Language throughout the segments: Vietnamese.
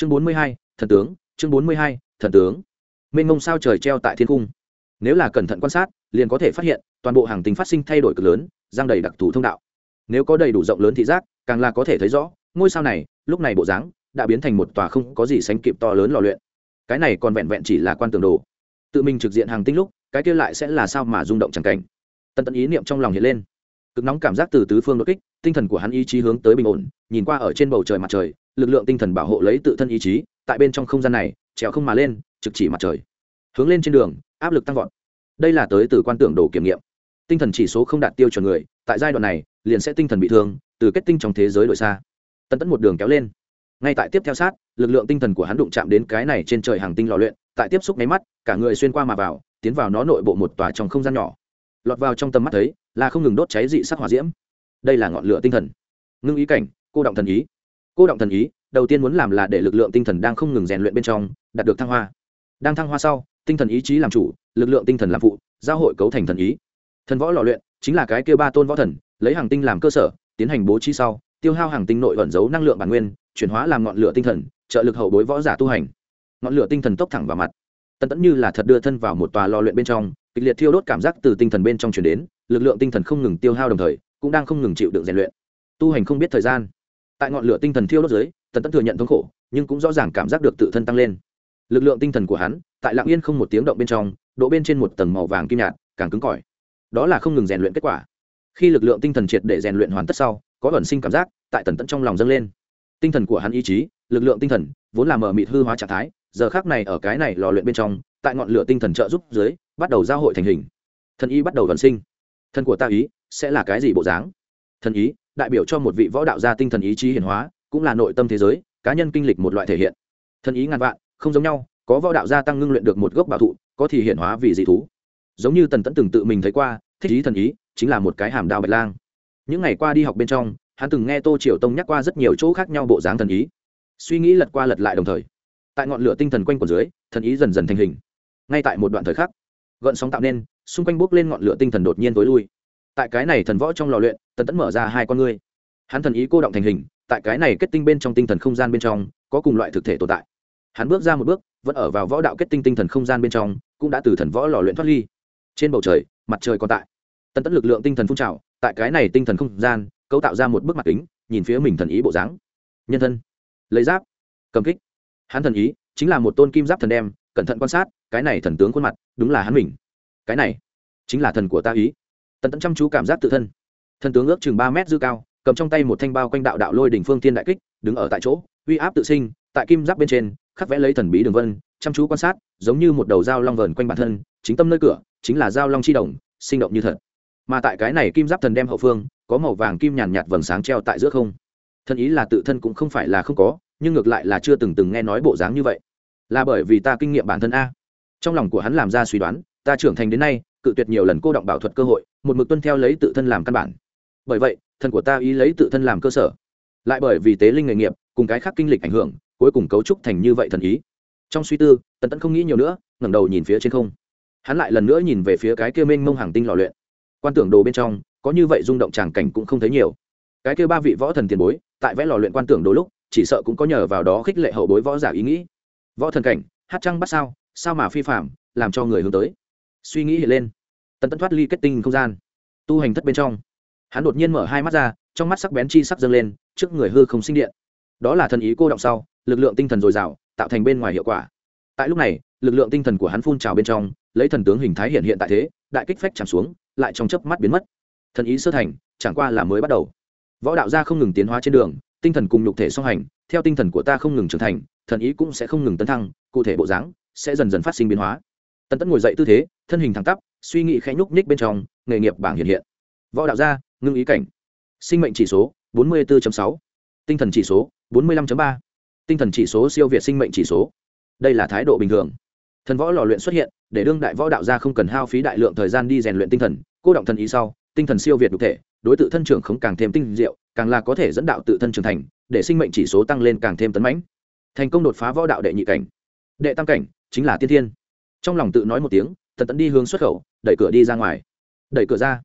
chương bốn mươi hai, thần tướng, chương bốn mươi hai, thần tướng. Mênh mông sao trời treo tại thiên cung nếu là cẩn thận quan sát, liền có thể phát hiện, toàn bộ hàng tính phát sinh thay đổi cực lớn, giang đầy đặc thù thông đạo. Nếu có đầy đủ rộng lớn thị giác, càng là có thể thấy rõ, ngôi sao này, lúc này bộ dáng, đã biến thành một tòa không có gì sánh kịp to lớn lò luyện. Cái này còn vẹn vẹn chỉ là quan tường đồ. Tự mình trực diện hàng tinh lúc, cái kia lại sẽ là sao mà rung động chẳng cảnh. Tân tận ý niệm trong lòng hiện lên cực nóng cảm giác từ tứ phương đột kích, tinh thần của hắn ý chí hướng tới bình ổn, nhìn qua ở trên bầu trời mặt trời, lực lượng tinh thần bảo hộ lấy tự thân ý chí, tại bên trong không gian này, trèo không mà lên, trực chỉ mặt trời. Hướng lên trên đường, áp lực tăng vọt. Đây là tới từ quan tưởng đồ kiểm nghiệm. Tinh thần chỉ số không đạt tiêu chuẩn người, tại giai đoạn này, liền sẽ tinh thần bị thương, từ kết tinh trong thế giới đội xa. Tân tẫn một đường kéo lên. Ngay tại tiếp theo sát, lực lượng tinh thần của hắn đụng chạm đến cái này trên trời hàng tinh lò luyện, tại tiếp xúc máy mắt, cả người xuyên qua mà vào, tiến vào nó nội bộ một tòa trong không gian nhỏ lọt vào trong tầm mắt thấy, là không ngừng đốt cháy dị sắc hỏa diễm. Đây là ngọn lửa tinh thần. Ngưng ý cảnh, cô động thần ý. Cô động thần ý, đầu tiên muốn làm là để lực lượng tinh thần đang không ngừng rèn luyện bên trong, đạt được thăng hoa. Đang thăng hoa sau, tinh thần ý chí làm chủ, lực lượng tinh thần làm phụ, giao hội cấu thành thần ý. Thần võ lò luyện, chính là cái kêu ba tôn võ thần, lấy hàng tinh làm cơ sở, tiến hành bố trí sau, tiêu hao hàng tinh nội ẩn giấu năng lượng bản nguyên, chuyển hóa làm ngọn lửa tinh thần, trợ lực hậu bối võ giả tu hành. Ngọn lửa tinh thần tốc thẳng vào mặt. Tận tẫn như là thật đưa thân vào một tòa lò luyện bên trong kịch liệt thiêu đốt cảm giác từ tinh thần bên trong chuyển đến, lực lượng tinh thần không ngừng tiêu hao đồng thời, cũng đang không ngừng chịu đựng rèn luyện. Tu hành không biết thời gian. Tại ngọn lửa tinh thần thiêu đốt dưới, tần tẫn thừa nhận thống khổ, nhưng cũng rõ ràng cảm giác được tự thân tăng lên. Lực lượng tinh thần của hắn, tại lạng yên không một tiếng động bên trong, độ bên trên một tầng màu vàng kim nhạt, càng cứng cỏi. Đó là không ngừng rèn luyện kết quả. Khi lực lượng tinh thần triệt để rèn luyện hoàn tất sau, có ẩn sinh cảm giác, tại tần tẫn trong lòng dâng lên. Tinh thần của hắn ý chí, lực lượng tinh thần, vốn là mở mịt hư hóa trạng thái, giờ khác này ở cái này lò luyện bên trong tại ngọn lửa tinh thần trợ giúp dưới, bắt đầu giao hội thành hình. Thần ý bắt đầu ẩn sinh. Thần của ta ý sẽ là cái gì bộ dáng? Thần ý đại biểu cho một vị võ đạo gia tinh thần ý chí hiển hóa, cũng là nội tâm thế giới, cá nhân kinh lịch một loại thể hiện. Thần ý ngàn vạn, không giống nhau, có võ đạo gia tăng ngưng luyện được một gốc bảo thụ, có thì hiển hóa vì dị thú. Giống như tần tẫn từng tự mình thấy qua, thích ý thần ý chính là một cái hàm đao bạch lang. Những ngày qua đi học bên trong, hắn từng nghe tô triều tông nhắc qua rất nhiều chỗ khác nhau bộ dáng thần ý. Suy nghĩ lật qua lật lại đồng thời, tại ngọn lửa tinh thần quanh quần dưới, thần ý dần dần thành hình ngay tại một đoạn thời khắc, gợn sóng tạo nên, xung quanh bốc lên ngọn lửa tinh thần đột nhiên tối lui. Tại cái này thần võ trong lò luyện, tần tẫn mở ra hai con ngươi. Hắn thần ý cô động thành hình, tại cái này kết tinh bên trong tinh thần không gian bên trong, có cùng loại thực thể tồn tại. Hắn bước ra một bước, vẫn ở vào võ đạo kết tinh tinh thần không gian bên trong, cũng đã từ thần võ lò luyện thoát ly. Trên bầu trời, mặt trời còn tại. Tần tẫn lực lượng tinh thần phun trào, tại cái này tinh thần không gian, cấu tạo ra một bức mặt kính, nhìn phía mình thần ý bộ dáng. Nhân thân, lấy giáp, cầm kích. Hắn thần ý chính là một tôn kim giáp thần đem cẩn thận quan sát, cái này thần tướng khuôn mặt, đúng là hắn mình. Cái này, chính là thần của ta ý. Tần tẫn chăm chú cảm giác tự thân. Thần tướng ước chừng ba mét dư cao, cầm trong tay một thanh bao quanh đạo đạo lôi đỉnh phương thiên đại kích, đứng ở tại chỗ, uy áp tự sinh, tại kim giáp bên trên, khắc vẽ lấy thần bí đường vân, chăm chú quan sát, giống như một đầu dao long vờn quanh bản thân, chính tâm nơi cửa, chính là dao long chi đồng, sinh động như thật. Mà tại cái này kim giáp thần đem hậu phương, có màu vàng kim nhàn nhạt vầng sáng treo tại giữa không. Thân ý là tự thân cũng không phải là không có, nhưng ngược lại là chưa từng từng nghe nói bộ dáng như vậy là bởi vì ta kinh nghiệm bản thân a. Trong lòng của hắn làm ra suy đoán, ta trưởng thành đến nay, cự tuyệt nhiều lần cô động bảo thuật cơ hội, một mực tuân theo lấy tự thân làm căn bản. Bởi vậy thân của ta ý lấy tự thân làm cơ sở. Lại bởi vì tế linh nghề nghiệp, cùng cái khác kinh lịch ảnh hưởng, cuối cùng cấu trúc thành như vậy thần ý. Trong suy tư, tần tẫn không nghĩ nhiều nữa, ngẩng đầu nhìn phía trên không. Hắn lại lần nữa nhìn về phía cái kia mênh mông hàng tinh lò luyện. Quan tưởng đồ bên trong, có như vậy rung động tràng cảnh cũng không thấy nhiều. Cái kia ba vị võ thần tiền bối, tại vẽ lò luyện quan tưởng đồ lúc, chỉ sợ cũng có nhờ vào đó khích lệ hậu bối võ giả ý nghĩ võ thần cảnh, hát trăng bắt sao sao mà phi phạm làm cho người hướng tới. Suy nghĩ hiện lên. Tần tẫn thoát ly kết tinh không gian. Tu hành thất bên trong. Hắn đột nhiên mở hai mắt ra, trong mắt sắc bén chi sắc dâng lên, trước người hư không sinh điện. Đó là thần ý cô động sau, lực lượng tinh thần dồi dào, tạo thành bên ngoài hiệu quả. Tại lúc này, lực lượng tinh thần của hắn phun trào bên trong, lấy thần tướng hình thái hiện hiện tại thế, đại kích phách chạm xuống, lại trong chớp mắt biến mất. Thần ý sơ thành, chẳng qua là mới bắt đầu. Võ đạo gia không ngừng tiến hóa trên đường tinh thần cùng nhục thể song hành theo tinh thần của ta không ngừng trưởng thành thần ý cũng sẽ không ngừng tấn thăng cụ thể bộ dáng sẽ dần dần phát sinh biến hóa. Tần tấn ngồi dậy tư thế thân hình thẳng tắp suy nghĩ khẽ nhúc nhích bên trong nghề nghiệp bảng hiện hiện. Võ đạo gia ngưng ý cảnh. Sinh mệnh chỉ số 44.6, tinh thần chỉ số 45.3, tinh thần chỉ số siêu việt sinh mệnh chỉ số. Đây là thái độ bình thường. Thần võ lò luyện xuất hiện để đương đại võ đạo gia không cần hao phí đại lượng thời gian đi rèn luyện tinh thần cô động thần ý sau tinh thần siêu việt đục thể đối tự thân trưởng không càng thêm tinh diệu, càng là có thể dẫn đạo tự thân trưởng thành, để sinh mệnh chỉ số tăng lên càng thêm tấn mãnh. Thành công đột phá võ đạo đệ nhị cảnh. Đệ tam cảnh chính là tiên thiên. Trong lòng tự nói một tiếng tần tẫn đi hướng xuất khẩu, đẩy cửa đi ra ngoài. Đẩy cửa ra.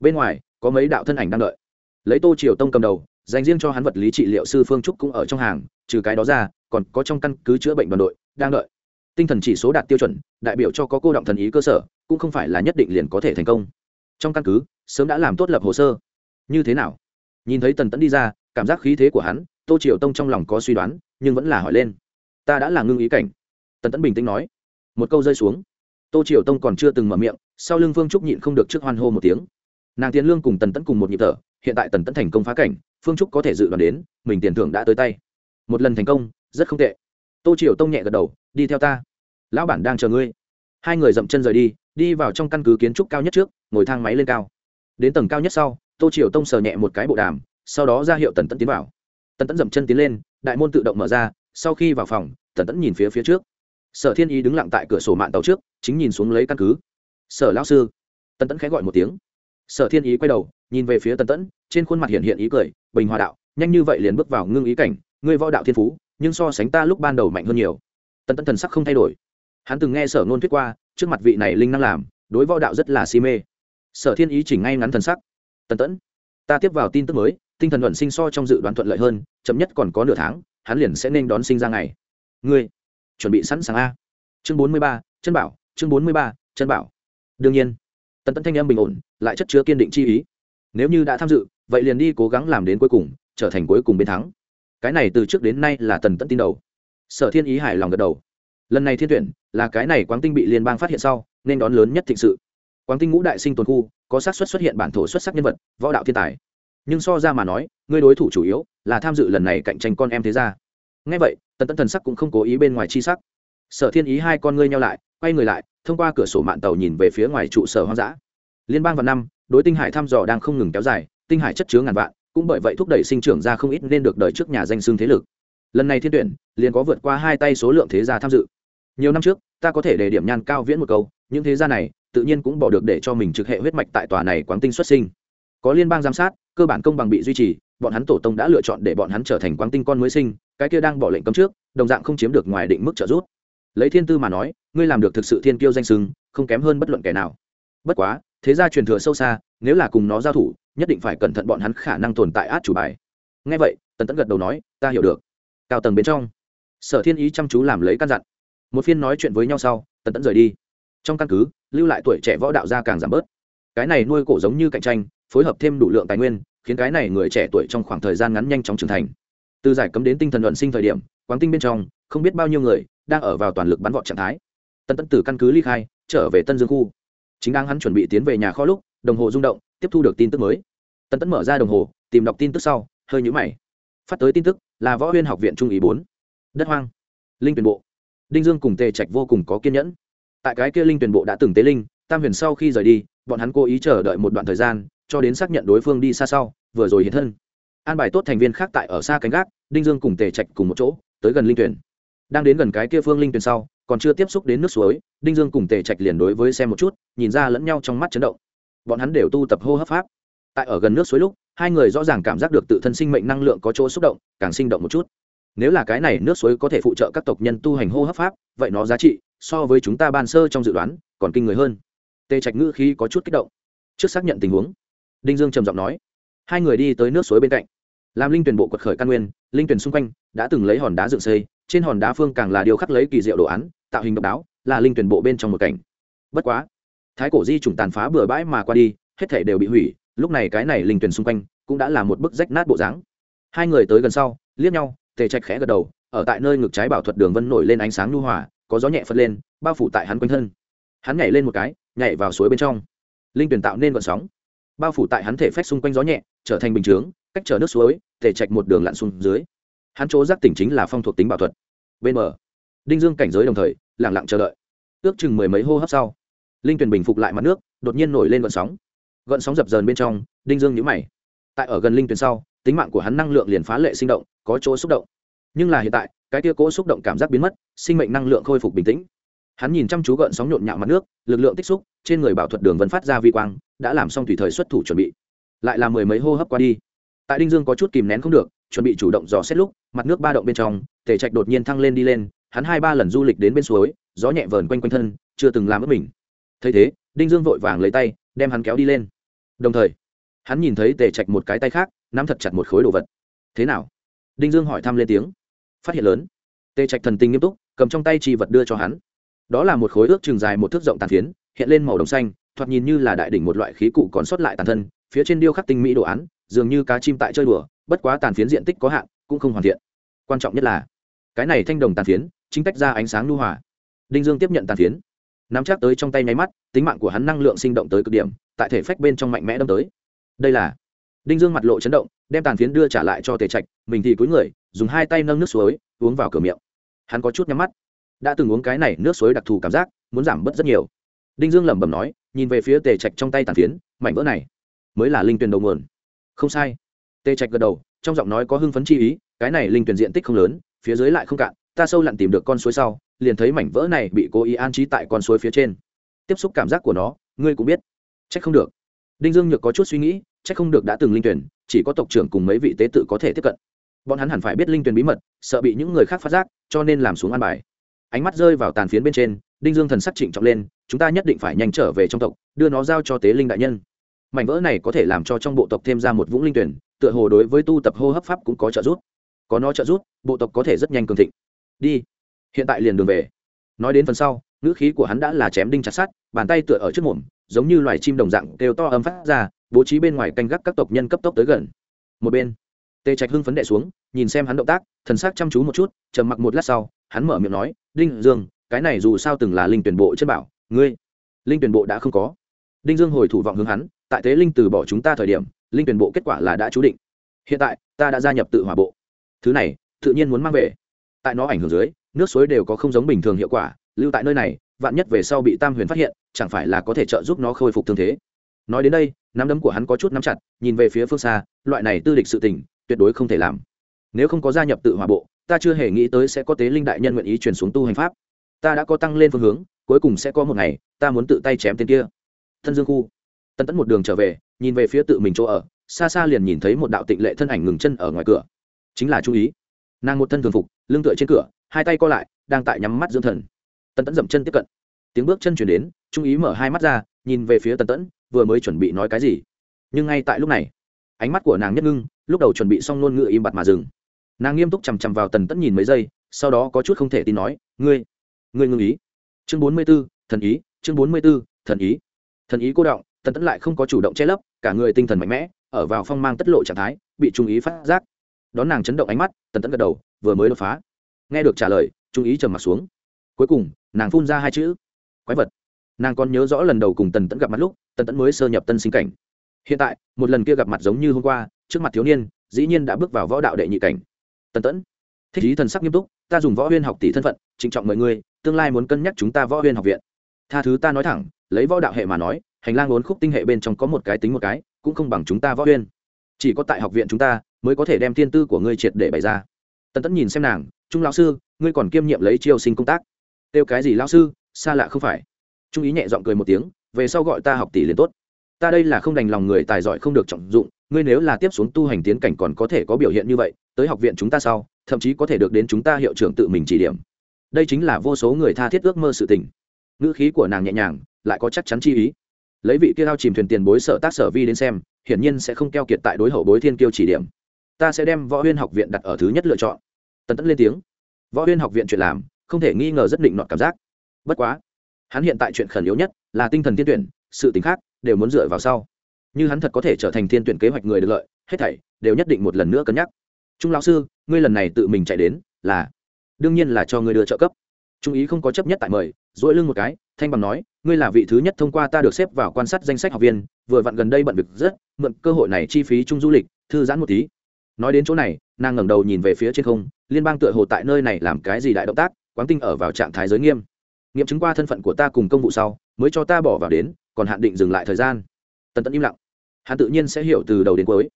Bên ngoài, có mấy đạo thân ảnh đang đợi. Lấy tô triều tông cầm đầu, dành riêng cho hắn vật lý trị liệu sư phương trúc cũng ở trong hàng, trừ cái đó ra, còn có trong căn cứ chữa bệnh đoàn đội đang đợi. Tinh thần chỉ số đạt tiêu chuẩn, đại biểu cho có cô động thần ý cơ sở, cũng không phải là nhất định liền có thể thành công trong căn cứ, sớm đã làm tốt lập hồ sơ. Như thế nào? Nhìn thấy tần tẫn đi ra, cảm giác khí thế của hắn, tô triều tông trong lòng có suy đoán, nhưng vẫn là hỏi lên. Ta đã là ngưng ý cảnh. Tần tẫn bình tĩnh nói. Một câu rơi xuống. Tô triều tông còn chưa từng mở miệng, sau lưng phương trúc nhịn không được trước hoan hô một tiếng. Nàng tiến lương cùng tần tẫn cùng một nhịp thở, hiện tại tần tẫn thành công phá cảnh, phương trúc có thể dự đoán đến, mình tiền thưởng đã tới tay. Một lần thành công, rất không tệ. Tô triều tông nhẹ gật đầu, đi theo ta. Lão bản đang chờ ngươi. Hai người dậm chân rời đi đi vào trong căn cứ kiến trúc cao nhất trước, ngồi thang máy lên cao. Đến tầng cao nhất sau, tô triều tông sờ nhẹ một cái bộ đàm, sau đó ra hiệu tần tẫn tiến vào. Tần tẫn dậm chân tiến lên, đại môn tự động mở ra, sau khi vào phòng, tần tẫn nhìn phía phía trước. Sở thiên ý đứng lặng tại cửa sổ mạng tàu trước, chính nhìn xuống lấy căn cứ. Sở lão sư. Tần tẫn khẽ gọi một tiếng. Sở thiên ý quay đầu, nhìn về phía tần tẫn, trên khuôn mặt hiện hiện ý cười, bình hòa đạo, nhanh như vậy liền bước vào ngưng ý cảnh, ngươi võ đạo thiên phú, nhưng so sánh ta lúc ban đầu mạnh hơn nhiều. Tần tẫn thần sắc không thay đổi. Hắn từng nghe sở ngôn thuyết qua trước mặt vị này linh năng làm, đối võ đạo rất là si mê. Sở thiên ý chỉnh ngay ngắn thần sắc. Tần tẫn, ta tiếp vào tin tức mới, tinh thần luận sinh so trong dự đoán thuận lợi hơn, chậm nhất còn có nửa tháng, hắn liền sẽ nên đón sinh ra ngày. Ngươi, chuẩn bị sẵn sàng a. Chương bốn mươi ba, chân bảo, chương bốn mươi ba, chân bảo. Đương nhiên, tần tẫn thanh em bình ổn, lại chất chứa kiên định chi ý. Nếu như đã tham dự, vậy liền đi cố gắng làm đến cuối cùng, trở thành cuối cùng bên thắng. Cái này từ trước đến nay là tần tẫn tin đầu. Sở thiên ý hài lòng gật đầu lần này thiên tuyển, là cái này quáng tinh bị liên bang phát hiện sau, nên đón lớn nhất thịnh sự. Quáng tinh ngũ đại sinh tồn khu, có xác suất xuất hiện bản thổ xuất sắc nhân vật, võ đạo thiên tài. Nhưng so ra mà nói, người đối thủ chủ yếu là tham dự lần này cạnh tranh con em thế gia. Ngay vậy, tần tẫn thần sắc cũng không cố ý bên ngoài chi sắc. Sở thiên ý hai con ngươi nhau lại, quay người lại, thông qua cửa sổ mạng tàu nhìn về phía ngoài trụ sở hoang dã. Liên bang vào năm, đối tinh hải thăm dò đang không ngừng kéo dài, tinh hải chất chứa ngàn vạn, cũng bởi vậy thúc đẩy sinh trưởng ra không ít nên được đợi trước nhà danh xương thế lực. Lần này thiên tuyển, liền có vượt qua hai tay số lượng thế gia tham dự nhiều năm trước, ta có thể để điểm nhan cao viễn một câu, những thế gia này, tự nhiên cũng bỏ được để cho mình trực hệ huyết mạch tại tòa này quán tinh xuất sinh. Có liên bang giám sát, cơ bản công bằng bị duy trì, bọn hắn tổ tông đã lựa chọn để bọn hắn trở thành quán tinh con mới sinh, cái kia đang bỏ lệnh cấm trước, đồng dạng không chiếm được ngoài định mức trợ giúp. Lấy thiên tư mà nói, ngươi làm được thực sự thiên kiêu danh sưng không kém hơn bất luận kẻ nào. Bất quá, thế gia truyền thừa sâu xa, nếu là cùng nó giao thủ, nhất định phải cẩn thận bọn hắn khả năng tồn tại át chủ bài. Ngay vậy, tần tẫn gật đầu nói, ta hiểu được. Cao tầng bên trong, sở thiên ý chăm chú làm lấy căn dặn một phiên nói chuyện với nhau sau, tần tẫn rời đi. Trong căn cứ, lưu lại tuổi trẻ võ đạo gia càng giảm bớt. Cái này nuôi cổ giống như cạnh tranh, phối hợp thêm đủ lượng tài nguyên, khiến cái này người trẻ tuổi trong khoảng thời gian ngắn nhanh chóng trưởng thành. Từ giải cấm đến tinh thần luận sinh thời điểm, quán tinh bên trong, không biết bao nhiêu người đang ở vào toàn lực bắn vọt trạng thái. Tân tẫn từ căn cứ ly khai, trở về tân dương khu. Chính đang hắn chuẩn bị tiến về nhà kho lúc, đồng hồ rung động, tiếp thu được tin tức mới. Tân tẫn mở ra đồng hồ, tìm đọc tin tức sau, hơi nhũ mày. Phát tới tin tức là võ huyên học viện trung ý bốn. Đất hoang. Linh tuyển bộ đinh dương cùng tề trạch vô cùng có kiên nhẫn. Tại cái kia linh tuyển bộ đã từng tế linh, tam huyền sau khi rời đi, bọn hắn cố ý chờ đợi một đoạn thời gian, cho đến xác nhận đối phương đi xa sau, vừa rồi hiện thân. An bài tốt thành viên khác tại ở xa cánh gác, đinh dương cùng tề trạch cùng một chỗ, tới gần linh tuyển. Đang đến gần cái kia phương linh tuyển sau, còn chưa tiếp xúc đến nước suối, đinh dương cùng tề trạch liền đối với xem một chút, nhìn ra lẫn nhau trong mắt chấn động. Bọn hắn đều tu tập hô hấp pháp. Tại ở gần nước suối lúc, hai người rõ ràng cảm giác được tự thân sinh mệnh năng lượng có chỗ xúc động, càng sinh động một chút nếu là cái này nước suối có thể phụ trợ các tộc nhân tu hành hô hấp pháp, vậy nó giá trị, so với chúng ta ban sơ trong dự đoán, còn kinh người hơn. Tê trạch ngữ khí có chút kích động. Trước xác nhận tình huống, đinh dương trầm giọng nói, hai người đi tới nước suối bên cạnh. Làm linh tuyển bộ quật khởi căn nguyên, linh tuyển xung quanh đã từng lấy hòn đá dựng xây, trên hòn đá phương càng là điều khắc lấy kỳ diệu đồ án, tạo hình độc đáo, là linh tuyển bộ bên trong một cảnh. Bất quá, thái cổ di chủng tàn phá bừa bãi mà qua đi, hết thể đều bị hủy, lúc này cái này linh tuyển xung quanh cũng đã là một bức rách nát bộ dáng. Hai người tới gần sau, liếc nhau tề trạch khẽ gật đầu, ở tại nơi ngực trái bảo thuật đường vân nổi lên ánh sáng nhu hòa, có gió nhẹ phật lên, bao phủ tại hắn quanh thân. Hắn nhảy lên một cái, nhảy vào suối bên trong. Linh tuyển tạo nên vận sóng. Bao phủ tại hắn thể phách xung quanh gió nhẹ, trở thành bình chướng, cách trở nước suối, tề trạch một đường lặn xuống dưới. Hắn chỗ giác tỉnh chính là phong thuộc tính bảo thuật. Bên bờ, đinh dương cảnh giới đồng thời lẳng lặng chờ đợi. Ước chừng mười mấy hô hấp sau, linh tuyển bình phục lại mặt nước, đột nhiên nổi lên gợn sóng. Gợn sóng dập dờn bên trong, đinh dương nhũ mày. Tại ở gần linh tuyển sau tính mạng của hắn năng lượng liền phá lệ sinh động, có chỗ xúc động. Nhưng là hiện tại, cái tia cỗ xúc động cảm giác biến mất, sinh mệnh năng lượng khôi phục bình tĩnh. Hắn nhìn chăm chú gợn sóng nhộn nhạo mặt nước, lực lượng tích xúc, trên người bảo thuật đường vẫn phát ra vi quang, đã làm xong tùy thời xuất thủ chuẩn bị. Lại là mười mấy hô hấp qua đi. Tại đinh dương có chút kìm nén không được, chuẩn bị chủ động dò xét lúc, mặt nước ba động bên trong, tề trạch đột nhiên thăng lên đi lên, hắn hai ba lần du lịch đến bên suối, gió nhẹ vờn quanh quanh thân, chưa từng làm ướt mình. Thấy thế, đinh dương vội vàng lấy tay, đem hắn kéo đi lên. Đồng thời, hắn nhìn thấy tề trạch một cái tay khác nắm thật chặt một khối đồ vật. Thế nào? Đinh dương hỏi thăm lên tiếng. Phát hiện lớn. Tê trạch thần tình nghiêm túc, cầm trong tay chi vật đưa cho hắn. Đó là một khối ước trường dài một thước rộng tàn phiến, hiện lên màu đồng xanh, thoạt nhìn như là đại đỉnh một loại khí cụ còn sót lại tàn thân, phía trên điêu khắc tinh mỹ đồ án, dường như cá chim tại chơi đùa, bất quá tàn phiến diện tích có hạn, cũng không hoàn thiện. Quan trọng nhất là, cái này thanh đồng tàn phiến, chính tách ra ánh sáng lưu hòa. Đinh dương tiếp nhận tàn phiến. Nắm chắc tới trong tay nháy mắt, tính mạng của hắn năng lượng sinh động tới cực điểm, tại thể phách bên trong mạnh mẽ đâm tới. Đây là đinh dương mặt lộ chấn động, đem tàn phiến đưa trả lại cho tề trạch, mình thì cúi người, dùng hai tay nâng nước suối, uống vào cửa miệng. Hắn có chút nhắm mắt. Đã từng uống cái này nước suối đặc thù cảm giác, muốn giảm bớt rất nhiều. Đinh dương lẩm bẩm nói, nhìn về phía tề trạch trong tay tàn phiến, mảnh vỡ này mới là linh tuyển đầu nguồn. Không sai. Tề trạch gật đầu, trong giọng nói có hưng phấn chi ý, cái này linh tuyển diện tích không lớn, phía dưới lại không cạn, ta sâu lặn tìm được con suối sau, liền thấy mảnh vỡ này bị cố ý an trí tại con suối phía trên. Tiếp xúc cảm giác của nó, ngươi cũng biết. Trách không được đinh dương nhược có chút suy nghĩ c h ắ c không được đã từng linh tuyển, chỉ có tộc trưởng cùng mấy vị tế tự có thể tiếp cận. Bọn hắn hẳn phải biết linh tuyển bí mật, sợ bị những người khác phát giác, cho nên làm xuống an bài. Ánh mắt rơi vào tàn phiến bên trên, đinh dương thần sắc trịnh trọng lên, chúng ta nhất định phải nhanh trở về trong tộc, đưa nó giao cho tế linh đại nhân. Mảnh vỡ này có thể làm cho trong bộ tộc thêm ra một vũng linh tuyển, tựa hồ đối với tu tập hô hấp pháp cũng có trợ giúp. Có nó trợ giúp, bộ tộc có thể rất nhanh cường thịnh. Đi. Hiện tại liền đường về. Nói đến phần sau, ngữ khí của hắn đã là chém đinh chặt sát bàn tay tựa ở trước mồm giống như loài chim đồng dạng đều to âm phát ra, bố trí bên ngoài canh gác các tộc nhân cấp tốc tới gần. Một bên, tề trạch hưng phấn đệ xuống, nhìn xem hắn động tác, thần sắc chăm chú một chút, trầm mặc một lát sau, hắn mở miệng nói, đinh dương, cái này dù sao từng là linh tuyển bộ chất bảo, ngươi, linh tuyển bộ đã không có. Đinh dương hồi thủ vọng hướng hắn, tại thế linh từ bỏ chúng ta thời điểm, linh tuyển bộ kết quả là đã chú định. Hiện tại, ta đã gia nhập tự hỏa bộ. Thứ này, tự nhiên muốn mang về. Tại nó ảnh hưởng dưới, nước suối đều có không giống bình thường hiệu quả, lưu tại nơi này vạn nhất về sau bị tam huyền phát hiện, chẳng phải là có thể trợ giúp nó khôi phục thương thế. Nói đến đây, nắm đấm của hắn có chút nắm chặt, nhìn về phía phương xa, loại này tư địch sự tình, tuyệt đối không thể làm. Nếu không có gia nhập tự hòa bộ, ta chưa hề nghĩ tới sẽ có tế linh đại nhân nguyện ý truyền xuống tu hành pháp. Ta đã có tăng lên phương hướng, cuối cùng sẽ có một ngày, ta muốn tự tay chém tên kia. Thân dương khu. Tân tẫn một đường trở về, nhìn về phía tự mình chỗ ở, xa xa liền nhìn thấy một đạo tịnh lệ thân ảnh ngừng chân ở ngoài cửa. Chính là chú ý. Nàng một thân thường phục, lưng tựa trên cửa, hai tay co lại, đang tại nhắm mắt dưỡng thần tần tẫn dậm chân tiếp cận. Tiếng bước chân chuyển đến, trung ý mở hai mắt ra, nhìn về phía tần tẫn, vừa mới chuẩn bị nói cái gì. Nhưng ngay tại lúc này, ánh mắt của nàng nhất ngưng, lúc đầu chuẩn bị xong ngôn ngữ im bặt mà dừng. Nàng nghiêm túc chằm chằm vào tần tẫn nhìn mấy giây, sau đó có chút không thể tin nói, ngươi ngươi ngưng ý. Chương bốn mươi b ố thần ý, chương bốn mươi b ố thần ý. Thần ý cô động, tần tẫn lại không có chủ động che lấp, cả người tinh thần mạnh mẽ, ở vào phong mang tất lộ trạng thái, bị trung ý phát giác. Đón nàng chấn động ánh mắt, tần tẫn gật đầu, vừa mới đột phá. Nghe được trả lời, trung ý trầm m ặ t xuống. Cuối cùng nàng phun ra hai chữ, quái vật. Nàng còn nhớ rõ lần đầu cùng tần tẫn gặp mặt lúc, tần tẫn mới sơ nhập tân sinh cảnh. Hiện tại, một lần kia gặp mặt giống như hôm qua, trước mặt thiếu niên, dĩ nhiên đã bước vào võ đạo đệ nhị cảnh. Tần tẫn, thích ý thần sắc nghiêm túc, ta dùng võ huyên học tỷ thân phận, trịnh trọng mọi người tương lai muốn cân nhắc chúng ta võ huyên học viện. Tha thứ ta nói thẳng, lấy võ đạo hệ mà nói, hành lang bốn khúc tinh hệ bên trong có một cái tính một cái, cũng không bằng chúng ta võ huyên. Chỉ có tại học viện chúng ta, mới có thể đem thiên tư của ngươi triệt để bày ra. Tần tẫn nhìn xem nàng, trung lão sư, ngươi còn kiêm nhiệm lấy chiêu sinh công tác? Kêu cái gì lão sư, xa lạ không phải. Trung ý nhẹ giọng cười một tiếng, về sau gọi ta học tỷ liền tốt. Ta đây là không đành lòng người tài giỏi không được trọng dụng, ngươi nếu là tiếp xuống tu hành tiến cảnh còn có thể có biểu hiện như vậy, tới học viện chúng ta sau, thậm chí có thể được đến chúng ta hiệu trưởng tự mình chỉ điểm. Đây chính là vô số người tha thiết ước mơ sự tình. Ngữ khí của nàng nhẹ nhàng, lại có chắc chắn chi ý. Lấy vị kia thao chìm thuyền tiền bối sở tác sở vi đến xem, hiển nhiên sẽ không keo kiệt tại đối hậu bối thiên kiêu chỉ điểm. Ta sẽ đem võ huyên học viện đặt ở thứ nhất lựa chọn. Tần tẫn lên tiếng. Võ huyên học viện chuyện làm không thể nghi ngờ rất định nọt cảm giác. Bất quá, hắn hiện tại chuyện khẩn yếu nhất là tinh thần tiên tuyển, sự t khác đều muốn dựa vào sau. Như hắn thật có thể trở thành thiên tuyển kế hoạch người được lợi, hết thảy đều nhất định một lần nữa cân nhắc. Trung lão sư, ngươi lần này tự mình chạy đến là, đương nhiên là cho ngươi đưa trợ cấp. Trung ý không có chấp nhất tại mời dỗi lưng một cái, thanh bằng nói, ngươi là vị thứ nhất thông qua ta được xếp vào quan sát danh sách học viên, vừa vặn gần đây bận việc rất, mượn cơ hội này chi phí chung du lịch, thư giãn một tí. Nói đến chỗ này, nàng ngẩng đầu nhìn về phía trên không, liên bang tựa hồ tại nơi này làm cái gì đại động tác quán tinh ở vào trạng thái giới nghiêm. Nghiệm chứng qua thân phận của ta cùng công vụ sau, mới cho ta bỏ vào đến, còn hạn định dừng lại thời gian. Tần tận im lặng. Hắn tự nhiên sẽ hiểu từ đầu đến cuối.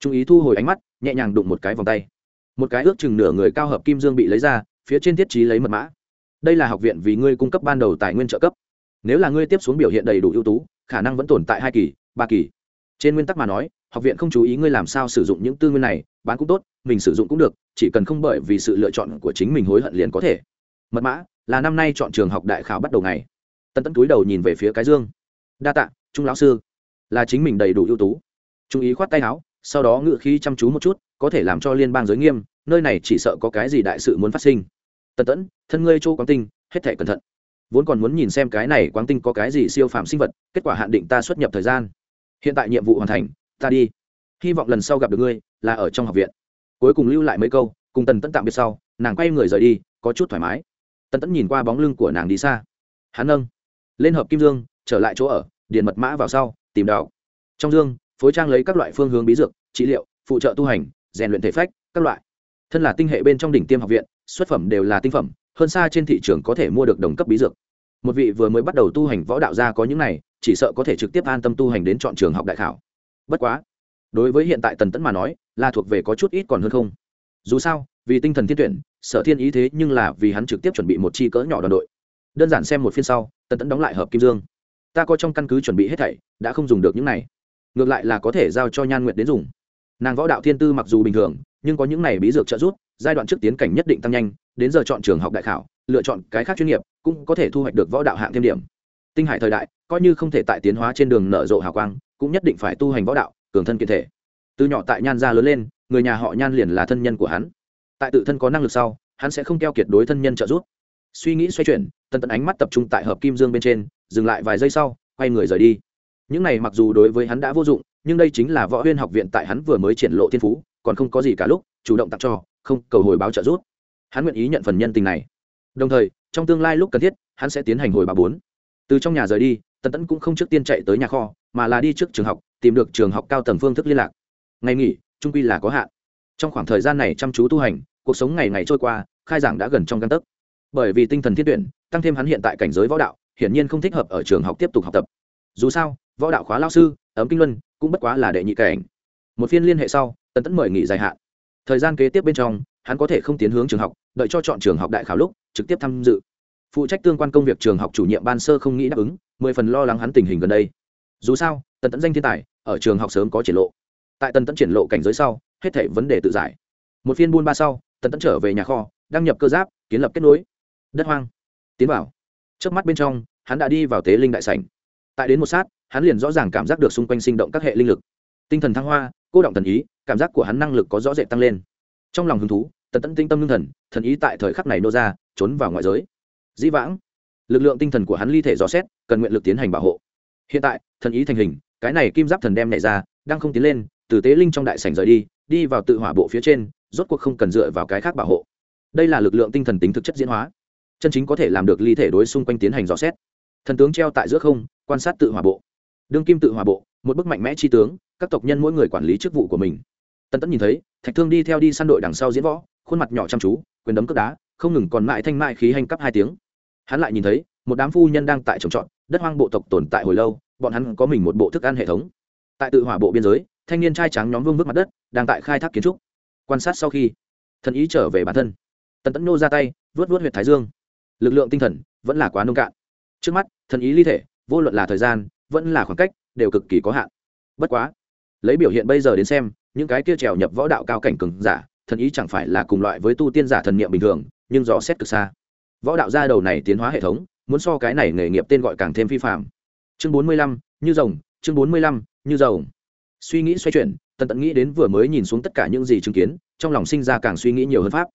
Trung ý thu hồi ánh mắt, nhẹ nhàng đụng một cái vòng tay. Một cái ước chừng nửa người cao hợp kim dương bị lấy ra, phía trên thiết trí lấy mật mã. Đây là học viện vì ngươi cung cấp ban đầu tài nguyên trợ cấp. Nếu là ngươi tiếp xuống biểu hiện đầy đủ ưu tú, khả năng vẫn tồn tại hai kỳ, ba kỳ. Trên nguyên tắc mà nói, học viện không chú ý ngươi làm sao sử dụng những tư nguyên này, bán cũng tốt, mình sử dụng cũng được, chỉ cần không bởi vì sự lựa chọn của chính mình hối hận liền có thể mật mã, là năm nay chọn trường học đại khảo bắt đầu ngày. Tân Tẫn túi đầu nhìn về phía cái dương. Đa tạ, trung lão sư. Là chính mình đầy đủ ưu tú. Trung ý khoát tay áo, sau đó ngự khí chăm chú một chút, có thể làm cho liên bang giới nghiêm, nơi này chỉ sợ có cái gì đại sự muốn phát sinh. Tần tẫn thân ngươi châu quán tinh, hết thể cẩn thận. Vốn còn muốn nhìn xem cái này quán tinh có cái gì siêu phạm sinh vật, kết quả hạn định ta xuất nhập thời gian. Hiện tại nhiệm vụ hoàn thành, ta đi. Hy vọng lần sau gặp được ngươi, là ở trong học viện. Cuối cùng lưu lại mấy câu, cùng tần tẫn tạm biệt sau, nàng quay người rời đi, có chút thoải mái tần tẫn nhìn qua bóng lưng của nàng đi xa. Hắn nâng lên hợp kim dương, trở lại chỗ ở, điện mật mã vào sau, tìm đạo trong dương, phối trang lấy các loại phương hướng bí dược, trị liệu, phụ trợ tu hành, rèn luyện thể phách, các loại. Thân là tinh hệ bên trong đỉnh tiêm học viện, xuất phẩm đều là tinh phẩm, hơn xa trên thị trường có thể mua được đồng cấp bí dược. Một vị vừa mới bắt đầu tu hành võ đạo gia có những này, chỉ sợ có thể trực tiếp an tâm tu hành đến chọn trường học đại khảo. Bất quá, đối với hiện tại tần tẫn mà nói, là thuộc về có chút ít còn hơn không. Dù sao vì tinh thần thiên tuyển, sở thiên ý thế nhưng là vì hắn trực tiếp chuẩn bị một chi cỡ nhỏ đoàn đội. Đơn giản xem một phiên sau, tần tẫn đóng lại hợp kim dương. Ta có trong căn cứ chuẩn bị hết thảy, đã không dùng được những này. Ngược lại là có thể giao cho nhan nguyện đến dùng. Nàng võ đạo thiên tư mặc dù bình thường, nhưng có những này bí dược trợ giúp, giai đoạn trước tiến cảnh nhất định tăng nhanh, đến giờ chọn trường học đại khảo, lựa chọn cái khác chuyên nghiệp, cũng có thể thu hoạch được võ đạo hạng thêm điểm. Tinh hải thời đại, coi như không thể tại tiến hóa trên đường nở rộ hào quang, cũng nhất định phải tu hành võ đạo, cường thân kiện thể. Từ nhỏ tại nhan gia lớn lên, người nhà họ nhan liền là thân nhân của hắn tại tự thân có năng lực sau, hắn sẽ không keo kiệt đối thân nhân trợ giúp. Suy nghĩ xoay chuyển, tần tận ánh mắt tập trung tại hợp kim dương bên trên, dừng lại vài giây sau, quay người rời đi. Những này mặc dù đối với hắn đã vô dụng, nhưng đây chính là võ huyên học viện tại hắn vừa mới triển lộ thiên phú, còn không có gì cả lúc, chủ động tặng cho, không, cầu hồi báo trợ giúp. Hắn nguyện ý nhận phần nhân tình này. Đồng thời, trong tương lai lúc cần thiết, hắn sẽ tiến hành hồi báo bốn. Từ trong nhà rời đi, tần tẫn cũng không trước tiên chạy tới nhà kho, mà là đi trước trường học, tìm được trường học cao tầng phương thức liên lạc. Ngày nghỉ trung quy là có hạn trong khoảng thời gian này chăm chú tu hành, cuộc sống ngày ngày trôi qua, khai giảng đã gần trong căn tấc. Bởi vì tinh thần thiết tuyển, tăng thêm hắn hiện tại cảnh giới võ đạo, hiển nhiên không thích hợp ở trường học tiếp tục học tập. Dù sao, võ đạo khóa lao sư, ấm kinh luân, cũng bất quá là đệ nhị cảnh. Một phiên liên hệ sau, tần tẫn mời nghỉ dài hạn. Thời gian kế tiếp bên trong, hắn có thể không tiến hướng trường học, đợi cho chọn trường học đại khảo lúc, trực tiếp tham dự. Phụ trách tương quan công việc trường học chủ nhiệm ban sơ không nghĩ đáp ứng, mười phần lo lắng hắn tình hình gần đây. Dù sao, tần tẫn danh thiên tài, ở trường học sớm có triển lộ. Tại tần tẫn triển lộ cảnh giới sau hết thảy vấn đề tự giải. Một phiên buôn ba sau, tần tẫn trở về nhà kho, đăng nhập cơ giáp, kiến lập kết nối. Đất hoang. Tiến vào. Trước mắt bên trong, hắn đã đi vào tế linh đại sảnh. Tại đến một sát, hắn liền rõ ràng cảm giác được xung quanh sinh động các hệ linh lực. Tinh thần thăng hoa, cô động thần ý, cảm giác của hắn năng lực có rõ rệt tăng lên. Trong lòng hứng thú, tần tẫn tinh tâm ngưng thần thần ý tại thời khắc này nô ra, trốn vào ngoại giới. Dĩ vãng, lực lượng tinh thần của hắn ly thể dò xét, cần nguyện lực tiến hành bảo hộ. Hiện tại, thần ý thành hình, cái này kim giáp thần đem nảy ra, đang không tiến lên, từ tế linh trong đại sảnh rời đi đi vào tự hỏa bộ phía trên, rốt cuộc không cần dựa vào cái khác bảo hộ. Đây là lực lượng tinh thần tính thực chất diễn hóa. Chân chính có thể làm được ly thể đối xung quanh tiến hành dò xét. Thần tướng treo tại giữa không, quan sát tự hỏa bộ. Đương kim tự hỏa bộ, một bức mạnh mẽ chi tướng, các tộc nhân mỗi người quản lý chức vụ của mình. Tân tẫn nhìn thấy, thạch thương đi theo đi săn đội đằng sau diễn võ, khuôn mặt nhỏ chăm chú, quyền đấm cướp đá, không ngừng còn mãi thanh mại khí hành cấp hai tiếng. Hắn lại nhìn thấy, một đám phu nhân đang tại trồng trọt, đất hoang bộ tộc tồn tại hồi lâu, bọn hắn có mình một bộ thức ăn hệ thống. Tại tự hỏa bộ biên giới thanh niên trai trắng nhóm vương vức mặt đất, đang tại khai thác kiến trúc. Quan sát sau khi, thần ý trở về bản thân. Tần tẫn nô ra tay, vớt vớt huyệt thái dương. Lực lượng tinh thần vẫn là quá nông cạn. Trước mắt, thần ý ly thể, vô luận là thời gian, vẫn là khoảng cách, đều cực kỳ có hạn. Bất quá, lấy biểu hiện bây giờ đến xem, những cái kia trèo nhập võ đạo cao cảnh cường giả, thần ý chẳng phải là cùng loại với tu tiên giả thần niệm bình thường, nhưng rõ xét cực xa. Võ đạo gia đầu này tiến hóa hệ thống, muốn so cái này nghề nghiệp tên gọi càng thêm phi phạm chương bốn mươi lăm, như rồng, chương bốn mươi lăm, như rồng suy nghĩ xoay chuyển, tần tận nghĩ đến vừa mới nhìn xuống tất cả những gì chứng kiến, trong lòng sinh ra càng suy nghĩ nhiều hơn pháp.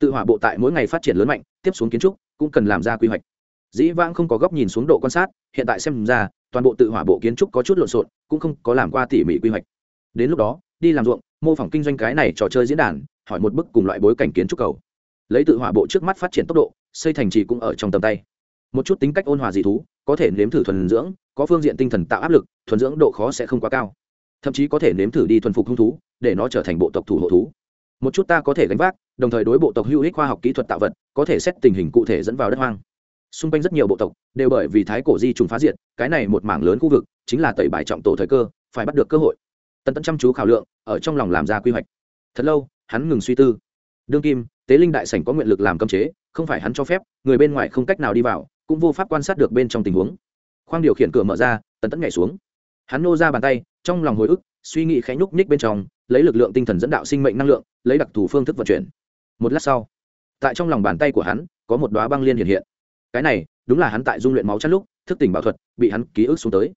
Tự hỏa bộ tại mỗi ngày phát triển lớn mạnh, tiếp xuống kiến trúc cũng cần làm ra quy hoạch. Dĩ vãng không có góc nhìn xuống độ quan sát, hiện tại xem ra, toàn bộ tự hỏa bộ kiến trúc có chút lộn xộn, cũng không có làm qua tỉ mỉ quy hoạch. Đến lúc đó, đi làm ruộng, mô phỏng kinh doanh cái này trò chơi diễn đàn, hỏi một bức cùng loại bối cảnh kiến trúc cầu. Lấy tự hỏa bộ trước mắt phát triển tốc độ, xây thành trì cũng ở trong tầm tay. Một chút tính cách ôn hòa dị thú, có thể nếm thử thuần dưỡng, có phương diện tinh thần tạo áp lực, thuần dưỡng độ khó sẽ không quá cao thậm chí có thể nếm thử đi thuần phục hung thú, để nó trở thành bộ tộc thủ hộ thú. Một chút ta có thể gánh vác, đồng thời đối bộ tộc hữu ích khoa học kỹ thuật tạo vật, có thể xét tình hình cụ thể dẫn vào đất hoang. Xung quanh rất nhiều bộ tộc, đều bởi vì thái cổ di trùng phá diệt, cái này một mảng lớn khu vực, chính là tẩy bài trọng tổ thời cơ, phải bắt được cơ hội. Tần Tẫn chăm chú khảo lượng, ở trong lòng làm ra quy hoạch. Thật lâu, hắn ngừng suy tư. Đương kim, tế linh đại sảnh có nguyện lực làm cấm chế, không phải hắn cho phép, người bên ngoài không cách nào đi vào, cũng vô pháp quan sát được bên trong tình huống. Khoang điều khiển cửa mở ra, tần tẫn nhảy xuống. Hắn nô ra bàn tay trong lòng hồi ức, suy nghĩ khẽ nhúc nhích bên trong, lấy lực lượng tinh thần dẫn đạo sinh mệnh năng lượng, lấy đặc thù phương thức vận chuyển. Một lát sau, tại trong lòng bàn tay của hắn, có một đoá băng liên hiện hiện. Cái này, đúng là hắn tại dung luyện máu chắt lúc, thức tỉnh bảo thuật, bị hắn ký ức xuống tới.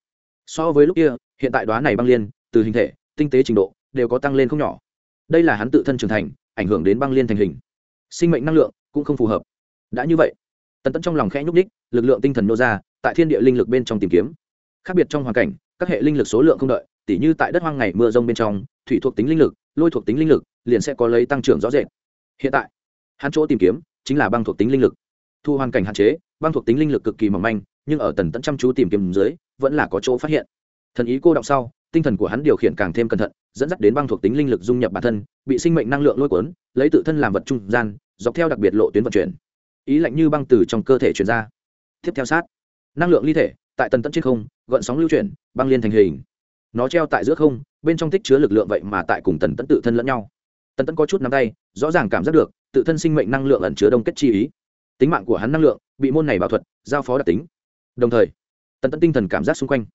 So với lúc kia, hiện tại đoá này băng liên, từ hình thể, tinh tế trình độ, đều có tăng lên không nhỏ. Đây là hắn tự thân trưởng thành, ảnh hưởng đến băng liên thành hình. Sinh mệnh năng lượng cũng không phù hợp. Đã như vậy, tần tẫn trong lòng khẽ nhúc ních lực lượng tinh thần nô ra, tại thiên địa linh lực bên trong tìm kiếm. Khác biệt trong hoàn cảnh, các hệ linh lực số lượng không đợi tỉ như tại đất hoang ngày mưa rông bên trong, thủy thuộc tính linh lực, lôi thuộc tính linh lực liền sẽ có lấy tăng trưởng rõ rệt. Hiện tại, hắn chỗ tìm kiếm chính là băng thuộc tính linh lực. Thu hoàn cảnh hạn chế, băng thuộc tính linh lực cực kỳ mỏng manh, nhưng ở tần tẫn chăm chú tìm kiếm dưới, vẫn là có chỗ phát hiện. Thần ý cô động sau, tinh thần của hắn điều khiển càng thêm cẩn thận, dẫn dắt đến băng thuộc tính linh lực dung nhập bản thân, bị sinh mệnh năng lượng lôi cuốn, lấy tự thân làm vật trung gian, dọc theo đặc biệt lộ tuyến vận chuyển. Ý lạnh như băng từ trong cơ thể chuyển ra. Tiếp theo sát, năng lượng ly thể, tại tần tận trên không, gợn sóng lưu chuyển, băng liên thành hình nó treo tại giữa không, bên trong tích chứa lực lượng vậy mà tại cùng tần tẫn tự thân lẫn nhau. Tần tẫn có chút nắm tay, rõ ràng cảm giác được, tự thân sinh mệnh năng lượng ẩn chứa đông kết chi ý. Tính mạng của hắn năng lượng, bị môn này bảo thuật, giao phó đặc tính. Đồng thời, tần tẫn tinh thần cảm giác xung quanh.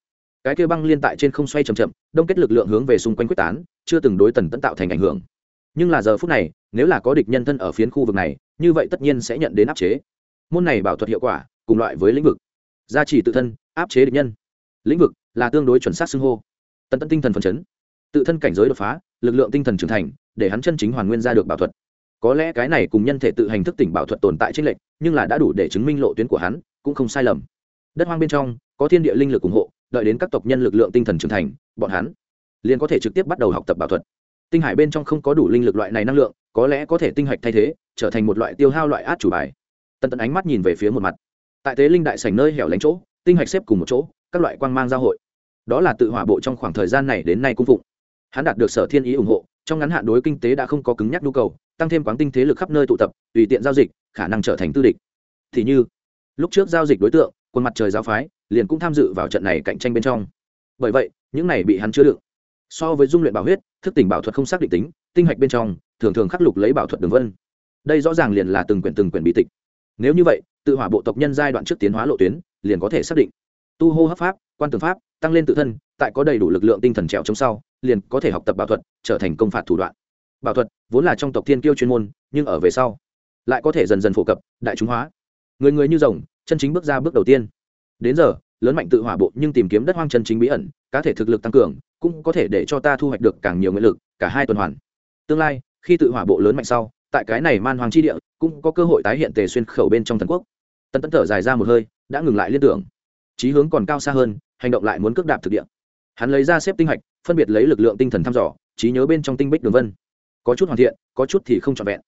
Cái kia băng liên tại trên không xoay c h ậ m chậm, đông kết lực lượng hướng về xung quanh quyết tán, chưa từng đối tần tẫn tạo thành ảnh hưởng. Nhưng là giờ phút này, nếu là có địch nhân thân ở phiến khu vực này, như vậy tất nhiên sẽ nhận đến áp chế. Môn này bảo thuật hiệu quả, cùng loại với lĩnh vực. Gia trì tự thân, áp chế địch nhân. Lĩnh vực là tương đối chuẩn xác xưng hô tận tận tinh thần phấn chấn. Tự thân cảnh giới đột phá, lực lượng tinh thần trưởng thành, để hắn chân chính hoàn nguyên ra được bảo thuật. Có lẽ cái này cùng nhân thể tự hành thức tỉnh bảo thuật tồn tại trên lệnh nhưng là đã đủ để chứng minh lộ tuyến của hắn, cũng không sai lầm. Đất hoang bên trong, có thiên địa linh lực ủng hộ, đợi đến các tộc nhân lực lượng tinh thần trưởng thành, bọn hắn liền có thể trực tiếp bắt đầu học tập bảo thuật. Tinh hải bên trong không có đủ linh lực loại này năng lượng, có lẽ có thể tinh hạch thay thế, trở thành một loại tiêu hao loại át chủ bài. Tần tận ánh mắt nhìn về phía một mặt. Tại tế linh đại sảnh nơi hẻo lánh chỗ, tinh hạch xếp cùng một chỗ, các loại quang mang giao hội đó là tự hỏa bộ trong khoảng thời gian này đến nay cung phụng. Hắn đạt được sở thiên ý ủng hộ, trong ngắn hạn đối kinh tế đã không có cứng nhắc nhu cầu, tăng thêm quán tinh thế lực khắp nơi tụ tập, tùy tiện giao dịch, khả năng trở thành tư địch. Thì như, lúc trước giao dịch đối tượng, quân mặt trời giáo phái, liền cũng tham dự vào trận này cạnh tranh bên trong. Bởi vậy, những này bị hắn chứa đựng. So với dung luyện bảo huyết, thức tỉnh bảo thuật không xác định tính, tinh hạch bên trong, thường thường khắc lục lấy bảo thuật đường vân. Đây rõ ràng liền là từng quyển từng quyển bị tịch. Nếu như vậy, tự hỏa bộ tộc nhân giai đoạn trước tiến hóa lộ tuyến, liền có thể xác định tu hô hấp pháp, quan tường pháp, tăng lên tự thân, tại có đầy đủ lực lượng tinh thần trèo chống sau, liền có thể học tập bảo thuật, trở thành công phạt thủ đoạn. Bảo thuật vốn là trong tộc thiên kiêu chuyên môn, nhưng ở về sau, lại có thể dần dần phổ cập, đại chúng hóa. Người người như rồng, chân chính bước ra bước đầu tiên. Đến giờ, lớn mạnh tự hỏa bộ nhưng tìm kiếm đất hoang chân chính bí ẩn, cá thể thực lực tăng cường, cũng có thể để cho ta thu hoạch được càng nhiều nguyện lực, cả hai tuần hoàn. Tương lai, khi tự hỏa bộ lớn mạnh sau, tại cái này man hoàng chi địa, cũng có cơ hội tái hiện tề xuyên khẩu bên trong thần quốc. Tần Tẫn thở dài ra một hơi, đã ngừng lại liên tưởng chí hướng còn cao xa hơn, hành động lại muốn cước đạp thực địa. Hắn lấy ra xếp tinh hạch, phân biệt lấy lực lượng tinh thần thăm dò, trí nhớ bên trong tinh bích đường vân. Có chút hoàn thiện, có chút thì không trọn vẹn.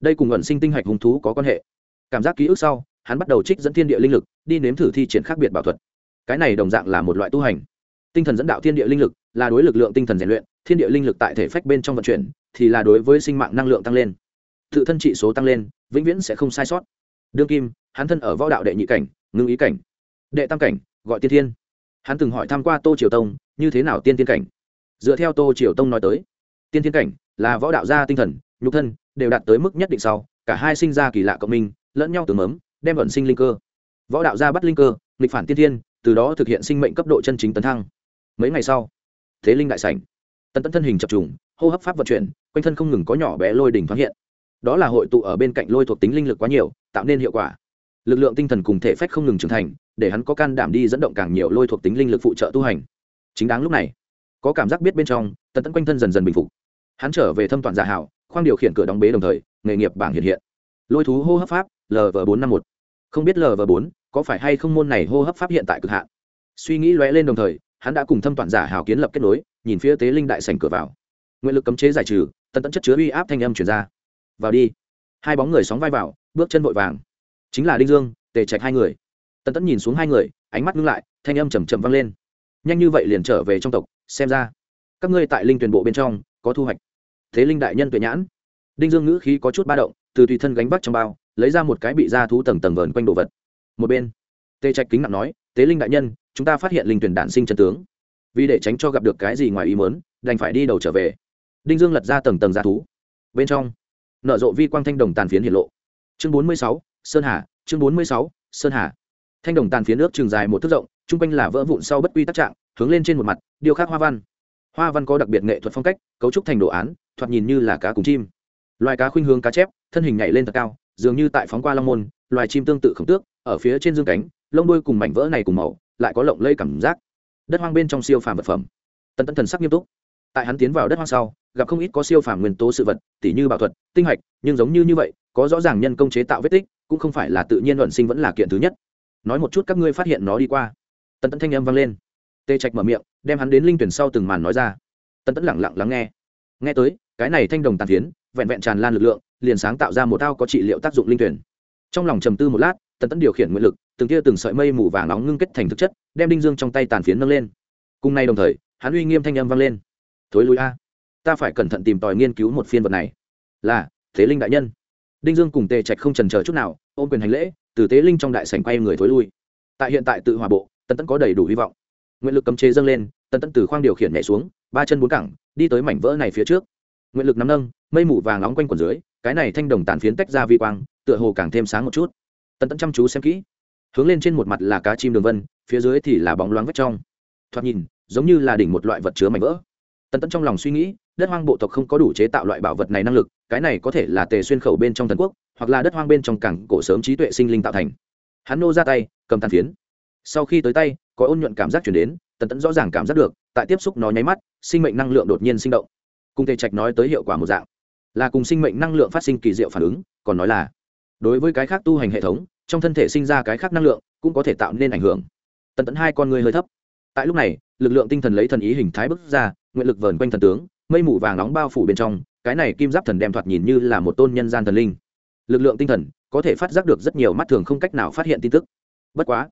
Đây cùng ẩn sinh tinh hạch hung thú có quan hệ. Cảm giác ký ức sau, hắn bắt đầu trích dẫn thiên địa linh lực, đi nếm thử thi triển khác biệt bảo thuật. Cái này đồng dạng là một loại tu hành. Tinh thần dẫn đạo thiên địa linh lực là đối lực lượng tinh thần rèn luyện, thiên địa linh lực tại thể phách bên trong vận chuyển, thì là đối với sinh mạng năng lượng tăng lên. Tự thân trị số tăng lên, vĩnh viễn sẽ không sai sót. Đương kim, hắn thân ở võ đạo đệ nhị cảnh, ngưng ý cảnh đệ tam cảnh, gọi tiên thiên. Hắn từng hỏi tham q u a tô triều tông, như thế nào tiên tiên cảnh? Dựa theo tô triều tông nói tới, tiên thiên cảnh là võ đạo gia tinh thần, nhục thân đều đạt tới mức nhất định sau, cả hai sinh ra kỳ lạ cộng minh, lẫn nhau từ ấm, đem vận sinh linh cơ. Võ đạo gia bắt linh cơ, nghịch phản tiên thiên, từ đó thực hiện sinh mệnh cấp độ chân chính tấn thăng. Mấy ngày sau, thế linh đại sảnh. Tân tấn thân hình chập trùng, hô hấp pháp vận chuyển, quanh thân không ngừng có nhỏ bé lôi đỉnh thoáng hiện. Đó là hội tụ ở bên cạnh lôi thuộc tính linh lực quá nhiều, tạo nên hiệu quả lực lượng tinh thần cùng thể phách không ngừng trưởng thành, để hắn có can đảm đi dẫn động càng nhiều lôi thuộc tính linh lực phụ trợ tu hành. Chính đáng lúc này, có cảm giác biết bên trong, tần tẫn quanh thân dần dần bình phục. Hắn trở về thâm toàn giả hảo, khoang điều khiển cửa đóng bế đồng thời, nghề nghiệp bảng hiện hiện. Lôi thú hô hấp pháp lv bốn năm một. Không biết lv bốn, có phải hay không môn này hô hấp pháp hiện tại cực hạn? Suy nghĩ lóe lên đồng thời, hắn đã cùng thâm toàn giả hảo kiến lập kết nối, nhìn phía tế linh đại sành cửa vào. Nguyện lực cấm chế giải trừ, tần tẫn chất chứa uy áp thanh âm chuyển ra. Vào đi. Hai bóng người sóng vai vào, bước chân vội vàng chính là đinh dương tề trạch hai người tần tẫn nhìn xuống hai người ánh mắt ngưng lại thanh âm chầm chậm vang lên nhanh như vậy liền trở về trong tộc xem ra các ngươi tại linh tuyển bộ bên trong có thu hoạch thế linh đại nhân tuệ nhãn đinh dương ngữ khí có chút ba động từ tùy thân gánh bắt trong bao lấy ra một cái bị da thú tầng tầng vờn quanh đồ vật một bên tề trạch kính nặng nói tế linh đại nhân chúng ta phát hiện linh tuyển đản sinh chân tướng vì để tránh cho gặp được cái gì ngoài ý mớn đành phải đi đầu trở về đinh dương lật ra tầng tầng da thú bên trong nở rộ vi quang thanh đồng tàn phiến hiển lộ chương bốn mươi sáu sơn hà, chương bốn mươi sáu, sơn hà. Thanh đồng tàn phía nước trường dài một thước rộng, chung quanh là vỡ vụn sau bất quy tắc trạng, hướng lên trên một mặt, điêu khắc hoa văn. Hoa văn có đặc biệt nghệ thuật phong cách, cấu trúc thành đồ án, thoạt nhìn như là cá cùng chim. Loài cá khuynh hướng cá chép, thân hình nhảy lên thật cao, dường như tại phóng qua long môn, loài chim tương tự khổng tước, ở phía trên dương cánh, lông đuôi cùng mảnh vỡ này cùng màu, lại có lộng lây cảm giác. Đất hoang bên trong siêu phàm vật phẩm. Tân tân thần sắc nghiêm túc. Tại hắn tiến vào đất hoang sau, gặp không ít có siêu phàm nguyên tố sự vật, tỉ như bảo thuật, tinh hạch, nhưng giống như như vậy, có rõ ràng nhân công chế tạo vết tích cũng không phải là tự nhiên luận sinh vẫn là kiện thứ nhất. Nói một chút các ngươi phát hiện nó đi qua. Tần tẫn thanh âm vang lên. Tê trạch mở miệng, đem hắn đến linh tuyển sau từng màn nói ra. Tần tẫn lẳng lặng lắng nghe. Nghe tới, cái này thanh đồng tàn phiến, vẹn vẹn tràn lan lực lượng, liền sáng tạo ra một thao có trị liệu tác dụng linh tuyển. Trong lòng trầm tư một lát, tần tẫn điều khiển nguyện lực, từng tia từng sợi mây mù vàng nóng ngưng kết thành thực chất, đem đinh dương trong tay tàn phiến nâng lên. Cùng nay đồng thời, hắn uy nghiêm thanh âm vang lên. Thối lui a. Ta phải cẩn thận tìm tòi nghiên cứu một phiên vật này. Là, thế linh đại nhân đinh dương cùng tề trạch không trần chờ chút nào, ôm quyền hành lễ, từ tế linh trong đại sảnh quay người thối lui. Tại hiện tại tự hòa bộ, tần tẫn có đầy đủ hy vọng. Nguyện lực cấm chế dâng lên, tần tẫn từ khoang điều khiển nhảy xuống, ba chân bốn cẳng, đi tới mảnh vỡ này phía trước. Nguyện lực nắm nâng, mây mù vàng nóng quanh quần dưới, cái này thanh đồng tàn phiến tách ra vi quang, tựa hồ càng thêm sáng một chút. Tần tẫn chăm chú xem kỹ. Hướng lên trên một mặt là cá chim đường vân, phía dưới thì là bóng loáng vách trong. Thoạt nhìn, giống như là đỉnh một loại vật chứa mảnh vỡ. Tần tẫn trong lòng suy nghĩ đất hoang bộ tộc không có đủ chế tạo loại bảo vật này năng lực, cái này có thể là tề xuyên khẩu bên trong thần quốc, hoặc là đất hoang bên trong cảng cổ sớm trí tuệ sinh linh tạo thành. Hắn nô ra tay, cầm tàn phiến. Sau khi tới tay, có ôn nhuận cảm giác chuyển đến, tần tẫn rõ ràng cảm giác được, tại tiếp xúc nó nháy mắt, sinh mệnh năng lượng đột nhiên sinh động. Cùng tề trạch nói tới hiệu quả một dạng. Là cùng sinh mệnh năng lượng phát sinh kỳ diệu phản ứng, còn nói là, đối với cái khác tu hành hệ thống, trong thân thể sinh ra cái khác năng lượng, cũng có thể tạo nên ảnh hưởng. Tần tẫn hai con người hơi thấp. Tại lúc này, lực lượng tinh thần lấy thần ý hình thái bức ra, nguyện lực vờn quanh thần tướng mây mù vàng nóng bao phủ bên trong, cái này kim giáp thần đem thoạt nhìn như là một tôn nhân gian thần linh. Lực lượng tinh thần có thể phát giác được rất nhiều mắt thường không cách nào phát hiện tin tức. Bất quá,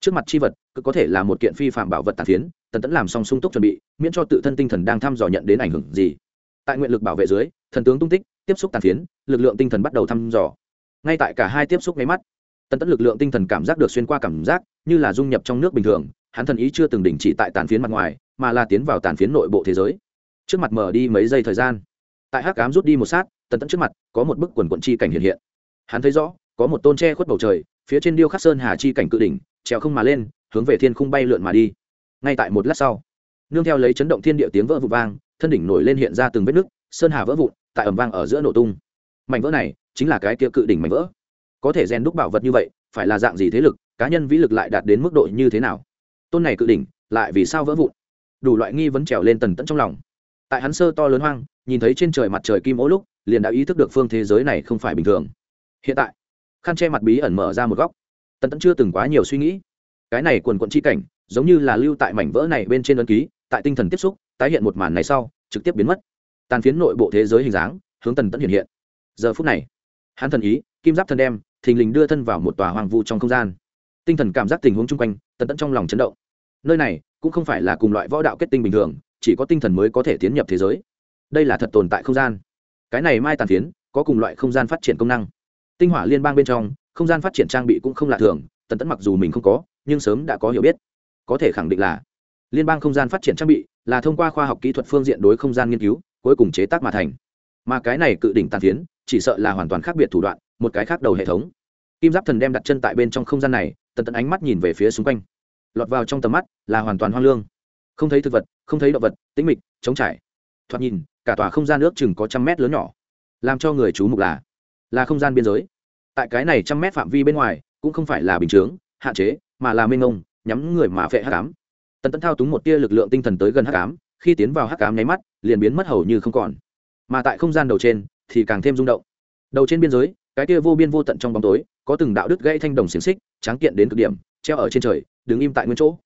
trước mặt chi vật cứ có thể là một kiện phi phạm bảo vật tàn phiến, tần tẫn làm xong sung túc chuẩn bị, miễn cho tự thân tinh thần đang thăm dò nhận đến ảnh hưởng gì. Tại nguyện lực bảo vệ dưới, thần tướng tung tích, tiếp xúc tàn phiến, lực lượng tinh thần bắt đầu thăm dò. Ngay tại cả hai tiếp xúc máy mắt, tần tẫn lực lượng tinh thần cảm giác được xuyên qua cảm giác, như là dung nhập trong nước bình thường, hắn thần ý chưa từng đình chỉ tại tàn phiến mặt ngoài, mà là tiến vào tàn phiến nội bộ thế giới trước mặt mở đi mấy giây thời gian. Tại hắc cám rút đi một sát, tần tẫn trước mặt có một bức quần quận chi cảnh hiện hiện. Hắn thấy rõ, có một tôn tre khuất bầu trời, phía trên điêu khắc sơn hà chi cảnh cự đỉnh trèo không mà lên, hướng về thiên khung bay lượn mà đi. Ngay tại một lát sau, nương theo lấy chấn động thiên địa tiếng vỡ vụt vang, thân đỉnh nổi lên hiện ra từng vết nứt, sơn hà vỡ vụn, tại ẩm vang ở giữa nổ tung. Mảnh vỡ này chính là cái kia cự đỉnh mảnh vỡ. Có thể rèn đúc bảo vật như vậy, phải là dạng gì thế lực, cá nhân vĩ lực lại đạt đến mức độ như thế nào? Tôn này cự đỉnh lại vì sao vỡ vụn? Đủ loại nghi vấn trèo lên tần tẫn trong lòng tại hắn sơ to lớn hoang, nhìn thấy trên trời mặt trời kim ố lúc, liền đã ý thức được phương thế giới này không phải bình thường. Hiện tại, khăn che mặt bí ẩn mở ra một góc. Tần tẫn chưa từng quá nhiều suy nghĩ. Cái này quần quận chi cảnh, giống như là lưu tại mảnh vỡ này bên trên ấn ký, tại tinh thần tiếp xúc, tái hiện một màn này sau, trực tiếp biến mất. Tàn phiến nội bộ thế giới hình dáng, hướng tần tẫn hiện hiện. Giờ phút này, hắn thần ý, kim giáp thần đem, thình lình đưa thân vào một tòa hoàng vu trong không gian. Tinh thần cảm giác tình huống chung quanh, tần tẫn trong lòng chấn động. Nơi này, cũng không phải là cùng loại võ đạo kết tinh bình thường chỉ có tinh thần mới có thể tiến nhập thế giới. Đây là thật tồn tại không gian. Cái này mai tàn phiến, có cùng loại không gian phát triển công năng. Tinh hỏa liên bang bên trong, không gian phát triển trang bị cũng không lạ thường, tần tẫn mặc dù mình không có, nhưng sớm đã có hiểu biết. Có thể khẳng định là, liên bang không gian phát triển trang bị là thông qua khoa học kỹ thuật phương diện đối không gian nghiên cứu, cuối cùng chế tác mà thành. Mà cái này cự đỉnh tàn phiến, chỉ sợ là hoàn toàn khác biệt thủ đoạn, một cái khác đầu hệ thống. Kim giáp thần đem đặt chân tại bên trong không gian này, tần tẫn ánh mắt nhìn về phía xung quanh. Lọt vào trong tầm mắt là hoàn toàn hoang lương không thấy thực vật, không thấy động vật, tĩnh mịch chống trải. Thoạt nhìn, cả tòa không gian nước chừng có trăm mét lớn nhỏ. Làm cho người chú mục là là không gian biên giới. Tại cái này trăm mét phạm vi bên ngoài, cũng không phải là bình chướng, hạn chế, mà là mênh ngông nhắm người mà phệ hắc ám. Tần tẫn thao túng một tia lực lượng tinh thần tới gần hắc ám, khi tiến vào hắc ám nháy mắt, liền biến mất hầu như không còn. Mà tại không gian đầu trên, thì càng thêm rung động. Đầu trên biên giới, cái tia vô biên vô tận trong bóng tối, có từng đạo đứt gãy thanh đồng xiềng xích, tráng kiện đến cực điểm, treo ở trên trời, đứng im tại nguyên chỗ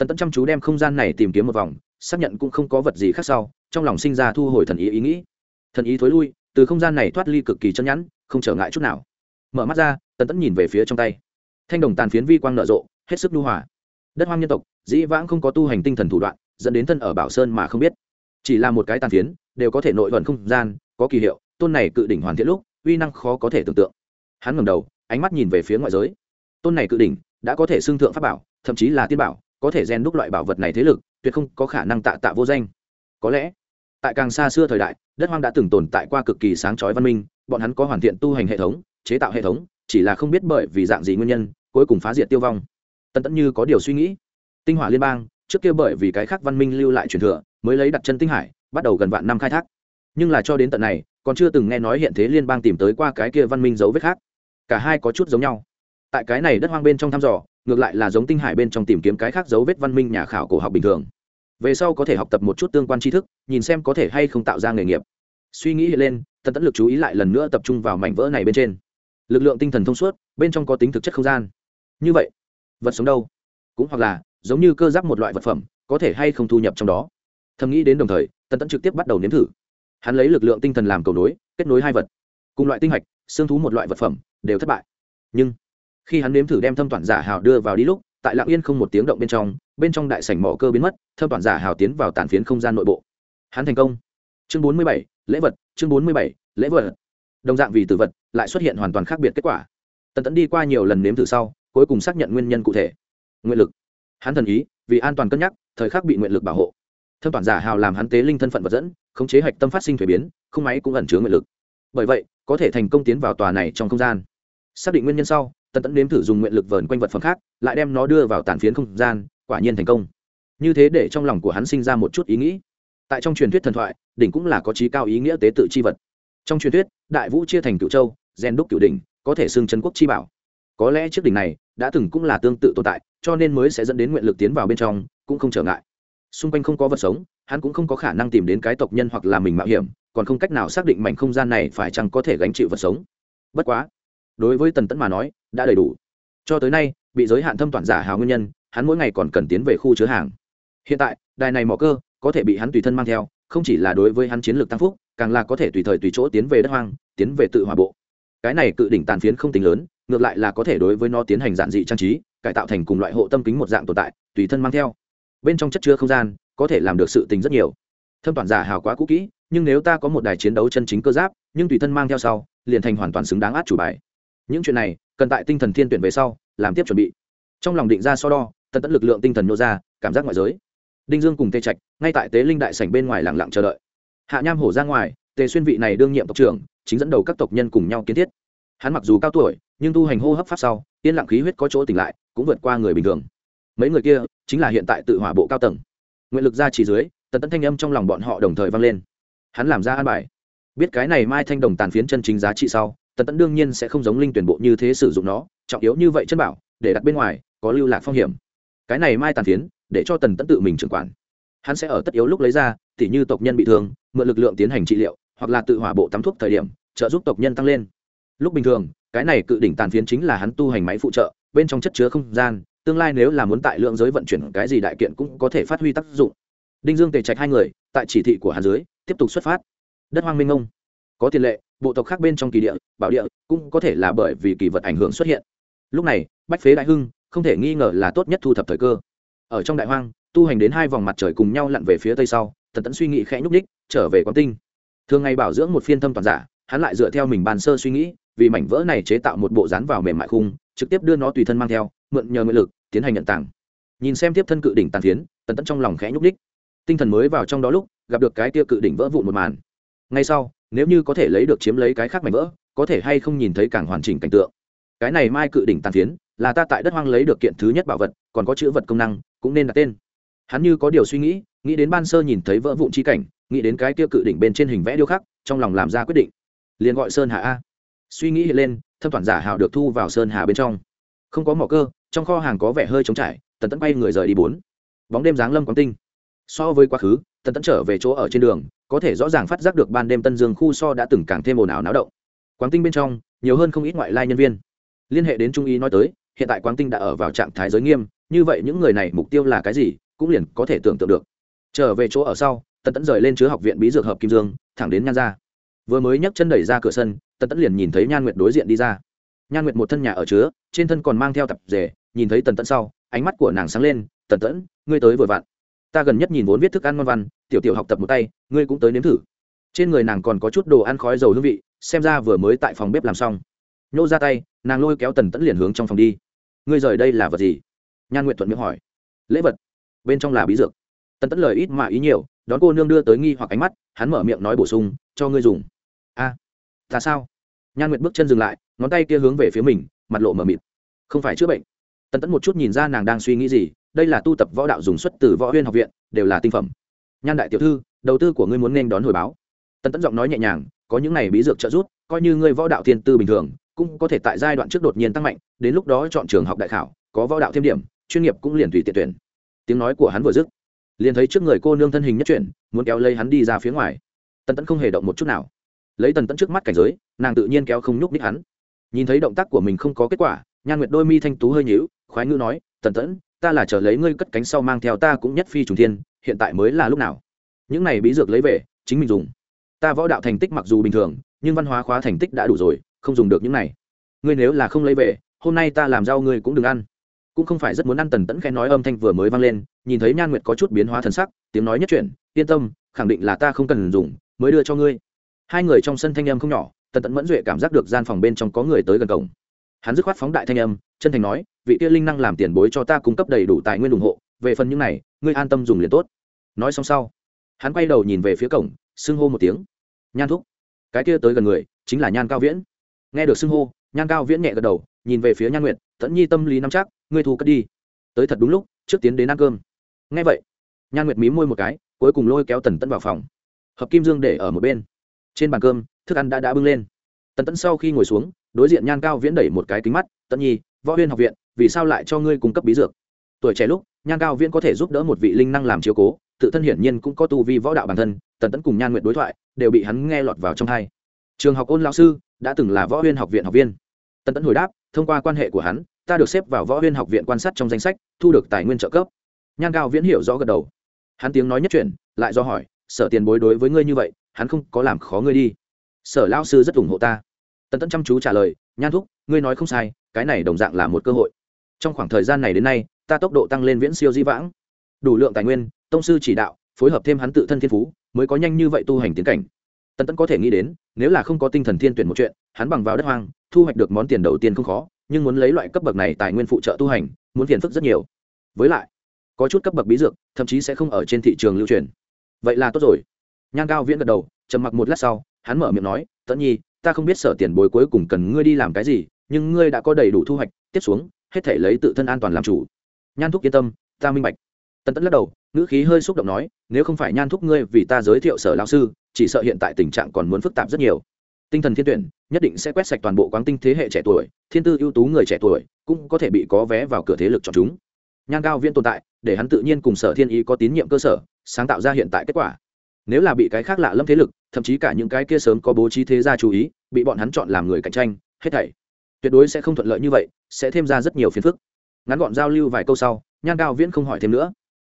tần tẫn chăm chú đem không gian này tìm kiếm một vòng, xác nhận cũng không có vật gì khác sau, trong lòng sinh ra thu hồi thần ý ý nghĩ. Thần ý thối lui, từ không gian này thoát ly cực kỳ chân nhẵn không trở ngại chút nào. Mở mắt ra, tần tẫn nhìn về phía trong tay. Thanh đồng tàn phiến vi quang nở rộ, hết sức lưu hòa. Đất hoang nhân tộc, dĩ vãng không có tu hành tinh thần thủ đoạn, dẫn đến thân ở bảo sơn mà không biết. Chỉ là một cái tàn phiến, đều có thể nội vận không gian, có kỳ hiệu, tôn này cự đỉnh hoàn thiện lúc, uy năng khó có thể tưởng tượng. Hắn ngầm đầu, ánh mắt nhìn về phía ngoại giới. Tôn này cự đỉnh, đã có thể xưng thượng pháp bảo, thậm chí là tiên bảo có thể rèn đúc loại bảo vật này thế lực, tuyệt không có khả năng tạ tạ vô danh. Có lẽ, tại càng xa xưa thời đại, đất hoang đã từng tồn tại qua cực kỳ sáng chói văn minh, bọn hắn có hoàn thiện tu hành hệ thống, chế tạo hệ thống, chỉ là không biết bởi vì dạng gì nguyên nhân, cuối cùng phá diệt tiêu vong. Tân tẫn như có điều suy nghĩ. Tinh hỏa liên bang, trước kia bởi vì cái khác văn minh lưu lại truyền thừa, mới lấy đặt chân tinh hải, bắt đầu gần vạn năm khai thác. Nhưng là cho đến tận này, còn chưa từng nghe nói hiện thế liên bang tìm tới qua cái kia văn minh dấu vết khác. Cả hai có chút giống nhau. Tại cái này đất hoang bên trong thăm dò ngược lại là giống tinh hải bên trong tìm kiếm cái khác dấu vết văn minh nhà khảo cổ học bình thường. Về sau có thể học tập một chút tương quan tri thức, nhìn xem có thể hay không tạo ra nghề nghiệp. Suy nghĩ lên, tần tẫn lực chú ý lại lần nữa tập trung vào mảnh vỡ này bên trên. Lực lượng tinh thần thông suốt, bên trong có tính thực chất không gian. Như vậy, vật sống đâu? Cũng hoặc là, giống như cơ giáp một loại vật phẩm, có thể hay không thu nhập trong đó? Thầm nghĩ đến đồng thời, tần tẫn trực tiếp bắt đầu nếm thử. Hắn lấy lực lượng tinh thần làm cầu nối, kết nối hai vật. Cùng loại tinh hạch, xương thú một loại vật phẩm, đều thất bại. Nhưng khi hắn nếm thử đem thâm toàn giả hào đưa vào đi lúc, tại lạng yên không một tiếng động bên trong bên trong đại sảnh mỏ cơ biến mất, thâm toàn giả hào tiến vào tàn phiến không gian nội bộ. Hắn thành công. Chương bốn mươi bảy, lễ vật, chương bốn mươi bảy, lễ vật. Đồng dạng vì tử vật, lại xuất hiện hoàn toàn khác biệt kết quả. Tần tẫn đi qua nhiều lần nếm thử sau, cuối cùng xác nhận nguyên nhân cụ thể. Nguyện lực. Hắn thần ý, vì an toàn cân nhắc, thời khắc bị nguyện lực bảo hộ. Thâm toàn giả hào làm hắn tế linh thân phận vật dẫn, khống chế hạch tâm phát sinh thuế biến, không máy cũng ẩn chứa nguyện lực. Bởi vậy, có thể thành công tiến vào tòa này trong không gian. Xác định nguyên nhân sau tần tẫn nếm thử dùng nguyện lực vờn quanh vật phẩm khác, lại đem nó đưa vào tàn phiến không gian, quả nhiên thành công. Như thế để trong lòng của hắn sinh ra một chút ý nghĩ. Tại trong truyền thuyết thần thoại, đỉnh cũng là có trí cao ý nghĩa tế tự chi vật. Trong truyền thuyết, đại vũ chia thành cựu châu, gen đúc cựu đỉnh, có thể xưng chân quốc chi bảo. Có lẽ chiếc đỉnh này đã từng cũng là tương tự tồn tại, cho nên mới sẽ dẫn đến nguyện lực tiến vào bên trong, cũng không trở ngại. Xung quanh không có vật sống, hắn cũng không có khả năng tìm đến cái tộc nhân hoặc là mình mạo hiểm, còn không cách nào xác định mảnh không gian này phải chăng có thể gánh chịu vật sống. Bất quá đối với tần tẫn mà nói, đã đầy đủ. Cho tới nay, bị giới hạn thâm toàn giả hào nguyên nhân, hắn mỗi ngày còn cần tiến về khu chứa hàng. Hiện tại, đài này mỏ cơ, có thể bị hắn tùy thân mang theo, không chỉ là đối với hắn chiến lược tăng phúc, càng là có thể tùy thời tùy chỗ tiến về đất hoang, tiến về tự hòa bộ. Cái này cự đỉnh tàn phiến không tính lớn, ngược lại là có thể đối với nó tiến hành giản dị trang trí, cải tạo thành cùng loại hộ tâm kính một dạng tồn tại, tùy thân mang theo. Bên trong chất chứa không gian, có thể làm được sự tình rất nhiều. Thâm toàn giả hào quá cũ kỹ, nhưng nếu ta có một đài chiến đấu chân chính cơ giáp, nhưng tùy thân mang theo sau, liền thành hoàn toàn xứng đáng át chủ bài những chuyện này, cần tại tinh thần thiên tuyển về sau, làm tiếp chuẩn bị. Trong lòng định ra so đo tận tận lực lượng tinh thần nô ra, cảm giác ngoại giới. Đinh dương cùng tê trạch, ngay tại tế linh đại sảnh bên ngoài lặng lặng chờ đợi. Hạ nham hổ ra ngoài, tề xuyên vị này đương nhiệm tộc trưởng, chính dẫn đầu các tộc nhân cùng nhau kiến thiết. Hắn mặc dù cao tuổi, nhưng tu hành hô hấp pháp sau, yên lặng khí huyết có chỗ tỉnh lại, cũng vượt qua người bình thường. Mấy người kia, chính là hiện tại tự hỏa bộ cao tầng. Nguyện lực ra chỉ dưới, tần tẫn thanh âm trong lòng bọn họ đồng thời vang lên. Hắn làm ra an bài. Biết cái này mai thanh đồng tàn phiến chân chính giá trị sau tần Tẫn đương nhiên sẽ không giống linh tuyển bộ như thế sử dụng nó, trọng yếu như vậy chân bảo, để đặt bên ngoài, có lưu lạc phong hiểm. Cái này mai tàn phiến, để cho tần Tẫn tự mình trưởng quản. Hắn sẽ ở tất yếu lúc lấy ra, tỉ như tộc nhân bị thương, mượn lực lượng tiến hành trị liệu, hoặc là tự hỏa bộ tắm thuốc thời điểm, trợ giúp tộc nhân tăng lên. Lúc bình thường, cái này cự đỉnh tàn phiến chính là hắn tu hành máy phụ trợ, bên trong chất chứa không gian, tương lai nếu là muốn tại lượng giới vận chuyển cái gì đại kiện cũng có thể phát huy tác dụng. Đinh dương tề trạch hai người, tại chỉ thị của hắn dưới, tiếp tục xuất phát. Đất hoang minh ông. Có tiền lệ bộ tộc khác bên trong kỳ địa, bảo địa, cũng có thể là bởi vì kỳ vật ảnh hưởng xuất hiện. Lúc này, bách phế đại hưng không thể nghi ngờ là tốt nhất thu thập thời cơ. Ở trong đại hoang, tu hành đến hai vòng mặt trời cùng nhau lặn về phía tây sau, tần tẫn suy nghĩ khẽ nhúc đích trở về quán tinh. Thường ngày bảo dưỡng một phiên thâm toàn giả, hắn lại dựa theo mình bàn sơ suy nghĩ, vì mảnh vỡ này chế tạo một bộ dán vào mềm mại khung, trực tiếp đưa nó tùy thân mang theo, mượn nhờ nguyện lực, tiến hành nhận tảng nhìn xem tiếp thân cự đỉnh tàn phiến, tần tẫn trong lòng khẽ nhúc đích tinh thần mới vào trong đó lúc, gặp được cái tia cự đỉnh vỡ vụn một màn. Ngay sau nếu như có thể lấy được chiếm lấy cái khác mảnh vỡ, có thể hay không nhìn thấy càng hoàn chỉnh cảnh tượng. Cái này mai cự đỉnh tàn phiến, là ta tại đất hoang lấy được kiện thứ nhất bảo vật, còn có chữ vật công năng, cũng nên đặt tên. Hắn như có điều suy nghĩ nghĩ đến ban sơ nhìn thấy vỡ vụn chi cảnh, nghĩ đến cái kia cự đỉnh bên trên hình vẽ điêu khắc, trong lòng làm ra quyết định. Liền gọi sơn hà a. Suy nghĩ hiện lên, thâm toàn giả hào được thu vào sơn hà bên trong. Không có mỏ cơ, trong kho hàng có vẻ hơi trống trải, tần tẫn bay người rời đi bốn. Bóng đêm giáng lâm quán tinh. So với quá khứ tần tẫn trở về chỗ ở trên đường, có thể rõ ràng phát giác được ban đêm tân dương khu so đã từng càng thêm ồn ào náo động. Quán tinh bên trong, nhiều hơn không ít ngoại lai nhân viên. Liên hệ đến trung ý nói tới, hiện tại quán tinh đã ở vào trạng thái giới nghiêm, như vậy những người này mục tiêu là cái gì, cũng liền có thể tưởng tượng được. Trở về chỗ ở sau, tần tẫn rời lên chứa học viện bí dược hợp kim dương, thẳng đến nhan ra vừa mới nhấc chân đẩy ra cửa sân, tần tẫn liền nhìn thấy nhan nguyệt đối diện đi ra. Nhan nguyệt một thân nhà ở chứa, trên thân còn mang theo tập rể, nhìn thấy tần tẫn sau, ánh mắt của nàng sáng lên, tần tẫn, ngươi tới vừa vặn ta gần nhất nhìn vốn viết thức ăn ngon văn tiểu tiểu học tập một tay ngươi cũng tới nếm thử. Trên người nàng còn có chút đồ ăn khói dầu hương vị xem ra vừa mới tại phòng bếp làm xong. Nhô ra tay nàng lôi kéo tần tẫn liền hướng trong phòng đi. Ngươi rời đây là vật gì? Nhan nguyện thuận miệng hỏi. Lễ vật. Bên trong là bí dược. Tần tẫn lời ít mà ý nhiều đón cô nương đưa tới nghi hoặc ánh mắt hắn mở miệng nói bổ sung cho ngươi dùng. A à, ta sao? Nhan nguyệt bước chân dừng lại ngón tay kia hướng về phía mình mặt lộ mờ mịt. Không phải chữa bệnh. Tần tẫn một chút nhìn ra nàng đang suy nghĩ gì đây là tu tập võ đạo dùng xuất từ võ huyên học viện, đều là tinh phẩm. Nhan đại tiểu thư, đầu tư của ngươi muốn nên đón hồi báo. Tần tẫn giọng nói nhẹ nhàng, có những này bí dược trợ giúp, coi như ngươi võ đạo thiên tư bình thường, cũng có thể tại giai đoạn trước đột nhiên tăng mạnh, đến lúc đó chọn trường học đại khảo, có võ đạo thêm điểm, chuyên nghiệp cũng liền tùy tiện tuyển. Tiếng nói của hắn vừa dứt, liền thấy trước người cô nương thân hình nhất chuyển, muốn kéo lấy hắn đi ra phía ngoài. Tần tẫn không hề động một chút nào. Lấy tần tẫn trước mắt cảnh giới, nàng tự nhiên kéo không nhúc ních hắn. Nhìn thấy động tác của mình không có kết quả, nhan nguyệt đôi mi thanh tú hơi nhíu, khoái ngữ nói, tần tẫn ta là chờ lấy ngươi cất cánh sau mang theo ta cũng nhất phi trùng thiên, hiện tại mới là lúc nào? Những này bí dược lấy về, chính mình dùng. Ta võ đạo thành tích mặc dù bình thường, nhưng văn hóa khóa thành tích đã đủ rồi, không dùng được những này. Ngươi nếu là không lấy về, hôm nay ta làm rau ngươi cũng đừng ăn. Cũng không phải rất muốn ăn tần tẫn khen nói âm thanh vừa mới vang lên, nhìn thấy nhan nguyệt có chút biến hóa thần sắc, tiếng nói nhất chuyển, yên tâm, khẳng định là ta không cần dùng, mới đưa cho ngươi. Hai người trong sân thanh âm không nhỏ, tần tẫn mẫn duệ cảm giác được gian phòng bên trong có người tới gần cổng hắn dứt khoát phóng đại thanh âm, chân thành nói, vị kia linh năng làm tiền bối cho ta cung cấp đầy đủ tài nguyên ủng hộ, về phần những này, ngươi an tâm dùng liền tốt. Nói xong sau, hắn quay đầu nhìn về phía cổng, xưng hô một tiếng. Nhan thúc. Cái kia tới gần người, chính là nhan cao viễn. Nghe được xưng hô, nhan cao viễn nhẹ gật đầu, nhìn về phía nhan nguyệt tẫn nhi tâm lý nắm chắc, ngươi thu cất đi. Tới thật đúng lúc, trước tiến đến ăn cơm. Nghe vậy, nhan nguyệt mí môi một cái, cuối cùng lôi kéo tần tẫn vào phòng. Hợp kim dương để ở một bên. Trên bàn cơm, thức ăn đã đã bưng lên. Tần tẫn sau khi ngồi xuống đối diện nhan cao viễn đẩy một cái kính mắt tẫn nhi, võ huyên học viện, vì sao lại cho ngươi cung cấp bí dược? Tuổi trẻ lúc, nhan cao viễn có thể giúp đỡ một vị linh năng làm chiếu cố, tự thân hiển nhiên cũng có tu vi võ đạo bản thân, tần tẫn cùng nhan nguyện đối thoại đều bị hắn nghe lọt vào trong hai trường học ôn lão sư đã từng là võ huyên học viện học viên. Tần tẫn hồi đáp, thông qua quan hệ của hắn, ta được xếp vào võ huyên học viện quan sát trong danh sách, thu được tài nguyên trợ cấp. Nhan cao viễn hiểu rõ gật đầu. Hắn tiếng nói nhất chuyển, lại do hỏi, sở tiền bối đối với ngươi như vậy, hắn không có làm khó ngươi đi. Sở lao sư rất ủng hộ ta tần tẫn chăm chú trả lời, nhan thúc, ngươi nói không sai, cái này đồng dạng là một cơ hội. Trong khoảng thời gian này đến nay, ta tốc độ tăng lên viễn siêu di vãng. Đủ lượng tài nguyên, tông sư chỉ đạo, phối hợp thêm hắn tự thân thiên phú, mới có nhanh như vậy tu hành tiến cảnh. Tần tẫn có thể nghĩ đến, nếu là không có tinh thần thiên tuyển một chuyện, hắn bằng vào đất hoang, thu hoạch được món tiền đầu tiên không khó, nhưng muốn lấy loại cấp bậc này tài nguyên phụ trợ tu hành, muốn phiền phức rất nhiều. Với lại, có chút cấp bậc bí dược, thậm chí sẽ không ở trên thị trường lưu truyền. Vậy là tốt rồi. Nhan cao viễn gật đầu, trầm mặc một lát sau, hắn mở miệng nói, tẫn nhi ta không biết sở tiền bối cuối cùng cần ngươi đi làm cái gì, nhưng ngươi đã có đầy đủ thu hoạch, tiếp xuống, hết thể lấy tự thân an toàn làm chủ. Nhan thúc yên tâm, ta minh bạch. Tần tẫn lắc đầu, ngữ khí hơi xúc động nói, nếu không phải nhan thúc ngươi vì ta giới thiệu sở lao sư, chỉ sợ hiện tại tình trạng còn muốn phức tạp rất nhiều. Tinh thần thiên tuyển, nhất định sẽ quét sạch toàn bộ quán tinh thế hệ trẻ tuổi, thiên tư ưu tú người trẻ tuổi cũng có thể bị có vé vào cửa thế lực chọn chúng. Nhan cao viên tồn tại, để hắn tự nhiên cùng sở thiên ý có tín nhiệm cơ sở, sáng tạo ra hiện tại kết quả nếu là bị cái khác lạ lâm thế lực, thậm chí cả những cái kia sớm có bố trí thế gia chú ý, bị bọn hắn chọn làm người cạnh tranh, hết thảy. Tuyệt đối sẽ không thuận lợi như vậy, sẽ thêm ra rất nhiều phiền phức. Ngắn gọn giao lưu vài câu sau, nhan cao viễn không hỏi thêm nữa.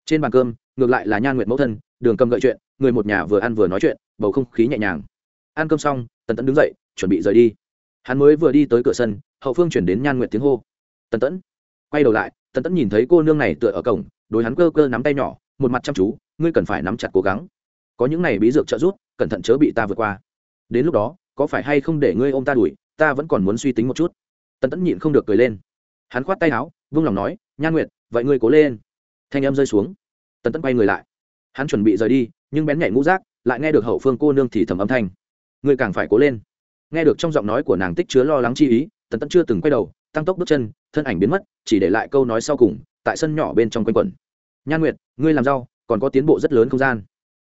Trên bàn cơm, ngược lại là nhan nguyệt mẫu thân, đường cầm gợi chuyện, người một nhà vừa ăn vừa nói chuyện, bầu không khí nhẹ nhàng. Ăn cơm xong, tần tẫn đứng dậy, chuẩn bị rời đi. Hắn mới vừa đi tới cửa sân, hậu phương chuyển đến nhan nguyệt tiếng hô. Tần tẫn. Quay đầu lại, tần tẫn nhìn thấy cô nương này tựa ở cổng, đối hắn cơ cơ nắm tay nhỏ, một mặt chăm chú, ngươi cần phải nắm chặt cố gắng có những này bí dược trợ giúp, cẩn thận chớ bị ta vượt qua. Đến lúc đó, có phải hay không để ngươi ôm ta đuổi, ta vẫn còn muốn suy tính một chút. Tần tẫn nhịn không được cười lên. Hắn khoát tay áo, vung lòng nói nhan nguyệt, vậy ngươi cố lên. Thanh em rơi xuống. Tần tẫn quay người lại. Hắn chuẩn bị rời đi, nhưng bén nhảy ngũ rác lại nghe được hậu phương cô nương thì thầm âm thanh. Ngươi càng phải cố lên. Nghe được trong giọng nói của nàng tích chứa lo lắng chi ý, tần tẫn chưa từng quay đầu, tăng tốc bước chân, thân ảnh biến mất, chỉ để lại câu nói sau cùng, tại sân nhỏ bên trong quanh quẩn. Nhan nguyệt, ngươi làm rau, còn có tiến bộ rất lớn không gian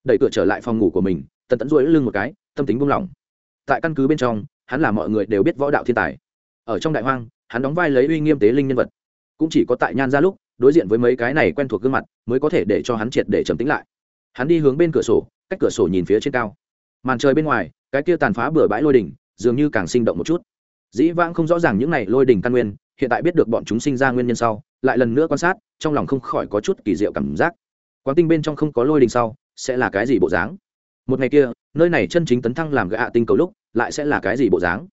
đẩy cửa trở lại phòng ngủ của mình, tần tẫn duỗi lưng một cái, tâm tính buông lỏng. Tại căn cứ bên trong, hắn là mọi người đều biết võ đạo thiên tài. Ở trong đại hoang, hắn đóng vai lấy uy nghiêm tế linh nhân vật. Cũng chỉ có tại nhan ra lúc, đối diện với mấy cái này quen thuộc gương mặt, mới có thể để cho hắn triệt để trầm tĩnh lại. Hắn đi hướng bên cửa sổ, cách cửa sổ nhìn phía trên cao. Màn trời bên ngoài, cái kia tàn phá bừa bãi lôi đỉnh, dường như càng sinh động một chút. Dĩ vãng không rõ ràng những này lôi đỉnh căn nguyên, hiện tại biết được bọn chúng sinh ra nguyên nhân sau, lại lần nữa quan sát, trong lòng không khỏi có chút kỳ diệu cảm giác. Quán tinh bên trong không có lôi đỉnh sau sẽ là cái gì bộ dáng? Một ngày kia, nơi này chân chính tấn thăng làm gạ tinh cầu lúc, lại sẽ là cái gì bộ dáng?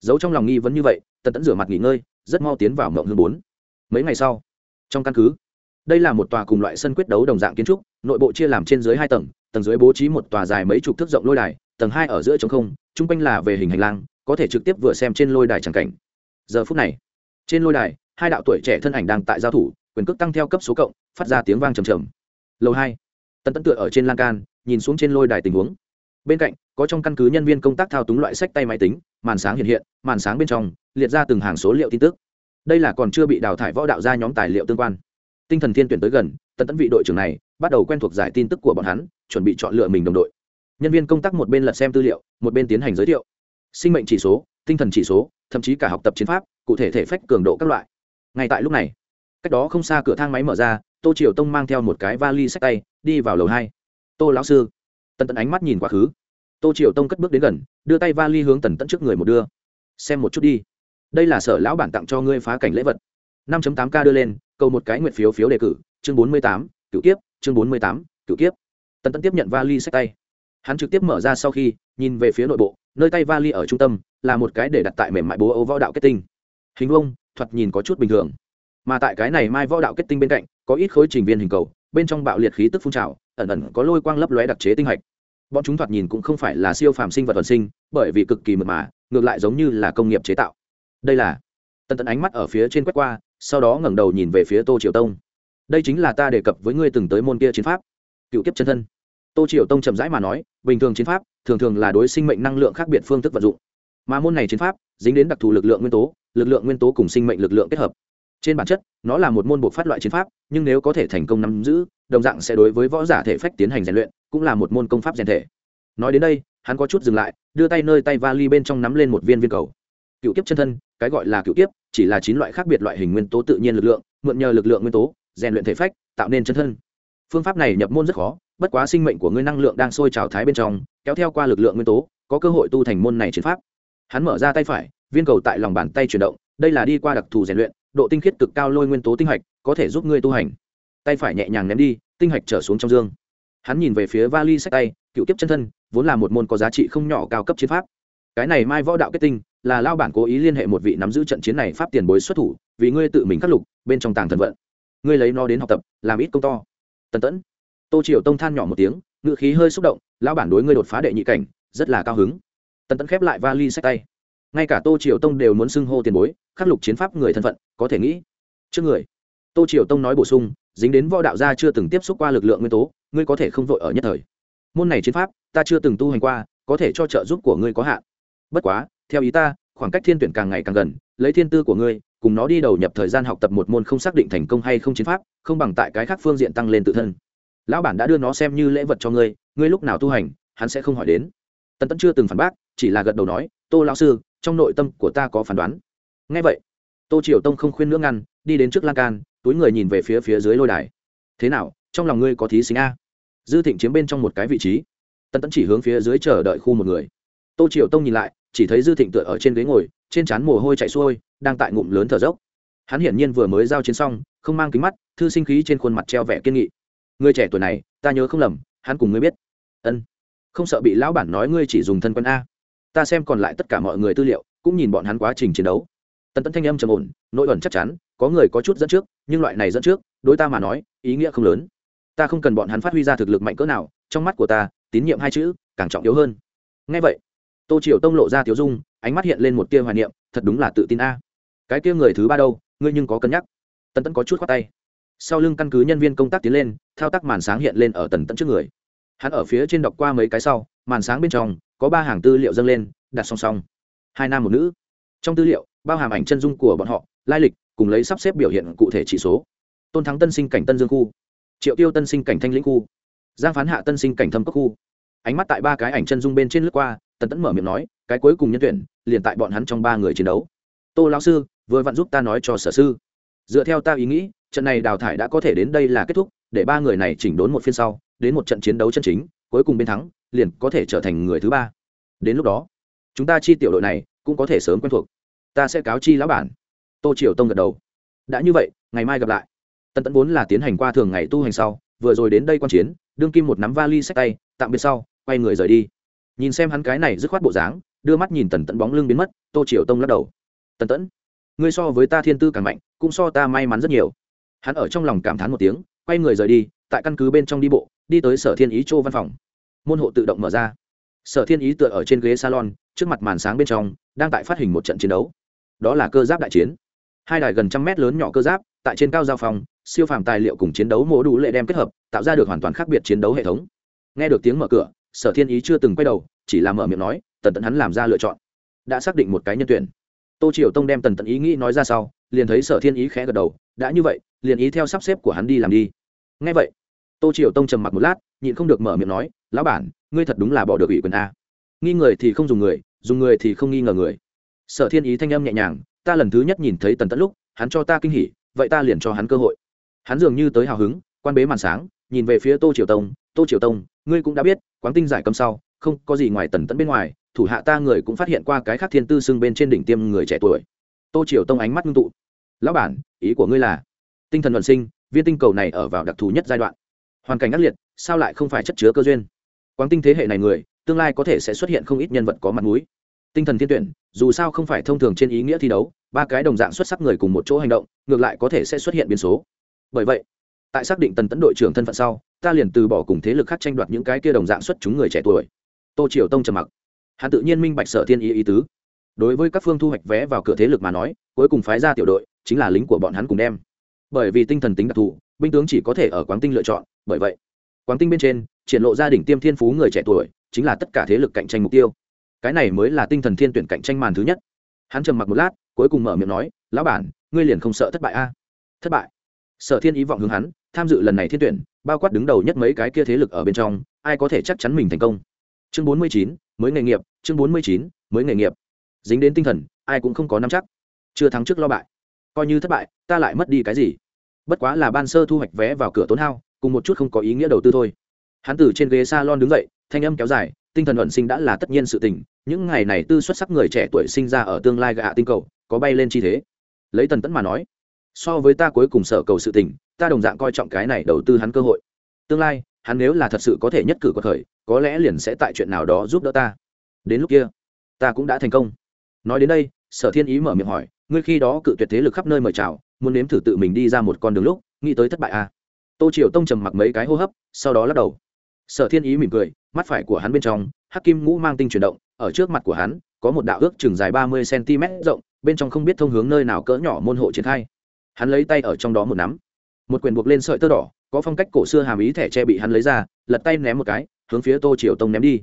Giấu trong lòng nghi vấn như vậy, tần tẫn rửa mặt nghỉ ngơi, rất mau tiến vào mộng hương bốn. Mấy ngày sau, trong căn cứ, đây là một tòa cùng loại sân quyết đấu đồng dạng kiến trúc, nội bộ chia làm trên dưới hai tầng tầng dưới bố trí một tòa dài mấy chục thước rộng lôi đài, tầng hai ở giữa trống không, chung quanh là về hình hành lang, có thể trực tiếp vừa xem trên lôi đài tràng cảnh. Giờ phút này, trên lôi đài, hai đạo tuổi trẻ thân ảnh đang tại giao thủ, quyền cước tăng theo cấp số cộng, phát ra tiếng vang trầm trầm. Lầu hai tần tấn tựa ở trên lan can, nhìn xuống trên lôi đài tình huống. Bên cạnh, có trong căn cứ nhân viên công tác thao túng loại sách tay máy tính, màn sáng hiện hiện, màn sáng bên trong, liệt ra từng hàng số liệu tin tức. Đây là còn chưa bị đào thải võ đạo ra nhóm tài liệu tương quan. Tinh thần thiên tuyển tới gần, tần tấn vị đội trưởng này bắt đầu quen thuộc giải tin tức của bọn hắn, chuẩn bị chọn lựa mình đồng đội. Nhân viên công tác một bên lật xem tư liệu, một bên tiến hành giới thiệu. Sinh mệnh chỉ số, tinh thần chỉ số, thậm chí cả học tập chiến pháp, cụ thể thể phách, cường độ các loại. Ngay tại lúc này, cách đó không xa cửa thang máy mở ra, tô triều tông mang theo một cái vali sách tay đi vào lầu hai. Tô lão sư. Tần tẫn ánh mắt nhìn quá khứ. Tô triều tông cất bước đến gần, đưa tay va ly hướng tần tẫn trước người một đưa. Xem một chút đi. Đây là sở lão bản tặng cho ngươi phá cảnh lễ vật. năm tám k đưa lên, cầu một cái nguyện phiếu phiếu đề cử, chương bốn mươi tám cựu kiếp, chương bốn mươi tám cựu kiếp. Tần tẫn tiếp nhận vali sách tay. Hắn trực tiếp mở ra sau khi, nhìn về phía nội bộ, nơi tay vali ở trung tâm, là một cái để đặt tại mềm mại bố ấu võ đạo kết tinh. Hình vông thoạt nhìn có chút bình thường. Mà tại cái này mai võ đạo kết tinh bên cạnh, có ít khối trình viên hình cầu bên trong bạo liệt khí tức phun trào, ẩn ẩn có lôi quang lấp lóe đặc chế tinh hạch. Bọn chúng thoạt nhìn cũng không phải là siêu phàm sinh vật thuần sinh, bởi vì cực kỳ mượt mà, ngược lại giống như là công nghiệp chế tạo. Đây là, tần tần ánh mắt ở phía trên quét qua, sau đó ngẩng đầu nhìn về phía tô triều tông. Đây chính là ta đề cập với ngươi từng tới môn kia chiến pháp. Cựu kiếp chân thân. Tô triều tông chậm rãi mà nói, bình thường chiến pháp, thường thường là đối sinh mệnh năng lượng khác biệt phương thức vận dụng. Mà môn này chiến pháp, dính đến đặc thù lực lượng nguyên tố, lực lượng nguyên tố cùng sinh mệnh lực lượng kết hợp trên bản chất, nó là một môn bộ phát loại chiến pháp, nhưng nếu có thể thành công nắm giữ, đồng dạng sẽ đối với võ giả thể phách tiến hành rèn luyện, cũng là một môn công pháp rèn thể. Nói đến đây, hắn có chút dừng lại, đưa tay nơi tay vali bên trong nắm lên một viên viên cầu. Cựu kiếp chân thân, cái gọi là cựu kiếp, chỉ là chín loại khác biệt loại hình nguyên tố tự nhiên lực lượng, mượn nhờ lực lượng nguyên tố, rèn luyện thể phách, tạo nên chân thân. Phương pháp này nhập môn rất khó, bất quá sinh mệnh của ngươi năng lượng đang sôi trào thái bên trong, kéo theo qua lực lượng nguyên tố, có cơ hội tu thành môn này chiến pháp. Hắn mở ra tay phải, viên cầu tại lòng bàn tay chuyển động, đây là đi qua đặc thù rèn luyện độ tinh khiết cực cao lôi nguyên tố tinh hạch, có thể giúp ngươi tu hành. Tay phải nhẹ nhàng ném đi, tinh hạch trở xuống trong dương. Hắn nhìn về phía vali sách tay, cựu kiếp chân thân, vốn là một môn có giá trị không nhỏ cao cấp chiến pháp. Cái này mai võ đạo kết tinh, là lao bản cố ý liên hệ một vị nắm giữ trận chiến này pháp tiền bối xuất thủ, vì ngươi tự mình khắc lục, bên trong tàng thần vận. Ngươi lấy nó đến học tập, làm ít công to. Tần tẫn. Tô triều tông than nhỏ một tiếng ngự khí hơi xúc động, lao bản đối ngươi đột phá đệ nhị cảnh, rất là cao hứng. Tần tẫn khép lại vali sách tay ngay cả tô triều tông đều muốn xưng hô tiền bối, khắc lục chiến pháp người thân phận, có thể nghĩ. Trước người, tô triều tông nói bổ sung, dính đến võ đạo gia chưa từng tiếp xúc qua lực lượng nguyên tố, ngươi có thể không vội ở nhất thời. Môn này chiến pháp, ta chưa từng tu hành qua, có thể cho trợ giúp của ngươi có hạn. Bất quá, theo ý ta, khoảng cách thiên tuyển càng ngày càng gần, lấy thiên tư của ngươi, cùng nó đi đầu nhập thời gian học tập một môn không xác định thành công hay không chiến pháp, không bằng tại cái khác phương diện tăng lên tự thân. Lão bản đã đưa nó xem như lễ vật cho ngươi ngươi lúc nào tu hành, hắn sẽ không hỏi đến. Tần tẫn chưa từng phản bác, chỉ là gật đầu nói, tô lão sư trong nội tâm của ta có phán đoán. Ngay vậy, tô triều tông không khuyên nữa ngăn, đi đến trước lan can, túi người nhìn về phía phía dưới lôi đài. Thế nào, trong lòng ngươi có thí sinh a? Dư thịnh chiếm bên trong một cái vị trí. Tần tẫn chỉ hướng phía dưới chờ đợi khu một người. Tô triều tông nhìn lại, chỉ thấy dư thịnh tựa ở trên ghế ngồi, trên trán mồ hôi chạy xuôi, đang tại ngụm lớn thở dốc. Hắn hiển nhiên vừa mới giao chiến xong, không mang kính mắt, thư sinh khí trên khuôn mặt treo vẻ kiên nghị. Người trẻ tuổi này, ta nhớ không lầm, hắn cùng ngươi biết. Ân. Không sợ bị lão bản nói ngươi chỉ dùng thân quân a ta xem còn lại tất cả mọi người tư liệu, cũng nhìn bọn hắn quá trình chiến đấu. Tần Tẫn thanh âm trầm ổn, nội ẩn chắc chắn, có người có chút dẫn trước, nhưng loại này dẫn trước, đối ta mà nói, ý nghĩa không lớn. Ta không cần bọn hắn phát huy ra thực lực mạnh cỡ nào, trong mắt của ta, tín nhiệm hai chữ, càng trọng yếu hơn. Ngay vậy, tô triều tông lộ ra tiếu dung, ánh mắt hiện lên một tia hoài niệm, thật đúng là tự tin a. Cái kia người thứ ba đâu, ngươi nhưng có cân nhắc. Tần Tẫn có chút khoát tay. Sau lưng căn cứ nhân viên công tác tiến lên, thao tác màn sáng hiện lên ở tần Tẫn trước người. Hắn ở phía trên đọc qua mấy cái sau, màn sáng bên trong có ba hàng tư liệu dâng lên, đặt song song. Hai nam một nữ. Trong tư liệu, bao hàm ảnh chân dung của bọn họ, lai lịch, cùng lấy sắp xếp biểu hiện cụ thể chỉ số. Tôn thắng tân sinh cảnh tân dương khu. Triệu tiêu tân sinh cảnh thanh lĩnh khu. Giang phán hạ tân sinh cảnh thâm cốc khu. Ánh mắt tại ba cái ảnh chân dung bên trên lướt qua, tần tẫn mở miệng nói, cái cuối cùng nhân tuyển, liền tại bọn hắn trong ba người chiến đấu. Tô lão sư, vừa vặn giúp ta nói cho sở sư. Dựa theo ta ý nghĩ, trận này đào thải đã có thể đến đây là kết thúc, để ba người này chỉnh đốn một phiên sau, đến một trận chiến đấu chân chính, cuối cùng bên thắng liền có thể trở thành người thứ ba. Đến lúc đó, chúng ta chi tiểu đội này cũng có thể sớm quen thuộc. Ta sẽ cáo chi lão bản. Tô triều tông gật đầu. Đã như vậy, ngày mai gặp lại. Tân tẫn vốn là tiến hành qua thường ngày tu hành sau, vừa rồi đến đây quan chiến, đương kim một nắm vali sách tay, tạm biệt sau, quay người rời đi. Nhìn xem hắn cái này dứt khoát bộ dáng, đưa mắt nhìn tần tẫn bóng lưng biến mất, tô triều tông lắc đầu. Tần tẫn ngươi so với ta thiên tư càng mạnh, cũng so ta may mắn rất nhiều. Hắn ở trong lòng cảm thán một tiếng, quay người rời đi, tại căn cứ bên trong đi bộ, đi tới sở thiên ý châu văn phòng môn hộ tự động mở ra. Sở thiên ý tựa ở trên ghế salon, trước mặt màn sáng bên trong, đang tại phát hình một trận chiến đấu. Đó là cơ giáp đại chiến. Hai đài gần trăm mét lớn nhỏ cơ giáp, tại trên cao giao phòng, siêu phàm tài liệu cùng chiến đấu mổ đủ lệ đem kết hợp, tạo ra được hoàn toàn khác biệt chiến đấu hệ thống. Nghe được tiếng mở cửa, sở thiên ý chưa từng quay đầu, chỉ là mở miệng nói, tần tận hắn làm ra lựa chọn. Đã xác định một cái nhân tuyển. Tô triều tông đem tần tận ý nghĩ nói ra sau, liền thấy sở thiên ý khẽ gật đầu, đã như vậy, liền ý theo sắp xếp của hắn đi làm đi. Ngay vậy, tô triều tông trầm mặc một lát nhịn không được mở miệng nói, lão bản, ngươi thật đúng là bỏ được ủy quyền a. Nghi người thì không dùng người dùng người thì không nghi ngờ người. Sở thiên ý thanh âm nhẹ nhàng, ta lần thứ nhất nhìn thấy tần tẫn lúc, hắn cho ta kinh hỉ, vậy ta liền cho hắn cơ hội. Hắn dường như tới hào hứng, quan bế màn sáng, nhìn về phía tô triều tông, tô triều tông, ngươi cũng đã biết, quán tinh giải cấm sau, không có gì ngoài tần tẫn bên ngoài, thủ hạ ta người cũng phát hiện qua cái khác thiên tư xưng bên trên đỉnh tiêm người trẻ tuổi. Tô triều tông ánh mắt ngưng tụ. Lão bản, ý của ngươi là, tinh thần luận sinh, viên tinh cầu này ở vào đặc thù nhất giai đoạn hoàn cảnh ác liệt, sao lại không phải chất chứa cơ duyên? Quáng tinh thế hệ này người, tương lai có thể sẽ xuất hiện không ít nhân vật có mặt mũi. Tinh thần thiên tuyển, dù sao không phải thông thường trên ý nghĩa thi đấu, ba cái đồng dạng xuất sắc người cùng một chỗ hành động, ngược lại có thể sẽ xuất hiện biến số. Bởi vậy, tại xác định tần tấn đội trưởng thân phận sau, ta liền từ bỏ cùng thế lực khác tranh đoạt những cái kia đồng dạng xuất chúng người trẻ tuổi. Tô triều tông trầm mặc. Hắn tự nhiên minh bạch sở thiên ý ý tứ. Đối với các phương thu hoạch vé vào cửa thế lực mà nói, cuối cùng phái ra tiểu đội, chính là lính của bọn hắn cùng đem. Bởi vì tinh thần tính đặc thù, binh tướng chỉ có thể ở quán tinh lựa chọn bởi vậy quán tinh bên trên triển lộ gia đình tiêm thiên phú người trẻ tuổi, chính là tất cả thế lực cạnh tranh mục tiêu. Cái này mới là tinh thần thiên tuyển cạnh tranh màn thứ nhất. Hắn trầm mặc một lát, cuối cùng mở miệng nói, lão bản, ngươi liền không sợ thất bại a? Thất bại? Sở thiên ý vọng hướng hắn, tham dự lần này thiên tuyển, bao quát đứng đầu nhất mấy cái kia thế lực ở bên trong, ai có thể chắc chắn mình thành công? Chương bốn mươi chín, mới nghề nghiệp, chương bốn mươi chín, mới nghề nghiệp. Dính đến tinh thần, ai cũng không có nắm chắc. Chưa thắng trước lo bại. Coi như thất bại, ta lại mất đi cái gì? Bất quá là ban sơ thu hoạch vé vào cửa tốn hao cùng một chút không có ý nghĩa đầu tư thôi. Hắn từ trên ghế s a lon đứng dậy, thanh âm kéo dài, tinh thần luận sinh đã là tất nhiên sự tình, những ngày này tư xuất sắc người trẻ tuổi sinh ra ở tương lai gạ tinh cầu, có bay lên chi thế. Lấy tần tẫn mà nói, so với ta cuối cùng sở cầu sự tình, ta đồng dạng coi trọng cái này đầu tư hắn cơ hội. Tương lai, hắn nếu là thật sự có thể nhất cử có thời, có lẽ liền sẽ tại chuyện nào đó giúp đỡ ta. Đến lúc kia, ta cũng đã thành công. Nói đến đây, sở thiên ý mở miệng hỏi, ngươi khi đó cự tuyệt thế lực khắp nơi mời chào, muốn nếm thử tự mình đi ra một con đường lúc, nghĩ tới thất bại à tô triều tông trầm mặc mấy cái hô hấp, sau đó lắc đầu. Sở thiên ý mỉm cười, mắt phải của hắn bên trong, hắc kim ngũ mang tinh chuyển động, ở trước mặt của hắn, có một đạo ước chừng dài ba mươi cm rộng, bên trong không biết thông hướng nơi nào cỡ nhỏ môn hộ triển khai. Hắn lấy tay ở trong đó một nắm. Một quyền buộc lên sợi tơ đỏ, có phong cách cổ xưa hàm ý thẻ tre bị hắn lấy ra, lật tay ném một cái, hướng phía tô triều tông ném đi.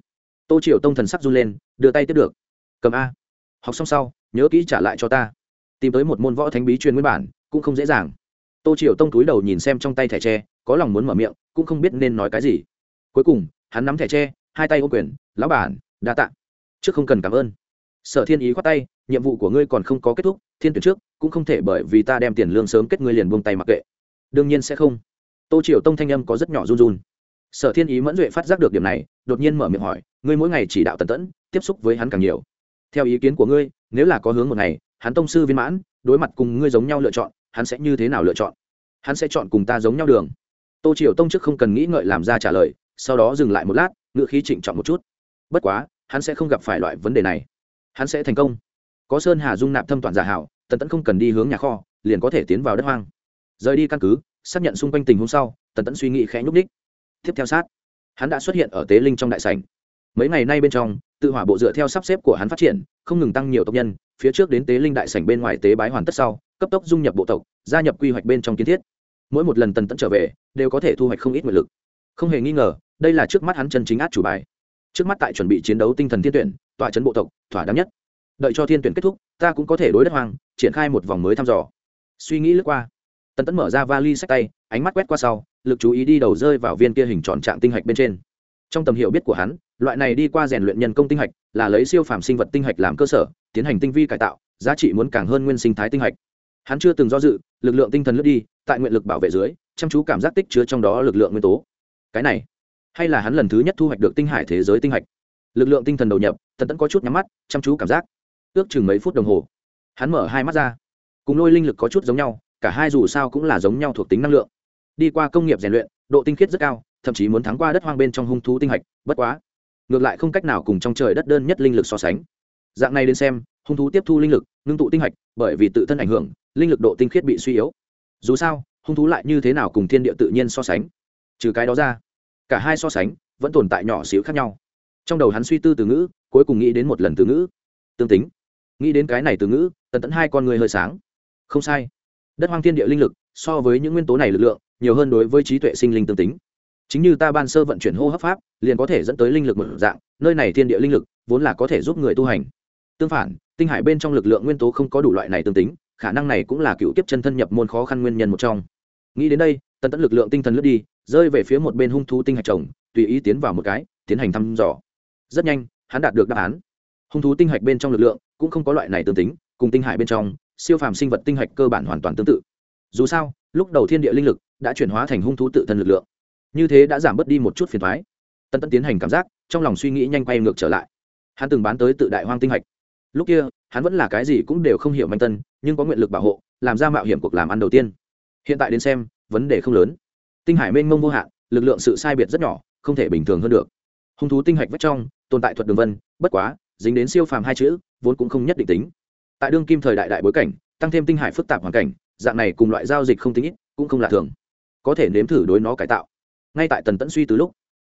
Tô triều tông thần sắc run lên, đưa tay tiếp được. Cầm a. Học xong sau, nhớ kỹ trả lại cho ta. Tìm tới một môn võ thánh bí truyền nguyên bản, cũng không dễ dàng tô triều tông túi đầu nhìn xem trong tay thẻ tre, có lòng muốn mở miệng, cũng không biết nên nói cái gì. Cuối cùng, hắn nắm thẻ tre, hai tay ô quyền, lão bản, đa tạ. Trước không cần cảm ơn. Sở thiên ý khoát tay, nhiệm vụ của ngươi còn không có kết thúc, thiên tuyển trước, cũng không thể bởi vì ta đem tiền lương sớm kết ngươi liền buông tay mặc kệ. Đương nhiên sẽ không. Tô triều tông thanh âm có rất nhỏ run run. Sở thiên ý mẫn duệ phát giác được điểm này, đột nhiên mở miệng hỏi, ngươi mỗi ngày chỉ đạo tần tẫn, tiếp xúc với hắn càng nhiều. Theo ý kiến của ngươi, nếu là có hướng một ngày, hắn tông sư viên mãn, đối mặt cùng ngươi giống nhau lựa chọn hắn sẽ như thế nào lựa chọn? Hắn sẽ chọn cùng ta giống nhau đường. Tô triều tông trước không cần nghĩ ngợi làm ra trả lời, sau đó dừng lại một lát ngựa khí trịnh trọng một chút. Bất quá, hắn sẽ không gặp phải loại vấn đề này. Hắn sẽ thành công. Có sơn hà dung nạp thâm toàn giả hảo, tần tẫn không cần đi hướng nhà kho, liền có thể tiến vào đất hoang. Rời đi căn cứ, xác nhận xung quanh tình huống sau, tần tẫn suy nghĩ khẽ nhúc ních tiếp theo sát, hắn đã xuất hiện ở tế linh trong đại sảnh. Mấy ngày nay bên trong, tự hỏa bộ dựa theo sắp xếp của hắn phát triển, không ngừng tăng nhiều tộc nhân, phía trước đến tế linh đại sảnh bên ngoài tế bái hoàn tất sau cấp tốc dung nhập bộ tộc, gia nhập quy hoạch bên trong kiến thiết. Mỗi một lần tần tẫn trở về, đều có thể thu hoạch không ít nguyện lực. Không hề nghi ngờ, đây là trước mắt hắn chân chính át chủ bài. Trước mắt tại chuẩn bị chiến đấu tinh thần thiên tuyển tọa chấn bộ tộc, thỏa đáng nhất. Đợi cho thiên tuyển kết thúc, ta cũng có thể đối đất hoang, triển khai một vòng mới thăm dò. Suy nghĩ lướt qua, tần tẫn mở ra vali sách tay, ánh mắt quét qua sau, lực chú ý đi đầu rơi vào viên kia hình tròn trạng tinh hạch bên trên. Trong tầm hiểu biết của hắn, loại này đi qua rèn luyện nhân công tinh hạch là lấy siêu phàm sinh vật tinh hạch làm cơ sở, tiến hành tinh vi cải tạo, giá trị muốn càng hơn nguyên sinh thái tinh hạch hắn chưa từng do dự, lực lượng tinh thần lướt đi, tại nguyện lực bảo vệ dưới, chăm chú cảm giác tích chứa trong đó lực lượng nguyên tố. Cái này, hay là hắn lần thứ nhất thu hoạch được tinh hải thế giới tinh hạch? Lực lượng tinh thần đầu nhập tần tẫn có chút nhắm mắt, chăm chú cảm giác. Ước chừng mấy phút đồng hồ, hắn mở hai mắt ra. Cùng lôi linh lực có chút giống nhau, cả hai dù sao cũng là giống nhau thuộc tính năng lượng. Đi qua công nghiệp rèn luyện, độ tinh khiết rất cao, thậm chí muốn thắng qua đất hoang bên trong hung thú tinh hạch, bất quá. Ngược lại không cách nào cùng trong trời đất đơn nhất linh lực so sánh. Dạng này đến xem, hung thú tiếp thu linh lực, ngưng tụ tinh hạch, bởi vì tự thân ảnh hưởng linh lực độ tinh khiết bị suy yếu. Dù sao, hung thú lại như thế nào cùng thiên địa tự nhiên so sánh? Trừ cái đó ra, cả hai so sánh vẫn tồn tại nhỏ xíu khác nhau. Trong đầu hắn suy tư từ ngữ, cuối cùng nghĩ đến một lần từ ngữ. Tương tính. Nghĩ đến cái này từ ngữ, tần tẫn hai con người hơi sáng. Không sai. Đất hoang thiên địa linh lực, so với những nguyên tố này lực lượng, nhiều hơn đối với trí tuệ sinh linh tương tính. Chính như ta ban sơ vận chuyển hô hấp pháp, liền có thể dẫn tới linh lực một dạng, nơi này thiên địa linh lực vốn là có thể giúp người tu hành. Tương phản, tinh hải bên trong lực lượng nguyên tố không có đủ loại này tương tính khả năng này cũng là cựu kiếp chân thân nhập môn khó khăn nguyên nhân một trong. Nghĩ đến đây, tần tẫn lực lượng tinh thần lướt đi, rơi về phía một bên hung thú tinh hạch trồng tùy ý tiến vào một cái, tiến hành thăm dò. Rất nhanh, hắn đạt được đáp án. Hung thú tinh hạch bên trong lực lượng cũng không có loại này tương tính, cùng tinh hải bên trong, siêu phàm sinh vật tinh hạch cơ bản hoàn toàn tương tự. Dù sao, lúc đầu thiên địa linh lực đã chuyển hóa thành hung thú tự thân lực lượng. Như thế đã giảm bớt đi một chút phiền thoái tân tân tiến hành cảm giác, trong lòng suy nghĩ nhanh quay ngược trở lại. Hắn từng bán tới tự đại hoang tinh hạch. Lúc kia, hắn vẫn là cái gì cũng đều không hiểu manh tân nhưng có nguyện lực bảo hộ, làm ra mạo hiểm cuộc làm ăn đầu tiên. Hiện tại đến xem, vấn đề không lớn. Tinh hải mênh mông vô hạn, lực lượng sự sai biệt rất nhỏ, không thể bình thường hơn được. Hung thú tinh hạch vách trong, tồn tại thuật đường vân, bất quá, dính đến siêu phàm hai chữ, vốn cũng không nhất định tính. Tại đương kim thời đại đại bối cảnh, tăng thêm tinh hải phức tạp hoàn cảnh, dạng này cùng loại giao dịch không tính ít, cũng không lạ thường. Có thể nếm thử đối nó cải tạo. Ngay tại tần tẫn suy từ lúc,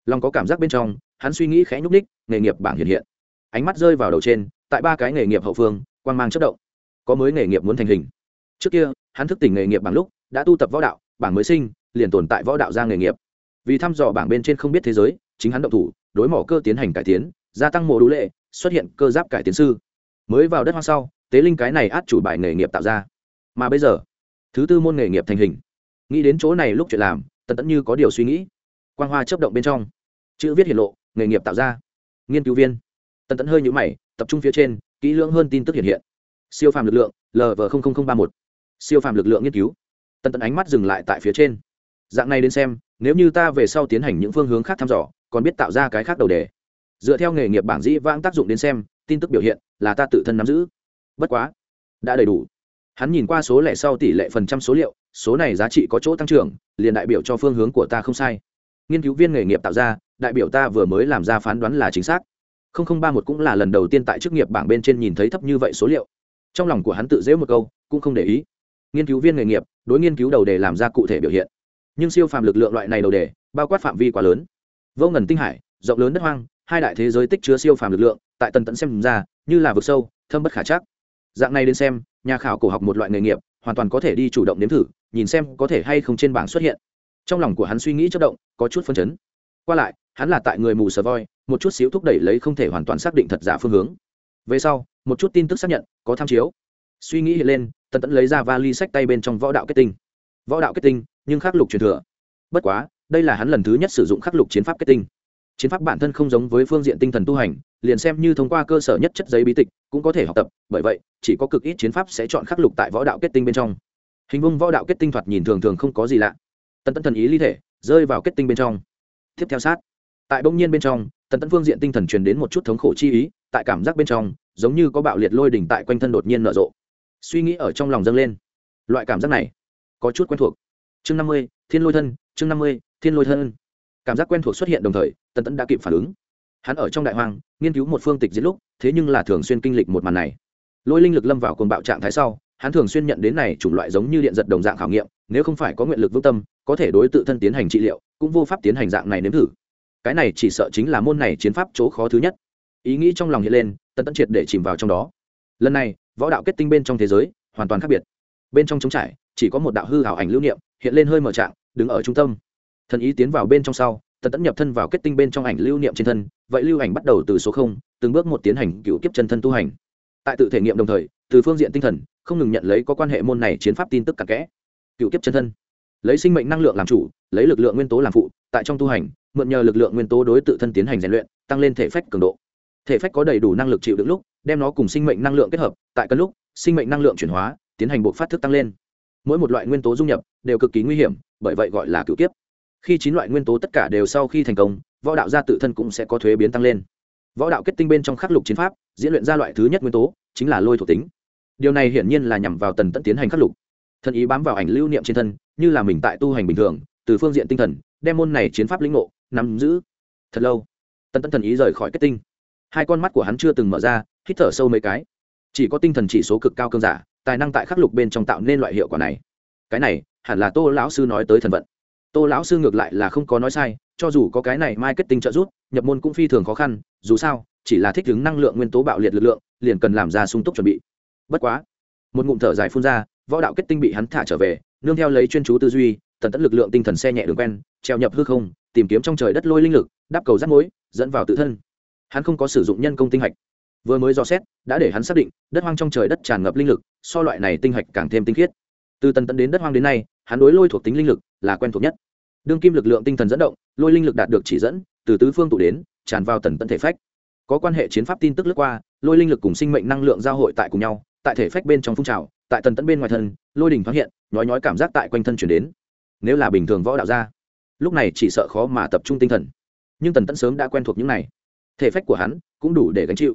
lòng có cảm giác bên trong, hắn suy nghĩ khẽ nhúc ních nghề nghiệp bảng hiện hiện. Ánh mắt rơi vào đầu trên, tại ba cái nghề nghiệp hậu phương quan mang chất động có mới nghề nghiệp muốn thành hình. Trước kia, hắn thức tỉnh nghề nghiệp bằng lúc, đã tu tập võ đạo, bảng mới sinh, liền tồn tại võ đạo ra nghề nghiệp. Vì thăm dò bảng bên trên không biết thế giới, chính hắn động thủ, đối mỏ cơ tiến hành cải tiến, gia tăng mộ đủ lệ, xuất hiện cơ giáp cải tiến sư. Mới vào đất hoang sau, tế linh cái này át chủ bài nghề nghiệp tạo ra. Mà bây giờ, thứ tư môn nghề nghiệp thành hình. Nghĩ đến chỗ này lúc chuyện làm, tần tẫn như có điều suy nghĩ. Quang hoa chấp động bên trong, chữ viết hiện lộ, nghề nghiệp tạo ra. Nghiên cứu viên. Tần tẫn hơi nhũ mày, tập trung phía trên, kỹ lưỡng hơn tin tức hiện hiện siêu phàm lực lượng lv ba một. Siêu phàm lực lượng nghiên cứu. Tần tần ánh mắt dừng lại tại phía trên. Dạng này đến xem, nếu như ta về sau tiến hành những phương hướng khác thăm dò, còn biết tạo ra cái khác đầu đề. Dựa theo nghề nghiệp bảng dĩ vãng tác dụng đến xem, tin tức biểu hiện là ta tự thân nắm giữ. Bất quá, đã đầy đủ. Hắn nhìn qua số lẻ sau tỷ lệ phần trăm số liệu, số này giá trị có chỗ tăng trưởng, liền đại biểu cho phương hướng của ta không sai. Nghiên cứu viên nghề nghiệp tạo ra, đại biểu ta vừa mới làm ra phán đoán là chính xác. Ba một cũng là lần đầu tiên tại chức nghiệp bảng bên trên nhìn thấy thấp như vậy số liệu trong lòng của hắn tự dễ một câu, cũng không để ý. Nghiên cứu viên nghề nghiệp, đối nghiên cứu đầu đề làm ra cụ thể biểu hiện. Nhưng siêu phàm lực lượng loại này đầu đề, bao quát phạm vi quá lớn. Vô ngần tinh hải, rộng lớn đất hoang, hai đại thế giới tích chứa siêu phàm lực lượng, tại tần tận xem ra, như là vực sâu, thâm bất khả chắc. Dạng này đến xem, nhà khảo cổ học một loại nghề nghiệp, hoàn toàn có thể đi chủ động nếm thử, nhìn xem có thể hay không trên bảng xuất hiện. Trong lòng của hắn suy nghĩ chất động, có chút phân chấn. Qua lại, hắn là tại người mù sờ voi, một chút xíu thúc đẩy lấy không thể hoàn toàn xác định thật giả phương hướng. Về sau một chút tin tức xác nhận, có tham chiếu. Suy nghĩ hiện lên, tần tẫn lấy ra vali sách tay bên trong võ đạo kết tinh. Võ đạo kết tinh, nhưng khắc lục truyền thừa. Bất quá, đây là hắn lần thứ nhất sử dụng khắc lục chiến pháp kết tinh. Chiến pháp bản thân không giống với phương diện tinh thần tu hành, liền xem như thông qua cơ sở nhất chất giấy bí tịch cũng có thể học tập, bởi vậy, chỉ có cực ít chiến pháp sẽ chọn khắc lục tại võ đạo kết tinh bên trong. Hình vung võ đạo kết tinh thoạt nhìn thường thường không có gì lạ. Tần tẫn thần ý ly thể, rơi vào kết tinh bên trong. Tiếp theo sát. Tại bỗng nhiên bên trong, tần tẫn phương diện tinh thần truyền đến một chút thống khổ chi ý, tại cảm giác bên trong giống như có bạo liệt lôi đỉnh tại quanh thân đột nhiên nở rộ. Suy nghĩ ở trong lòng dâng lên. Loại cảm giác này, có chút quen thuộc. Chương năm mươi, thiên lôi thân, chương năm mươi, thiên lôi thân. Cảm giác quen thuộc xuất hiện đồng thời, tần tẫn đã kịp phản ứng. Hắn ở trong đại hoang, nghiên cứu một phương tịch diễn lúc, thế nhưng là thường xuyên kinh lịch một màn này. Lôi linh lực lâm vào cồn bạo trạng thái sau, hắn thường xuyên nhận đến này chủng loại giống như điện giật đồng dạng khảo nghiệm, nếu không phải có nguyện lực vững tâm, có thể đối tự thân tiến hành trị liệu, cũng vô pháp tiến hành dạng này nếm thử. Cái này chỉ sợ chính là môn này chiến pháp chỗ khó thứ nhất. Ý nghĩ trong lòng hiện lên tần tẫn triệt để chìm vào trong đó. Lần này, võ đạo kết tinh bên trong thế giới, hoàn toàn khác biệt. Bên trong trống trải, chỉ có một đạo hư hảo ảnh lưu niệm, hiện lên hơi mở trạng, đứng ở trung tâm. Thần ý tiến vào bên trong sau, tần tẫn nhập thân vào kết tinh bên trong ảnh lưu niệm trên thân, vậy lưu ảnh bắt đầu từ số không, từng bước một tiến hành cựu kiếp chân thân tu hành. Tại tự thể nghiệm đồng thời, từ phương diện tinh thần, không ngừng nhận lấy có quan hệ môn này chiến pháp tin tức cặn kẽ. Cựu kiếp chân thân. Lấy sinh mệnh năng lượng làm chủ, lấy lực lượng nguyên tố làm phụ, tại trong tu hành, mượn nhờ lực lượng nguyên tố đối tự thân tiến hành rèn luyện, tăng lên thể phách cường độ thể phách có đầy đủ năng lực chịu đựng lúc, đem nó cùng sinh mệnh năng lượng kết hợp, tại cân lúc, sinh mệnh năng lượng chuyển hóa, tiến hành bộ phát thức tăng lên. Mỗi một loại nguyên tố dung nhập đều cực kỳ nguy hiểm, bởi vậy gọi là cựu kiếp. Khi chín loại nguyên tố tất cả đều sau khi thành công, võ đạo gia tự thân cũng sẽ có thuế biến tăng lên. Võ đạo kết tinh bên trong khắc lục chiến pháp, diễn luyện ra loại thứ nhất nguyên tố, chính là lôi thuộc tính. Điều này hiển nhiên là nhằm vào tần tận tiến hành khắc lục. Thần ý bám vào ảnh lưu niệm trên thân, như là mình tại tu hành bình thường, từ phương diện tinh thần, đem môn này chiến pháp lĩnh ngộ, nắm giữ. Thật lâu, tần tận thần ý rời khỏi kết tinh hai con mắt của hắn chưa từng mở ra, hít thở sâu mấy cái. Chỉ có tinh thần chỉ số cực cao cơn giả, tài năng tại khắc lục bên trong tạo nên loại hiệu quả này. Cái này, hẳn là tô lão sư nói tới thần vận. Tô lão sư ngược lại là không có nói sai, cho dù có cái này mai kết tinh trợ giúp, nhập môn cũng phi thường khó khăn, dù sao, chỉ là thích ứng năng lượng nguyên tố bạo liệt lực lượng, liền cần làm ra sung túc chuẩn bị. Bất quá, một ngụm thở dài phun ra, võ đạo kết tinh bị hắn thả trở về, nương theo lấy chuyên chú tư duy tần tẫn lực lượng tinh thần xe nhẹ đường quen, treo nhập hư không, tìm kiếm trong trời đất lôi linh lực đáp cầu rắt mối, dẫn vào tự thân hắn không có sử dụng nhân công tinh hạch. Vừa mới dò xét, đã để hắn xác định, đất hoang trong trời đất tràn ngập linh lực, so loại này tinh hạch càng thêm tinh khiết. Từ tần tận đến đất hoang đến nay, hắn đối lôi thuộc tính linh lực là quen thuộc nhất. Đương kim lực lượng tinh thần dẫn động, lôi linh lực đạt được chỉ dẫn, từ tứ phương tụ đến, tràn vào tần tận thể phách. Có quan hệ chiến pháp tin tức lướt qua, lôi linh lực cùng sinh mệnh năng lượng giao hội tại cùng nhau, tại thể phách bên trong phun trào, tại tần tận bên ngoài thân, lôi đỉnh thoáng hiện, nhói nhói cảm giác tại quanh thân chuyển đến. Nếu là bình thường võ đạo gia, lúc này chỉ sợ khó mà tập trung tinh thần. Nhưng tần tẫn sớm đã quen thuộc những này thể phách của hắn cũng đủ để gánh chịu.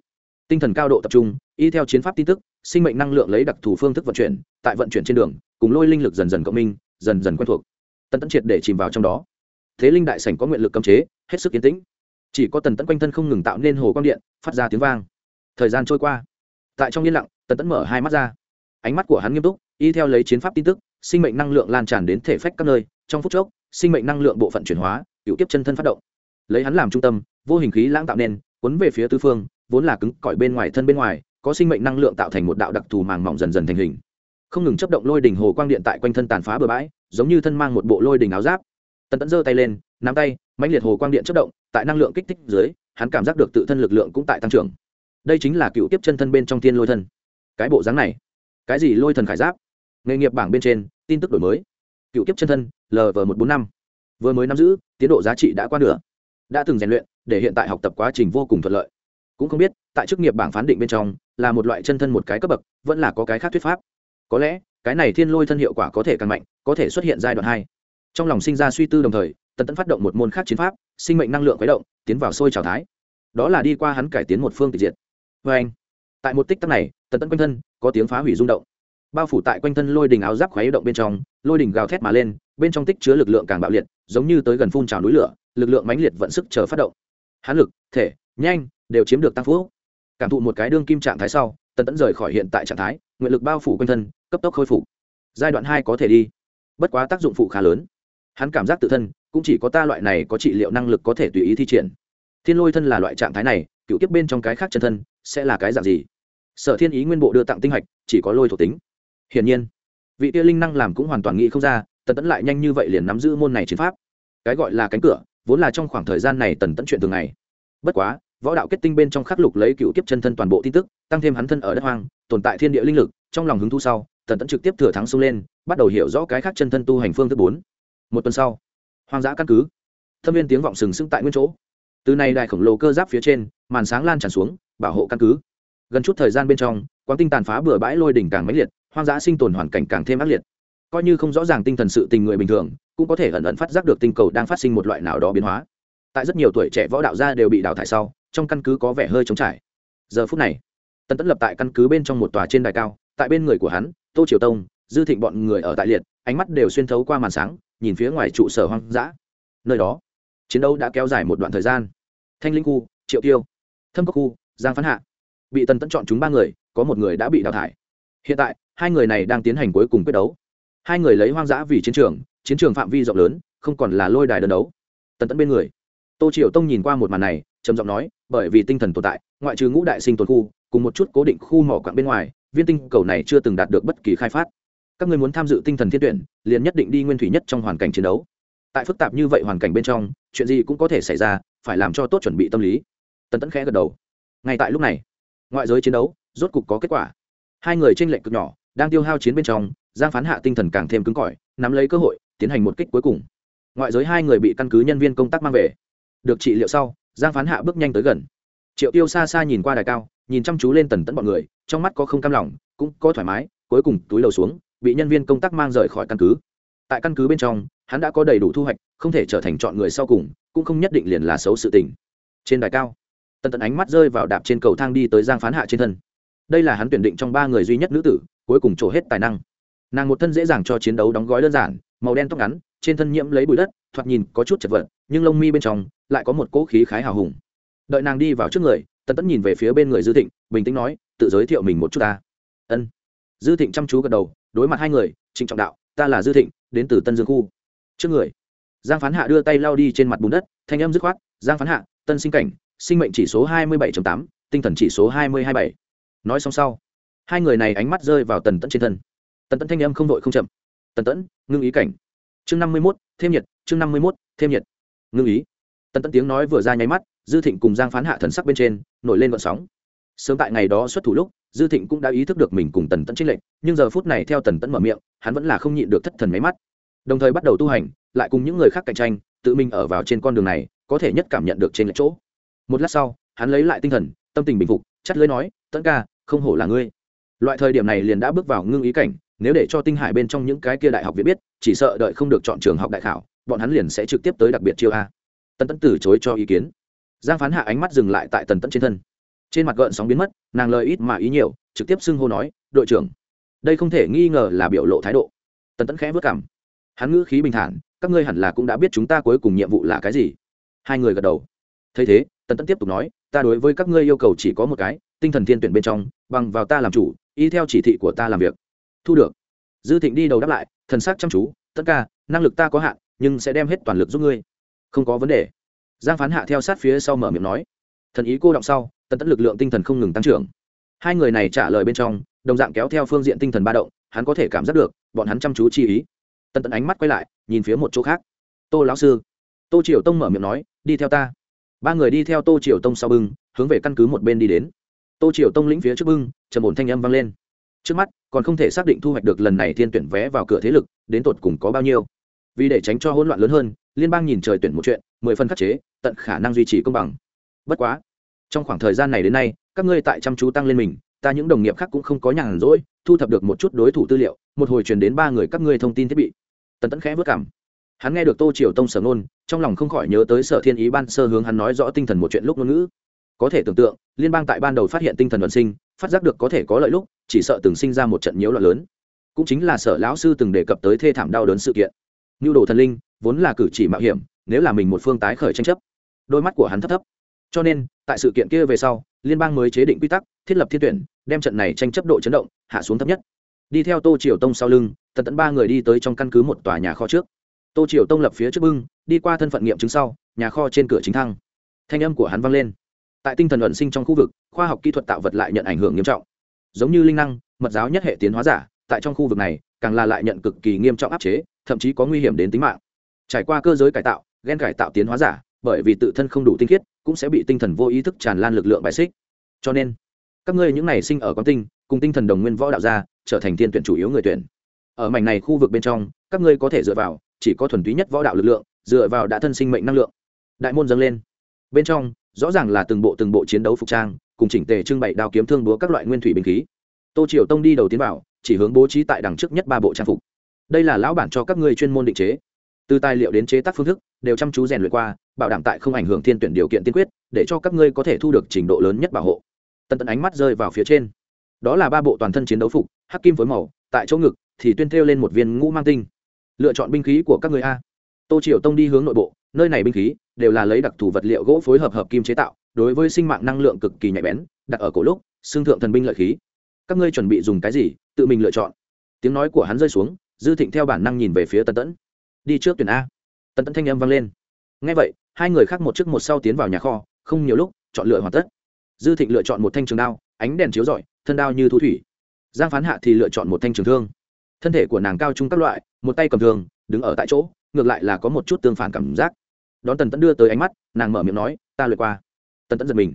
Tinh thần cao độ tập trung, y theo chiến pháp tin tức, sinh mệnh năng lượng lấy đặc thù phương thức vận chuyển, tại vận chuyển trên đường, cùng lôi linh lực dần dần cộng minh, dần dần quen thuộc. Tần tẫn triệt để chìm vào trong đó. Thế linh đại sảnh có nguyện lực cấm chế, hết sức yên tĩnh. Chỉ có tần tẫn quanh thân không ngừng tạo nên hồ quang điện, phát ra tiếng vang. Thời gian trôi qua. Tại trong yên lặng, tần tẫn mở hai mắt ra. Ánh mắt của hắn nghiêm túc, y theo lấy chiến pháp tin tức, sinh mệnh năng lượng lan tràn đến thể phách các nơi. Trong phút chốc, sinh mệnh năng lượng bộ phận chuyển hóa, cựu kiếp chân thân phát động lấy hắn làm trung tâm, vô hình khí lãng tạo nên, cuốn về phía tư phương, vốn là cứng cỏi bên ngoài thân bên ngoài, có sinh mệnh năng lượng tạo thành một đạo đặc thù màng mỏng dần dần thành hình. Không ngừng chấp động lôi đỉnh hồ quang điện tại quanh thân tàn phá bừa bãi, giống như thân mang một bộ lôi đỉnh áo giáp. Tần tẫn giơ tay lên, nắm tay, mãnh liệt hồ quang điện chấp động, tại năng lượng kích thích dưới, hắn cảm giác được tự thân lực lượng cũng tại tăng trưởng. Đây chính là cựu tiếp chân thân bên trong thiên lôi thân. Cái bộ dáng này, cái gì lôi thần khải giáp? Nghề nghiệp bảng bên trên, tin tức đổi mới. Cựu kiếp chân thân lv một bốn năm. Vừa mới nắm giữ, tiến độ giá trị đã qua nửa đã từng rèn luyện, để hiện tại học tập quá trình vô cùng thuận lợi. Cũng không biết, tại chức nghiệp bảng phán định bên trong, là một loại chân thân một cái cấp bậc, vẫn là có cái khác thuyết pháp. Có lẽ, cái này thiên lôi thân hiệu quả có thể càng mạnh, có thể xuất hiện giai đoạn hai. Trong lòng sinh ra suy tư đồng thời, tần tẫn phát động một môn khác chiến pháp, sinh mệnh năng lượng khuấy động, tiến vào sôi trào thái. Đó là đi qua hắn cải tiến một phương tịch diệt. Vê anh, tại một tích tắc này, tần tẫn quanh thân, có tiếng phá hủy rung động. Bao phủ tại quanh thân lôi đình áo giáp khuấy động bên trong, lôi đình gào thét mà lên, bên trong tích chứa lực lượng càng bạo liệt, giống như tới gần phun trào núi lửa lực lượng mãnh liệt vận sức chờ phát động. Hán lực, thể, nhanh, đều chiếm được tăng phú cảm thụ một cái đương kim trạng thái sau, tần tẫn rời khỏi hiện tại trạng thái, nguyện lực bao phủ quanh thân, cấp tốc khôi phục. Giai đoạn hai có thể đi. Bất quá tác dụng phụ khá lớn. Hắn cảm giác tự thân, cũng chỉ có ta loại này có trị liệu năng lực có thể tùy ý thi triển. Thiên lôi thân là loại trạng thái này, cựu tiếp bên trong cái khác chân thân, sẽ là cái dạng gì? Sở thiên ý nguyên bộ đưa tặng tinh hạch, chỉ có lôi thuộc tính. Hiển nhiên, vị tia linh năng làm cũng hoàn toàn nghĩ không ra, tần tẫn lại nhanh như vậy liền nắm giữ môn này chiến pháp. Cái gọi là cánh cửa vốn là trong khoảng thời gian này tần tẫn chuyện thường ngày. Bất quá, võ đạo kết tinh bên trong khắc lục lấy cựu kiếp chân thân toàn bộ tin tức, tăng thêm hắn thân ở đất hoang, tồn tại thiên địa linh lực, trong lòng hứng thu sau, tần tẫn trực tiếp thừa thắng xông lên, bắt đầu hiểu rõ cái khác chân thân tu hành phương thức bốn. Một tuần sau, hoang dã căn cứ. Thâm viên tiếng vọng sừng sững tại nguyên chỗ. Từ này đài khổng lồ cơ giáp phía trên, màn sáng lan tràn xuống, bảo hộ căn cứ. Gần chút thời gian bên trong, quang tinh tàn phá bừa bãi lôi đỉnh càng mãnh liệt, hoang dã sinh tồn hoàn cảnh càng thêm ác liệt coi như không rõ ràng tinh thần sự tình người bình thường, cũng có thể ẩn ẩn phát giác được tinh cầu đang phát sinh một loại nào đó biến hóa. Tại rất nhiều tuổi trẻ võ đạo gia đều bị đào thải sau, trong căn cứ có vẻ hơi trống trải. Giờ phút này, tần tẫn lập tại căn cứ bên trong một tòa trên đài cao, tại bên người của hắn, tô triều tông, dư thịnh bọn người ở tại liệt, ánh mắt đều xuyên thấu qua màn sáng, nhìn phía ngoài trụ sở hoang dã. Nơi đó, chiến đấu đã kéo dài một đoạn thời gian. Thanh linh khu, triệu tiêu, thâm cốc khu, giang phán hạ. Bị tần tẫn chọn chúng ba người, có một người đã bị đào thải. Hiện tại, hai người này đang tiến hành cuối cùng quyết đấu hai người lấy hoang dã vì chiến trường chiến trường phạm vi rộng lớn, không còn là lôi đài đơn đấu. Tần tẫn bên người. Tô triệu tông nhìn qua một màn này, trầm giọng nói, bởi vì tinh thần tồn tại, ngoại trừ ngũ đại sinh tồn khu, cùng một chút cố định khu mỏ quặng bên ngoài, viên tinh cầu này chưa từng đạt được bất kỳ khai phát. Các người muốn tham dự tinh thần thiên tuyển, liền nhất định đi nguyên thủy nhất trong hoàn cảnh chiến đấu. Tại phức tạp như vậy hoàn cảnh bên trong, chuyện gì cũng có thể xảy ra, phải làm cho tốt chuẩn bị tâm lý. Tần tẫn khẽ gật đầu. Ngay tại lúc này, ngoại giới chiến đấu rốt cục có kết quả. Hai người trên lệnh cực nhỏ, đang tiêu hao chiến bên trong giang phán hạ tinh thần càng thêm cứng cỏi, nắm lấy cơ hội, tiến hành một kích cuối cùng. Ngoại giới hai người bị căn cứ nhân viên công tác mang về. Được trị liệu sau, giang phán hạ bước nhanh tới gần. Triệu tiêu xa xa nhìn qua đài cao, nhìn chăm chú lên tần tẫn bọn người, trong mắt có không cam lòng, cũng có thoải mái, cuối cùng túi đầu xuống, bị nhân viên công tác mang rời khỏi căn cứ. Tại căn cứ bên trong, hắn đã có đầy đủ thu hoạch, không thể trở thành chọn người sau cùng, cũng không nhất định liền là xấu sự tình. Trên đài cao, tần tận ánh mắt rơi vào đạp trên cầu thang đi tới giang phán hạ trên thân. Đây là hắn tuyển định trong ba người duy nhất nữ tử, cuối cùng trổ hết tài năng nàng một thân dễ dàng cho chiến đấu đóng gói đơn giản, màu đen tóc ngắn, trên thân nhiễm lấy bụi đất, thoạt nhìn có chút chật vật, nhưng lông mi bên trong lại có một cỗ khí khái hào hùng. Đợi nàng đi vào trước người, tần tẫn nhìn về phía bên người dư thịnh, bình tĩnh nói, tự giới thiệu mình một chút ta. Ân. Dư thịnh chăm chú gật đầu, đối mặt hai người, trịnh trọng đạo, ta là dư thịnh, đến từ tân dương khu. Trước người, giang phán hạ đưa tay lao đi trên mặt bùn đất, thanh âm dứt khoát, giang phán hạ, tân sinh cảnh, sinh mệnh chỉ số hai mươi bảy tám, tinh thần chỉ số hai mươi hai bảy. Nói xong sau, hai người này ánh mắt rơi vào tần tẫn trên thân tần tẫn thanh âm không đội không chậm. Tần tẫn, ngưng ý cảnh. Chương năm mươi mốt, thêm nhiệt, chương năm mươi mốt, thêm nhiệt. Ngưng ý. Tần tẫn tiếng nói vừa ra nháy mắt, dư thịnh cùng giang phán hạ thần sắc bên trên, nổi lên vận sóng. Sớm tại ngày đó xuất thủ lúc, dư thịnh cũng đã ý thức được mình cùng tần tẫn trích lệnh nhưng giờ phút này theo tần tẫn mở miệng, hắn vẫn là không nhịn được thất thần máy mắt. Đồng thời bắt đầu tu hành, lại cùng những người khác cạnh tranh, tự mình ở vào trên con đường này, có thể nhất cảm nhận được trên lệch chỗ. Một lát sau, hắn lấy lại tinh thần, tâm tình bình phục, chắt lưới nói, tẫn ca, không hổ là ngươi. Loại thời điểm này liền đã bước vào ngưng ý cảnh nếu để cho tinh hải bên trong những cái kia đại học viện biết, chỉ sợ đợi không được chọn trường học đại khảo, bọn hắn liền sẽ trực tiếp tới đặc biệt chiêu a. Tần tẫn từ chối cho ý kiến. Giang phán hạ ánh mắt dừng lại tại tần tẫn trên thân. Trên mặt gợn sóng biến mất, nàng lời ít mà ý nhiều, trực tiếp xưng hô nói, đội trưởng. Đây không thể nghi ngờ là biểu lộ thái độ. Tần tẫn khẽ vất cảm. Hắn ngữ khí bình thản, các ngươi hẳn là cũng đã biết chúng ta cuối cùng nhiệm vụ là cái gì. Hai người gật đầu. Thấy thế, tần tẫn tiếp tục nói, ta đối với các ngươi yêu cầu chỉ có một cái, tinh thần thiên tuyển bên trong, bằng vào ta làm chủ, y theo chỉ thị của ta làm việc thu được. Dư thịnh đi đầu đáp lại, thần sắc chăm chú, tất cả năng lực ta có hạn, nhưng sẽ đem hết toàn lực giúp ngươi. Không có vấn đề. Giang phán hạ theo sát phía sau mở miệng nói. Thần ý cô động sau, tần tẫn lực lượng tinh thần không ngừng tăng trưởng. Hai người này trả lời bên trong, đồng dạng kéo theo phương diện tinh thần ba động, hắn có thể cảm giác được, bọn hắn chăm chú chi ý. Tần tẫn ánh mắt quay lại, nhìn phía một chỗ khác. Tô lão sư. Tô triều tông mở miệng nói, đi theo ta. Ba người đi theo tô triều tông sau bưng, hướng về căn cứ một bên đi đến. Tô triều tông lĩnh phía trước bưng, trầm ổn thanh âm vang lên trước mắt, còn không thể xác định thu hoạch được lần này thiên tuyển vé vào cửa thế lực, đến tột cùng có bao nhiêu. Vì để tránh cho hỗn loạn lớn hơn, liên bang nhìn trời tuyển một chuyện, mười phân khắc chế, tận khả năng duy trì công bằng. Bất quá, trong khoảng thời gian này đến nay, các ngươi tại chăm chú tăng lên mình, ta những đồng nghiệp khác cũng không có nhàn rỗi, thu thập được một chút đối thủ tư liệu, một hồi truyền đến ba người các ngươi thông tin thiết bị. Tần tẫn khẽ vất cảm. Hắn nghe được tô triều tông sở ngôn, trong lòng không khỏi nhớ tới sở thiên ý ban sơ hướng hắn nói rõ tinh thần một chuyện lúc ngôn ngữ. Có thể tưởng tượng, liên bang tại ban đầu phát hiện tinh thần vận sinh, phát giác được có thể có lợi lúc chỉ sợ từng sinh ra một trận nhiễu loạn lớn. Cũng chính là sở lão sư từng đề cập tới thê thảm đau đớn sự kiện. Nhu đồ thần linh vốn là cử chỉ mạo hiểm, nếu là mình một phương tái khởi tranh chấp, đôi mắt của hắn thấp thấp. Cho nên, tại sự kiện kia về sau, liên bang mới chế định quy tắc, thiết lập thiên tuyển, đem trận này tranh chấp độ chấn động, hạ xuống thấp nhất. Đi theo tô triều tông sau lưng tận tận ba người đi tới trong căn cứ một tòa nhà kho trước. Tô triều tông lập phía trước bưng, đi qua thân phận nghiệm chứng sau, nhà kho trên cửa chính thăng. Thanh âm của hắn vang lên. Tại tinh thần luận sinh trong khu vực, khoa học kỹ thuật tạo vật lại nhận ảnh hưởng nghiêm trọng giống như linh năng, mật giáo nhất hệ tiến hóa giả, tại trong khu vực này, càng là lại nhận cực kỳ nghiêm trọng áp chế, thậm chí có nguy hiểm đến tính mạng. Trải qua cơ giới cải tạo ghen cải tạo tiến hóa giả, bởi vì tự thân không đủ tinh khiết, cũng sẽ bị tinh thần vô ý thức tràn lan lực lượng bài xích. Cho nên, các ngươi những này sinh ở quán tinh, cùng tinh thần đồng nguyên võ đạo gia, trở thành thiên tuyển chủ yếu người tuyển. Ở mảnh này khu vực bên trong, các ngươi có thể dựa vào, chỉ có thuần túy nhất võ đạo lực lượng, dựa vào đã thân sinh mệnh năng lượng. Đại môn dâng lên. Bên trong, rõ ràng là từng bộ từng bộ chiến đấu phục trang cùng chỉnh tề trưng bày đao kiếm thương búa các loại nguyên thủy binh khí. Tô triều tông đi đầu tiến vào, chỉ hướng bố trí tại đằng trước nhất ba bộ trang phục. Đây là lão bản cho các ngươi chuyên môn định chế. Từ tài liệu đến chế tác phương thức, đều chăm chú rèn luyện qua, bảo đảm tại không ảnh hưởng thiên tuyển điều kiện tiên quyết, để cho các ngươi có thể thu được trình độ lớn nhất bảo hộ. Tần tận ánh mắt rơi vào phía trên. Đó là ba bộ toàn thân chiến đấu phục, hắc kim với màu, tại chỗ ngực thì tuyên thêu lên một viên ngũ mang tinh. Lựa chọn binh khí của các người a. Tô triều tông đi hướng nội bộ, nơi này binh khí đều là lấy đặc thù vật liệu gỗ phối hợp hợp kim chế tạo đối với sinh mạng năng lượng cực kỳ nhạy bén, đặt ở cổ lúc, xương thượng thần binh lợi khí. Các ngươi chuẩn bị dùng cái gì, tự mình lựa chọn. Tiếng nói của hắn rơi xuống, dư thịnh theo bản năng nhìn về phía tần tẫn. Đi trước tuyển a. Tần tẫn thanh âm vang lên. Ngay vậy, hai người khác một trước một sau tiến vào nhà kho, không nhiều lúc, chọn lựa hoàn tất. Dư thịnh lựa chọn một thanh trường đao, ánh đèn chiếu rọi, thân đao như thu thủy. Giang phán hạ thì lựa chọn một thanh trường thương. Thân thể của nàng cao trung các loại, một tay cầm thường đứng ở tại chỗ, ngược lại là có một chút tương phản cảm giác. Đón tần tẫn đưa tới ánh mắt, nàng mở miệng nói, ta lượt qua tần tẫn giật mình.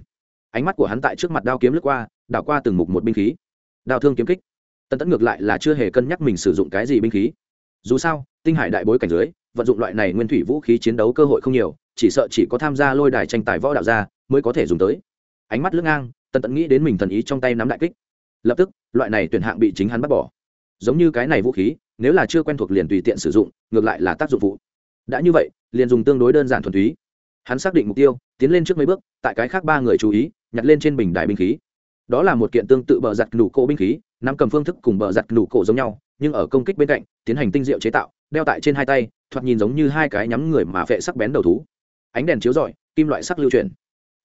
Ánh mắt của hắn tại trước mặt đao kiếm lướt qua, đảo qua từng mục một binh khí. Đao thương kiếm kích. Tần tẫn ngược lại là chưa hề cân nhắc mình sử dụng cái gì binh khí. Dù sao, tinh hải đại bối cảnh dưới, vận dụng loại này nguyên thủy vũ khí chiến đấu cơ hội không nhiều, chỉ sợ chỉ có tham gia lôi đài tranh tài võ đạo gia mới có thể dùng tới. Ánh mắt lướt ngang, tần tẫn nghĩ đến mình thần ý trong tay nắm đại kích. Lập tức, loại này tuyển hạng bị chính hắn bắt bỏ. Giống như cái này vũ khí, nếu là chưa quen thuộc liền tùy tiện sử dụng, ngược lại là tác dụng phụ. Đã như vậy, liền dùng tương đối đơn giản thuần túy hắn xác định mục tiêu, tiến lên trước mấy bước, tại cái khác ba người chú ý, nhặt lên trên bình đài binh khí. Đó là một kiện tương tự bờ giặt nụ cổ binh khí nắm cầm phương thức cùng bờ giặt nụ cổ giống nhau, nhưng ở công kích bên cạnh, tiến hành tinh diệu chế tạo, đeo tại trên hai tay, thoạt nhìn giống như hai cái nhắm người mà phệ sắc bén đầu thú. Ánh đèn chiếu rọi, kim loại sắc lưu chuyển.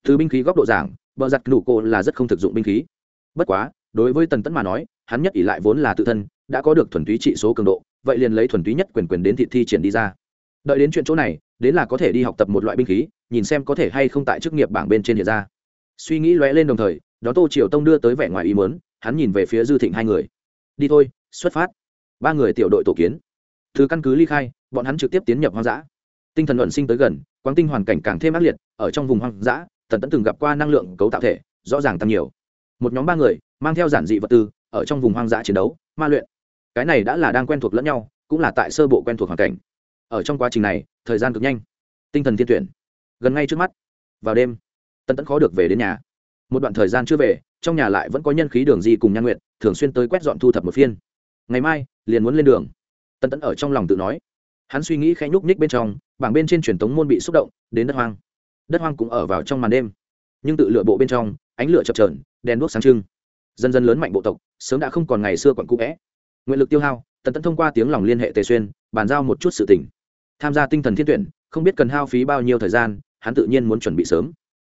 Từ binh khí góc độ giảng, bờ giặt nụ cổ là rất không thực dụng binh khí. Bất quá, đối với tần tấn mà nói, hắn nhất ỷ lại vốn là tự thân, đã có được thuần túy trị số cường độ, vậy liền lấy thuần túy nhất quyền quyền đến thị thi triển đi ra đợi đến chuyện chỗ này, đến là có thể đi học tập một loại binh khí, nhìn xem có thể hay không tại chức nghiệp bảng bên trên hiện ra. Suy nghĩ lóe lên đồng thời, đó tô triều tông đưa tới vẻ ngoài ý mớn hắn nhìn về phía dư thịnh hai người. Đi thôi, xuất phát. Ba người tiểu đội tổ kiến. Từ căn cứ ly khai, bọn hắn trực tiếp tiến nhập hoang dã. Tinh thần luận sinh tới gần quáng tinh hoàn cảnh càng thêm ác liệt, ở trong vùng hoang dã, tần tẫn từng gặp qua năng lượng cấu tạo thể, rõ ràng tăng nhiều. Một nhóm ba người, mang theo giản dị vật tư, ở trong vùng hoang dã chiến đấu, ma luyện. Cái này đã là đang quen thuộc lẫn nhau, cũng là tại sơ bộ quen thuộc hoàn cảnh ở trong quá trình này, thời gian cực nhanh. Tinh thần thiên tuyển. Gần ngay trước mắt. Vào đêm tân tẫn khó được về đến nhà. Một đoạn thời gian chưa về, trong nhà lại vẫn có nhân khí đường di cùng nhan nguyện thường xuyên tới quét dọn thu thập một phiên. Ngày mai, liền muốn lên đường. Tân tẫn ở trong lòng tự nói. Hắn suy nghĩ khẽ nhúc nhích bên trong, bảng bên trên truyền thống môn bị xúc động, đến đất hoang. Đất hoang cũng ở vào trong màn đêm. Nhưng tự lựa bộ bên trong, ánh lửa chập trờn đèn đuốc sáng trưng. Dần dần lớn mạnh bộ tộc, sớm đã không còn ngày xưa còn cũ vẽ. Nguyện lực tiêu hao, tần tẫn thông qua tiếng lòng liên hệ tề xuyên, bàn giao một chút sự tỉnh tham gia tinh thần thiên tuyển, không biết cần hao phí bao nhiêu thời gian, hắn tự nhiên muốn chuẩn bị sớm.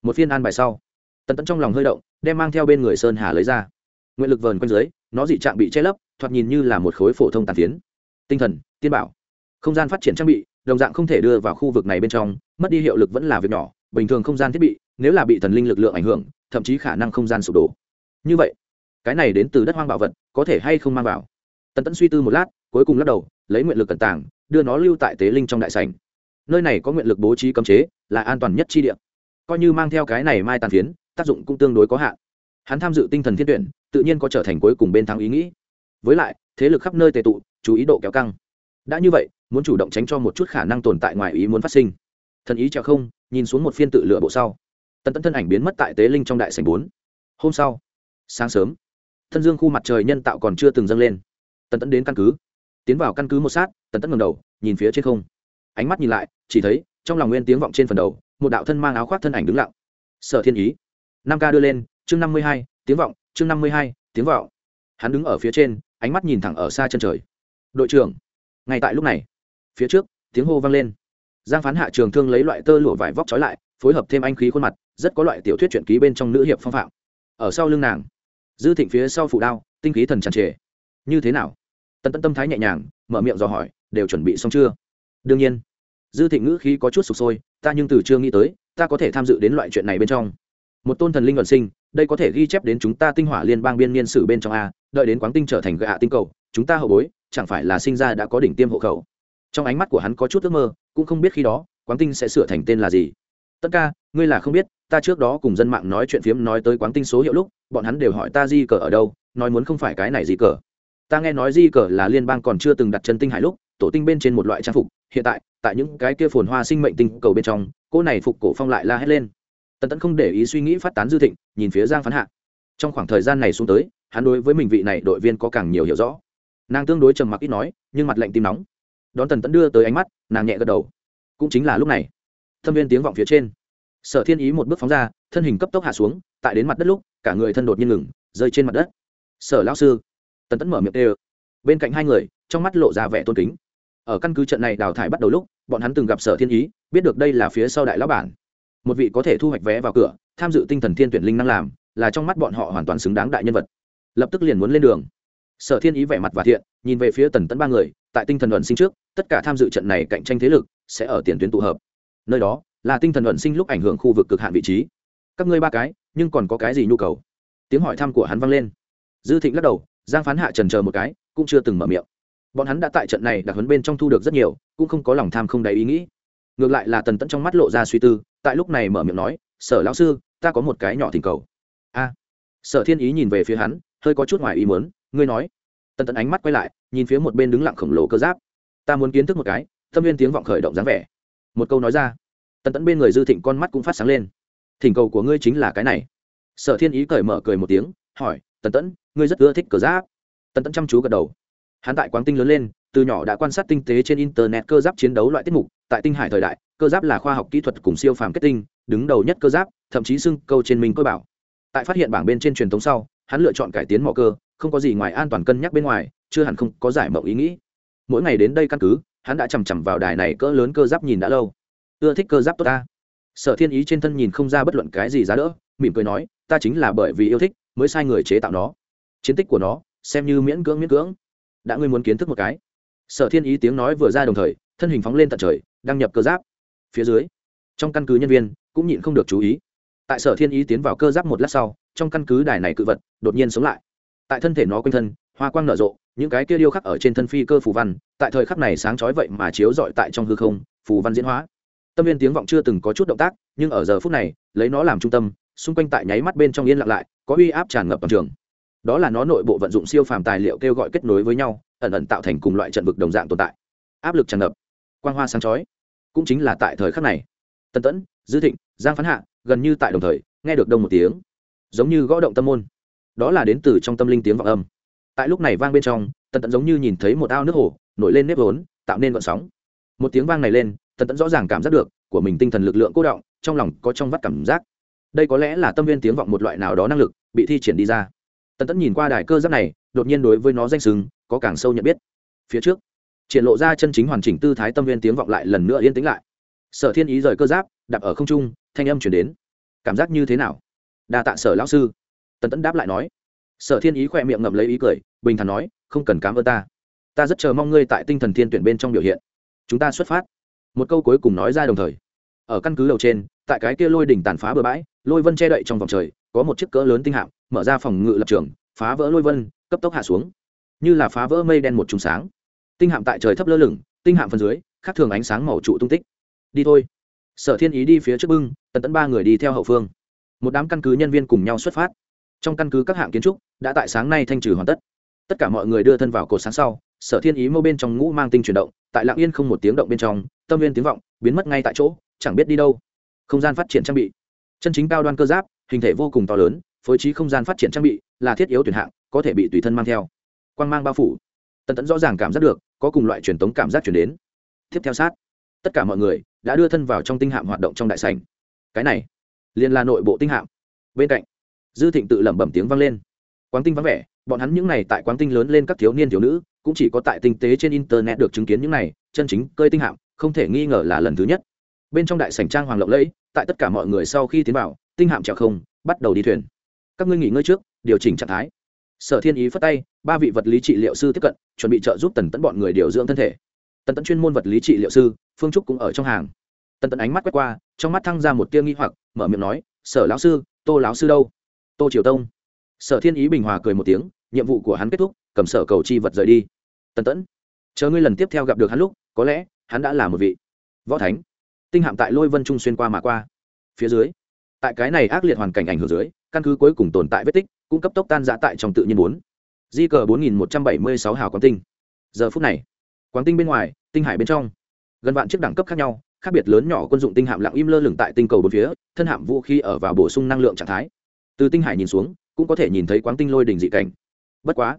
Một phiên an bài sau, tần tận trong lòng hơi động, đem mang theo bên người sơn hà lấy ra. Nguyện lực vờn quanh dưới, nó dị trạng bị che lấp, thoạt nhìn như là một khối phổ thông tàn phiến. Tinh thần, tiên bảo. Không gian phát triển trang bị, đồng dạng không thể đưa vào khu vực này bên trong, mất đi hiệu lực vẫn là việc nhỏ, bình thường không gian thiết bị, nếu là bị thần linh lực lượng ảnh hưởng, thậm chí khả năng không gian sụp đổ. Như vậy, cái này đến từ đất hoang bảo vật, có thể hay không mang vào? Tần tẫn suy tư một lát, cuối cùng lắc đầu, lấy nguyện lực cẩn tàng đưa nó lưu tại tế linh trong đại sảnh. Nơi này có nguyện lực bố trí cấm chế, là an toàn nhất chi địa. Coi như mang theo cái này mai tàn phiến, tác dụng cũng tương đối có hạn. Hắn tham dự tinh thần thiên tuyển, tự nhiên có trở thành cuối cùng bên thắng ý nghĩ. Với lại, thế lực khắp nơi tề tụ, chú ý độ kéo căng. Đã như vậy, muốn chủ động tránh cho một chút khả năng tồn tại ngoài ý muốn phát sinh. Thần ý treo không, nhìn xuống một phiên tự lựa bộ sau. Tần tấn thân ảnh biến mất tại tế linh trong đại sảnh bốn. Hôm sau, sáng sớm, thân dương khu mặt trời nhân tạo còn chưa từng dâng lên. Tần tấn đến căn cứ, tiến vào căn cứ một sát tần tất ngầm đầu, nhìn phía trên không. Ánh mắt nhìn lại, chỉ thấy, trong lòng nguyên tiếng vọng trên phần đầu, một đạo thân mang áo khoác thân ảnh đứng lặng. Sở thiên ý. Năm ca đưa lên, chương năm mươi hai, tiếng vọng, chương năm mươi hai, tiếng vọng. Hắn đứng ở phía trên, ánh mắt nhìn thẳng ở xa chân trời. Đội trưởng, ngay tại lúc này, phía trước, tiếng hô vang lên. Giang phán hạ trường thương lấy loại tơ lụa vải vóc trói lại, phối hợp thêm anh khí khuôn mặt, rất có loại tiểu thuyết truyện ký bên trong nữ hiệp phong phạm. Ở sau lưng nàng, dư thịnh phía sau phụ đao, tinh khí thần tràn trề. Như thế nào? Tần tân tâm thái nhẹ nhàng, mở miệng dò hỏi đều chuẩn bị xong chưa? Đương nhiên. Dư thịnh ngữ khí có chút sụp sôi, ta nhưng từ chưa nghĩ tới, ta có thể tham dự đến loại chuyện này bên trong. Một tôn thần linh vận sinh, đây có thể ghi chép đến chúng ta tinh hỏa liên bang biên niên sử bên trong a, đợi đến quáng tinh trở thành gạ tinh cầu, chúng ta hậu bối, chẳng phải là sinh ra đã có đỉnh tiêm hộ khẩu. Trong ánh mắt của hắn có chút ước mơ, cũng không biết khi đó, quáng tinh sẽ sửa thành tên là gì. Tất ca, ngươi là không biết, ta trước đó cùng dân mạng nói chuyện phiếm nói tới quáng tinh số hiệu lúc, bọn hắn đều hỏi ta di cờ ở đâu, nói muốn không phải cái này di cờ. Ta nghe nói di cờ là liên bang còn chưa từng đặt chân tinh hải lúc tổ tinh bên trên một loại trang phục, hiện tại tại những cái kia phồn hoa sinh mệnh tinh cầu bên trong cô này phục cổ phong lại la hét lên. Tần tẫn không để ý suy nghĩ phát tán dư thịnh, nhìn phía giang phán hạ. Trong khoảng thời gian này xuống tới, hắn đối với mình vị này đội viên có càng nhiều hiểu rõ. Nàng tương đối trầm mặc ít nói, nhưng mặt lạnh tim nóng. Đón tần tẫn đưa tới ánh mắt, nàng nhẹ gật đầu. Cũng chính là lúc này. Thâm viên tiếng vọng phía trên. Sở thiên ý một bước phóng ra, thân hình cấp tốc hạ xuống, tại đến mặt đất lúc, cả người thân đột nhiên ngừng, rơi trên mặt đất. Sở lão sư. Tần tẫn mở miệng tê bên cạnh hai người, trong mắt lộ ra vẻ tôn kính ở căn cứ trận này đào thải bắt đầu lúc, bọn hắn từng gặp sở thiên ý, biết được đây là phía sau đại lão bản. Một vị có thể thu hoạch vé vào cửa, tham dự tinh thần thiên tuyển linh năng làm, là trong mắt bọn họ hoàn toàn xứng đáng đại nhân vật. Lập tức liền muốn lên đường. Sở thiên ý vẻ mặt và thiện, nhìn về phía tần tẫn ba người, tại tinh thần luận sinh trước, tất cả tham dự trận này cạnh tranh thế lực, sẽ ở tiền tuyến tụ hợp. Nơi đó, là tinh thần luận sinh lúc ảnh hưởng khu vực cực hạn vị trí. Các ngươi ba cái, nhưng còn có cái gì nhu cầu? Tiếng hỏi thăm của hắn vang lên. Dư thịnh lắc đầu, giang phán hạ trần chờ một cái, cũng chưa từng mở miệng bọn hắn đã tại trận này đặc huấn bên trong thu được rất nhiều, cũng không có lòng tham không đầy ý nghĩ. Ngược lại là tần tẫn trong mắt lộ ra suy tư, tại lúc này mở miệng nói, sở lão sư, ta có một cái nhỏ thỉnh cầu. A. Sở thiên ý nhìn về phía hắn, hơi có chút ngoài ý muốn, ngươi nói. Tần tẫn ánh mắt quay lại, nhìn phía một bên đứng lặng khổng lồ cơ giáp. Ta muốn kiến thức một cái, tâm viên tiếng vọng khởi động dáng vẻ. Một câu nói ra, tần tẫn bên người dư thịnh con mắt cũng phát sáng lên. Thỉnh cầu của ngươi chính là cái này. Sở thiên ý cởi mở cười một tiếng, hỏi, tần tẫn, ngươi rất ưa thích cờ giáp? Tần tẫn chăm chú gật đầu hắn tại quán tinh lớn lên, từ nhỏ đã quan sát tinh tế trên internet cơ giáp chiến đấu loại tiết mục, tại tinh hải thời đại, cơ giáp là khoa học kỹ thuật cùng siêu phàm kết tinh, đứng đầu nhất cơ giáp, thậm chí xưng câu trên mình cơ bảo. Tại phát hiện bảng bên trên truyền thống sau, hắn lựa chọn cải tiến mỏ cơ, không có gì ngoài an toàn cân nhắc bên ngoài, chưa hẳn không có giải mộng ý nghĩ. Mỗi ngày đến đây căn cứ, hắn đã chằm chằm vào đài này cỡ lớn cơ giáp nhìn đã lâu. Ưa thích cơ giáp tốt ta. Sở thiên ý trên thân nhìn không ra bất luận cái gì giá đỡ, mỉm cười nói, ta chính là bởi vì yêu thích, mới sai người chế tạo nó. Chiến tích của nó, xem như miễn cưỡng miễn cưỡng đã ngươi muốn kiến thức một cái. Sở thiên ý tiếng nói vừa ra đồng thời, thân hình phóng lên tận trời, đăng nhập cơ giáp. Phía dưới, trong căn cứ nhân viên cũng nhịn không được chú ý. Tại sở thiên ý tiến vào cơ giáp một lát sau, trong căn cứ đài này cự vật đột nhiên sống lại. Tại thân thể nó quanh thân, hoa quang nở rộ, những cái kia điêu khắc ở trên thân phi cơ phù văn, tại thời khắc này sáng chói vậy mà chiếu rọi tại trong hư không, phù văn diễn hóa. Tâm viên tiếng vọng chưa từng có chút động tác, nhưng ở giờ phút này, lấy nó làm trung tâm, xung quanh tại nháy mắt bên trong yên lặng lại, có uy áp tràn ngập toàn trường đó là nó nội bộ vận dụng siêu phàm tài liệu kêu gọi kết nối với nhau, ẩn ẩn tạo thành cùng loại trận vực đồng dạng tồn tại. Áp lực tràn ngập. Quang hoa sáng chói. Cũng chính là tại thời khắc này. Tân tẫn, dư thịnh, giang phán hạ, gần như tại đồng thời, nghe được đông một tiếng. Giống như gõ động tâm môn. Đó là đến từ trong tâm linh tiếng vọng âm. Tại lúc này vang bên trong, tân tẫn giống như nhìn thấy một ao nước hồ, nổi lên nếp vốn, tạo nên vận sóng. Một tiếng vang này lên, tân tẫn rõ ràng cảm giác được của mình tinh thần lực lượng cố động, trong lòng có trong vắt cảm giác. Đây có lẽ là tâm viên tiếng vọng một loại nào đó năng lực, bị thi triển đi ra tần tẫn nhìn qua đài cơ giáp này, đột nhiên đối với nó danh sừng có càng sâu nhận biết. Phía trước, triển lộ ra chân chính hoàn chỉnh tư thái tâm viên tiếng vọng lại lần nữa yên tĩnh lại. Sở thiên ý rời cơ giáp, đạp ở không trung, thanh âm chuyển đến. Cảm giác như thế nào? Đa tạ sở lão sư. Tần tẫn đáp lại nói. Sở thiên ý khỏe miệng ngậm lấy ý cười, bình thản nói, không cần cám ơn ta. Ta rất chờ mong ngươi tại tinh thần thiên tuyển bên trong biểu hiện. Chúng ta xuất phát. Một câu cuối cùng nói ra đồng thời. Ở căn cứ đầu trên, tại cái kia lôi đỉnh tàn phá bừa bãi, lôi vân che đậy trong vòng trời, có một chiếc cỡ lớn tinh hạm mở ra phòng ngự lập trường, phá vỡ lôi vân, cấp tốc hạ xuống. Như là phá vỡ mây đen một trùng sáng. Tinh hạm tại trời thấp lơ lửng, tinh hạm phần dưới, khác thường ánh sáng màu trụ tung tích. Đi thôi. Sở thiên ý đi phía trước bưng, tần tẫn ba người đi theo hậu phương. Một đám căn cứ nhân viên cùng nhau xuất phát. Trong căn cứ các hạng kiến trúc, đã tại sáng nay thanh trừ hoàn tất. Tất cả mọi người đưa thân vào cột sáng sau, sở thiên ý mâu bên trong ngũ mang tinh chuyển động, tại lạng yên không một tiếng động bên trong, tâm viên tiếng vọng, biến mất ngay tại chỗ, chẳng biết đi đâu. Không gian phát triển trang bị. Chân chính cao đoan cơ giáp, hình thể vô cùng to lớn phối trí không gian phát triển trang bị là thiết yếu tuyển hạng, có thể bị tùy thân mang theo. Quan g mang bao phủ. Tần tẫn rõ ràng cảm giác được, có cùng loại truyền tống cảm giác chuyển đến. Tiếp theo sát, tất cả mọi người đã đưa thân vào trong tinh hạm hoạt động trong đại sành cái này, liền là nội bộ tinh hạm. Bên cạnh, dư thịnh tự lẩm bẩm tiếng vang lên. Quán tinh vắng vẻ, bọn hắn những n à y tại quán tinh lớn lên các thiếu niên, thiếu nữ, cũng chỉ có tại tinh tế trên internet được chứng kiến những này chân chính cơi tinh hạm, không thể nghi ngờ là lần thứ nhất. Bên trong đại sảnh trang hoàng lộng lẫy, tại tất cả mọi người sau khi tiến vào, tinh hạm trèo không, bắt đầu đi thuyền các ngươi nghỉ ngơi trước, điều chỉnh trạng thái. Sở thiên ý phất tay, ba vị vật lý trị liệu sư tiếp cận, chuẩn bị trợ giúp tần tẫn bọn người điều dưỡng thân thể. Tần tẫn chuyên môn vật lý trị liệu sư, phương trúc cũng ở trong hàng. Tần tẫn ánh mắt quét qua, trong mắt thăng ra một tia nghi hoặc, mở miệng nói, sở lão sư, tô lão sư đâu? Tô triều tông. Sở thiên ý bình hòa cười một tiếng, nhiệm vụ của hắn kết thúc, cầm sở cầu chi vật rời đi. Tần tẫn chờ ngươi lần tiếp theo gặp được hắn lúc, có lẽ hắn đã là một vị võ thánh, tinh hạm tại lôi vân trung xuyên qua mà qua. Phía dưới, tại cái này ác liệt hoàn cảnh ảnh hưởng dưới căn cứ cuối cùng tồn tại vết tích, cũng cấp tốc tan giã tại trong tự nhiên bốn. Di cờ bốn nghìn một trăm bảy mươi sáu hào quán tinh. Giờ phút này quán tinh bên ngoài, tinh hải bên trong. Gần vạn chiếc đẳng cấp khác nhau, khác biệt lớn nhỏ quân dụng tinh hạm lặng im lơ lửng tại tinh cầu bốn phía, thân hạm vũ khí ở vào bổ sung năng lượng trạng thái. Từ tinh hải nhìn xuống, cũng có thể nhìn thấy quán tinh lôi đỉnh dị cảnh. Bất quá,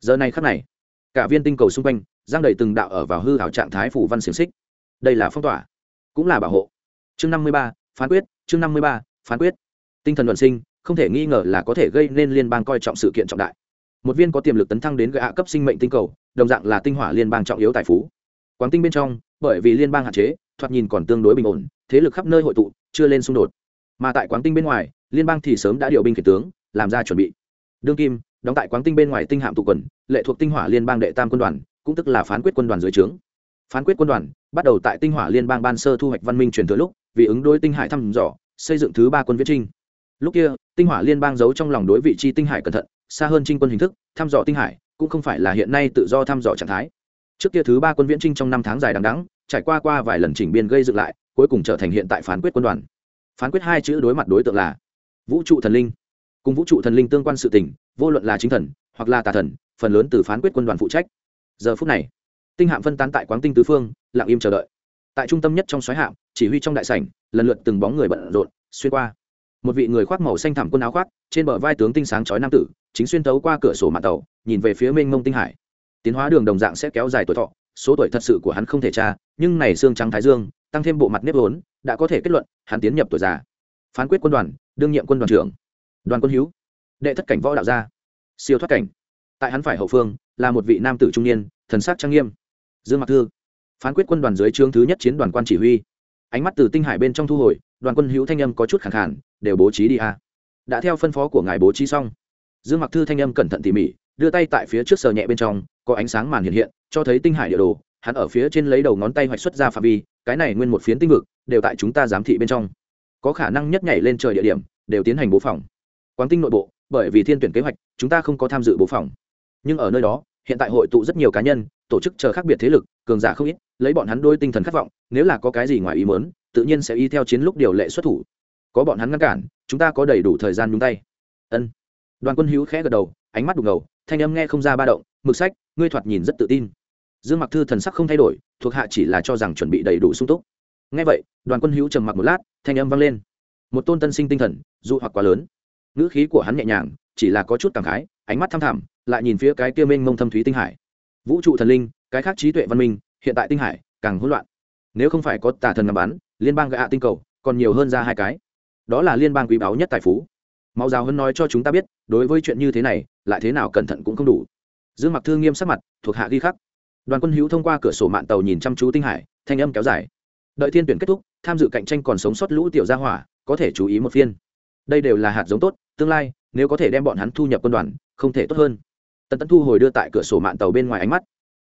giờ này khắc này, cả viên tinh cầu xung quanh, giang đầy từng đạo ở vào hư hảo trạng thái phủ văn xiềng xích. Đây là phong tỏa, cũng là bảo hộ. Chương năm mươi ba, phán quyết, chương năm mươi ba, phán quyết. Tinh thần luận sinh không thể nghi ngờ là có thể gây nên liên bang coi trọng sự kiện trọng đại. Một viên có tiềm lực tấn thăng đến gạ cấp sinh mệnh tinh cầu, đồng dạng là tinh hỏa liên bang trọng yếu tài phú. Quán tinh bên trong, bởi vì liên bang hạn chế, thoạt nhìn còn tương đối bình ổn, thế lực khắp nơi hội tụ, chưa lên xung đột. Mà tại quán tinh bên ngoài, liên bang thì sớm đã điều binh khiển tướng, làm ra chuẩn bị. Đương kim, đóng tại quán tinh bên ngoài tinh hạm tụ quần, lệ thuộc tinh hỏa liên bang đệ tam quân đoàn, cũng tức là phán quyết quân đoàn dưới trướng. Phán quyết quân đoàn, bắt đầu tại tinh hỏa liên bang ban sơ thu hoạch văn minh truyền thừa lúc, vì ứng đối tinh hải thăm dò, xây dựng thứ ba quân viễn trinh lúc kia, tinh hỏa liên bang giấu trong lòng đối vị trí tinh hải cẩn thận, xa hơn trinh quân hình thức, thăm dò tinh hải, cũng không phải là hiện nay tự do thăm dò trạng thái. Trước kia thứ ba quân viễn trinh trong năm tháng dài đằng đắng trải qua qua vài lần chỉnh biên gây dựng lại, cuối cùng trở thành hiện tại phán quyết quân đoàn. Phán quyết hai chữ đối mặt đối tượng là vũ trụ thần linh. Cùng vũ trụ thần linh tương quan sự tình, vô luận là chính thần, hoặc là tà thần, phần lớn từ phán quyết quân đoàn phụ trách. Giờ phút này, tinh hạm phân tán tại quán tinh tứ phương, lặng im chờ đợi. Tại trung tâm nhất trong xoáy hạm, chỉ huy trong đại sảnh, lần lượt từng bóng người bận rộn, xuyên qua một vị người khoác màu xanh thẳm quân áo khoác, trên bờ vai tướng tinh sáng chói nam tử, chính xuyên tấu qua cửa sổ mạng tàu, nhìn về phía mênh mông tinh hải. Tiến hóa đường đồng dạng sẽ kéo dài tuổi thọ, số tuổi thật sự của hắn không thể tra, nhưng này xương trắng thái dương, tăng thêm bộ mặt nếp vốn, đã có thể kết luận, hắn tiến nhập tuổi già. Phán quyết quân đoàn, đương nhiệm quân đoàn trưởng. Đoàn quân hữu. Đệ thất cảnh võ đạo gia. Siêu thoát cảnh. Tại hắn phải hậu phương, là một vị nam tử trung niên, thần sắc trang nghiêm. Dương mặc thư. Phán quyết quân đoàn dưới trướng thứ nhất chiến đoàn quan chỉ huy. Ánh mắt từ tinh hải bên trong thu hồi đoàn quân hữu thanh âm có chút khẳng khản, đều bố trí đi a. Đã theo phân phó của ngài bố trí xong. Dương mặc thư thanh âm cẩn thận tỉ mỉ, đưa tay tại phía trước sờ nhẹ bên trong, có ánh sáng màn hiện hiện, cho thấy tinh hải địa đồ, hắn ở phía trên lấy đầu ngón tay hoạch xuất ra phạm vi, cái này nguyên một phiến tinh vực, đều tại chúng ta giám thị bên trong. Có khả năng nhất nhảy lên trời địa điểm, đều tiến hành bố phòng. Quán tinh nội bộ, bởi vì thiên tuyển kế hoạch, chúng ta không có tham dự bố phòng. Nhưng ở nơi đó, hiện tại hội tụ rất nhiều cá nhân, tổ chức chờ khác biệt thế lực, cường giả không ít, lấy bọn hắn đôi tinh thần khát vọng, nếu là có cái gì ngoài ý muốn tự nhiên sẽ y theo chiến lúc điều lệ xuất thủ. Có bọn hắn ngăn cản, chúng ta có đầy đủ thời gian nhúng tay. Ân. Đoàn quân hữu khẽ gật đầu, ánh mắt đục ngầu, thanh âm nghe không ra ba động, mực sách, ngươi thoạt nhìn rất tự tin. Dương mặc thư thần sắc không thay đổi, thuộc hạ chỉ là cho rằng chuẩn bị đầy đủ sung túc. Nghe vậy, đoàn quân hữu trầm mặc một lát, thanh âm vang lên. Một tôn tân sinh tinh thần, dụ hoặc quá lớn. Ngữ khí của hắn nhẹ nhàng, chỉ là có chút cảm khái, ánh mắt thăm thẳm, lại nhìn phía cái kia mênh mông thâm thúy tinh hải. Vũ trụ thần linh, cái khác trí tuệ văn minh, hiện tại tinh hải, càng hỗn loạn. Nếu không phải có tà thần ngắm bắn liên bang gạ tinh cầu, còn nhiều hơn ra hai cái. Đó là liên bang quý báu nhất tài phú. Máu giáo hơn nói cho chúng ta biết, đối với chuyện như thế này, lại thế nào cẩn thận cũng không đủ. Dương mặc thương nghiêm sắc mặt, thuộc hạ ghi khắc. Đoàn quân hữu thông qua cửa sổ mạng tàu nhìn chăm chú tinh hải, thanh âm kéo dài. Đợi thiên tuyển kết thúc, tham dự cạnh tranh còn sống sót lũ tiểu gia hỏa, có thể chú ý một phiên. Đây đều là hạt giống tốt, tương lai, nếu có thể đem bọn hắn thu nhập quân đoàn, không thể tốt hơn. Tần tấn thu hồi đưa tại cửa sổ mạng tàu bên ngoài ánh mắt.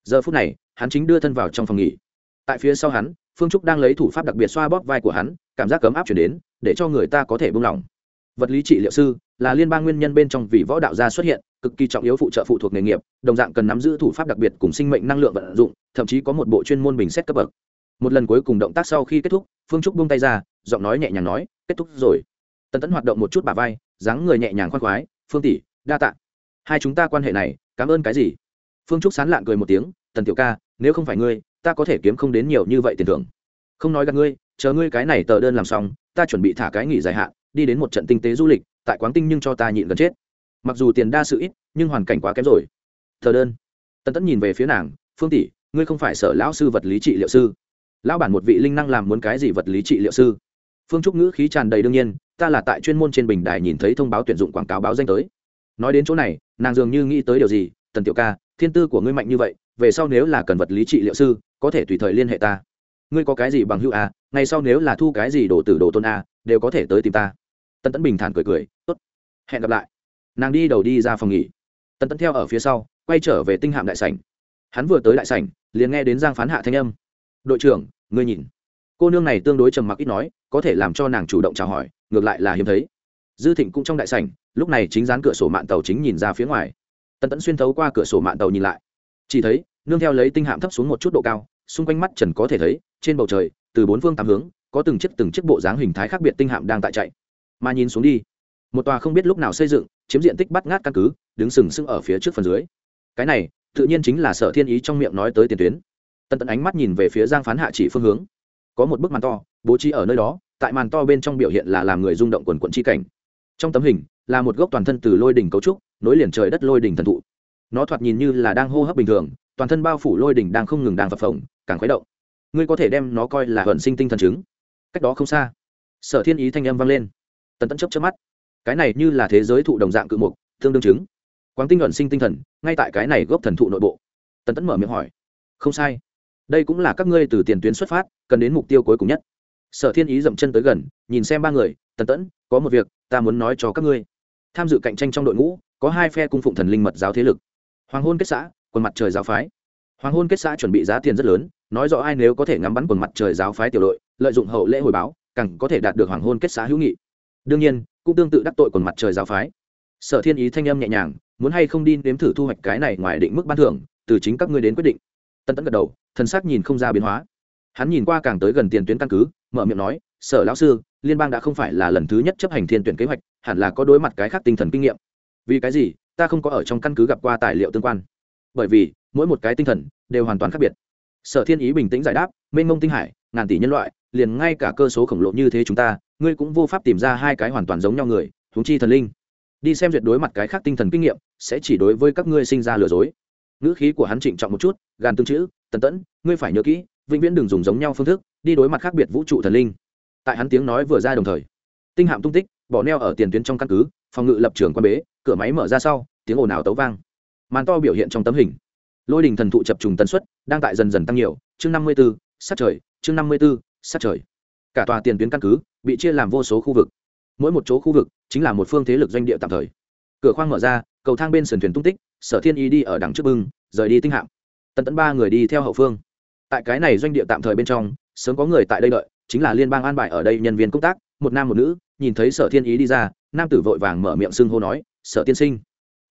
Giờ phút này, hắn chính đưa thân vào trong phòng nghỉ. Tại phía sau hắn phương trúc đang lấy thủ pháp đặc biệt xoa bóp vai của hắn, cảm giác cấm áp chuyển đến, để cho người ta có thể buông lỏng. Vật lý trị liệu sư là liên bang nguyên nhân bên trong vì võ đạo gia xuất hiện, cực kỳ trọng yếu phụ trợ phụ thuộc nghề nghiệp, đồng dạng cần nắm giữ thủ pháp đặc biệt cùng sinh mệnh năng lượng vận dụng, thậm chí có một bộ chuyên môn bình xét cấp bậc. Một lần cuối cùng động tác sau khi kết thúc, phương trúc buông tay ra, giọng nói nhẹ nhàng nói, kết thúc rồi. Tần tấn hoạt động một chút bà vai, dáng người nhẹ nhàng khoan khoái, phương tỷ, đa tạ. Hai chúng ta quan hệ này, cảm ơn cái gì? Phương trúc sán lạng cười một tiếng, tần tiểu ca, nếu không phải ngươi ta có thể kiếm không đến nhiều như vậy tiền thưởng. Không nói gặp ngươi, chờ ngươi cái này tờ đơn làm xong, ta chuẩn bị thả cái nghỉ dài hạn, đi đến một trận tinh tế du lịch, tại quán tinh nhưng cho ta nhịn gần chết. Mặc dù tiền đa sự ít, nhưng hoàn cảnh quá kém rồi. Tờ đơn. Tần tẫn nhìn về phía nàng, phương tỷ, ngươi không phải sở lão sư vật lý trị liệu sư. Lão bản một vị linh năng làm muốn cái gì vật lý trị liệu sư? Phương trúc ngữ khí tràn đầy đương nhiên, ta là tại chuyên môn trên bình đài nhìn thấy thông báo tuyển dụng quảng cáo báo danh tới. Nói đến chỗ này, nàng dường như nghĩ tới điều gì, tần tiểu ca, thiên tư của ngươi mạnh như vậy, về sau nếu là cần vật lý trị liệu sư có thể tùy thời liên hệ ta. Ngươi có cái gì bằng hữu à, ngày sau nếu là thu cái gì đồ tử đồ tôn à, đều có thể tới tìm ta. Tân Tẫn bình thản cười cười tốt hẹn gặp lại. Nàng đi đầu đi ra phòng nghỉ. Tân Tẫn theo ở phía sau quay trở về tinh hạm đại sảnh. Hắn vừa tới đại sảnh liền nghe đến giang phán hạ thanh âm. Đội trưởng ngươi nhìn. Cô nương này tương đối trầm mặc ít nói có thể làm cho nàng chủ động chào hỏi ngược lại là hiếm thấy. Dư thịnh cũng trong đại sảnh lúc này chính dán cửa sổ mạng tàu chính nhìn ra phía ngoài. Tân tẫn xuyên thấu qua cửa sổ mạng tàu nhìn lại. Chỉ thấy nương theo lấy tinh hạm thấp xuống một chút độ cao xung quanh mắt trần có thể thấy, trên bầu trời, từ bốn phương tám hướng, có từng chiếc từng chiếc bộ dáng hình thái khác biệt tinh hạm đang tại chạy. Mà nhìn xuống đi, một tòa không biết lúc nào xây dựng, chiếm diện tích bắt ngát căn cứ, đứng sừng sững ở phía trước phần dưới. Cái này, tự nhiên chính là sở thiên ý trong miệng nói tới tiền tuyến. Tần tận ánh mắt nhìn về phía giang phán hạ chỉ phương hướng. Có một bức màn to, bố trí ở nơi đó, tại màn to bên trong biểu hiện là làm người rung động quần quận chi cảnh. Trong tấm hình, là một gốc toàn thân từ lôi đỉnh cấu trúc, nối liền trời đất lôi đỉnh thần thụ. Nó thoạt nhìn như là đang hô hấp bình thường, toàn thân bao phủ lôi đỉnh đang không ngừng đang phập phồng càng khuấy động. Ngươi có thể đem nó coi là vận sinh tinh thần chứng. Cách đó không xa, sở thiên ý thanh âm vang lên. Tần tẫn chấp chấp mắt. Cái này như là thế giới thụ đồng dạng cự mục, tương đương chứng. Quáng tinh luận sinh tinh thần, ngay tại cái này gốc thần thụ nội bộ. Tần tẫn mở miệng hỏi. Không sai. Đây cũng là các ngươi từ tiền tuyến xuất phát, cần đến mục tiêu cuối cùng nhất. Sở thiên ý dậm chân tới gần, nhìn xem ba người, tần tẫn, có một việc, ta muốn nói cho các ngươi. Tham dự cạnh tranh trong đội ngũ, có hai phe cung phụng thần linh mật giáo thế lực. Hoàng hôn kết xã, quần mặt trời giáo phái hoàng hôn kết xã chuẩn bị giá tiền rất lớn, nói rõ ai nếu có thể ngắm bắn quần mặt trời giáo phái tiểu đội, lợi dụng hậu lễ hồi báo, càng có thể đạt được hoàng hôn kết xã hữu nghị. Đương nhiên, cũng tương tự đắc tội quần mặt trời giáo phái. Sở thiên ý thanh âm nhẹ nhàng, muốn hay không đi nếm thử thu hoạch cái này ngoài định mức ban thưởng, từ chính các ngươi đến quyết định. Tân tấn gật đầu, thần sắc nhìn không ra biến hóa. Hắn nhìn qua càng tới gần tiền tuyến căn cứ, mở miệng nói, sở lão sư, liên bang đã không phải là lần thứ nhất chấp hành thiên tuyển kế hoạch, hẳn là có đối mặt cái khác tinh thần kinh nghiệm. Vì cái gì, ta không có ở trong căn cứ gặp qua tài liệu tương quan? Bởi vì mỗi một cái tinh thần đều hoàn toàn khác biệt. Sở thiên ý bình tĩnh giải đáp, mênh mông tinh hải, ngàn tỷ nhân loại, liền ngay cả cơ số khổng lồ như thế chúng ta, ngươi cũng vô pháp tìm ra hai cái hoàn toàn giống nhau người thúng chi thần linh. Đi xem duyệt đối mặt cái khác tinh thần kinh nghiệm, sẽ chỉ đối với các ngươi sinh ra lừa dối. Ngữ khí của hắn trịnh trọng một chút, gàn tương chữ, tần tẫn, ngươi phải nhớ kỹ, vĩnh viễn đừng dùng giống nhau phương thức, đi đối mặt khác biệt vũ trụ thần linh. Tại hắn tiếng nói vừa ra đồng thời, tinh hạm tung tích, bỏ neo ở tiền tuyến trong căn cứ, phòng ngự lập trường quan bế, cửa máy mở ra sau, tiếng ồn ào tấu vang màn to biểu hiện trong tấm hình. Lôi đình thần thụ chập trùng tần suất đang tại dần dần tăng nhiều. Chương năm mươi b ố sát trời. Chương năm mươi b ố sát trời. Cả tòa tiền tuyến căn cứ bị chia làm vô số khu vực. Mỗi một chỗ khu vực chính là một phương thế lực doanh địa tạm thời. Cửa khoang mở ra, cầu thang bên sườn thuyền tung tích, sở thiên y đi ở đằng trước bưng, rời đi tinh hạm. Tận tận ba người đi theo hậu phương. Tại cái này doanh địa tạm thời bên trong, sớm có người tại đây đợi, chính là liên bang an bài ở đây nhân viên công tác, một nam một nữ, nhìn thấy sở thiên ý đi ra, nam tử vội vàng mở miệng xưng hô nói, sở tiên sinh.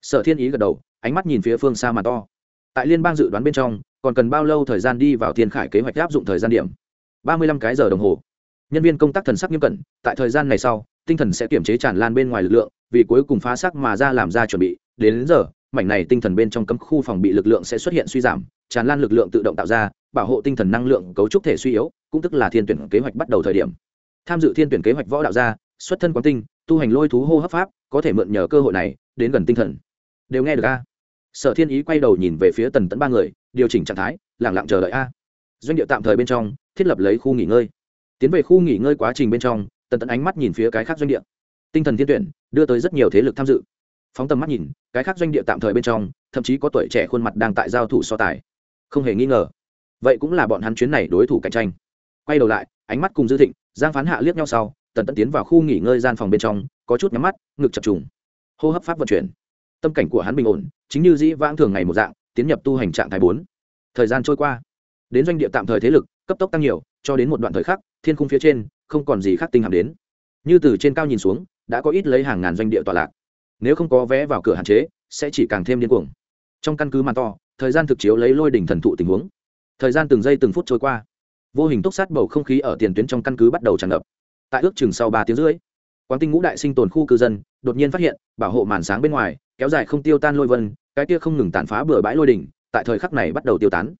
Sở thiên ý gật đầu ánh mắt nhìn phía phương xa mà to. Tại liên bang dự đoán bên trong còn cần bao lâu thời gian đi vào thiên khải kế hoạch áp dụng thời gian điểm? Ba mươi lăm cái giờ đồng hồ. Nhân viên công tác thần sắc nghiêm cẩn tại thời gian này sau tinh thần sẽ kiểm chế tràn lan bên ngoài lực lượng vì cuối cùng phá sắc mà ra làm ra chuẩn bị. Đến, đến giờ mảnh này tinh thần bên trong cấm khu phòng bị lực lượng sẽ xuất hiện suy giảm tràn lan lực lượng tự động tạo ra bảo hộ tinh thần năng lượng cấu trúc thể suy yếu cũng tức là thiên tuyển kế hoạch bắt đầu thời điểm. Tham dự thiên tuyển kế hoạch võ đạo gia xuất thân quán tinh tu hành lôi thú hô hấp pháp có thể mượn nhờ cơ hội này đến gần tinh thần. Đều nghe được a? Sở thiên ý quay đầu nhìn về phía tần tẫn ba người, điều chỉnh trạng thái lẳng lặng chờ đợi a. Doanh địa tạm thời bên trong, thiết lập lấy khu nghỉ ngơi. Tiến về khu nghỉ ngơi quá trình bên trong, tần tẫn ánh mắt nhìn phía cái khác doanh địa. Tinh thần thiên tuyển, đưa tới rất nhiều thế lực tham dự. Phóng tầm mắt nhìn, cái khác doanh địa tạm thời bên trong, thậm chí có tuổi trẻ khuôn mặt đang tại giao thủ so tài. Không hề nghi ngờ. Vậy cũng là bọn hắn chuyến này đối thủ cạnh tranh. Quay đầu lại, ánh mắt cùng dư thịnh, giang phán hạ liếc nhau sau, tần tẫn tiến vào khu nghỉ ngơi gian phòng bên trong, có chút nhắm mắt, ngực chập trùng. Hô hấp pháp vận chuyển tâm cảnh của hắn bình ổn, chính như dĩ vãng thường ngày một dạng, tiến nhập tu hành trạng thái bốn. Thời gian trôi qua, đến doanh địa tạm thời thế lực, cấp tốc tăng nhiều, cho đến một đoạn thời khắc, thiên khung phía trên, không còn gì khác tinh hàm đến. Như từ trên cao nhìn xuống, đã có ít lấy hàng ngàn doanh địa tọa lạc. Nếu không có vé vào cửa hạn chế, sẽ chỉ càng thêm điên cuồng. Trong căn cứ màn to, thời gian thực chiếu lấy lôi đỉnh thần thụ tình huống. Thời gian từng giây từng phút trôi qua. Vô hình túc sát bầu không khí ở tiền tuyến trong căn cứ bắt đầu tràn ngập. Tại ước chừng sau ba tiếng rưỡi quán tinh ngũ đại sinh tồn khu cư dân, đột nhiên phát hiện, bảo hộ màn sáng bên ngoài, kéo dài không tiêu tan lôi vân, cái kia không ngừng tàn phá bừa bãi lôi đỉnh, tại thời khắc này bắt đầu tiêu tán.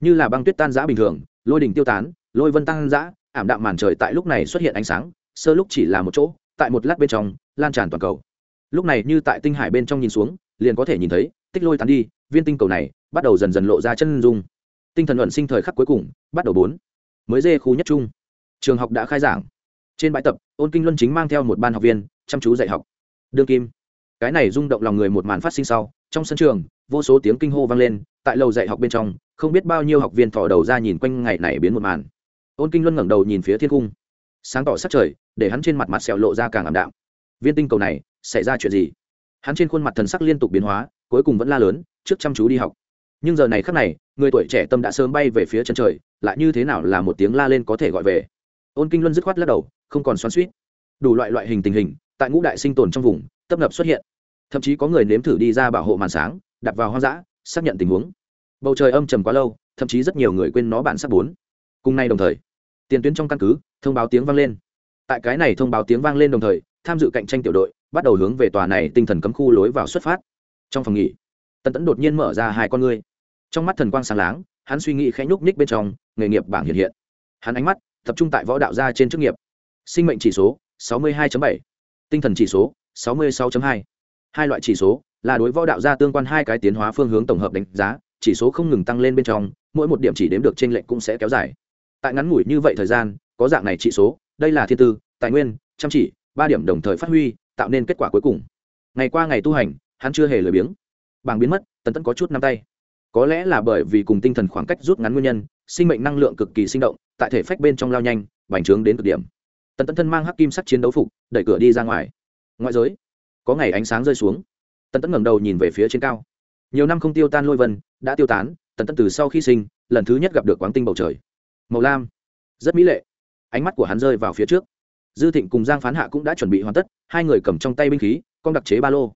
Như là băng tuyết tan giã bình thường, lôi đỉnh tiêu tán, lôi vân tăng giã ảm đạm màn trời tại lúc này xuất hiện ánh sáng, sơ lúc chỉ là một chỗ, tại một lát bên trong, lan tràn toàn cầu. Lúc này như tại tinh hải bên trong nhìn xuống, liền có thể nhìn thấy, tích lôi tán đi, viên tinh cầu này bắt đầu dần dần lộ ra chân dung. Tinh thần luận sinh thời khắc cuối cùng, bắt đầu bốn. Mới dê khu nhất trung. Trường học đã khai giảng trên bãi tập, ôn kinh luân chính mang theo một ban học viên, chăm chú dạy học. Đương kim. Cái này rung động lòng người một màn phát sinh sau, trong sân trường, vô số tiếng kinh hô vang lên, tại lầu dạy học bên trong, không biết bao nhiêu học viên thỏ đầu ra nhìn quanh ngày này biến một màn. Ôn kinh luân ngẩng đầu nhìn phía thiên cung. Sáng tỏ sát trời, để hắn trên mặt mặt sẹo lộ ra càng ảm đạm. Viên tinh cầu này, xảy ra chuyện gì? Hắn trên khuôn mặt thần sắc liên tục biến hóa, cuối cùng vẫn la lớn, trước chăm chú đi học. Nhưng giờ này khắc này, người tuổi trẻ tâm đã sớm bay về phía chân trời, lại như thế nào là một tiếng la lên có thể gọi về? Ôn kinh luân dứt khoát lắc đầu không còn xoắn suýt. Đủ loại loại hình tình hình, tại ngũ đại sinh tồn trong vùng, tấp nập xuất hiện. Thậm chí có người nếm thử đi ra bảo hộ màn sáng, đặt vào hoang dã, xác nhận tình huống. Bầu trời âm trầm quá lâu, thậm chí rất nhiều người quên nó bản sắc bốn. Cùng nay đồng thời, tiền tuyến trong căn cứ, thông báo tiếng vang lên. Tại cái này thông báo tiếng vang lên đồng thời, tham dự cạnh tranh tiểu đội, bắt đầu hướng về tòa này tinh thần cấm khu lối vào xuất phát. Trong phòng nghỉ, tần tẫn đột nhiên mở ra hai con ngươi. Trong mắt thần quang sáng láng, hắn suy nghĩ khẽ nhúc ních bên trong, nghề nghiệp bảng hiện hiện. Hắn ánh mắt tập trung tại võ đạo gia trên chức nghiệp sinh mệnh chỉ số 62.7, tinh thần chỉ số 66.2. hai. Loại chỉ số là đối võ đạo gia tương quan hai cái tiến hóa phương hướng tổng hợp đánh giá chỉ số không ngừng tăng lên bên trong mỗi một điểm chỉ đếm được trên lệnh cũng sẽ kéo dài. Tại ngắn ngủi như vậy thời gian có dạng này chỉ số đây là thiên tư tài nguyên chăm chỉ ba điểm đồng thời phát huy tạo nên kết quả cuối cùng. Ngày qua ngày tu hành hắn chưa hề lười biếng. Bảng biến mất tần tẫn có chút nắm tay. Có lẽ là bởi vì cùng tinh thần khoảng cách rút ngắn nguyên nhân sinh mệnh năng lượng cực kỳ sinh động tại thể phách bên trong lao nhanh bành trướng đến cực điểm tần tẫn thân mang hắc kim sắc chiến đấu phục, đẩy cửa đi ra ngoài. Ngoại giới, có ngày ánh sáng rơi xuống. Tần tẫn ngẩng đầu nhìn về phía trên cao. Nhiều năm không tiêu tan lôi vân, đã tiêu tán, tần tẫn từ sau khi sinh, lần thứ nhất gặp được quáng tinh bầu trời. Màu lam, rất mỹ lệ. Ánh mắt của hắn rơi vào phía trước. Dư thịnh cùng giang phán hạ cũng đã chuẩn bị hoàn tất, hai người cầm trong tay binh khí, con đặc chế ba lô.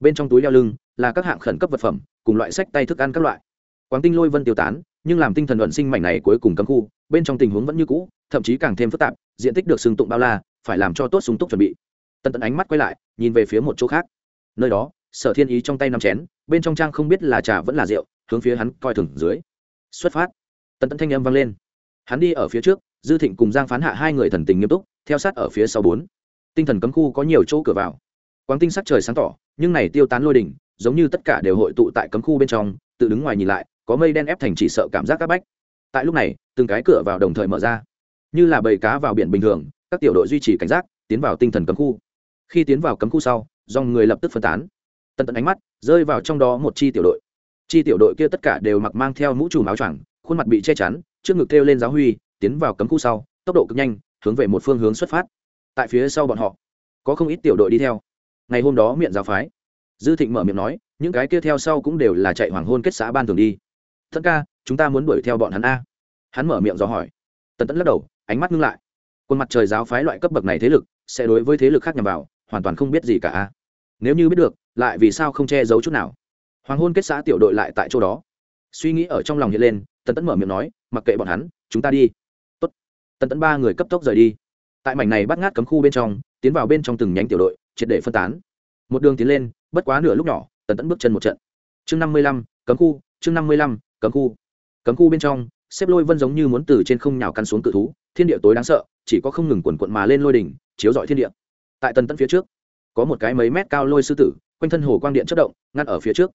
Bên trong túi leo lưng là các hạng khẩn cấp vật phẩm, cùng loại sách tay thức ăn các loại. Quáng tinh lôi vân tiêu tán nhưng làm tinh thần luận sinh mảnh này cuối cùng cấm khu, bên trong tình huống vẫn như cũ, thậm chí càng thêm phức tạp, diện tích được xưng tụng bao la, phải làm cho tốt súng túc chuẩn bị. Tần tần ánh mắt quay lại, nhìn về phía một chỗ khác. Nơi đó, sở thiên ý trong tay nằm chén, bên trong trang không biết là trà vẫn là rượu, hướng phía hắn coi thường dưới. Xuất phát. Tần tần thanh âm vang lên. Hắn đi ở phía trước, dư thịnh cùng giang phán hạ hai người thần tình nghiêm túc, theo sát ở phía sau bốn. Tinh thần cấm khu có nhiều chỗ cửa vào. Quáng tinh sắc trời sáng tỏ, nhưng này tiêu tán lôi đỉnh, giống như tất cả đều hội tụ tại cấm khu bên trong, tự đứng ngoài nhìn lại có mây đen ép thành chỉ sợ cảm giác các bách. Tại lúc này, từng cái cửa vào đồng thời mở ra. Như là bầy cá vào biển bình thường, các tiểu đội duy trì cảnh giác, tiến vào tinh thần cấm khu. Khi tiến vào cấm khu sau, dòng người lập tức phân tán. Tận tận ánh mắt rơi vào trong đó một chi tiểu đội. Chi tiểu đội kia tất cả đều mặc mang theo mũ trùm áo choàng, khuôn mặt bị che chắn, trước ngực kêu lên giáo huy, tiến vào cấm khu sau, tốc độ cực nhanh, hướng về một phương hướng xuất phát. Tại phía sau bọn họ, có không ít tiểu đội đi theo. Ngày hôm đó miệng giáo phái, dư thịnh mở miệng nói, những cái kia theo sau cũng đều là chạy hoàng hôn kết xã ban thường đi thân ca, chúng ta muốn đuổi theo bọn hắn a. Hắn mở miệng dò hỏi. Tần tẫn lắc đầu, ánh mắt ngưng lại. Quân mặt trời giáo phái loại cấp bậc này thế lực, sẽ đối với thế lực khác nhằm vào, hoàn toàn không biết gì cả a. Nếu như biết được, lại vì sao không che giấu chút nào? Hoàng hôn kết xã tiểu đội lại tại chỗ đó. Suy nghĩ ở trong lòng hiện lên, tần tẫn mở miệng nói, mặc kệ bọn hắn, chúng ta đi. Tốt. tần tẫn ba người cấp tốc rời đi. Tại mảnh này bắt ngát cấm khu bên trong, tiến vào bên trong từng nhánh tiểu đội, triệt để phân tán. Một đường tiến lên, bất quá nửa lúc nhỏ, tần tẫn bước chân một trận. Chương năm mươi lăm, cấm khu, chương năm mươi lăm cấm khu. Cấm khu bên trong, xếp lôi vân giống như muốn từ trên không nhào căn xuống cự thú, thiên địa tối đáng sợ, chỉ có không ngừng quần quận mà lên lôi đỉnh, chiếu dọi thiên địa. Tại tần tân phía trước, có một cái mấy mét cao lôi sư tử, quanh thân hồ quang điện chất động, ngăn ở phía trước.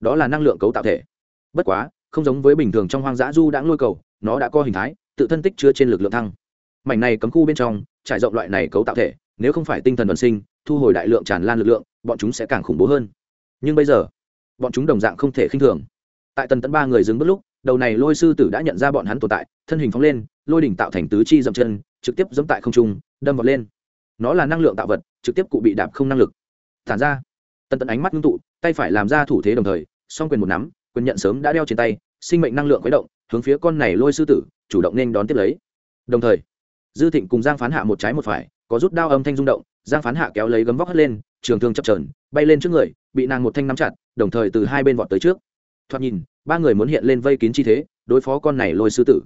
Đó là năng lượng cấu tạo thể. Bất quá, không giống với bình thường trong hoang dã du đãng lôi cầu, nó đã có hình thái, tự thân tích chứa trên lực lượng thăng. Mảnh này cấm khu bên trong, trải rộng loại này cấu tạo thể, nếu không phải tinh thần vận sinh, thu hồi đại lượng tràn lan lực lượng, bọn chúng sẽ càng khủng bố hơn. Nhưng bây giờ, bọn chúng đồng dạng không thể khinh thường tại tần tẫn ba người dừng bước lúc, đầu này lôi sư tử đã nhận ra bọn hắn tồn tại, thân hình phóng lên, lôi đỉnh tạo thành tứ chi dậm chân, trực tiếp dẫm tại không trung, đâm vào lên. Nó là năng lượng tạo vật, trực tiếp cụ bị đạp không năng lực. Thản ra. Tần tẫn ánh mắt ngưng tụ, tay phải làm ra thủ thế đồng thời, song quyền một nắm, quyền nhận sớm đã đeo trên tay, sinh mệnh năng lượng khuấy động, hướng phía con này lôi sư tử, chủ động nên đón tiếp lấy. Đồng thời, dư thịnh cùng giang phán hạ một trái một phải, có rút đao âm thanh rung động, giang phán hạ kéo lấy gấm vóc hất lên, trường thương chập trờn bay lên trước người, bị nàng một thanh nắm chặt, đồng thời từ hai bên vọt tới trước thoạt nhìn, ba người muốn hiện lên vây kín chi thế, đối phó con này lôi sư tử.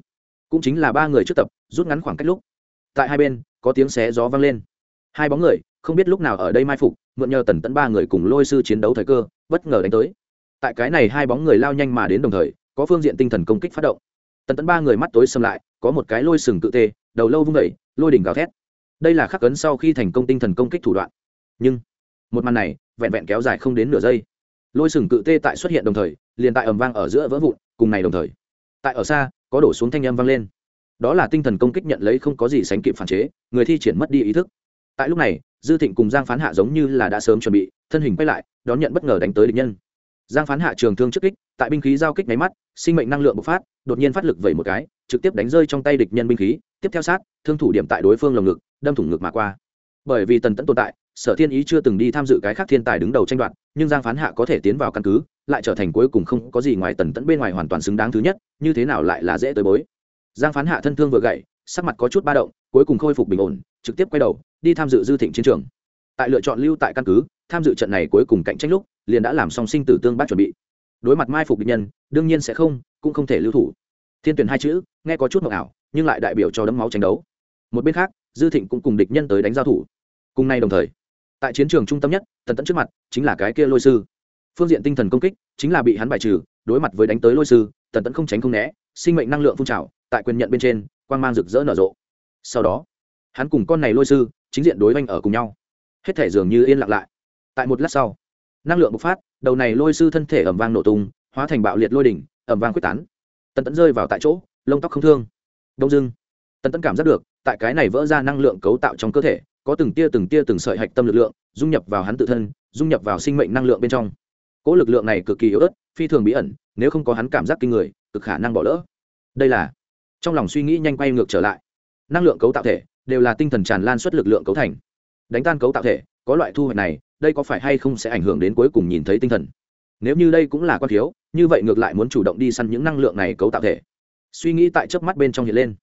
Cũng chính là ba người trước tập, rút ngắn khoảng cách lúc. Tại hai bên, có tiếng xé gió vang lên. Hai bóng người, không biết lúc nào ở đây mai phục, mượn nhờ tần tẫn ba người cùng lôi sư chiến đấu thời cơ, bất ngờ đánh tới. Tại cái này hai bóng người lao nhanh mà đến đồng thời, có phương diện tinh thần công kích phát động. Tần tẫn ba người mắt tối xâm lại, có một cái lôi sừng cự tê, đầu lâu vung vẩy lôi đỉnh gào thét. Đây là khắc cấn sau khi thành công tinh thần công kích thủ đoạn. Nhưng, một màn này, vẹn vẹn kéo dài không đến nửa giây. Lôi sừng cự tê tại xuất hiện đồng thời liền tại ầm vang ở giữa vỡ vụn, cùng này đồng thời, tại ở xa, có đổ xuống thanh âm vang lên. Đó là tinh thần công kích nhận lấy không có gì sánh kịp phản chế, người thi triển mất đi ý thức. Tại lúc này, dư thịnh cùng giang phán hạ giống như là đã sớm chuẩn bị, thân hình quay lại, đón nhận bất ngờ đánh tới địch nhân. Giang phán hạ trường thương trước kích, tại binh khí giao kích máy mắt, sinh mệnh năng lượng bộc phát, đột nhiên phát lực vẩy một cái, trực tiếp đánh rơi trong tay địch nhân binh khí, tiếp theo sát, thương thủ điểm tại đối phương lồng ngực, đâm thủng ngực mà qua. Bởi vì tần tẫn tồn tại, sở thiên ý chưa từng đi tham dự cái khác thiên tài đứng đầu tranh đoạt, nhưng giang phán hạ có thể tiến vào căn cứ lại trở thành cuối cùng không có gì ngoài tần tẫn bên ngoài hoàn toàn xứng đáng thứ nhất, như thế nào lại là dễ tới bối? Giang phán hạ thân thương vừa gậy sắc mặt có chút ba động, cuối cùng khôi phục bình ổn, trực tiếp quay đầu, đi tham dự dư thịnh chiến trường. Tại lựa chọn lưu tại căn cứ, tham dự trận này cuối cùng cạnh tranh lúc, liền đã làm song sinh tử tương bác chuẩn bị. Đối mặt mai phục địch nhân, đương nhiên sẽ không, cũng không thể lưu thủ. Thiên tuyển hai chữ, nghe có chút mộng ảo, nhưng lại đại biểu cho đấm máu tranh đấu. Một bên khác, dư thịnh cũng cùng địch nhân tới đánh giao thủ. Cùng nay đồng thời, tại chiến trường trung tâm nhất, tần tẫn trước mặt, chính là cái kia lôi sư phương diện tinh thần công kích chính là bị hắn bài trừ, đối mặt với đánh tới lôi sư, tần tẫn không tránh không né, sinh mệnh năng lượng phun trào, tại quyền nhận bên trên, quang mang rực rỡ nở rộ. Sau đó, hắn cùng con này lôi sư chính diện đối oanh ở cùng nhau. Hết thể dường như yên lặng lại. Tại một lát sau, năng lượng bộc phát, đầu này lôi sư thân thể ẩm vang nổ tung, hóa thành bạo liệt lôi đỉnh ẩm vang quyết tán. Tần tẫn rơi vào tại chỗ, lông tóc không thương. Đông dưng tần tẫn cảm giác được, tại cái này vỡ ra năng lượng cấu tạo trong cơ thể, có từng tia từng tia từng sợi hạch tâm lực lượng, dung nhập vào hắn tự thân, dung nhập vào sinh mệnh năng lượng bên trong cỗ lực lượng này cực kỳ yếu ớt, phi thường bí ẩn, nếu không có hắn cảm giác kinh người, cực khả năng bỏ lỡ. Đây là, trong lòng suy nghĩ nhanh quay ngược trở lại. Năng lượng cấu tạo thể, đều là tinh thần tràn lan suất lực lượng cấu thành. Đánh tan cấu tạo thể, có loại thu hoạch này, đây có phải hay không sẽ ảnh hưởng đến cuối cùng nhìn thấy tinh thần? Nếu như đây cũng là quan thiếu, như vậy ngược lại muốn chủ động đi săn những năng lượng này cấu tạo thể. Suy nghĩ tại chớp mắt bên trong hiện lên.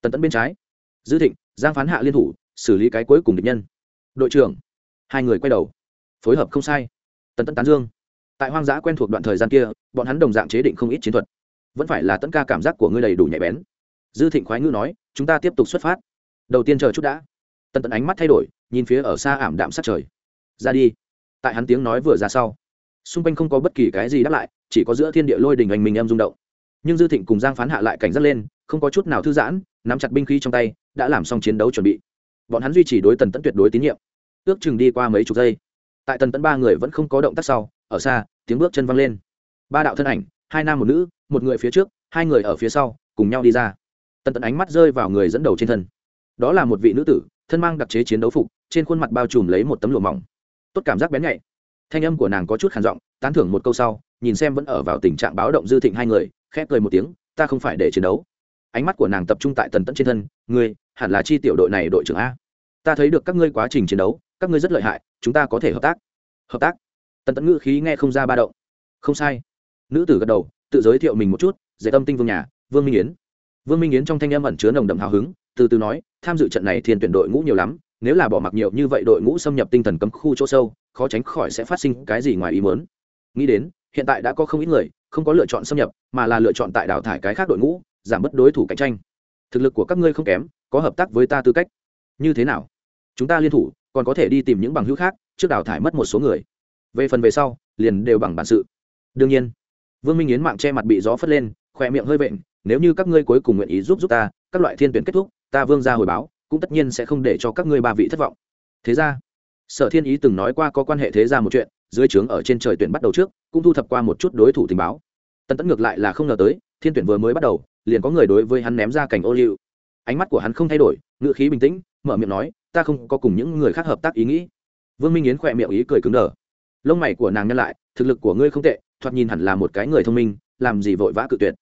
Tần tẫn bên trái. Dư thịnh, giang phán hạ liên thủ, xử lý cái cuối cùng địch nhân. Đội trưởng. Hai người quay đầu. Phối hợp không sai. Tần tẫn tán dương tại hoang dã quen thuộc đoạn thời gian kia, bọn hắn đồng dạng chế định không ít chiến thuật. Vẫn phải là tấn ca cảm giác của ngươi đầy đủ nhạy bén. Dư thịnh khoái ngữ nói, chúng ta tiếp tục xuất phát. Đầu tiên chờ chút đã. Tần tẫn ánh mắt thay đổi, nhìn phía ở xa ảm đạm sát trời. Ra đi. Tại hắn tiếng nói vừa ra sau, xung quanh không có bất kỳ cái gì đáp lại, chỉ có giữa thiên địa lôi đình anh mình em rung động. Nhưng dư thịnh cùng giang phán hạ lại cảnh giác lên, không có chút nào thư giãn, nắm chặt binh khí trong tay, đã làm xong chiến đấu chuẩn bị. Bọn hắn duy trì đối tần tẫn tuyệt đối tín nhiệm. Ước chừng đi qua mấy chục giây, tại tần tẫn ba người vẫn không có động tác sau ở xa, tiếng bước chân văng lên. Ba đạo thân ảnh, hai nam một nữ, một người phía trước, hai người ở phía sau, cùng nhau đi ra. Tần tẫn ánh mắt rơi vào người dẫn đầu trên thân. Đó là một vị nữ tử, thân mang đặc chế chiến đấu phục, trên khuôn mặt bao trùm lấy một tấm lụa mỏng. Tốt cảm giác bén nhạy. Thanh âm của nàng có chút khản giọng, tán thưởng một câu sau, nhìn xem vẫn ở vào tình trạng báo động dư thịnh hai người khép cười một tiếng, ta không phải để chiến đấu. Ánh mắt của nàng tập trung tại tần tẫn trên thân, ngươi, hẳn là chi tiểu đội này đội trưởng a. Ta thấy được các ngươi quá trình chiến đấu, các ngươi rất lợi hại, chúng ta có thể hợp tác. Hợp tác? Tần tẫn ngữ khí nghe không ra ba động. Không sai. Nữ tử gật đầu, tự giới thiệu mình một chút, dạy tâm tinh vương nhà, vương minh yến. Vương minh yến trong thanh âm ẩn chứa nồng đậm hào hứng, từ từ nói, tham dự trận này thiên tuyển đội ngũ nhiều lắm, nếu là bỏ mặc nhiều như vậy đội ngũ xâm nhập tinh thần cấm khu chỗ sâu, khó tránh khỏi sẽ phát sinh cái gì ngoài ý muốn. Nghĩ đến, hiện tại đã có không ít người, không có lựa chọn xâm nhập, mà là lựa chọn tại đào thải cái khác đội ngũ, giảm bớt đối thủ cạnh tranh. Thực lực của các ngươi không kém, có hợp tác với ta tư cách. Như thế nào? Chúng ta liên thủ, còn có thể đi tìm những bằng hữu khác, trước đào thải mất một số người về phần về sau, liền đều bằng bản sự. Đương nhiên, vương minh yến mạng che mặt bị gió phất lên, khỏe miệng hơi vện, nếu như các ngươi cuối cùng nguyện ý giúp giúp ta, các loại thiên tuyển kết thúc, ta vương ra hồi báo, cũng tất nhiên sẽ không để cho các ngươi ba vị thất vọng. Thế ra, sở thiên ý từng nói qua có quan hệ thế ra một chuyện, dưới trướng ở trên trời tuyển bắt đầu trước, cũng thu thập qua một chút đối thủ tình báo. Tần tẫn ngược lại là không ngờ tới, thiên tuyển vừa mới bắt đầu, liền có người đối với hắn ném ra cảnh ô liu. Ánh mắt của hắn không thay đổi ngựa khí bình tĩnh, mở miệng nói, ta không có cùng những người khác hợp tác ý nghĩ. Vương minh yến khỏe miệng ý cười cứng đờ lông mày của nàng nhân lại, thực lực của ngươi không tệ, thoạt nhìn hẳn là một cái người thông minh, làm gì vội vã cự tuyệt.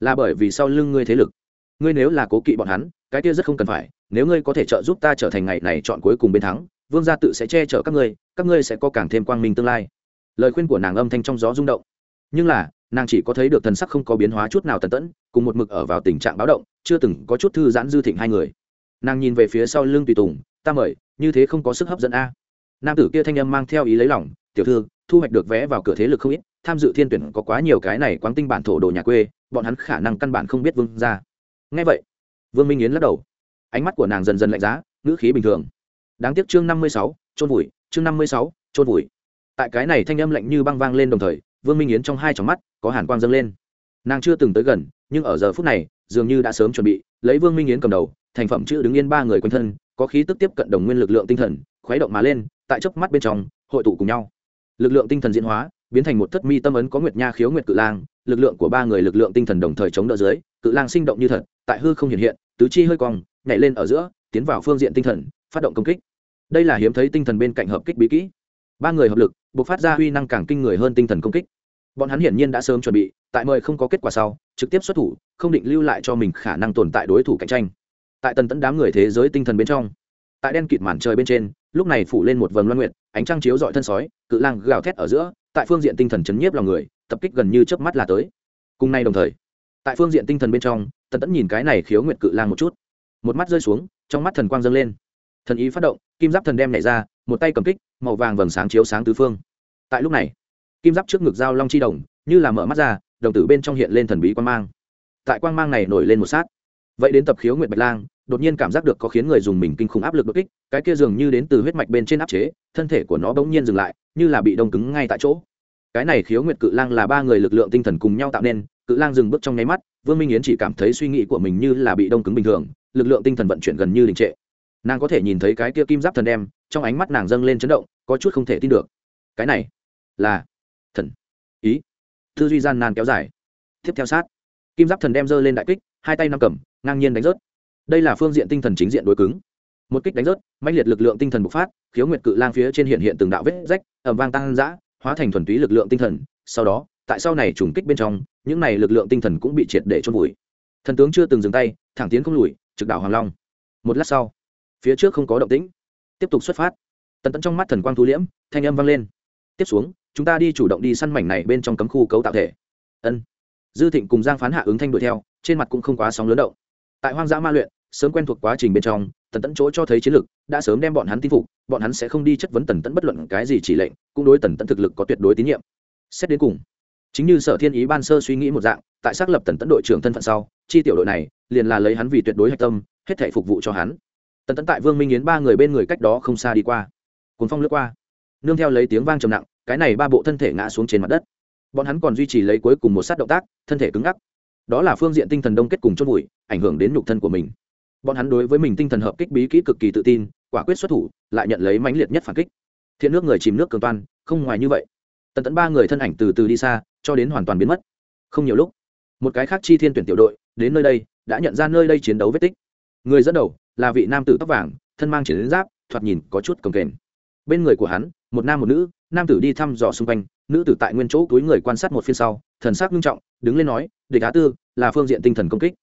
Là bởi vì sau lưng ngươi thế lực. Ngươi nếu là cố kỵ bọn hắn, cái kia rất không cần phải, nếu ngươi có thể trợ giúp ta trở thành ngày này chọn cuối cùng bên thắng, vương gia tự sẽ che chở các ngươi các ngươi sẽ có càng thêm quang minh tương lai. Lời khuyên của nàng âm thanh trong gió rung động. Nhưng là, nàng chỉ có thấy được thần sắc không có biến hóa chút nào tần tẫn, cùng một mực ở vào tình trạng báo động, chưa từng có chút thư giãn dư thịnh hai người. Nàng nhìn về phía sau lưng tùy tùng, ta mời, như thế không có sức hấp dẫn a. Nam tử kia thanh âm mang theo ý lấy lòng tiểu thư, thu hoạch được vé vào cửa thế lực không ít, tham dự thiên tuyển có quá nhiều cái này quáng tinh bản thổ đồ nhà quê, bọn hắn khả năng căn bản không biết vương ra ngay vậy, vương minh yến lắc đầu. Ánh mắt của nàng dần dần lạnh giá, ngữ khí bình thường. Đáng tiếc chương năm mươi sáu trôn vùi, chương năm mươi sáu trôn vùi. Tại cái này thanh âm lạnh như băng vang lên đồng thời, vương minh yến trong hai tròng mắt có hàn quang dâng lên. Nàng chưa từng tới gần, nhưng ở giờ phút này, dường như đã sớm chuẩn bị, lấy vương minh yến cầm đầu, thành phẩm chữ đứng yên ba người quanh thân, có khí tức tiếp cận đồng nguyên lực lượng tinh thần, khuấy động mà lên, tại chớp mắt bên trong, hội tụ cùng nhau lực lượng tinh thần diễn hóa, biến thành một thất mi tâm ấn có nguyệt nha khiếu nguyệt cự lang, lực lượng của ba người lực lượng tinh thần đồng thời chống đỡ dưới, cự lang sinh động như thật, tại hư không hiện hiện, tứ chi hơi cong, nhảy lên ở giữa, tiến vào phương diện tinh thần, phát động công kích. Đây là hiếm thấy tinh thần bên cạnh hợp kích bí kỹ. Ba người hợp lực buộc phát ra uy năng càng kinh người hơn tinh thần công kích. Bọn hắn hiển nhiên đã sớm chuẩn bị, tại mời không có kết quả sau, trực tiếp xuất thủ, không định lưu lại cho mình khả năng tồn tại đối thủ cạnh tranh. Tại tần tẫn đám người thế giới tinh thần bên trong tại đen kịt màn trời bên trên, lúc này phủ lên một vầng loan nguyện ánh trăng chiếu dọi thân sói, cự lang gào thét ở giữa, tại phương diện tinh thần chấn nhiếp lòng người, tập kích gần như chớp mắt là tới. Cùng nay đồng thời, tại phương diện tinh thần bên trong, tần tẫn nhìn cái này khiếu nguyện cự lang một chút. Một mắt rơi xuống, trong mắt thần quang dâng lên. Thần ý phát động, kim giáp thần đem nhảy ra, một tay cầm kích, màu vàng vầng sáng chiếu sáng tứ phương. Tại lúc này, kim giáp trước ngực dao long chi đồng, như là mở mắt ra, đồng tử bên trong hiện lên thần bí quang mang. Tại quang mang này nổi lên một sát. Vậy đến tập khiếu nguyệt bạch lang đột nhiên cảm giác được có khiến người dùng mình kinh khủng áp lực đột kích, cái kia dường như đến từ huyết mạch bên trên áp chế, thân thể của nó bỗng nhiên dừng lại, như là bị đông cứng ngay tại chỗ. Cái này khiếu nguyệt cự lang là ba người lực lượng tinh thần cùng nhau tạo nên, cự lang dừng bước trong nháy mắt, vương minh yến chỉ cảm thấy suy nghĩ của mình như là bị đông cứng bình thường, lực lượng tinh thần vận chuyển gần như đình trệ. Nàng có thể nhìn thấy cái kia kim giáp thần đem, trong ánh mắt nàng dâng lên chấn động, có chút không thể tin được. Cái này là thần ý. Tư duy gian nan kéo dài. Tiếp theo sát. Kim giáp thần đem giơ lên đại kích, hai tay nắm cầm, ngang nhiên đánh rớt đây là phương diện tinh thần chính diện đối cứng. Một kích đánh rớt mạnh liệt lực lượng tinh thần bộc phát, khiếu nguyệt cự lang phía trên hiện hiện từng đạo vết rách ẩm vang tăng giã hóa thành thuần túy lực lượng tinh thần. Sau đó, tại sau này trùng kích bên trong, những này lực lượng tinh thần cũng bị triệt để trôn vùi. Thần tướng chưa từng dừng tay, thẳng tiến không lùi, trực đảo hoàng long. Một lát sau, phía trước không có động tĩnh. Tiếp tục xuất phát. Tần tẫn trong mắt thần quang thu liễm, thanh âm vang lên. Tiếp xuống, chúng ta đi chủ động đi săn mảnh này bên trong cấm khu cấu tạo thể. Ân. Dư thịnh cùng giang phán hạ ứng thanh đuổi theo, trên mặt cũng không quá sóng lớn động tại hoang dã ma luyện, sớm quen thuộc quá trình bên trong, tần tẫn chỗ cho thấy chiến lược đã sớm đem bọn hắn tin phục, bọn hắn sẽ không đi chất vấn tần tẫn bất luận cái gì chỉ lệnh, cũng đối tần tẫn thực lực có tuyệt đối tín nhiệm. Xét đến cùng, chính như sở thiên ý ban sơ suy nghĩ một dạng, tại xác lập tần tẫn đội trưởng thân phận sau, chi tiểu đội này liền là lấy hắn vì tuyệt đối hạch tâm, hết thể phục vụ cho hắn. Tần tẫn tại vương minh yến ba người bên người cách đó không xa đi qua. Cuốn phong lướt qua, nương theo lấy tiếng vang trầm nặng, cái này ba bộ thân thể ngã xuống trên mặt đất. Bọn hắn còn duy trì lấy cuối cùng một sát động tác, thân thể cứng ngắc đó là phương diện tinh thần đông kết cùng chốt bụi ảnh hưởng đến nhục thân của mình. Bọn hắn đối với mình tinh thần hợp kích bí kỹ cực kỳ tự tin, quả quyết xuất thủ, lại nhận lấy mãnh liệt nhất phản kích. Thiện nước người chìm nước cường toan, không ngoài như vậy. Tần tẫn ba người thân ảnh từ từ đi xa, cho đến hoàn toàn biến mất. Không nhiều lúc, một cái khác chi thiên tuyển tiểu đội, đến nơi đây, đã nhận ra nơi đây chiến đấu vết tích. Người dẫn đầu là vị nam tử tóc vàng, thân mang chiến giáp, thoạt nhìn có chút cồng kềnh. Bên người của hắn, một nam một nữ, nam tử đi thăm dò xung quanh, nữ tử tại nguyên chỗ túi người quan sát một phiên sau thần sắc nghiêm trọng, đứng lên nói, địch á tư, là phương diện tinh thần công kích.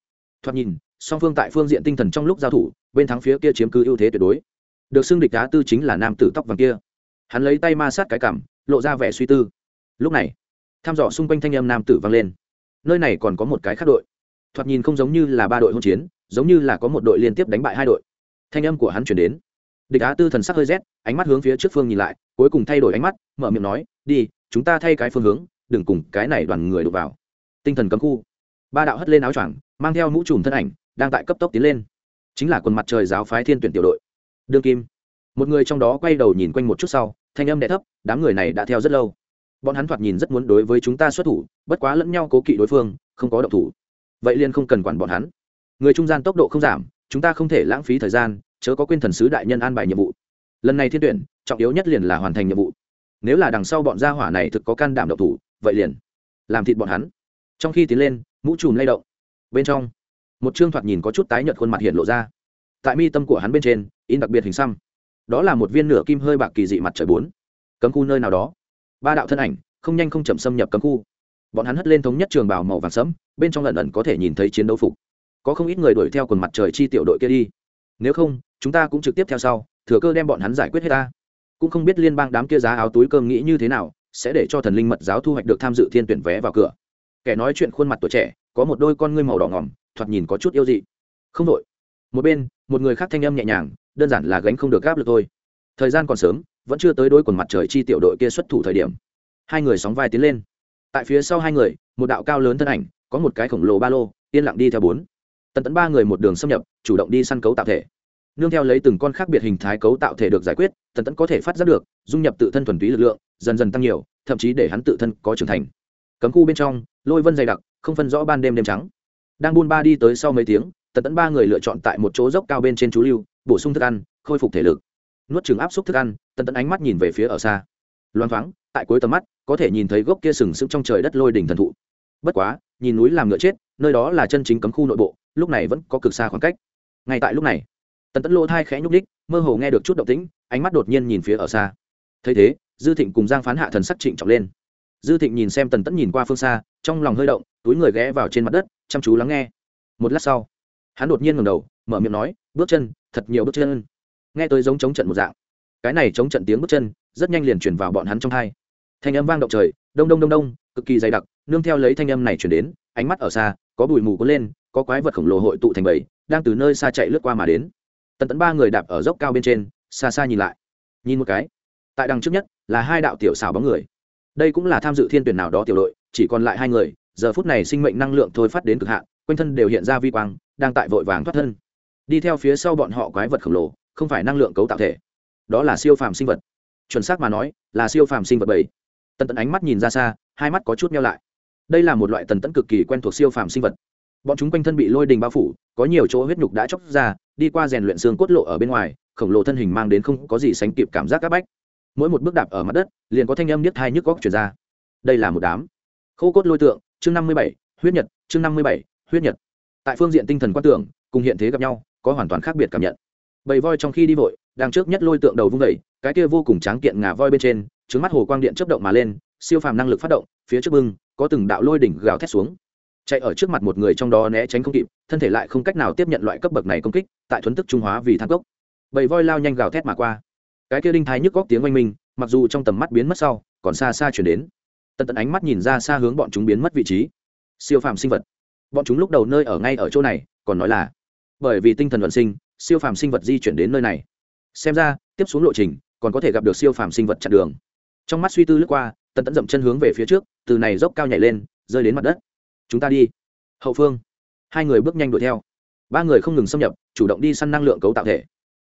Thoạt nhìn, song phương tại phương diện tinh thần trong lúc giao thủ, bên thắng phía kia chiếm cứ ưu thế tuyệt đối. Được xưng địch á tư chính là nam tử tóc vàng kia. Hắn lấy tay ma sát cái cảm, lộ ra vẻ suy tư. Lúc này, thăm dò xung quanh thanh âm nam tử vang lên. Nơi này còn có một cái khác đội. Thoạt nhìn không giống như là ba đội hỗn chiến, giống như là có một đội liên tiếp đánh bại hai đội. Thanh âm của hắn chuyển đến. Địch á tư thần sắc hơi rét, ánh mắt hướng phía trước phương nhìn lại, cuối cùng thay đổi ánh mắt, mở miệng nói, đi, chúng ta thay cái phương hướng đừng cùng cái này đoàn người đụng vào. Tinh thần cấm khu. Ba đạo hất lên áo choàng, mang theo mũ trùm thân ảnh, đang tại cấp tốc tiến lên. Chính là quần mặt trời giáo phái thiên tuyển tiểu đội. Đương kim. Một người trong đó quay đầu nhìn quanh một chút sau, thanh âm đ thấp, đám người này đã theo rất lâu. Bọn hắn thoạt nhìn rất muốn đối với chúng ta xuất thủ, bất quá lẫn nhau cố kỵ đối phương, không có động thủ. Vậy liền không cần quản bọn hắn. Người trung gian tốc độ không giảm, chúng ta không thể lãng phí thời gian, chớ có quên thần sứ đại nhân an bài nhiệm vụ. Lần này thiên tuyển, trọng yếu nhất liền là hoàn thành nhiệm vụ. Nếu là đằng sau bọn gia hỏa này thực có can đảm độc thủ vậy liền. Làm thịt bọn hắn. Trong khi tiến lên, mũ chùm lay động. Bên trong, một chương thoạt nhìn có chút tái nhợt khuôn mặt hiện lộ ra. Tại mi tâm của hắn bên trên, in đặc biệt hình xăm. Đó là một viên nửa kim hơi bạc kỳ dị mặt trời bốn. Cấm khu nơi nào đó. Ba đạo thân ảnh, không nhanh không chậm xâm nhập cấm khu. Bọn hắn hất lên thống nhất trường bào màu vàng sẫm, bên trong lần ẩn có thể nhìn thấy chiến đấu phục. Có không ít người đuổi theo quần mặt trời chi tiểu đội kia đi. Nếu không, chúng ta cũng trực tiếp theo sau, thừa cơ đem bọn hắn giải quyết hết ta. Cũng không biết liên bang đám kia giá áo túi cơm nghĩ như thế nào sẽ để cho thần linh mật giáo thu hoạch được tham dự thiên tuyển vé vào cửa. Kẻ nói chuyện khuôn mặt tuổi trẻ, có một đôi con ngươi màu đỏ ngỏm, thoạt nhìn có chút yêu dị. Không đội một bên, một người khác thanh âm nhẹ nhàng, đơn giản là gánh không được gáp lực thôi. Thời gian còn sớm, vẫn chưa tới đôi quần mặt trời chi tiểu đội kia xuất thủ thời điểm. Hai người sóng vai tiến lên. Tại phía sau hai người, một đạo cao lớn thân ảnh, có một cái khổng lồ ba lô, yên lặng đi theo bốn. Tận tận ba người một đường xâm nhập, chủ động đi săn cấu tạo thể. Nương theo lấy từng con khác biệt hình thái cấu tạo thể được giải quyết tần tẫn có thể phát giác được, dung nhập tự thân thuần túy lực lượng, dần dần tăng nhiều, thậm chí để hắn tự thân có trưởng thành. Cấm khu bên trong, lôi vân dày đặc, không phân rõ ban đêm đêm trắng. Đang buôn ba đi tới sau mấy tiếng, tần tẫn ba người lựa chọn tại một chỗ dốc cao bên trên chú lưu, bổ sung thức ăn, khôi phục thể lực. Nuốt trừng áp xúc thức ăn, tần tẫn ánh mắt nhìn về phía ở xa. Loan thoáng, tại cuối tầm mắt, có thể nhìn thấy gốc kia sừng sững trong trời đất lôi đỉnh thần thụ. Bất quá, nhìn núi làm ngựa chết, nơi đó là chân chính cấm khu nội bộ, lúc này vẫn có cực xa khoảng cách. Ngay tại lúc này tần tẫn lỗ thai khẽ nhúc ních mơ hồ nghe được chút động tĩnh, ánh mắt đột nhiên nhìn phía ở xa. Thấy thế, dư thịnh cùng giang phán hạ thần sắc trịnh trọng lên. Dư thịnh nhìn xem tần tẫn nhìn qua phương xa, trong lòng hơi động, túi người ghé vào trên mặt đất, chăm chú lắng nghe. Một lát sau, hắn đột nhiên ngầm đầu, mở miệng nói, bước chân, thật nhiều bước chân. Nghe tôi giống chống trận một dạng. Cái này chống trận tiếng bước chân, rất nhanh liền chuyển vào bọn hắn trong hai. Thanh âm vang động trời, đông đông đông đông, cực kỳ dày đặc, nương theo lấy thanh âm này chuyển đến, ánh mắt ở xa, có bụi mù cuốn lên, có quái vật khổng lồ hội tụ thành bầy, đang từ nơi xa chạy lướt qua mà đến tần tẫn ba người đạp ở dốc cao bên trên, xa xa nhìn lại. Nhìn một cái, tại đằng trước nhất là hai đạo tiểu xào bóng người. Đây cũng là tham dự thiên tuyển nào đó tiểu đội, chỉ còn lại hai người, giờ phút này sinh mệnh năng lượng thôi phát đến cực hạn, quanh thân đều hiện ra vi quang, đang tại vội vàng thoát thân. Đi theo phía sau bọn họ quái vật khổng lồ, không phải năng lượng cấu tạo thể. Đó là siêu phàm sinh vật. Chuẩn xác mà nói, là siêu phàm sinh vật bảy. Tần tẫn ánh mắt nhìn ra xa, hai mắt có chút nhau lại. Đây là một loại tần tẫn cực kỳ quen thuộc siêu phàm sinh vật bọn chúng quanh thân bị lôi đình bao phủ, có nhiều chỗ huyết nhục đã chóc ra, đi qua rèn luyện xương cốt lộ ở bên ngoài, khổng lồ thân hình mang đến không có gì sánh kịp cảm giác áp bách. Mỗi một bước đạp ở mặt đất, liền có thanh âm niết thai nhức góc chuyển ra. Đây là một đám khô cốt lôi tượng, chương năm mươi bảy, huyết nhật, chương năm mươi bảy, huyết nhật. Tại phương diện tinh thần quan tưởng, cùng hiện thế gặp nhau, có hoàn toàn khác biệt cảm nhận. Bầy voi trong khi đi vội, đang trước nhất lôi tượng đầu vung vẩy cái kia vô cùng tráng kiện ngà voi bên trên trứng mắt hồ quang điện chấp động mà lên, siêu phàm năng lực phát động, phía trước bưng, có từng đạo lôi đỉnh gào thét xuống chạy ở trước mặt một người trong đó né tránh không kịp, thân thể lại không cách nào tiếp nhận loại cấp bậc này công kích, tại thuấn tức trung hóa vì thang cốc. Bầy voi lao nhanh gào thét mà qua. Cái kia đinh thái nhức góc tiếng oanh minh, mặc dù trong tầm mắt biến mất sau, còn xa xa chuyển đến. Tận tận ánh mắt nhìn ra xa hướng bọn chúng biến mất vị trí. Siêu phàm sinh vật. Bọn chúng lúc đầu nơi ở ngay ở chỗ này, còn nói là, bởi vì tinh thần vận sinh, siêu phàm sinh vật di chuyển đến nơi này. Xem ra, tiếp xuống lộ trình, còn có thể gặp được siêu phàm sinh vật chặn đường. Trong mắt suy tư lướt qua tận tận dậm chân hướng về phía trước, từ này dốc cao nhảy lên, rơi đến mặt đất chúng ta đi. Hậu phương. Hai người bước nhanh đuổi theo. Ba người không ngừng xâm nhập, chủ động đi săn năng lượng cấu tạo thể.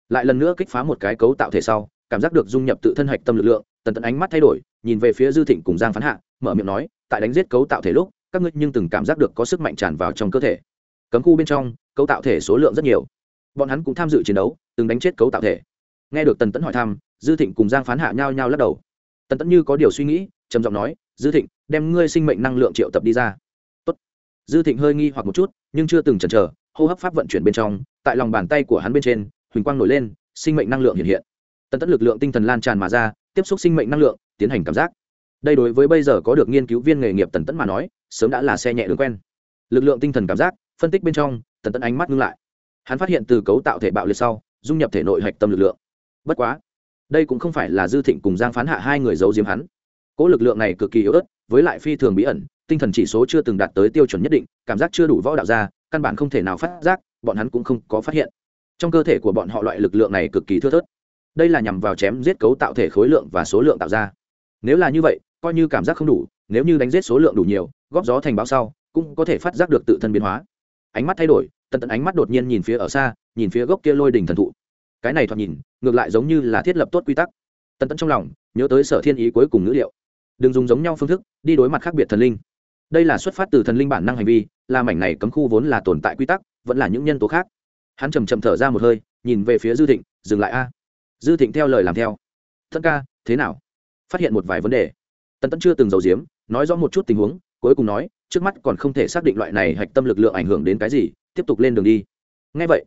Lại lần nữa kích phá một cái cấu tạo thể sau, cảm giác được dung nhập tự thân hạch tâm lực lượng, tần tần ánh mắt thay đổi, nhìn về phía dư thịnh cùng giang phán hạ, mở miệng nói, tại đánh giết cấu tạo thể lúc, các ngươi nhưng từng cảm giác được có sức mạnh tràn vào trong cơ thể. Cấm khu bên trong, cấu tạo thể số lượng rất nhiều. Bọn hắn cũng tham dự chiến đấu, từng đánh chết cấu tạo thể. Nghe được tần tẫn hỏi thăm, dư thịnh cùng giang phán hạ nhau nhau lắc đầu. Tần tẫn như có điều suy nghĩ, trầm giọng nói, dư thịnh, đem ngươi sinh mệnh năng lượng triệu tập đi ra dư thịnh hơi nghi hoặc một chút, nhưng chưa từng chần chờ, hô hấp pháp vận chuyển bên trong, tại lòng bàn tay của hắn bên trên, huỳnh quang nổi lên, sinh mệnh năng lượng hiện hiện. Tần tất lực lượng tinh thần lan tràn mà ra, tiếp xúc sinh mệnh năng lượng, tiến hành cảm giác. Đây đối với bây giờ có được nghiên cứu viên nghề nghiệp tần tẫn mà nói, sớm đã là xe nhẹ đường quen. Lực lượng tinh thần cảm giác, phân tích bên trong, tần tẫn ánh mắt ngưng lại. Hắn phát hiện từ cấu tạo thể bạo liệt sau, dung nhập thể nội hạch tâm lực lượng. Bất quá, đây cũng không phải là dư thịnh cùng giang phán hạ hai người giấu diếm hắn. Cỗ lực lượng này cực kỳ yếu ớt, với lại phi thường bí ẩn tinh thần chỉ số chưa từng đạt tới tiêu chuẩn nhất định, cảm giác chưa đủ võ đạo ra, căn bản không thể nào phát giác, bọn hắn cũng không có phát hiện. Trong cơ thể của bọn họ loại lực lượng này cực kỳ thưa thớt. Đây là nhằm vào chém giết cấu tạo thể khối lượng và số lượng tạo ra. Nếu là như vậy, coi như cảm giác không đủ, nếu như đánh giết số lượng đủ nhiều, góp gió thành báo sau, cũng có thể phát giác được tự thân biến hóa. Ánh mắt thay đổi, tần tận ánh mắt đột nhiên nhìn phía ở xa, nhìn phía gốc kia lôi đỉnh thần thụ. Cái này thoạt nhìn, ngược lại giống như là thiết lập tốt quy tắc. Tần tận trong lòng, nhớ tới sở thiên ý cuối cùng ngữ liệu. Đừng dùng giống nhau phương thức, đi đối mặt khác biệt thần linh đây là xuất phát từ thần linh bản năng hành vi là mảnh này cấm khu vốn là tồn tại quy tắc, vẫn là những nhân tố khác. Hắn chầm chậm thở ra một hơi, nhìn về phía dư thịnh, dừng lại a. Dư thịnh theo lời làm theo. Thân ca, thế nào? Phát hiện một vài vấn đề. Tần tẫn chưa từng giấu giếm, nói rõ một chút tình huống, cuối cùng nói, trước mắt còn không thể xác định loại này hạch tâm lực lượng ảnh hưởng đến cái gì, tiếp tục lên đường đi. Ngay vậy,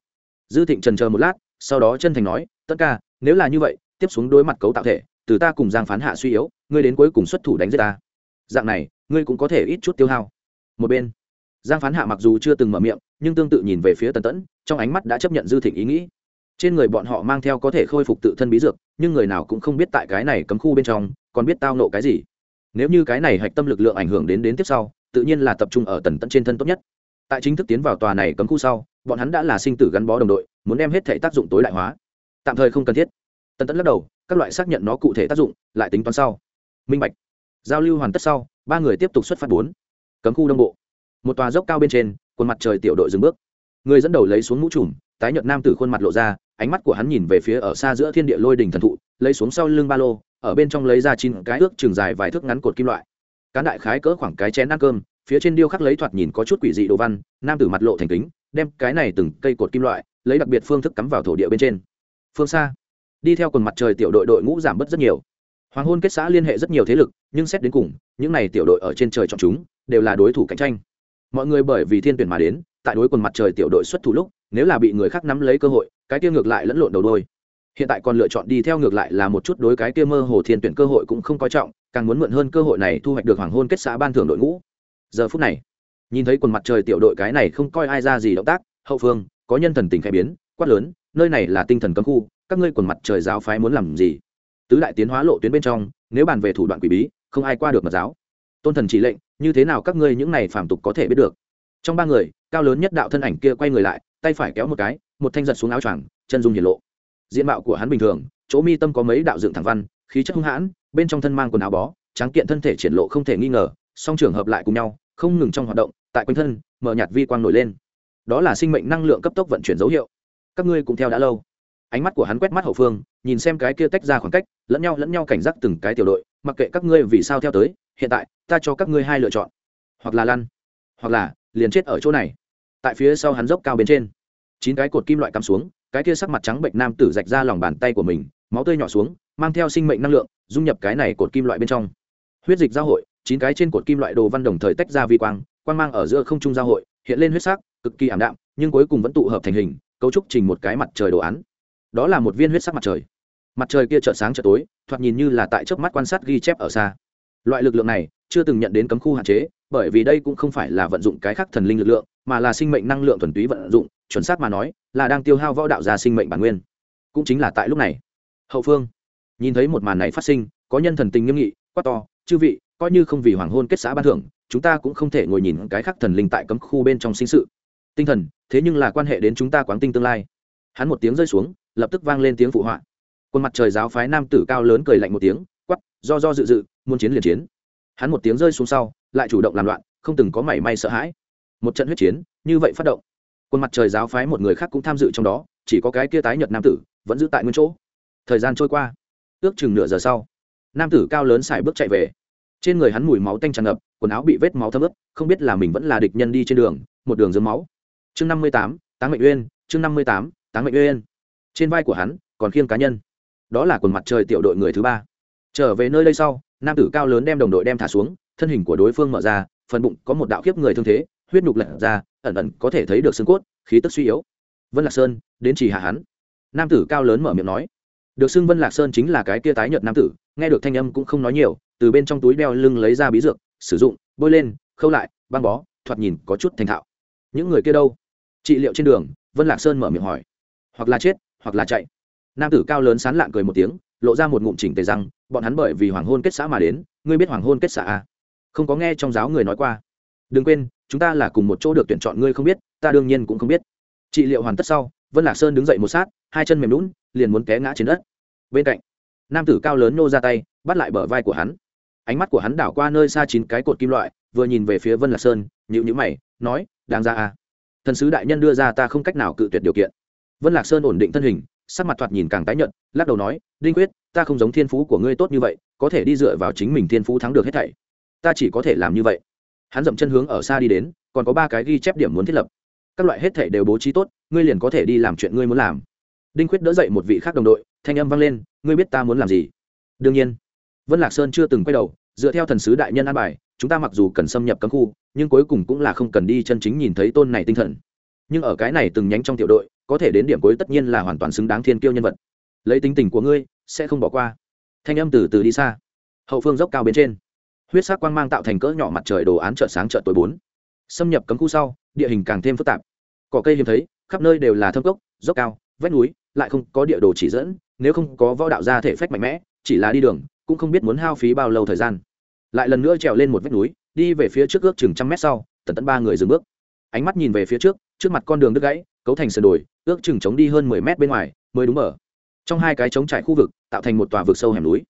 dư thịnh trần chờ một lát, sau đó chân thành nói tất ca, nếu là như vậy, tiếp xuống đối mặt cấu tạo thể, từ ta cùng giang phán hạ suy yếu, ngươi đến cuối cùng xuất thủ đánh giết ta. Dạng này ngươi cũng có thể ít chút tiêu hao. Một bên, giang phán hạ mặc dù chưa từng mở miệng, nhưng tương tự nhìn về phía tần tẫn, trong ánh mắt đã chấp nhận dư thịnh ý nghĩ. Trên người bọn họ mang theo có thể khôi phục tự thân bí dược, nhưng người nào cũng không biết tại cái này cấm khu bên trong, còn biết tao nộ cái gì. Nếu như cái này hạch tâm lực lượng ảnh hưởng đến đến tiếp sau, tự nhiên là tập trung ở tần tẫn trên thân tốt nhất. Tại chính thức tiến vào tòa này cấm khu sau, bọn hắn đã là sinh tử gắn bó đồng đội, muốn đem hết thể tác dụng tối đại hóa. Tạm thời không cần thiết. Tần tẫn lắc đầu, các loại xác nhận nó cụ thể tác dụng, lại tính toán sau. Minh bạch. Giao lưu hoàn tất sau ba người tiếp tục xuất phát bốn. Cấm khu đông bộ. Một tòa dốc cao bên trên quần mặt trời tiểu đội dừng bước. Người dẫn đầu lấy xuống mũ trùm, tái nhợt nam tử khuôn mặt lộ ra, ánh mắt của hắn nhìn về phía ở xa giữa thiên địa lôi đình thần thụ, lấy xuống sau lưng ba lô, ở bên trong lấy ra chín cái ước trường dài vài thước ngắn cột kim loại. Cán đại khái cỡ khoảng cái chén ăn cơm, phía trên điêu khắc lấy thoạt nhìn có chút quỷ dị đồ văn, nam tử mặt lộ thành kính, đem cái này từng cây cột kim loại, lấy đặc biệt phương thức cắm vào thổ địa bên trên. Phương xa. Đi theo quần mặt trời tiểu đội đội ngũ giảm bớt rất nhiều hoàng hôn kết xã liên hệ rất nhiều thế lực, nhưng xét đến cùng, những n à y tiểu đội ở trên trời chọn chúng, đều là đối thủ cạnh tranh. Mọi người bởi vì thiên tuyển mà đến, tại đối quần mặt trời tiểu đội xuất thủ lúc, nếu là bị người khác nắm lấy cơ hội, cái kia ngược lại lẫn lộn đầu đôi. Hiện tại còn lựa chọn đi theo ngược lại là một chút đối cái kia mơ hồ thiên tuyển cơ hội cũng không coi trọng, càng muốn mượn hơn cơ hội này thu hoạch được hoàng hôn kết xã ban thưởng đội ngũ. Giờ phút này, nhìn thấy quần mặt trời tiểu đội cái này không coi ai ra gì động tác, hậu phương, có nhân thần tình khẽ biến, quát lớn, nơi này là tinh thần cấm khu, các ngươi quần mặt trời giáo phái muốn làm gì? Tứ đại tiến hóa lộ tuyến bên trong, nếu bàn về thủ đoạn quỷ bí, không ai qua được mật giáo. Tôn thần chỉ lệnh, như thế nào các ngươi những này phàm tục có thể biết được? Trong ba người, cao lớn nhất đạo thân ảnh kia quay người lại, tay phải kéo một cái, một thanh giật xuống áo choàng, chân dung hiển lộ. Diện mạo của hắn bình thường, chỗ mi tâm có mấy đạo dựng thẳng văn, khí chất hung hãn, bên trong thân mang quần áo bó, tráng kiện thân thể triển lộ không thể nghi ngờ, song trường hợp lại cùng nhau, không ngừng trong hoạt động, tại quanh thân, mở nhạt vi quang nổi lên. Đó là sinh mệnh năng lượng cấp tốc vận chuyển dấu hiệu. Các ngươi cũng theo đã lâu ánh mắt của hắn quét mắt hậu phương, nhìn xem cái kia tách ra khoảng cách, lẫn nhau lẫn nhau cảnh giác từng cái tiểu đội, mặc kệ các ngươi vì sao theo tới, hiện tại, ta cho các ngươi hai lựa chọn. Hoặc là lăn, hoặc là liền chết ở chỗ này. Tại phía sau hắn dốc cao bên trên, chín cái cột kim loại cắm xuống, cái kia sắc mặt trắng bệnh nam tử rạch ra lòng bàn tay của mình, máu tươi nhỏ xuống, mang theo sinh mệnh năng lượng, dung nhập cái này cột kim loại bên trong. Huyết dịch giao hội, chín cái trên cột kim loại đồ văn đồng thời tách ra vi quang quang mang ở giữa không trung giao hội, hiện lên huyết sắc, cực kỳ ảm đạm, nhưng cuối cùng vẫn tụ hợp thành hình, cấu trúc trình một cái mặt trời đồ án đó là một viên huyết sắc mặt trời. Mặt trời kia chợt sáng chợt tối, thoạt nhìn như là tại trước mắt quan sát ghi chép ở xa. Loại lực lượng này, chưa từng nhận đến cấm khu hạn chế, bởi vì đây cũng không phải là vận dụng cái khác thần linh lực lượng, mà là sinh mệnh năng lượng thuần túy vận dụng, chuẩn xác mà nói, là đang tiêu hao võ đạo ra sinh mệnh bản nguyên. Cũng chính là tại lúc này. Hậu phương, nhìn thấy một màn này phát sinh, có nhân thần tình nghiêm nghị, quát to, chư vị, coi như không vì hoàng hôn kết xã ban thưởng, chúng ta cũng không thể ngồi nhìn cái khác thần linh tại cấm khu bên trong sinh sự. Tinh thần, thế nhưng là quan hệ đến chúng ta quán tinh tương lai. Hắn một tiếng rơi xuống lập tức vang lên tiếng phụ họa. Quân mặt trời giáo phái nam tử cao lớn cười lạnh một tiếng quắp do do dự dự, muốn chiến liền chiến. Hắn một tiếng rơi xuống sau, lại chủ động làm loạn, không từng có mảy may sợ hãi. Một trận huyết chiến, như vậy phát động. Quân mặt trời giáo phái một người khác cũng tham dự trong đó, chỉ có cái kia tái nhật nam tử, vẫn giữ tại nguyên chỗ. Thời gian trôi qua, ước chừng nửa giờ sau, nam tử cao lớn xài bước chạy về. Trên người hắn mùi máu tanh tràn ngập, quần áo bị vết máu thấm ướt, không biết là mình vẫn là địch nhân đi trên đường, một đường dưới máu. Chương năm mươi tám, táng mệnh uyên, chương năm mươi tám, táng mệnh uyên trên vai của hắn, còn khiêng cá nhân. Đó là quần mặt trời tiểu đội người thứ ba. Trở về nơi đây sau, nam tử cao lớn đem đồng đội đem thả xuống, thân hình của đối phương mở ra, phần bụng có một đạo kiếp người thương thế, huyết nhục lật ra, ẩn ẩn có thể thấy được xương cốt, khí tức suy yếu. Vân lạc sơn, đến chỉ hạ hắn. Nam tử cao lớn mở miệng nói. Được xưng vân lạc sơn chính là cái kia tái nhợt nam tử, nghe được thanh âm cũng không nói nhiều, từ bên trong túi đeo lưng lấy ra bí dược, sử dụng, bôi lên, khâu lại, băng bó, thoạt nhìn có chút thành thạo. Những người kia đâu? Trị liệu trên đường, vân lạc sơn mở miệng hỏi. Hoặc là chết hoặc là chạy. Nam tử cao lớn sán lạng cười một tiếng, lộ ra một ngụm chỉnh tề răng, bọn hắn bởi vì hoàng hôn kết xã mà đến, ngươi biết hoàng hôn kết xã à? không có nghe trong giáo người nói qua. Đừng quên, chúng ta là cùng một chỗ được tuyển chọn ngươi không biết, ta đương nhiên cũng không biết. Trị liệu hoàn tất sau, vân lạc sơn đứng dậy một sát, hai chân mềm lún, liền muốn té ngã trên đất. Bên cạnh, nam tử cao lớn nô ra tay, bắt lại bờ vai của hắn. Ánh mắt của hắn đảo qua nơi xa chín cái cột kim loại, vừa nhìn về phía vân lạc sơn nhịu nhữ mày, nói, đáng ra à? Thần sứ đại nhân đưa ra ta không cách nào cự tuyệt điều kiện vân lạc sơn ổn định thân hình, sắc mặt thoạt nhìn càng tái nhợt, lắc đầu nói, đinh quyết, ta không giống thiên phú của ngươi tốt như vậy, có thể đi dựa vào chính mình thiên phú thắng được hết thảy. Ta chỉ có thể làm như vậy. Hắn dậm chân hướng ở xa đi đến, còn có ba cái ghi chép điểm muốn thiết lập. Các loại hết thảy đều bố trí tốt, ngươi liền có thể đi làm chuyện ngươi muốn làm. Đinh quyết đỡ dậy một vị khác đồng đội, thanh âm vang lên, ngươi biết ta muốn làm gì? Đương nhiên. Vân lạc sơn chưa từng quay đầu, dựa theo thần sứ đại nhân an bài, chúng ta mặc dù cần xâm nhập cấm khu, nhưng cuối cùng cũng là không cần đi chân chính nhìn thấy tôn này tinh thần. Nhưng ở cái này từng nhánh trong tiểu đội có thể đến điểm cuối tất nhiên là hoàn toàn xứng đáng thiên kiêu nhân vật. Lấy tính tình của ngươi, sẽ không bỏ qua. Thanh âm từ từ đi xa. Hậu phương dốc cao bên trên. Huyết sắc quang mang tạo thành cỡ nhỏ mặt trời đồ án chợ sáng chợ tối bốn. Xâm nhập cấm khu sau, địa hình càng thêm phức tạp. Cỏ cây hiếm thấy, khắp nơi đều là thâm cốc, dốc cao, vách núi, lại không có địa đồ chỉ dẫn, nếu không có võ đạo gia thể phách mạnh mẽ, chỉ là đi đường, cũng không biết muốn hao phí bao lâu thời gian. Lại lần nữa trèo lên một vách núi, đi về phía trước ước chừng trăm mét sau, tần tận ba người dừng bước. Ánh mắt nhìn về phía trước trước mặt con đường đứt gãy cấu thành sườn đồi, ước chừng chống đi hơn mười mét bên ngoài, mới đúng mở trong hai cái trống trải khu vực, tạo thành một tòa vực sâu hẻm núi.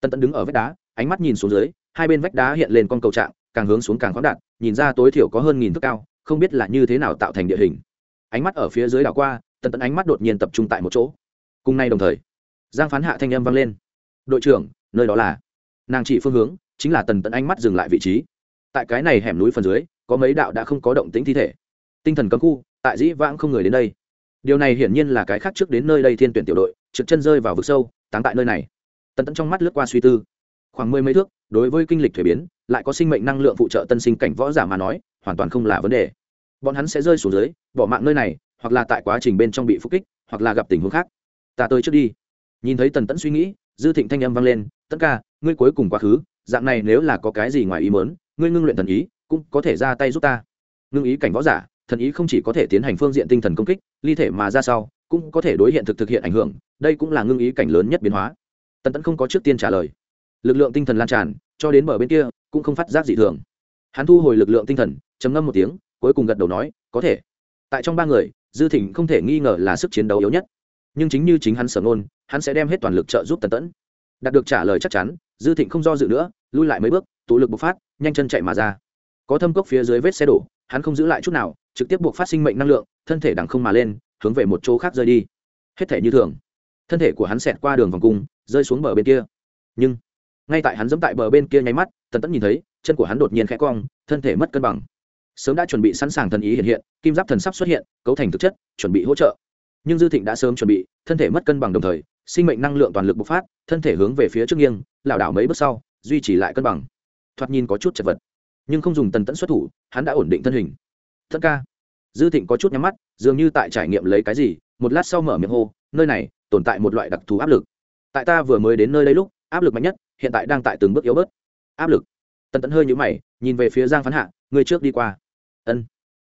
Tần tẫn đứng ở vách đá, ánh mắt nhìn xuống dưới, hai bên vách đá hiện lên con cầu trạng, càng hướng xuống càng khoáng đạt, nhìn ra tối thiểu có hơn nghìn thước cao, không biết là như thế nào tạo thành địa hình. Ánh mắt ở phía dưới đảo qua tần tẫn ánh mắt đột nhiên tập trung tại một chỗ. Cùng nay đồng thời, giang phán hạ thanh âm vang lên. Đội trưởng, nơi đó là? Nàng chỉ phương hướng, chính là tần tẫn ánh mắt dừng lại vị trí. Tại cái này hẻm núi phần dưới, có mấy đạo đã không có động tính thi thể. Tinh thần cấm khu tại dĩ vãng không người đến đây. Điều này hiển nhiên là cái khác trước đến nơi đây thiên tuyển tiểu đội trực chân rơi vào vực sâu, táng tại nơi này. Tần tẫn trong mắt lướt qua suy tư. Khoảng mười mấy thước, đối với kinh lịch thuế biến, lại có sinh mệnh năng lượng phụ trợ tân sinh cảnh võ giả mà nói, hoàn toàn không là vấn đề. Bọn hắn sẽ rơi xuống dưới, bỏ mạng nơi này, hoặc là tại quá trình bên trong bị phục kích, hoặc là gặp tình huống khác. Ta tới trước đi. Nhìn thấy tần tẫn suy nghĩ, dư thịnh thanh âm vang lên tất ca, ngươi cuối cùng quá khứ, dạng này nếu là có cái gì ngoài ý mớn ngươi ngưng luyện thần ý, cũng có thể ra tay giúp ta. Ngưng ý cảnh võ giả thần ý không chỉ có thể tiến hành phương diện tinh thần công kích, ly thể mà ra sau, cũng có thể đối hiện thực thực hiện ảnh hưởng, đây cũng là ngưng ý cảnh lớn nhất biến hóa. Tần tẫn không có trước tiên trả lời. Lực lượng tinh thần lan tràn, cho đến bờ bên kia, cũng không phát giác dị thường. Hắn thu hồi lực lượng tinh thần chấm ngâm một tiếng, cuối cùng gật đầu nói, có thể. Tại trong ba người, dư thịnh không thể nghi ngờ là sức chiến đấu yếu nhất. Nhưng chính như chính hắn sở ngôn, hắn sẽ đem hết toàn lực trợ giúp tần tẫn. Đạt được trả lời chắc chắn, dư thịnh không do dự nữa, lui lại mấy bước, tụ lực bộc phát, nhanh chân chạy mà ra. Có thâm cốc phía dưới vết xe đổ, hắn không giữ lại chút nào trực tiếp buộc phát sinh mệnh năng lượng, thân thể đằng không mà lên, hướng về một chỗ khác rơi đi. Hết thể như thường. Thân thể của hắn xẹt qua đường vòng cung, rơi xuống bờ bên kia. Nhưng, ngay tại hắn dẫm tại bờ bên kia nháy mắt, tần tẫn nhìn thấy, chân của hắn đột nhiên khẽ cong, thân thể mất cân bằng. Sớm đã chuẩn bị sẵn sàng thần ý hiện hiện, kim giáp thần sắp xuất hiện, cấu thành thực chất, chuẩn bị hỗ trợ. Nhưng dư thịnh đã sớm chuẩn bị, thân thể mất cân bằng đồng thời, sinh mệnh năng lượng toàn lực bộc phát, thân thể hướng về phía trước nghiêng, lảo đảo mấy bước sau, duy trì lại cân bằng. Thoạt nhìn có chút chật vật, nhưng không dùng tần tẫn xuất thủ, hắn đã ổn định thân hình thất ca. Dư thịnh có chút nhắm mắt, dường như tại trải nghiệm lấy cái gì, một lát sau mở miệng hô, nơi này tồn tại một loại đặc thù áp lực. Tại ta vừa mới đến nơi đây lúc, áp lực mạnh nhất hiện tại đang tại từng bước yếu bớt. Áp lực. Tần tẫn hơi nhũ mày, nhìn về phía giang phán hạ người trước đi qua. Ân.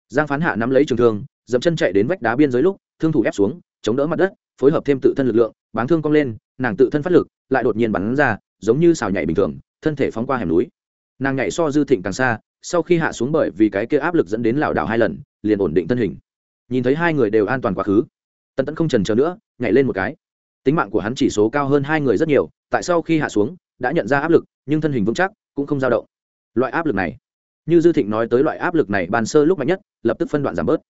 Giang phán hạ nắm lấy trường thương dẫm chân chạy đến vách đá biên giới lúc, thương thủ ép xuống, chống đỡ mặt đất, phối hợp thêm tự thân lực lượng, báng thương cong lên, nàng tự thân phát lực lại đột nhiên bắn ra, giống như xào nhảy bình thường, thân thể phóng qua hẻm núi. Nàng nhảy so dư thịnh càng xa sau khi hạ xuống bởi vì cái kia áp lực dẫn đến lảo đảo hai lần, liền ổn định thân hình. Nhìn thấy hai người đều an toàn quá khứ tân tẫn không trần chờ nữa, nhảy lên một cái. Tính mạng của hắn chỉ số cao hơn hai người rất nhiều, tại sau khi hạ xuống, đã nhận ra áp lực, nhưng thân hình vững chắc, cũng không dao động. Loại áp lực này, như dư thịnh nói tới loại áp lực này ban sơ lúc mạnh nhất, lập tức phân đoạn giảm bớt.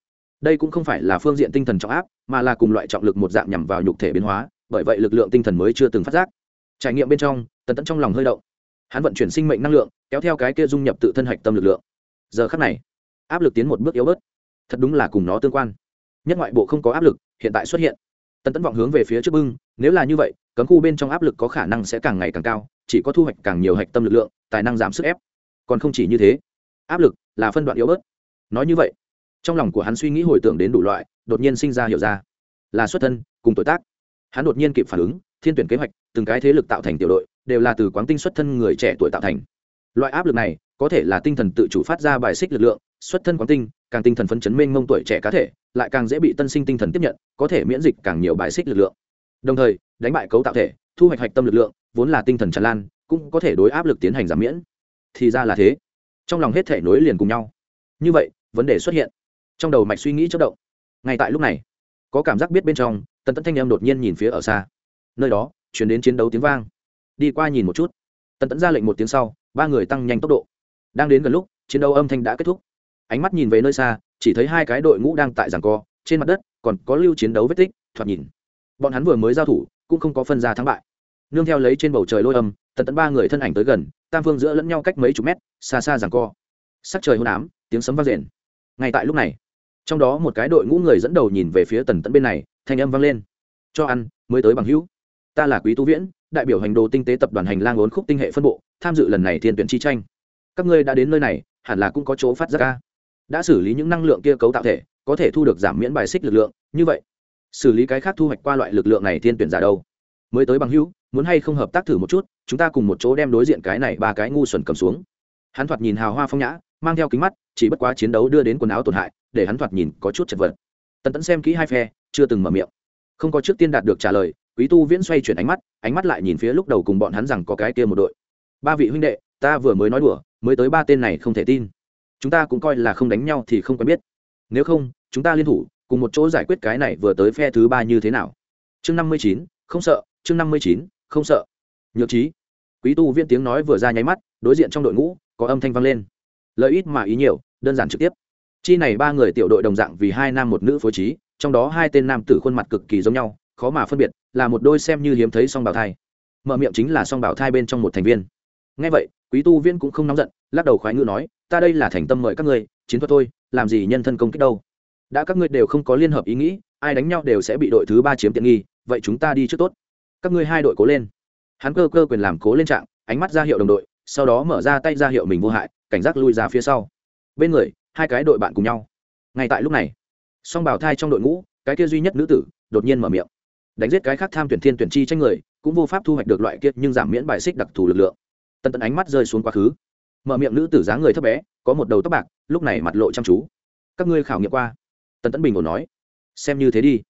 Đây cũng không phải là phương diện tinh thần trọng áp, mà là cùng loại trọng lực một dạng nhằm vào nhục thể biến hóa, bởi vậy lực lượng tinh thần mới chưa từng phát giác. Trải nghiệm bên trong, tần tẫn trong lòng hơi động hắn vận chuyển sinh mệnh năng lượng, kéo theo cái kia dung nhập tự thân hạch tâm lực lượng. Giờ khắc này, áp lực tiến một bước yếu bớt. Thật đúng là cùng nó tương quan. Nhất ngoại bộ không có áp lực, hiện tại xuất hiện. Tần tẫn vọng hướng về phía trước bưng, nếu là như vậy, cấm khu bên trong áp lực có khả năng sẽ càng ngày càng cao, chỉ có thu hoạch càng nhiều hạch tâm lực lượng, tài năng giảm sức ép. Còn không chỉ như thế, áp lực là phân đoạn yếu bớt. Nói như vậy, trong lòng của hắn suy nghĩ hồi tưởng đến đủ loại, đột nhiên sinh ra hiểu ra. Là xuất thân, cùng tuổi tác. Hắn đột nhiên kịp phản ứng, thiên tuyển kế hoạch, từng cái thế lực tạo thành tiểu đội đều là từ quán tinh xuất thân người trẻ tuổi tạo thành. Loại áp lực này có thể là tinh thần tự chủ phát ra bài xích lực lượng, xuất thân quán tinh, càng tinh thần phấn chấn mênh mông tuổi trẻ cá thể, lại càng dễ bị tân sinh tinh thần tiếp nhận, có thể miễn dịch càng nhiều bài xích lực lượng. Đồng thời, đánh bại cấu tạo thể, thu hoạch hạch tâm lực lượng, vốn là tinh thần tràn lan, cũng có thể đối áp lực tiến hành giảm miễn. Thì ra là thế. Trong lòng hết thể nối liền cùng nhau. Như vậy, vấn đề xuất hiện. Trong đầu mạch suy nghĩ chất động. Ngay tại lúc này, có cảm giác biết bên trong, tần tấn thanh em đột nhiên nhìn phía ở xa. Nơi đó chuyển đến chiến đấu tiếng vang đi qua nhìn một chút. Tần tẫn ra lệnh một tiếng sau, ba người tăng nhanh tốc độ. Đang đến gần lúc, chiến đấu âm thanh đã kết thúc. Ánh mắt nhìn về nơi xa, chỉ thấy hai cái đội ngũ đang tại giảng co, trên mặt đất còn có lưu chiến đấu vết tích, thoạt nhìn. Bọn hắn vừa mới giao thủ, cũng không có phân ra thắng bại. Nương theo lấy trên bầu trời lôi âm, tần tẫn ba người thân ảnh tới gần, tam phương giữa lẫn nhau cách mấy chục mét, xa xa giảng co. Sắc trời hôn ám, tiếng sấm vang rền. Ngay tại lúc này, trong đó một cái đội ngũ người dẫn đầu nhìn về phía tần tẫn bên này, thanh âm vang lên. Cho ăn, mới tới bằng hữu. Ta là quý tú viễn đại biểu hành đồ tinh tế tập đoàn hành lang ốn khúc tinh hệ phân bộ, tham dự lần này thiên tuyển chi tranh. Các ngươi đã đến nơi này, hẳn là cũng có chỗ phát ra ca đã xử lý những năng lượng kia cấu tạo thể, có thể thu được giảm miễn bài xích lực lượng, như vậy, xử lý cái khác thu hoạch qua loại lực lượng này thiên tuyển giả đâu? Mới tới bằng hữu, muốn hay không hợp tác thử một chút, chúng ta cùng một chỗ đem đối diện cái này ba cái ngu xuẩn cầm xuống. Hắn thoạt nhìn hào hoa phong nhã, mang theo kính mắt, chỉ bất quá chiến đấu đưa đến quần áo tổn hại, để hắn thoạt nhìn có chút chật vật. Tần tẫn xem kỹ hai phe, chưa từng mở miệng. Không có trước tiên đạt được trả lời, quý tu viễn xoay chuyển ánh mắt ánh mắt lại nhìn phía lúc đầu cùng bọn hắn rằng có cái kia một đội. Ba vị huynh đệ, ta vừa mới nói đùa, mới tới ba tên này không thể tin. Chúng ta cũng coi là không đánh nhau thì không quen biết. Nếu không, chúng ta liên thủ, cùng một chỗ giải quyết cái này vừa tới phe thứ ba như thế nào? Chương năm mươi chín, không sợ, chương năm mươi chín, không sợ. Nhược trí. Quý tu viên tiếng nói vừa ra nháy mắt, đối diện trong đội ngũ, có âm thanh vang lên. Lợi ít mà ý nhiều, đơn giản trực tiếp. Chi này ba người tiểu đội đồng dạng vì hai nam một nữ phối trí, trong đó hai tên nam tử khuôn mặt cực kỳ giống nhau, khó mà phân biệt là một đôi xem như hiếm thấy song bảo thai. Mở miệng chính là song bảo thai bên trong một thành viên. Ngay vậy, quý tu viên cũng không nóng giận, lắc đầu khoái ngữ nói, ta đây là thành tâm mời các ngươi, chiến thuật thôi, làm gì nhân thân công kích đâu. Đã các ngươi đều không có liên hợp ý nghĩ, ai đánh nhau đều sẽ bị đội thứ ba chiếm tiện nghi, vậy chúng ta đi trước tốt. Các ngươi hai đội cố lên. Hắn cơ cơ quyền làm cố lên trạng, ánh mắt ra hiệu đồng đội, sau đó mở ra tay ra hiệu mình vô hại, cảnh giác lui ra phía sau. Bên người, hai cái đội bạn cùng nhau. Ngay tại lúc này, song bảo thai trong đội ngũ, cái kia duy nhất nữ tử, đột nhiên mở miệng đánh giết cái khác tham tuyển thiên tuyển chi tranh người, cũng vô pháp thu hoạch được loại kiệt nhưng giảm miễn bài xích đặc thù lực lượng. Tần tần ánh mắt rơi xuống quá khứ. Mở miệng nữ tử dáng người thấp bé, có một đầu tóc bạc, lúc này mặt lộ chăm chú. Các ngươi khảo nghiệm qua? Tần tẫn bình ổn nói. Xem như thế đi.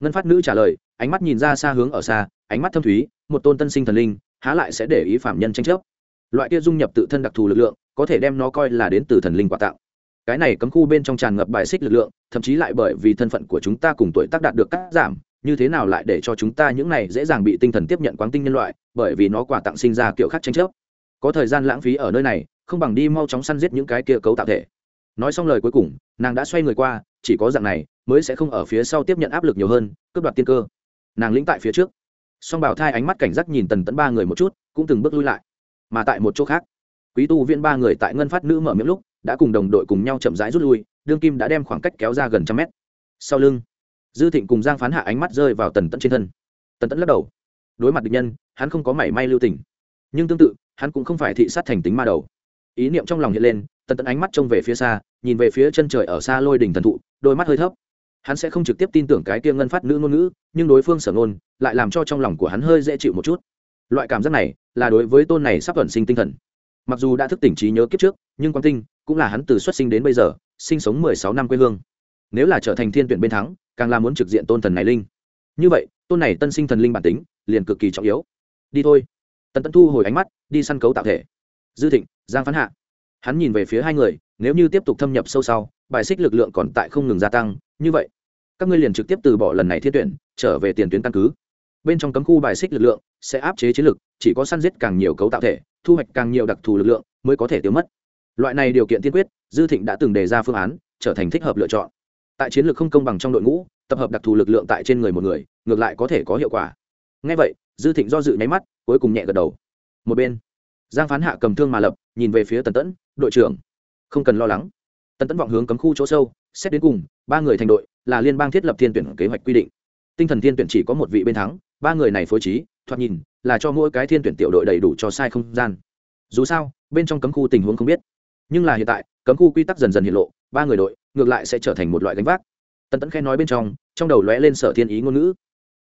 Ngân phát nữ trả lời, ánh mắt nhìn ra xa hướng ở xa, ánh mắt thâm thúy, một tôn tân sinh thần linh, há lại sẽ để ý phạm nhân tranh chấp? Loại kia dung nhập tự thân đặc thù lực lượng, có thể đem nó coi là đến từ thần linh quà tặng cái này cấm khu bên trong tràn ngập bài xích lực lượng, thậm chí lại bởi vì thân phận của chúng ta cùng tuổi tác đạt được cắt giảm như thế nào lại để cho chúng ta những này dễ dàng bị tinh thần tiếp nhận quáng tinh nhân loại, bởi vì nó quà tặng sinh ra kiểu khác tranh chấp. Có thời gian lãng phí ở nơi này, không bằng đi mau chóng săn giết những cái kia cấu tạo thể. Nói xong lời cuối cùng, nàng đã xoay người qua, chỉ có dạng này mới sẽ không ở phía sau tiếp nhận áp lực nhiều hơn, cướp đoạt tiên cơ. Nàng lĩnh tại phía trước. Song bảo thai ánh mắt cảnh giác nhìn tần tẫn ba người một chút, cũng từng bước lui lại. Mà tại một chỗ khác, quý tu viên ba người tại ngân phát nữ mở miệng lúc, đã cùng đồng đội cùng nhau chậm rãi rút lui, đương kim đã đem khoảng cách kéo ra gần trăm mét. Sau lưng dư thịnh cùng giang phán hạ ánh mắt rơi vào tần tẫn trên thân. Tần tẫn lắc đầu. Đối mặt địch nhân, hắn không có mảy may lưu tình. Nhưng tương tự, hắn cũng không phải thị sát thành tính ma đầu. Ý niệm trong lòng hiện lên, tần tẫn ánh mắt trông về phía xa, nhìn về phía chân trời ở xa lôi đỉnh thần thụ, đôi mắt hơi thấp. Hắn sẽ không trực tiếp tin tưởng cái kia ngân phát nữ ngôn ngữ, nhưng đối phương sở ngôn, lại làm cho trong lòng của hắn hơi dễ chịu một chút. Loại cảm giác này là đối với tôn này sắp thuận sinh tinh thần. Mặc dù đã thức tỉnh trí nhớ kiếp trước, nhưng quang tinh cũng là hắn từ xuất sinh đến bây giờ, sinh sống mười sáu năm quê hương. Nếu là trở thành thiên tuyển bên thắng càng là muốn trực diện tôn thần này linh. Như vậy, tôn này tân sinh thần linh bản tính, liền cực kỳ trọng yếu. Đi thôi. Tần tấn thu hồi ánh mắt, đi săn cấu tạo thể. Dư thịnh, giang phán hạ. Hắn nhìn về phía hai người, nếu như tiếp tục thâm nhập sâu sau, bài xích lực lượng còn tại không ngừng gia tăng, như vậy, các ngươi liền trực tiếp từ bỏ lần này thiên tuyển, trở về tiền tuyến căn cứ. Bên trong cấm khu bài xích lực lượng sẽ áp chế chiến lực, chỉ có săn giết càng nhiều cấu tạo thể, thu hoạch càng nhiều đặc thù lực lượng mới có thể tiêu mất. Loại này điều kiện tiên quyết, dư thịnh đã từng đề ra phương án, trở thành thích hợp lựa chọn tại chiến lược không công bằng trong đội ngũ, tập hợp đặc thù lực lượng tại trên người một người, ngược lại có thể có hiệu quả. Ngay vậy, dư thịnh do dự nháy mắt, cuối cùng nhẹ gật đầu. Một bên, giang phán hạ cầm thương mà lập, nhìn về phía tần tẫn, đội trưởng, không cần lo lắng. Tần tẫn vọng hướng cấm khu chỗ sâu, xét đến cùng, ba người thành đội là liên bang thiết lập thiên tuyển kế hoạch quy định. Tinh thần thiên tuyển chỉ có một vị bên thắng, ba người này phối trí, thoạt nhìn là cho mỗi cái thiên tuyển tiểu đội đầy đủ cho sai không gian. Dù sao, bên trong cấm khu tình huống không biết nhưng là hiện tại, cấm khu quy tắc dần dần hiện lộ, ba người đội ngược lại sẽ trở thành một loại gánh vác. Tần tẫn khen nói bên trong trong đầu lóe lên sở thiên ý ngôn ngữ.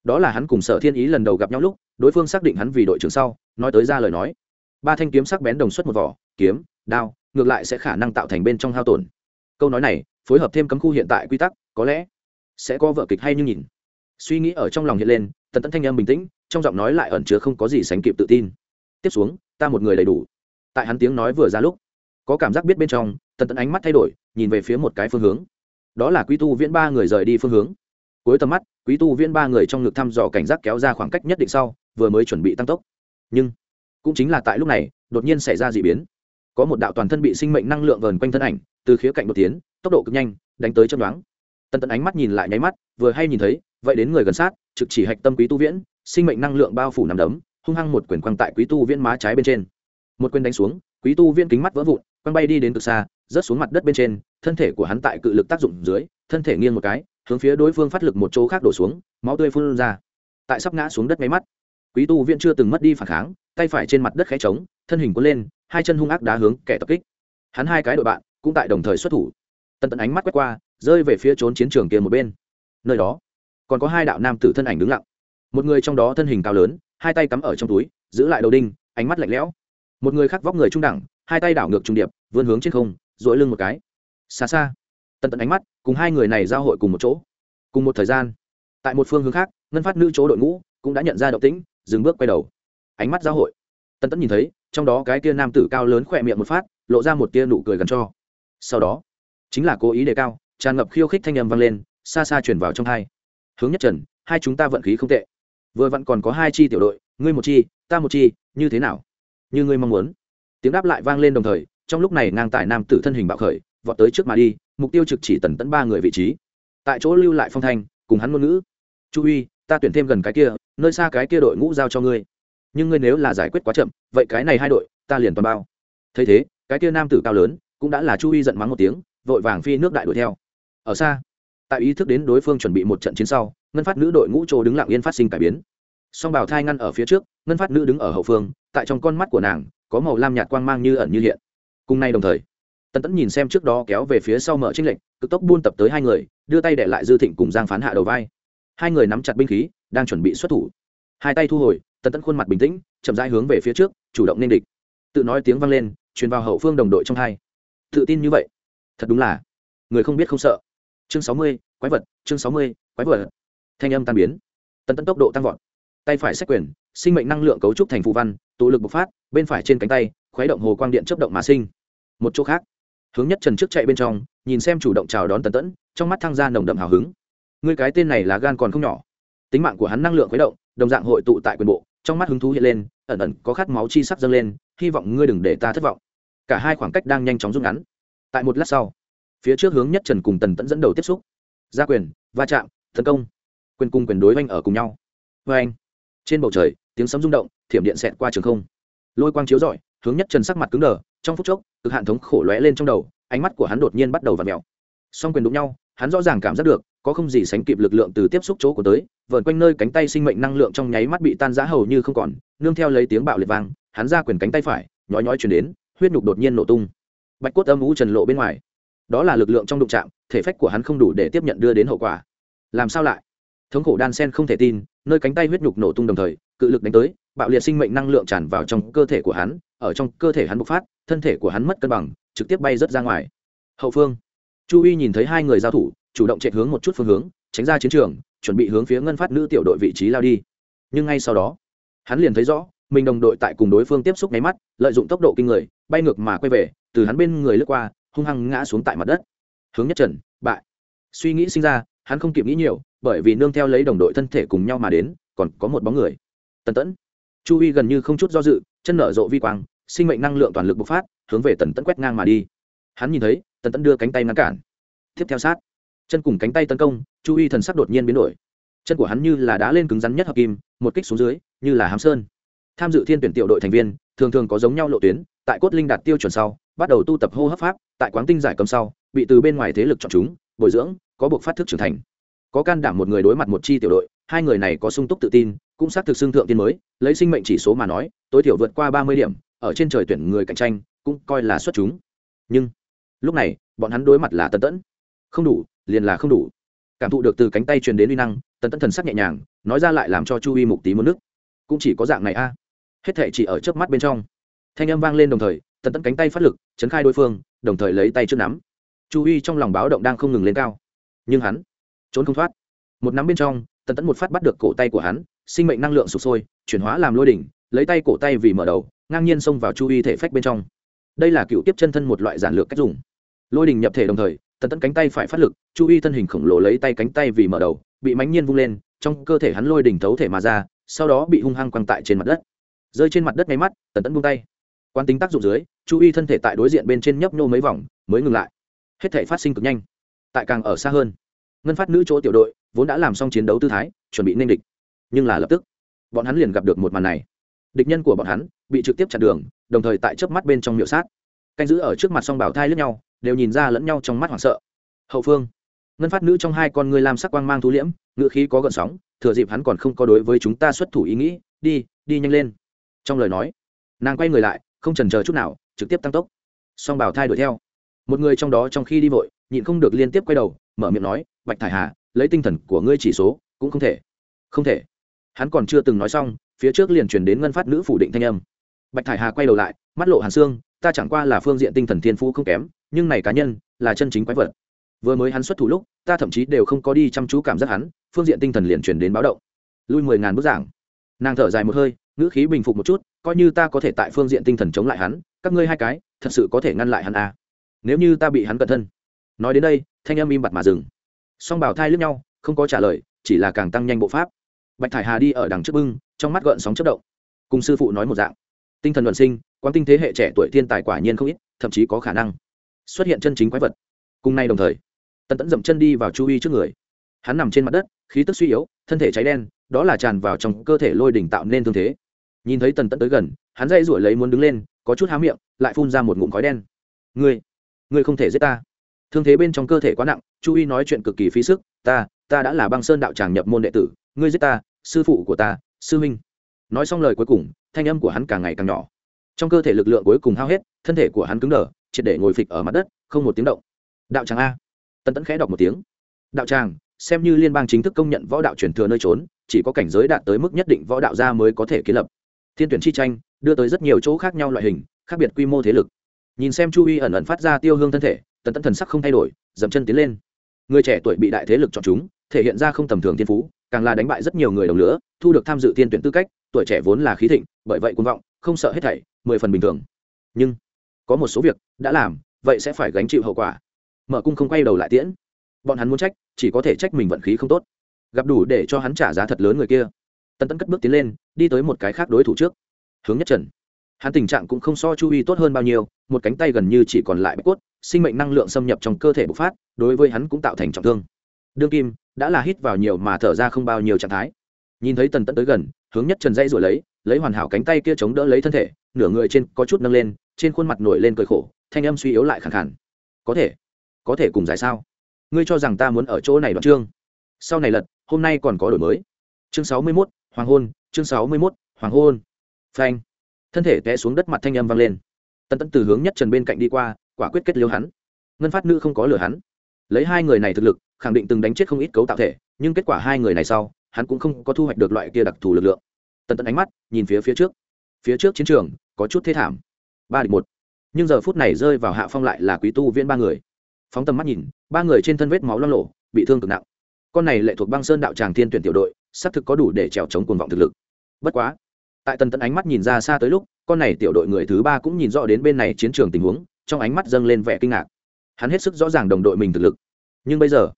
Đó là hắn cùng sở thiên ý lần đầu gặp nhau lúc, đối phương xác định hắn vì đội trưởng sau, nói tới ra lời nói. Ba thanh kiếm sắc bén đồng xuất một vỏ, kiếm, đao, ngược lại sẽ khả năng tạo thành bên trong hao tổn. Câu nói này, phối hợp thêm cấm khu hiện tại quy tắc, có lẽ sẽ có vợ kịch hay như nhìn. Suy nghĩ ở trong lòng hiện lên, tần tẫn thanh em bình tĩnh, trong giọng nói lại ẩn chứa không có gì sánh kịp tự tin. Tiếp xuống, ta một người đầy đủ. Tại hắn tiếng nói vừa ra lúc có cảm giác biết bên trong, tần tẫn ánh mắt thay đổi, nhìn về phía một cái phương hướng. Đó là quý tu viễn ba người rời đi phương hướng. Cuối tầm mắt, quý tu viễn ba người trong ngực thăm dò cảnh giác kéo ra khoảng cách nhất định sau, vừa mới chuẩn bị tăng tốc. Nhưng, cũng chính là tại lúc này, đột nhiên xảy ra d ị biến. Có một đạo toàn thân bị sinh mệnh năng lượng vờn quanh thân ảnh, từ khía cạnh đột tiến, tốc độ cực nhanh, đánh tới chân đoán tần tận ánh mắt nhìn lại nháy mắt, vừa hay nhìn thấy, vậy đến người gần sát, trực chỉ hạch tâm quý tu viễn, sinh mệnh năng lượng bao phủ nằm đấm, hung hăng một quyền quăng tại quý tu viễn má trái bên trên. Một quyền đánh xuống, quý tu viễn kính mắt vỡ vụn quăng bay đi đến cực xa, rớt xuống mặt đất bên trên, thân thể của hắn tại cự lực tác dụng dưới, thân thể nghiêng một cái, hướng phía đối phương phát lực một chỗ khác đổ xuống, máu tươi phun ra. Tại sắp ngã xuống đất máy mắt, quý tu viện chưa từng mất đi phản kháng, tay phải trên mặt đất khẽ trống, thân hình cuốn lên, hai chân hung ác đá hướng kẻ tập kích. Hắn hai cái đội bạn cũng tại đồng thời xuất thủ. Tần tận ánh mắt quét qua, rơi về phía trốn chiến trường kia một bên. Nơi đó, còn có hai đạo nam tử thân ảnh đứng lặng. Một người trong đó thân hình cao lớn, hai tay cắm ở trong túi, giữ lại đầu đinh, ánh mắt lạnh lẽo. Một người khác vóc người trung đẳng hai tay đảo ngược trung điệp, vươn hướng trên không dỗi lưng một cái. Xa xa, tần tận ánh mắt, cùng hai người này giao hội cùng một chỗ. Cùng một thời gian, tại một phương hướng khác, ngân phát nữ chỗ đội ngũ cũng đã nhận ra động tĩnh, dừng bước quay đầu. Ánh mắt giao hội, tần tẫn nhìn thấy, trong đó cái kia nam tử cao lớn khỏe miệng một phát, lộ ra một tia nụ cười gần cho. Sau đó, chính là cố ý đề cao, tràn ngập khiêu khích thanh âm vang lên, xa xa chuyển vào trong hai. Hướng nhất trần, hai chúng ta vận khí không tệ. Vừa vặn còn có hai chi tiểu đội, ngươi một chi, ta một chi, như thế nào? Như ngươi mong muốn tiếng đáp lại vang lên đồng thời, trong lúc này ngang tại nam tử thân hình bạo khởi, vọt tới trước mà đi, mục tiêu trực chỉ tần tẫn ba người vị trí. Tại chỗ lưu lại phong thanh, cùng hắn ngôn ngữ. Chu uy, ta tuyển thêm gần cái kia, nơi xa cái kia đội ngũ giao cho ngươi. Nhưng ngươi nếu là giải quyết quá chậm, vậy cái này hai đội, ta liền toàn bao. Thấy thế, cái kia nam tử cao lớn, cũng đã là chu uy giận mắng một tiếng, vội vàng phi nước đại đuổi theo. Ở xa, tại ý thức đến đối phương chuẩn bị một trận chiến sau, ngân phát nữ đội ngũ trồ đứng lặng yên phát sinh cải biến. Song bảo thai ngăn ở phía trước, ngân phát nữ đứng ở hậu phương, tại trong con mắt của nàng có màu lam nhạt quang mang như ẩn như hiện. Cùng nay đồng thời, tần tẫn nhìn xem trước đó kéo về phía sau mở trinh lệnh cực tốc buôn tập tới hai người, đưa tay để lại dư thịnh cùng giang phán hạ đầu vai. Hai người nắm chặt binh khí, đang chuẩn bị xuất thủ. Hai tay thu hồi, tần tẫn khuôn mặt bình tĩnh, chậm rãi hướng về phía trước, chủ động nên địch. Tự nói tiếng vang lên, truyền vào hậu phương đồng đội trong hai. Tự tin như vậy, thật đúng là, người không biết không sợ. Chương sáu mươi, quái vật, chương sáu mươi, quái vật. Thanh âm tan biến. Tần tẫn tốc độ tăng vọt. Tay phải sách quyền sinh mệnh năng lượng cấu trúc thành phù văn, tụ lực bộc phát, bên phải trên cánh tay, khuấy động hồ quang điện chấp động mà sinh. Một chỗ khác, hướng nhất trần trước chạy bên trong, nhìn xem chủ động chào đón tần tẫn, trong mắt thăng ra nồng đậm hào hứng. Người cái tên này là gan còn không nhỏ. Tính mạng của hắn năng lượng khuấy động, đồng dạng hội tụ tại quyền bộ, trong mắt hứng thú hiện lên, ẩn ẩn có khát máu chi sắc dâng lên, hy vọng ngươi đừng để ta thất vọng. Cả hai khoảng cách đang nhanh chóng rút ngắn. Tại một lát sau, phía trước hướng nhất trần cùng tần tẫn dẫn đầu tiếp xúc. Gia quyền, va chạm, tấn công. Quyền cung quyền đối oanh ở cùng nhau. Vê anh trên bầu trời tiếng sấm rung động, thiểm điện xẹt qua trường không. Lôi quang chiếu rọi, hướng nhất trần sắc mặt cứng đờ, trong phút chốc, cực hạn thống khổ lóe lên trong đầu, ánh mắt của hắn đột nhiên bắt đầu v ặ mèo. Song quyền đụng nhau, hắn rõ ràng cảm giác được, có không gì sánh kịp lực lượng từ tiếp xúc chỗ của tới vợn quanh nơi cánh tay sinh mệnh năng lượng trong nháy mắt bị tan rã hầu như không còn, nương theo lấy tiếng bạo liệt vang, hắn ra quyền cánh tay phải, nhói nhói chuyển đến, huyết nhục đột nhiên nổ tung. Bạch cốt âm u trần lộ bên ngoài. Đó là lực lượng trong đụng chạm, thể phách của hắn không đủ để tiếp nhận đưa đến hậu quả. Làm sao lại? Thống khổ đan sen không thể tin nơi cánh tay huyết nhục nổ tung đồng thời, cự lực đánh tới, bạo liệt sinh mệnh năng lượng tràn vào trong cơ thể của hắn, ở trong cơ thể hắn bộc phát, thân thể của hắn mất cân bằng, trực tiếp bay rớt ra ngoài. Hậu phương, chu uy nhìn thấy hai người giao thủ, chủ động chạy hướng một chút phương hướng, tránh ra chiến trường, chuẩn bị hướng phía ngân phát nữ tiểu đội vị trí lao đi. Nhưng ngay sau đó, hắn liền thấy rõ, mình đồng đội tại cùng đối phương tiếp xúc nháy mắt, lợi dụng tốc độ kinh người, bay ngược mà quay về, từ hắn bên người lướt qua, hung hăng ngã xuống tại mặt đất. Hướng nhất trần, bại. Suy nghĩ sinh ra, hắn không kịp nghĩ nhiều bởi vì nương theo lấy đồng đội thân thể cùng nhau mà đến, còn có một bóng người. Tần tẫn. Chu uy gần như không chút do dự, chân nở rộ vi quang, sinh mệnh năng lượng toàn lực bộc phát, hướng về tần tẫn quét ngang mà đi. Hắn nhìn thấy, tần tẫn đưa cánh tay ngăn cản. Tiếp theo sát. Chân cùng cánh tay tấn công, chu uy thần sắc đột nhiên biến đổi. Chân của hắn như là đá lên cứng rắn nhất hợp kim, một kích xuống dưới, như là hám sơn. Tham dự thiên tuyển tiểu đội thành viên, thường thường có giống nhau lộ tuyến, tại cốt linh đạt tiêu chuẩn sau, bắt đầu tu tập hô hấp pháp, tại quán tinh giải cầm sau, bị từ bên ngoài thế lực chọn chúng, bồi dưỡng, có buộc phát thức trưởng thành có can đảm một người đối mặt một chi tiểu đội, hai người này có sung túc tự tin, cũng xác thực xương thượng tiên mới, lấy sinh mệnh chỉ số mà nói, tối thiểu vượt qua ba mươi điểm, ở trên trời tuyển người cạnh tranh, cũng coi là xuất chúng. Nhưng, lúc này, bọn hắn đối mặt là tần tẫn. Không đủ, liền là không đủ. Cảm thụ được từ cánh tay truyền đến uy năng, tần tẫn thần sắc nhẹ nhàng, nói ra lại làm cho chu uy mục tí muốn nước. Cũng chỉ có dạng này a. Hết thệ chỉ ở trước mắt bên trong. Thanh âm vang lên đồng thời, tần tẫn cánh tay phát lực, chấn khai đối phương, đồng thời lấy tay trước nắm. Chu uy trong lòng báo động đang không ngừng lên cao. Nhưng hắn trốn không thoát. Một nắm bên trong, tần tẫn một phát bắt được cổ tay của hắn, sinh mệnh năng lượng sụp sôi, chuyển hóa làm lôi đỉnh, lấy tay cổ tay vì mở đầu, ngang nhiên xông vào chu y thể phách bên trong. Đây là cựu tiếp chân thân một loại giản lược cách dùng. Lôi đình nhập thể đồng thời, tần tẫn cánh tay phải phát lực, chu y thân hình khổng lồ lấy tay cánh tay vì mở đầu, bị mánh nhiên vung lên, trong cơ thể hắn lôi đỉnh thấu thể mà ra, sau đó bị hung hăng quăng tại trên mặt đất. Rơi trên mặt đất máy mắt, tần tẫn buông tay. Quan tính tác dụng dưới, chu y thân thể tại đối diện bên trên nhấp nhô mấy vòng, mới ngừng lại. Hết thể phát sinh cực nhanh, tại càng ở xa hơn ngân phát nữ chỗ tiểu đội vốn đã làm xong chiến đấu tư thái, chuẩn bị nên địch. Nhưng là lập tức, bọn hắn liền gặp được một màn này. Địch nhân của bọn hắn bị trực tiếp chặn đường, đồng thời tại chớp mắt bên trong miệu sát. Canh giữ ở trước mặt song bảo thai lẫn nhau, đều nhìn ra lẫn nhau trong mắt hoảng sợ. Hậu phương, ngân phát nữ trong hai con ngươi làm sắc quang mang thú liễm, ngữ khí có gợn sóng, thừa dịp hắn còn không có đối với chúng ta xuất thủ ý nghĩ, đi đi nhanh lên. Trong lời nói, nàng quay người lại, không trần chờ chút nào, trực tiếp tăng tốc. Song bảo thai đuổi theo. Một người trong đó trong khi đi vội, nhịn không được liên tiếp quay đầu, mở miệng nói bạch thải hà, lấy tinh thần của ngươi chỉ số, cũng không thể. Không thể. Hắn còn chưa từng nói xong, phía trước liền truyền đến ngân phát nữ phủ định thanh âm. Bạch thải hà quay đầu lại, mắt lộ hàn xương, ta chẳng qua là phương diện tinh thần thiên phú không kém, nhưng này cá nhân là chân chính quái vật. Vừa mới hắn xuất thủ lúc, ta thậm chí đều không có đi chăm chú cảm giác hắn, phương diện tinh thần liền truyền đến báo động. Lui mười ngàn bức giảng. Nàng thở dài một hơi, ngữ khí bình phục một chút, coi như ta có thể tại phương diện tinh thần chống lại hắn, các ngươi hai cái, thật sự có thể ngăn lại hắn à. nếu như ta bị hắn cẩn thân. Nói đến đây, thanh âm im bặt mà dừng song bảo thai lướt nhau, không có trả lời, chỉ là càng tăng nhanh bộ pháp. Bạch thải hà đi ở đằng trước bưng, trong mắt gợn sóng chất động. Cùng sư phụ nói một dạng. Tinh thần luận sinh, quang tinh thế hệ trẻ tuổi thiên tài quả nhiên không ít, thậm chí có khả năng xuất hiện chân chính quái vật. Cùng nay đồng thời, tần tẫn dậm chân đi vào chu y trước người. Hắn nằm trên mặt đất, khí tức suy yếu, thân thể cháy đen, đó là tràn vào trong cơ thể lôi đỉnh tạo nên thương thế. Nhìn thấy tần tẫn tới gần, hắn dây rủi lấy muốn đứng lên, có chút há miệng, lại phun ra một ngụm khói đen. Ngươi ngươi không thể giết ta. Thương thế bên trong cơ thể quá nặng chu y nói chuyện cực kỳ phí sức, ta ta đã là băng sơn đạo tràng nhập môn đệ tử, ngươi giết ta, sư phụ của ta, sư huynh. Nói xong lời cuối cùng, thanh âm của hắn càng ngày càng nhỏ. Trong cơ thể lực lượng cuối cùng hao hết, thân thể của hắn cứng đờ, triệt để ngồi phịch ở mặt đất, không một tiếng động. Đạo tràng a. Tân tẫn khẽ đọc một tiếng. Đạo tràng, xem như liên bang chính thức công nhận võ đạo truyền thừa nơi trốn, chỉ có cảnh giới đạt tới mức nhất định võ đạo gia mới có thể kiến lập. Thiên tuyển chi tranh, đưa tới rất nhiều chỗ khác nhau loại hình, khác biệt quy mô thế lực. Nhìn xem chu y ẩn ẩn phát ra tiêu hương thân thể, tần tẫn thần sắc không thay đổi, dậm chân tiến lên người trẻ tuổi bị đại thế lực chọn chúng, thể hiện ra không tầm thường thiên phú, càng là đánh bại rất nhiều người đồng lứa thu được tham dự tiên tuyển tư cách, tuổi trẻ vốn là khí thịnh, bởi vậy cuồng vọng, không sợ hết thảy, mười phần bình thường. Nhưng, có một số việc đã làm, vậy sẽ phải gánh chịu hậu quả. Mở cung không quay đầu lại tiễn. Bọn hắn muốn trách, chỉ có thể trách mình vận khí không tốt. Gặp đủ để cho hắn trả giá thật lớn người kia. Tân tấn cất bước tiến lên, đi tới một cái khác đối thủ trước. Hướng nhất trần. Hắn tình trạng cũng không so chu y tốt hơn bao nhiêu, một cánh tay gần như chỉ còn lại bạch cốt sinh mệnh năng lượng xâm nhập trong cơ thể bộc phát, đối với hắn cũng tạo thành trọng thương. Đương kim, đã là hít vào nhiều mà thở ra không bao nhiêu trạng thái. Nhìn thấy tần Tẫn tới gần, hướng nhất trần dây rồi lấy lấy hoàn hảo cánh tay kia chống đỡ lấy thân thể, nửa người trên có chút nâng lên, trên khuôn mặt nổi lên cười khổ, thanh âm suy yếu lại khẳng khẳng có thể có thể cùng giải sao? Ngươi cho rằng ta muốn ở chỗ này đoạn chương sau này lật, hôm nay còn có đổi mới. Chương sáu mươi mốt, hoàng hôn, chương sáu mươi mốt, hoàng hôn. Phanh. Thân thể té xuống đất mặt thanh âm vang lên. Tần Tẫn từ hướng nhất trần bên cạnh đi qua quả quyết kết liêu hắn. Ngân phát nữ không có lừa hắn. Lấy hai người này thực lực, khẳng định từng đánh chết không ít cấu tạo thể, nhưng kết quả hai người này sau, hắn cũng không có thu hoạch được loại kia đặc thù lực lượng. Tần tần ánh mắt, nhìn phía phía trước. Phía trước chiến trường, có chút thế thảm. Ba địch một. Nhưng giờ phút này rơi vào hạ phong lại là quý tu viễn ba người. Phóng tầm mắt nhìn, ba người trên thân vết máu lo lộ bị thương cực nặng. Con này lệ thuộc băng sơn đạo tràng thiên tuyển tiểu đội, xác thực có đủ để trèo chống cuồng vọng thực lực. Bất quá, tại tần tần ánh mắt nhìn ra xa tới lúc, con này tiểu đội người thứ ba cũng nhìn rõ đến bên này chiến trường tình huống trong ánh mắt dâng lên vẻ kinh ngạc. Hắn hết sức rõ ràng đồng đội mình thực lực. Nhưng bây giờ,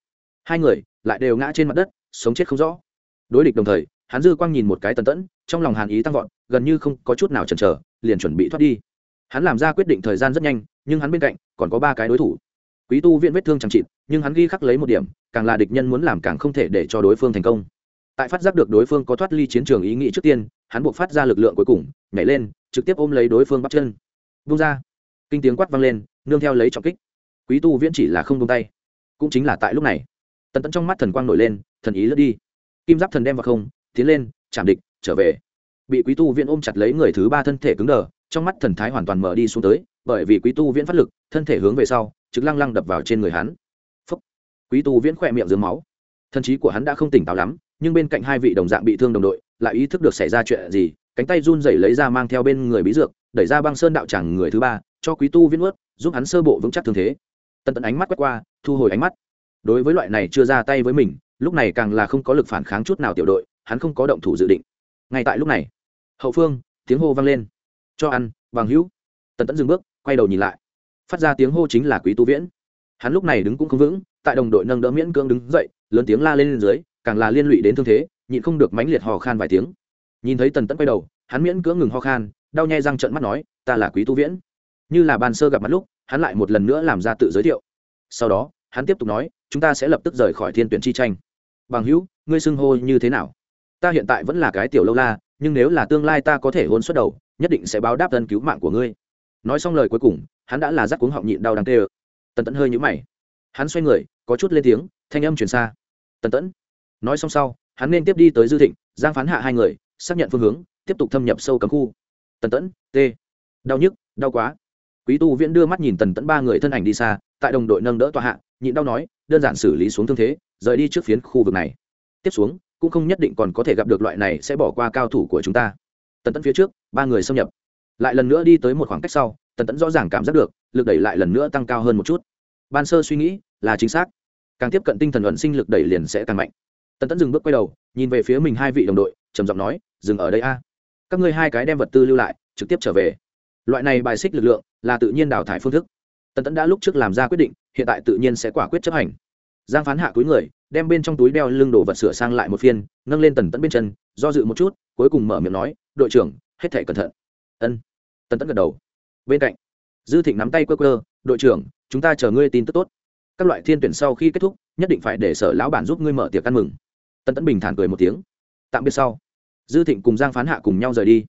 hai người lại đều ngã trên mặt đất, sống chết không rõ. Đối địch đồng thời, hắn dư quang nhìn một cái tần tẫn, trong lòng hàn ý tăng vọt, gần như không có chút nào chần chờ, liền chuẩn bị thoát đi. Hắn làm ra quyết định thời gian rất nhanh, nhưng hắn bên cạnh còn có ba cái đối thủ. Quý tu viện vết thương chẳng chịt, nhưng hắn ghi khắc lấy một điểm, càng là địch nhân muốn làm càng không thể để cho đối phương thành công. Tại phát giác được đối phương có thoát ly chiến trường ý nghĩ trước tiên, hắn buộc phát ra lực lượng cuối cùng, nhảy lên, trực tiếp ôm lấy đối phương bắt chân. Vung ra kinh tiếng quát vang lên, nương theo lấy trọng kích. Quý tu viễn chỉ là không tung tay. Cũng chính là tại lúc này, tần tẫn trong mắt thần quang nổi lên, thần ý lướt đi. Kim giáp thần đem vào không, tiến lên, chạm địch, trở về. Bị quý tu viễn ôm chặt lấy người thứ ba thân thể cứng đờ, trong mắt thần thái hoàn toàn mở đi xuống tới, bởi vì quý tu viễn phát lực, thân thể hướng về sau, trực lăng lăng đập vào trên người hắn. Phúc. quý tu viễn khỏe miệng dưới máu. Thân trí của hắn đã không tỉnh táo lắm, nhưng bên cạnh hai vị đồng dạng bị thương đồng đội, lại ý thức được xảy ra chuyện gì cánh tay run rẩy lấy ra mang theo bên người bí dược, đẩy ra băng sơn đạo tràng người thứ ba, cho quý tu viễn ướt giúp hắn sơ bộ vững chắc thương thế. Tần tận ánh mắt quét qua, thu hồi ánh mắt. Đối với loại này chưa ra tay với mình, lúc này càng là không có lực phản kháng chút nào tiểu đội, hắn không có động thủ dự định. Ngay tại lúc này, hậu phương, tiếng hô vang lên. Cho ăn, bằng hữu. Tần tẫn dừng bước, quay đầu nhìn lại. Phát ra tiếng hô chính là quý tu viễn. Hắn lúc này đứng cũng không vững, tại đồng đội nâng đỡ miễn cưỡng đứng dậy, lớn tiếng la lên dưới, càng là liên lụy đến thương thế, nhịn không được mãnh liệt hò khan vài tiếng nhìn thấy tần tẫn quay đầu, hắn miễn cưỡng ngừng ho khan, đau nhai răng trận mắt nói, ta là quý tu viễn. Như là bàn sơ gặp mặt lúc, hắn lại một lần nữa làm ra tự giới thiệu. Sau đó, hắn tiếp tục nói, chúng ta sẽ lập tức rời khỏi thiên tuyển chi tranh. Bằng hữu, ngươi xưng hô như thế nào? Ta hiện tại vẫn là cái tiểu lâu la, nhưng nếu là tương lai ta có thể hôn xuất đầu, nhất định sẽ báo đáp thân cứu mạng của ngươi. Nói xong lời cuối cùng, hắn đã là rắc cuống họng nhịn đau đáng tê ơ. Tần tẫn hơi nhũ mày. Hắn xoay người, có chút lên tiếng, thanh âm truyền xa. Tần tẫn. Nói xong sau, hắn nên tiếp đi tới dư thịnh, giang phán hạ hai người xác nhận phương hướng, tiếp tục thâm nhập sâu cấm khu. Tần tẫn, t. Đau nhức, đau quá. Quý tu viễn đưa mắt nhìn tần tẫn ba người thân ảnh đi xa, tại đồng đội nâng đỡ tòa hạ, nhịn đau nói, đơn giản xử lý xuống thương thế, rời đi trước phiến khu vực này. Tiếp xuống, cũng không nhất định còn có thể gặp được loại này sẽ bỏ qua cao thủ của chúng ta. Tần tẫn phía trước, ba người xâm nhập. Lại lần nữa đi tới một khoảng cách sau, tần tẫn rõ ràng cảm giác được, lực đẩy lại lần nữa tăng cao hơn một chút. Ban sơ suy nghĩ, là chính xác. Càng tiếp cận tinh thần luận sinh lực đẩy liền sẽ càng mạnh. Tần tẫn dừng bước quay đầu, nhìn về phía mình hai vị đồng đội trầm giọng nói, dừng ở đây a. Các ngươi hai cái đem vật tư lưu lại, trực tiếp trở về. Loại này bài xích lực lượng là tự nhiên đào thải phương thức. Tần tẫn đã lúc trước làm ra quyết định, hiện tại tự nhiên sẽ quả quyết chấp hành. Giang phán hạ túi người, đem bên trong túi đeo lưng đồ vật sửa sang lại một phiên, nâng lên tần tẫn bên chân, do dự một chút, cuối cùng mở miệng nói, đội trưởng, hết thể cẩn thận. Ân. Tần tẫn gật đầu. Bên cạnh, dư thịnh nắm tay quơ quơ, đội trưởng, chúng ta chờ ngươi tin tức tốt. Các loại thiên tuyển sau khi kết thúc, nhất định phải để sở lão bản giúp ngươi mở tiệc ăn mừng. Tần tẫn bình thản cười một tiếng tạm biệt sau. Dư thịnh cùng giang phán hạ cùng nhau rời đi.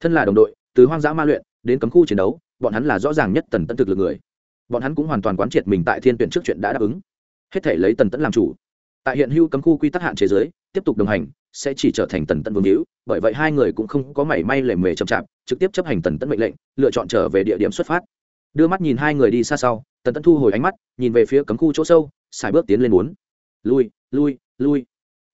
Thân là đồng đội, từ hoang dã ma luyện, đến cấm khu chiến đấu, bọn hắn là rõ ràng nhất tần tẫn thực lực người. Bọn hắn cũng hoàn toàn quán triệt mình tại thiên tuyển trước chuyện đã đáp ứng. Hết thể lấy tần tẫn làm chủ. Tại hiện hữu cấm khu quy tắc hạn chế giới tiếp tục đồng hành, sẽ chỉ trở thành tần tẫn vương hữu, bởi vậy hai người cũng không có mảy may lề mề chậm chạp, trực tiếp chấp hành tần tẫn mệnh lệnh, lựa chọn trở về địa điểm xuất phát. Đưa mắt nhìn hai người đi xa sau, tần tẫn thu hồi ánh mắt, nhìn về phía cấm khu chỗ sâu xài bước tiến lên bốn lui lui lui.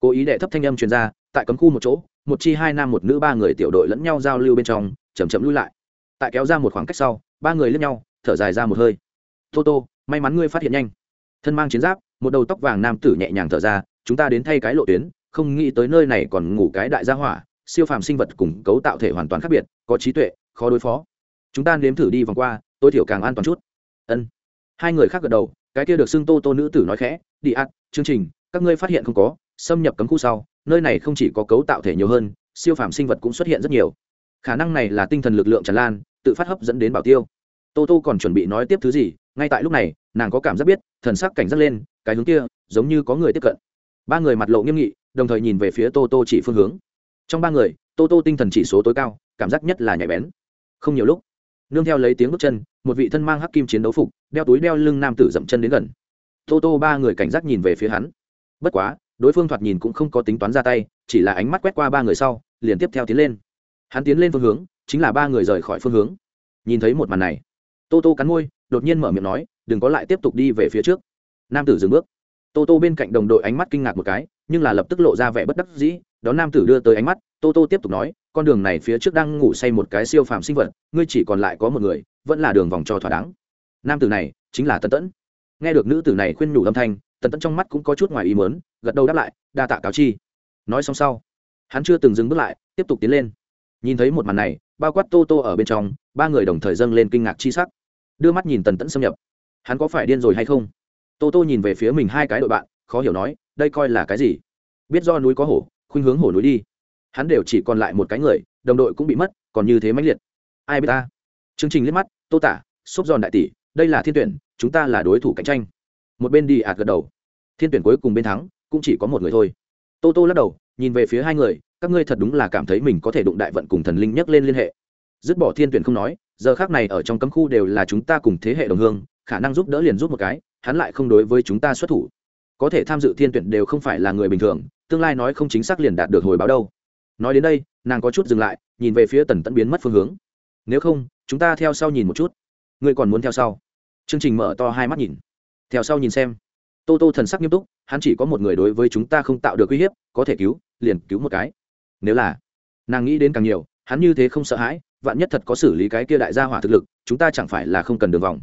Cố ý đệ thấp thanh âm truyền ra tại cấm khu một chỗ, một chi hai nam một nữ ba người tiểu đội lẫn nhau giao lưu bên trong chầm chậm lui lại. Tại kéo ra một khoảng cách sau, ba người lẫn nhau, thở dài ra một hơi. Tô tô, may mắn ngươi phát hiện nhanh. Thân mang chiến giáp, một đầu tóc vàng nam tử nhẹ nhàng thở ra, chúng ta đến thay cái lộ tuyến, không nghĩ tới nơi này còn ngủ cái đại gia hỏa, siêu phàm sinh vật cùng cấu tạo thể hoàn toàn khác biệt, có trí tuệ, khó đối phó. Chúng ta nếm thử đi vòng qua, tối thiểu càng an toàn chút. Ân. Hai người khác gật đầu, cái kia được xưng tô tô nữ tử nói khẽ, đi ạt chương trình, các ngươi phát hiện không có, xâm nhập cấm khu sau nơi này không chỉ có cấu tạo thể nhiều hơn, siêu phàm sinh vật cũng xuất hiện rất nhiều. Khả năng này là tinh thần lực lượng tràn lan, tự phát hấp dẫn đến bảo tiêu. Tô tô còn chuẩn bị nói tiếp thứ gì, ngay tại lúc này, nàng có cảm giác biết, thần sắc cảnh giác lên, cái hướng kia, giống như có người tiếp cận. Ba người mặt lộ nghiêm nghị, đồng thời nhìn về phía tô tô chỉ phương hướng. Trong ba người, tô tô tinh thần chỉ số tối cao, cảm giác nhất là nhạy bén. Không nhiều lúc, nương theo lấy tiếng bước chân, một vị thân mang hắc kim chiến đấu phục, đeo túi đeo lưng nam tử dậm chân đến gần. Tô tô ba người cảnh giác nhìn về phía hắn. Bất quá đối phương thoạt nhìn cũng không có tính toán ra tay, chỉ là ánh mắt quét qua ba người sau, liền tiếp theo tiến lên. Hắn tiến lên phương hướng, chính là ba người rời khỏi phương hướng. Nhìn thấy một màn này, tô tô cắn môi, đột nhiên mở miệng nói, đừng có lại tiếp tục đi về phía trước. Nam tử dừng bước. Tô tô bên cạnh đồng đội ánh mắt kinh ngạc một cái, nhưng là lập tức lộ ra vẻ bất đắc dĩ, đón nam tử đưa tới ánh mắt, tô tô tiếp tục nói, con đường này phía trước đang ngủ say một cái siêu phàm sinh vật, ngươi chỉ còn lại có một người, vẫn là đường vòng cho thỏa đáng. Nam tử này chính là tân tẫn. Nghe được nữ tử này khuyên nhủ âm thanh, tần tẫn trong mắt cũng có chút ngoài ý mớn gật đầu đáp lại, đa tạ cáo chi. Nói xong sau, hắn chưa từng dừng bước lại, tiếp tục tiến lên. Nhìn thấy một màn này, bao quát tô tô ở bên trong, ba người đồng thời dâng lên kinh ngạc chi sắc. Đưa mắt nhìn tần tẫn xâm nhập. Hắn có phải điên rồi hay không? Tô tô nhìn về phía mình hai cái đội bạn, khó hiểu nói, đây coi là cái gì? Biết do núi có hổ, khuynh hướng hổ núi đi. Hắn đều chỉ còn lại một cái người, đồng đội cũng bị mất, còn như thế mãnh liệt. Ai biết ta? Chương trình liếc mắt, tô tả xốp giòn đại tỷ, đây là thiên tuyển, chúng ta là đối thủ cạnh tranh. Một bên đi ạt gật đầu. Thiên tuyển cuối cùng bên thắng cũng chỉ có một người thôi. Tô tô lắc đầu, nhìn về phía hai người, các ngươi thật đúng là cảm thấy mình có thể đụng đại vận cùng thần linh nhắc lên liên hệ. Dứt bỏ thiên tuyển không nói, giờ khác này ở trong cấm khu đều là chúng ta cùng thế hệ đồng hương, khả năng giúp đỡ liền giúp một cái, hắn lại không đối với chúng ta xuất thủ. Có thể tham dự thiên tuyển đều không phải là người bình thường, tương lai nói không chính xác liền đạt được hồi báo đâu. Nói đến đây, nàng có chút dừng lại, nhìn về phía tần tẫn biến mất phương hướng. Nếu không, chúng ta theo sau nhìn một chút. Ngươi còn muốn theo sau? Chương trình mở to hai mắt nhìn. Theo sau nhìn xem tô tô thần sắc nghiêm túc, hắn chỉ có một người đối với chúng ta không tạo được uy hiếp, có thể cứu, liền cứu một cái. Nếu là nàng nghĩ đến càng nhiều, hắn như thế không sợ hãi, vạn nhất thật có xử lý cái kia đại gia hỏa thực lực, chúng ta chẳng phải là không cần đường vòng.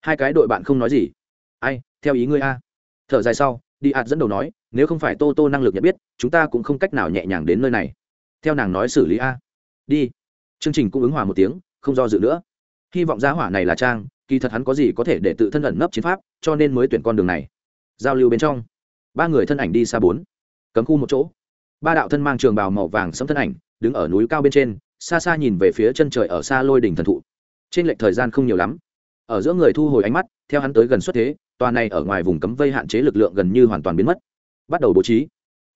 Hai cái đội bạn không nói gì. Ai, theo ý ngươi a. Thở dài sau, đi ạt dẫn đầu nói, nếu không phải tô tô năng lực nhận biết, chúng ta cũng không cách nào nhẹ nhàng đến nơi này. Theo nàng nói xử lý a. Đi. Chương trình cũng ứng hòa một tiếng, không do dự nữa. Hy vọng gia hỏa này là trang, kỳ thật hắn có gì có thể để tự thân ẩn nấp chiến pháp, cho nên mới tuyển con đường này giao lưu bên trong. Ba người thân ảnh đi xa bốn, cấm khu một chỗ. Ba đạo thân mang trường bào màu vàng sẫm thân ảnh, đứng ở núi cao bên trên, xa xa nhìn về phía chân trời ở xa lôi đỉnh thần thụ. Trên lệch thời gian không nhiều lắm. Ở giữa người thu hồi ánh mắt, theo hắn tới gần xuất thế, tòa này ở ngoài vùng cấm vây hạn chế lực lượng gần như hoàn toàn biến mất. Bắt đầu bố trí.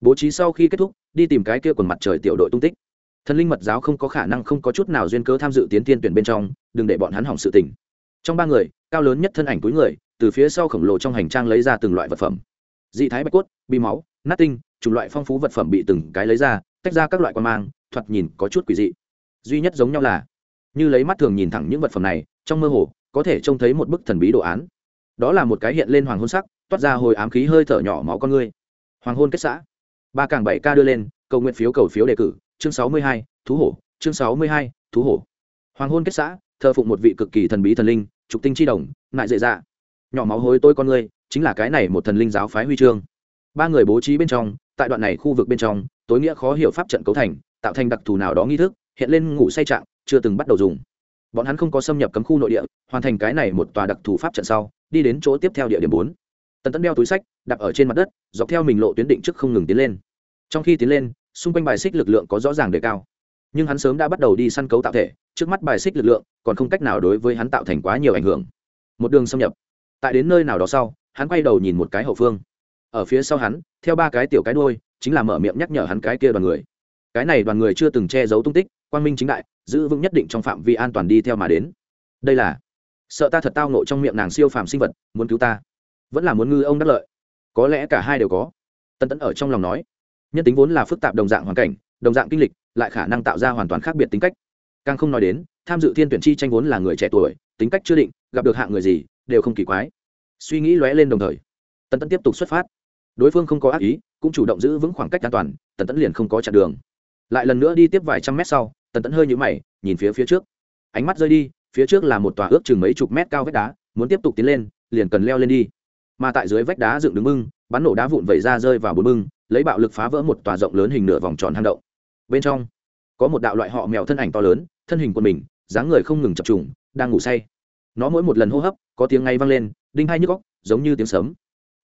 Bố trí sau khi kết thúc, đi tìm cái kia quần mặt trời tiểu đội tung tích. Thần linh mật giáo không có khả năng không có chút nào duyên cớ tham dự tiến tiên tuyển bên trong, đừng để bọn hắn hỏng sự tình. Trong ba người, cao lớn nhất thân ảnh cuối người từ phía sau khổng lồ trong hành trang lấy ra từng loại vật phẩm. Dị thái bạch cốt bi máu, nát tinh, chủng loại phong phú vật phẩm bị từng cái lấy ra, tách ra các loại quan mang, thoạt nhìn có chút quỷ dị. Duy nhất giống nhau là, như lấy mắt thường nhìn thẳng những vật phẩm này, trong mơ hồ, có thể trông thấy một bức thần bí đồ án. Đó là một cái hiện lên hoàng hôn sắc, toát ra hồi ám khí hơi thở nhỏ máu con ngươi hoàng hôn kết xã. Ba càng bảy ca đưa lên, cầu nguyện phiếu cầu phiếu đề cử, chương sáu mươi hai, thú hổ, chương sáu mươi hai, thú hổ. Hoàng hôn kết xã, thờ phụng một vị cực kỳ thần bí thần linh, trục tinh chi đồng nại dễ dạ nhỏ máu hối tôi con ngươi, chính là cái này một thần linh giáo phái huy chương. Ba người bố trí bên trong, tại đoạn này khu vực bên trong, tối nghĩa khó hiểu pháp trận cấu thành, tạo thành đặc thù nào đó nghi thức, hiện lên ngủ say trạng, chưa từng bắt đầu dùng. Bọn hắn không có xâm nhập cấm khu nội địa, hoàn thành cái này một tòa đặc thù pháp trận sau, đi đến chỗ tiếp theo địa điểm bốn. Tần tẫn đeo túi sách đặt ở trên mặt đất, dọc theo mình lộ tuyến định trước không ngừng tiến lên. Trong khi tiến lên, xung quanh bài xích lực lượng có rõ ràng đề cao. Nhưng hắn sớm đã bắt đầu đi săn cấu tạo thể, trước mắt bài xích lực lượng còn không cách nào đối với hắn tạo thành quá nhiều ảnh hưởng. Một đường xâm nhập tại đến nơi nào đó sau, hắn quay đầu nhìn một cái hậu phương. Ở phía sau hắn, theo ba cái tiểu cái đôi chính là mở miệng nhắc nhở hắn cái kia đoàn người. Cái này đoàn người chưa từng che giấu tung tích, quang minh chính đại, giữ vững nhất định trong phạm vi an toàn đi theo mà đến. Đây là, sợ ta thật tao nộ trong miệng nàng siêu phàm sinh vật, muốn cứu ta. Vẫn là muốn ngư ông đắc lợi. Có lẽ cả hai đều có. Tân tẫn ở trong lòng nói, nhân tính vốn là phức tạp đồng dạng hoàn cảnh, đồng dạng kinh lịch, lại khả năng tạo ra hoàn toàn khác biệt tính cách. Càng không nói đến, tham dự thiên tuyển chi tranh vốn là người trẻ tuổi, tính cách chưa định, gặp được hạng người gì đều không kỳ quái. Suy nghĩ lóe lên đồng thời, tần tấn tiếp tục xuất phát. Đối phương không có ác ý, cũng chủ động giữ vững khoảng cách an toàn, tần tấn liền không có chặn đường. Lại lần nữa đi tiếp vài trăm mét sau, tần tấn hơi nhũ mày, nhìn phía phía trước. Ánh mắt rơi đi, phía trước là một tòa ước chừng mấy chục mét cao vách đá, muốn tiếp tục tiến lên, liền cần leo lên đi. Mà tại dưới vách đá dựng đứng mưng bắn nổ đá vụn vẩy ra rơi vào bốn mưng lấy bạo lực phá vỡ một tòa rộng lớn hình nửa vòng tròn hang động. Bên trong, có một đạo loại họ mèo thân ảnh to lớn, thân hình quân mình, dáng người không ngừng chập trùng, đang ngủ say. Nó mỗi một lần hô hấp có tiếng ngay vang lên, đinh hai nhức góc giống như tiếng sấm.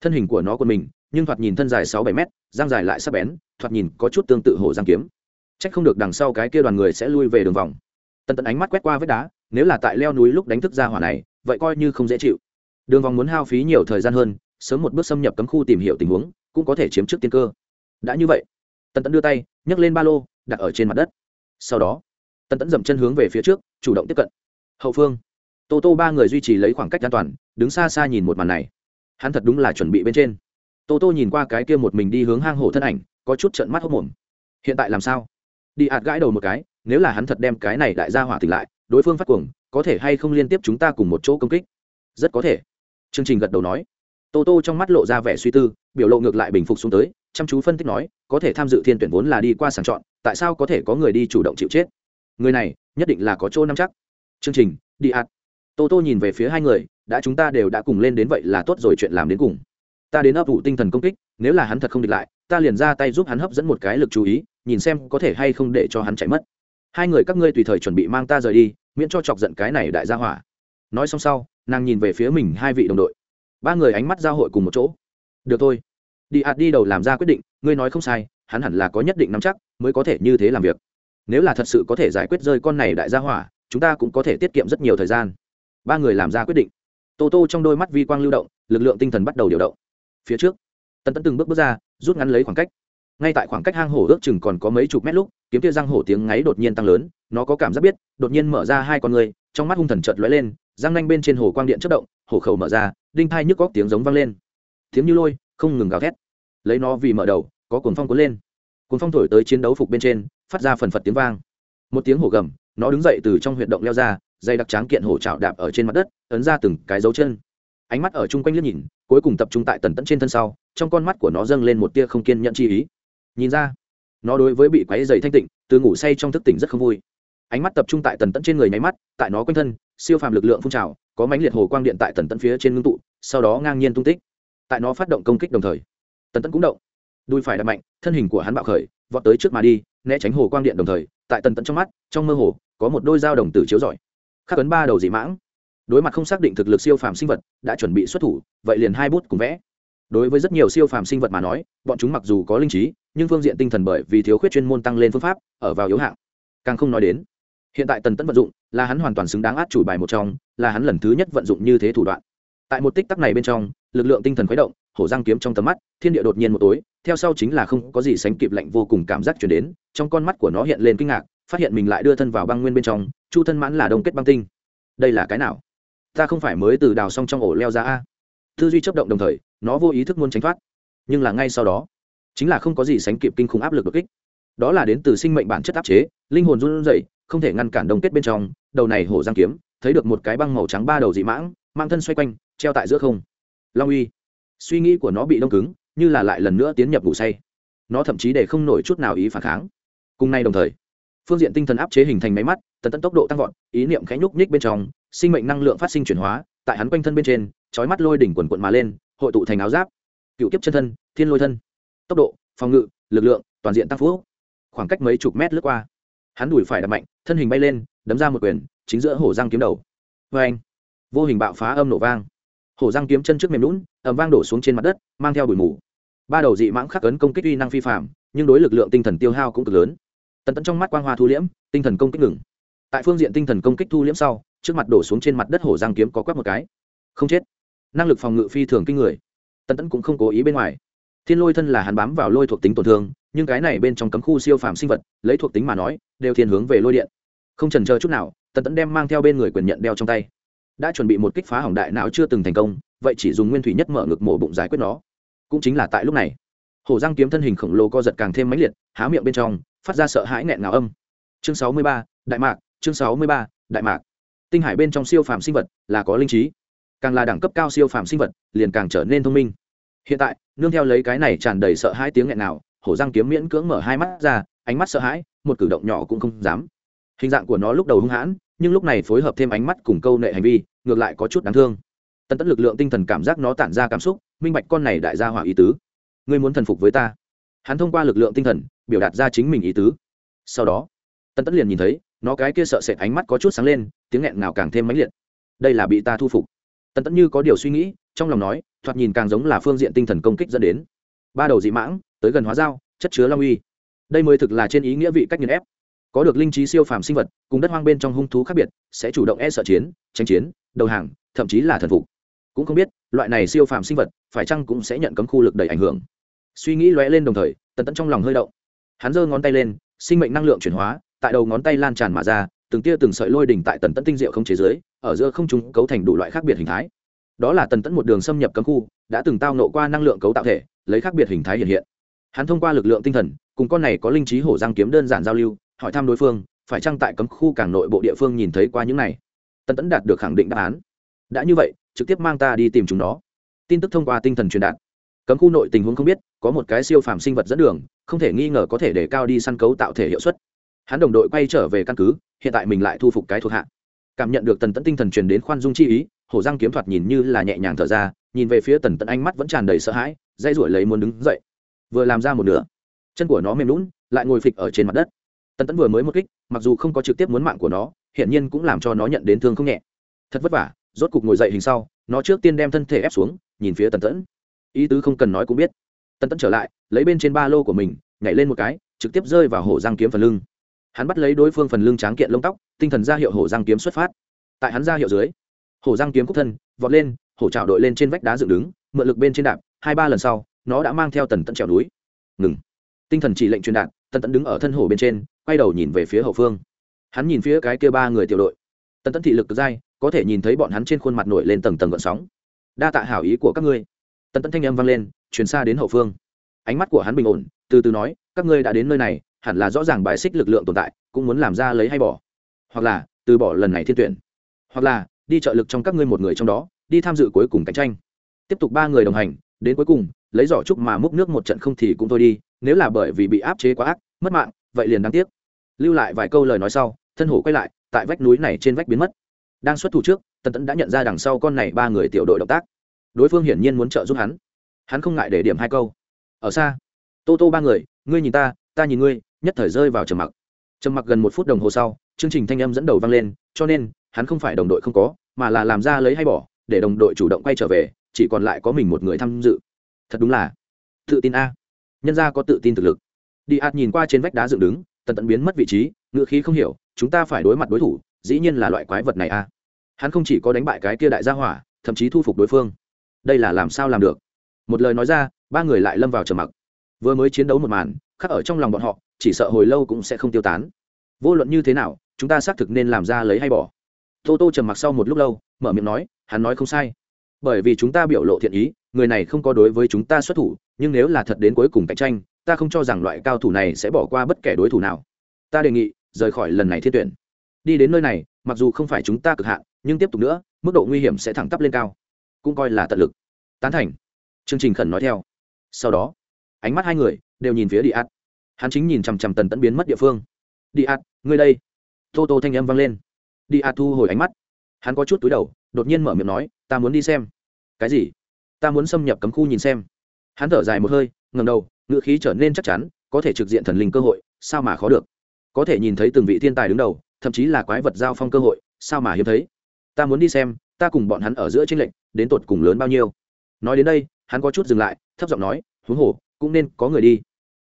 Thân hình của nó quân mình, nhưng thoạt nhìn thân dài sáu bảy mét giang dài lại sắp bén, thoạt nhìn có chút tương tự hổ giang kiếm. C h ắ c không được đằng sau cái kia đoàn người sẽ lui về đường vòng. Tần tần ánh mắt quét qua vết đá, nếu là tại leo núi lúc đánh thức ra hỏa này, vậy coi như không dễ chịu. Đường vòng muốn hao phí nhiều thời gian hơn, sớm một bước xâm nhập cấm khu tìm hiểu tình huống, cũng có thể chiếm trước tiên cơ. Đã như vậy, tần tẫn đưa tay, nhấc lên ba lô, đặt ở trên mặt đất. Sau đó, tần tẫn dậm chân hướng về phía trước, chủ động tiếp cận. Hậu phương tô tô ba người duy trì lấy khoảng cách an toàn, đứng xa xa nhìn một màn này. Hắn thật đúng là chuẩn bị bên trên. Tô tô nhìn qua cái kia một mình đi hướng hang hổ thân ảnh, có chút trận mắt hốc mồm hiện tại làm sao? Đi ạt gãi đầu một cái, nếu là hắn thật đem cái này đại gia hỏa tỉnh lại, đối phương phát cuồng, có thể hay không liên tiếp chúng ta cùng một chỗ công kích? Rất có thể. Chương trình gật đầu nói. Tô tô trong mắt lộ ra vẻ suy tư, biểu lộ ngược lại bình phục xuống tới, chăm chú phân tích nói, có thể tham dự thiên tuyển vốn là đi qua sàng chọn, tại sao có thể có người đi chủ động chịu chết? Người này, nhất định là có chỗ nắm chắc. Chương trình, đi ạt tô tô nhìn về phía hai người, đã chúng ta đều đã cùng lên đến vậy là tốt rồi, chuyện làm đến cùng. Ta đến ấp ủ tinh thần công kích, nếu là hắn thật không địch lại, ta liền ra tay giúp hắn hấp dẫn một cái lực chú ý, nhìn xem có thể hay không để cho hắn chạy mất. Hai người các ngươi tùy thời chuẩn bị mang ta rời đi, miễn cho chọc giận cái này đại gia hỏa. Nói xong sau, nàng nhìn về phía mình hai vị đồng đội. Ba người ánh mắt giao hội cùng một chỗ. Được thôi. Đi ạt đi đầu làm ra quyết định, ngươi nói không sai, hắn hẳn là có nhất định nắm chắc, mới có thể như thế làm việc. Nếu là thật sự có thể giải quyết rơi con này đại gia hỏa, chúng ta cũng có thể tiết kiệm rất nhiều thời gian ba người làm ra quyết định. Tô tô trong đôi mắt vi quang lưu động, lực lượng tinh thần bắt đầu điều động. Phía trước, Tần tấn từng bước bước ra, rút ngắn lấy khoảng cách. Ngay tại khoảng cách hang hổ ước chừng còn có mấy chục mét lúc, kiếm tia răng hổ tiếng ngáy đột nhiên tăng lớn, nó có cảm giác biết, đột nhiên mở ra hai con người, trong mắt hung thần chợt lóe lên, răng nanh bên trên hồ quang điện chất động, hổ khẩu mở ra, đinh thai nhức góc tiếng giống vang lên. Tiếng như lôi, không ngừng gào thét. Lấy nó vì mở đầu, có cuồng phong cuốn lên. Cuồng phong thổi tới chiến đấu phục bên trên, phát ra phần phật tiếng vang. Một tiếng hổ gầm, nó đứng dậy từ trong huyệt động leo ra dây đặc tráng kiện hổ trào đạp ở trên mặt đất, ấn ra từng cái dấu chân. Ánh mắt ở chung quanh liếc nhìn, cuối cùng tập trung tại tần tẫn trên thân sau, trong con mắt của nó dâng lên một tia không kiên nhẫn chi ý. Nhìn ra, nó đối với bị quáy dày thanh tịnh, từ ngủ say trong thức tỉnh rất không vui. Ánh mắt tập trung tại tần tẫn trên người nháy mắt, tại nó quanh thân, siêu phàm lực lượng phun trào, có mánh liệt hồ quang điện tại tần tẫn phía trên ngưng tụ, sau đó ngang nhiên tung tích. Tại nó phát động công kích đồng thời, tần tẫn cũng động. Đùi phải đập mạnh, thân hình của hắn bạo khởi, vọt tới trước mà đi, né tránh hồ quang điện đồng thời, tại tần tẫn trong mắt, trong mơ hồ, có một đôi dao đồng tử chiếu rọi khắc ấn ba đầu dị mãng. Đối mặt không xác định thực lực siêu phàm sinh vật đã chuẩn bị xuất thủ, vậy liền hai bút cùng vẽ. Đối với rất nhiều siêu phàm sinh vật mà nói, bọn chúng mặc dù có linh trí, nhưng phương diện tinh thần bởi vì thiếu khuyết chuyên môn tăng lên phương pháp, ở vào yếu hạng. Càng không nói đến, hiện tại tần tẫn vận dụng, là hắn hoàn toàn xứng đáng át chủ bài một trong, là hắn lần thứ nhất vận dụng như thế thủ đoạn. Tại một tích tắc này bên trong, lực lượng tinh thần khuấy động, hổ giang kiếm trong tầm mắt, thiên địa đột nhiên một tối, theo sau chính là không có gì sánh kịp lạnh vô cùng cảm giác chuyển đến, trong con mắt của nó hiện lên kinh ngạc phát hiện mình lại đưa thân vào băng nguyên bên trong, chu thân mãn là đông kết băng tinh. Đây là cái nào? Ta không phải mới từ đào xong trong ổ leo ra a. Tư duy chấp động đồng thời, nó vô ý thức muốn tránh thoát. Nhưng là ngay sau đó, chính là không có gì sánh kịp kinh khủng áp lực đột kích. Đó là đến từ sinh mệnh bản chất áp chế, linh hồn run rẩy, không thể ngăn cản đông kết bên trong. Đầu này hổ giang kiếm, thấy được một cái băng màu trắng ba đầu dị mãng, mang thân xoay quanh, treo tại giữa không. Long uy. Suy nghĩ của nó bị đông cứng, như là lại lần nữa tiến nhập ngủ say. Nó thậm chí để không nổi chút nào ý phản kháng. Cùng nay đồng thời phương diện tinh thần áp chế hình thành máy mắt, tần tận tốc độ tăng vọt, ý niệm khẽ nhúc nhích bên trong, sinh mệnh năng lượng phát sinh chuyển hóa, tại hắn quanh thân bên trên trói mắt lôi đỉnh quần quận mà lên, hội tụ thành áo giáp. Cựu kiếp chân thân, thiên lôi thân. Tốc độ, phòng ngự, lực lượng, toàn diện tăng phú. Khoảng cách mấy chục mét lướt qua, hắn đùi phải đập mạnh, thân hình bay lên, đấm ra một quyền, chính giữa hổ răng kiếm đầu. Vê anh, vô hình bạo phá âm nổ vang. Hổ răng kiếm chân trước mềm lún ẩm vang đổ xuống trên mặt đất, mang theo bụi mù. Ba đầu dị mãng khắc ấn công kích uy năng phi phạm, nhưng đối lực lượng tinh thần tiêu hao cũng cực lớn tần Tẫn trong mắt quang hoa thu liễm, tinh thần công kích ngừng. Tại phương diện tinh thần công kích thu liễm sau, trước mặt đổ xuống trên mặt đất hổ giang kiếm có quắc một cái. Không chết. Năng lực phòng ngự phi thường kinh người. Tần tẫn cũng không cố ý bên ngoài. Thiên lôi thân là hắn bám vào lôi thuộc tính tổn thương, nhưng cái này bên trong cấm khu siêu phàm sinh vật, lấy thuộc tính mà nói, đều thiên hướng về lôi điện. Không trần chờ chút nào, tần tẫn đem mang theo bên người quyền nhận đeo trong tay. Đã chuẩn bị một kích phá hỏng đại não chưa từng thành công, vậy chỉ dùng nguyên thủy nhất mở ngực mổ bụng giải quyết nó. Cũng chính là tại lúc này, hổ giang kiếm thân hình khổng lồ co giật càng thêm mãnh liệt, há miệng bên trong phát ra sợ hãi nghẹn ngào âm. Chương sáu mươi ba, đại mạc, chương sáu mươi ba, đại mạc. Tinh hải bên trong siêu phàm sinh vật là có linh trí. Càng là đẳng cấp cao siêu phàm sinh vật, liền càng trở nên thông minh. Hiện tại, nương theo lấy cái này tràn đầy sợ hãi tiếng nghẹn nào hổ răng kiếm miễn cưỡng mở hai mắt ra, ánh mắt sợ hãi, một cử động nhỏ cũng không dám. Hình dạng của nó lúc đầu hung hãn, nhưng lúc này phối hợp thêm ánh mắt cùng câu nệ hành vi, ngược lại có chút đáng thương. Tần tẫn lực lượng tinh thần cảm giác nó tản ra cảm xúc, minh bạch con này đại gia hỏa ý tứ. Ngươi muốn thần phục với ta? Hắn thông qua lực lượng tinh thần, biểu đạt ra chính mình ý tứ. Sau đó tân tất liền nhìn thấy, nó cái kia sợ sệt ánh mắt có chút sáng lên, tiếng nghẹn ngào càng thêm mãnh liệt. Đây là bị ta thu phục. Tân tất như có điều suy nghĩ, trong lòng nói, thoạt nhìn càng giống là phương diện tinh thần công kích dẫn đến. Ba đầu dị mãng, tới gần hóa dao chất chứa long uy. Đây mới thực là trên ý nghĩa vị cách nghiền ép. Có được linh trí siêu phàm sinh vật, cùng đất hoang bên trong hung thú khác biệt, sẽ chủ động e sợ chiến, tranh chiến, đầu hàng, thậm chí là thần phục. Cũng không biết, loại này siêu phàm sinh vật, phải chăng cũng sẽ nhận cấm khu lực đầy ảnh hưởng suy nghĩ lóe lên đồng thời, tần tẫn trong lòng hơi động. Hắn giơ ngón tay lên, sinh mệnh năng lượng chuyển hóa, tại đầu ngón tay lan tràn mà ra, từng tia từng sợi lôi đỉnh tại tần tẫn tinh diệu không chế giới ở giữa không chúng cấu thành đủ loại khác biệt hình thái. Đó là tần tẫn một đường xâm nhập cấm khu, đã từng tao nộ qua năng lượng cấu tạo thể, lấy khác biệt hình thái hiện hiện. Hắn thông qua lực lượng tinh thần, cùng con này có linh trí hổ giang kiếm đơn giản giao lưu, hỏi thăm đối phương, phải chăng tại cấm khu càng nội bộ địa phương nhìn thấy qua những này? Tần tẫn đạt được khẳng định đáp án. Đã như vậy, trực tiếp mang ta đi tìm chúng nó. Tin tức thông qua tinh thần truyền đạt cấm khu nội tình huống không biết, có một cái siêu phàm sinh vật dẫn đường, không thể nghi ngờ có thể để cao đi săn cấu tạo thể hiệu suất. Hắn đồng đội quay trở về căn cứ, hiện tại mình lại thu phục cái thuộc hạ. Cảm nhận được tần tẫn tinh thần truyền đến khoan dung chi ý, hổ răng kiếm thoạt nhìn như là nhẹ nhàng thở ra, nhìn về phía tần tẫn ánh mắt vẫn tràn đầy sợ hãi dây ruổi lấy muốn đứng dậy. Vừa làm ra một nửa, chân của nó mềm lún lại ngồi phịch ở trên mặt đất. Tần tẫn vừa mới một kích, mặc dù không có trực tiếp muốn mạng của nó hiện nhiên cũng làm cho nó nhận đến thương không nhẹ. Thật vất vả, rốt cục ngồi dậy hình sau, nó trước tiên đem thân thể ép xuống, nhìn phía tần tẫn ý tứ không cần nói cũng biết. Tần tẫn trở lại, lấy bên trên ba lô của mình, nhảy lên một cái, trực tiếp rơi vào hổ giang kiếm phần lưng. Hắn bắt lấy đối phương phần lưng tráng kiện lông tóc, tinh thần ra hiệu hổ giang kiếm xuất phát. Tại hắn ra hiệu dưới, hổ giang kiếm cúc thân, vọt lên, hổ trào đội lên trên vách đá dựng đứng, mượn lực bên trên đạp, hai ba lần sau, nó đã mang theo tần Tẫn trèo núi. Ngừng. Tinh thần chỉ lệnh truyền đạt, tần Tẫn đứng ở thân hổ bên trên, quay đầu nhìn về phía hậu phương. Hắn nhìn phía cái kia ba người tiểu đội. Tần Tẫn thị lực dai, có thể nhìn thấy bọn hắn trên khuôn mặt nổi lên tầng tầng gợn sóng. Đa tạ hảo ý của các ngươi tần Tẫn thanh âm vang lên, truyền xa đến hậu phương. Ánh mắt của hắn bình ổn, từ từ nói, các ngươi đã đến nơi này, hẳn là rõ ràng bài xích lực lượng tồn tại, cũng muốn làm ra lấy hay bỏ. Hoặc là, từ bỏ lần này thiên tuyển. Hoặc là, đi trợ lực trong các ngươi một người trong đó, đi tham dự cuối cùng cạnh tranh. Tiếp tục ba người đồng hành, đến cuối cùng, lấy giỏ trúc mà múc nước một trận không thì cũng thôi đi, nếu là bởi vì bị áp chế quá ác, mất mạng, vậy liền đáng tiếc. Lưu lại vài câu lời nói sau, thân hổ quay lại, tại vách núi này trên vách biến mất. Đang xuất thủ trước, tần tẫn đã nhận ra đằng sau con này ba người tiểu đội động tác đối phương hiển nhiên muốn trợ giúp hắn. Hắn không ngại để điểm hai câu. Ở xa, tô tô ba người, ngươi nhìn ta ta nhìn ngươi, nhất thời rơi vào trầm mặc. Trầm mặc gần một phút đồng hồ sau, chương trình thanh âm dẫn đầu vang lên, cho nên, hắn không phải đồng đội không có, mà là làm ra lấy hay bỏ, để đồng đội chủ động quay trở về, chỉ còn lại có mình một người tham dự. Thật đúng là, tự tin a. Nhân ra có tự tin thực lực. Đi ạt nhìn qua trên vách đá dựng đứng, tần tận biến mất vị trí, ngựa khí không hiểu, chúng ta phải đối mặt đối thủ, dĩ nhiên là loại quái vật này a. Hắn không chỉ có đánh bại cái kia đại gia hỏa, thậm chí thu phục đối phương đây là làm sao làm được? Một lời nói ra, ba người lại lâm vào trầm mặc. Vừa mới chiến đấu một màn, khắc ở trong lòng bọn họ, chỉ sợ hồi lâu cũng sẽ không tiêu tán. Vô luận như thế nào, chúng ta xác thực nên làm ra lấy hay bỏ. Tô tô trầm mặc sau một lúc lâu, mở miệng nói, hắn nói không sai. Bởi vì chúng ta biểu lộ thiện ý, người này không có đối với chúng ta xuất thủ, nhưng nếu là thật đến cuối cùng cạnh tranh, ta không cho rằng loại cao thủ này sẽ bỏ qua bất kể đối thủ nào. Ta đề nghị, rời khỏi lần này thiên tuyển. Đi đến nơi này, mặc dù không phải chúng ta cực hạn, nhưng tiếp tục nữa, mức độ nguy hiểm sẽ thẳng tắp lên cao cũng coi là tận lực. Tán thành. Chương trình khẩn nói theo. Sau đó, ánh mắt hai người đều nhìn phía đi ạt hắn chính nhìn chằm chằm tần tẫn biến mất địa phương. Đi ạt ngươi đây. Tô tô thanh âm vang lên. Đi ạt thu hồi ánh mắt. Hắn có chút túi đầu, đột nhiên mở miệng nói, ta muốn đi xem. Cái gì? Ta muốn xâm nhập cấm khu nhìn xem. Hắn thở dài một hơi ngầm đầu ngự khí trở nên chắc chắn, có thể trực diện thần linh cơ hội, sao mà khó được. Có thể nhìn thấy từng vị thiên tài đứng đầu, thậm chí là quái vật giao phong cơ hội, sao mà hiếm thấy. Ta muốn đi xem ta cùng bọn hắn ở giữa tranh lệnh đến tột cùng lớn bao nhiêu? Nói đến đây, hắn có chút dừng lại, thấp giọng nói, huống hồ, cũng nên có người đi.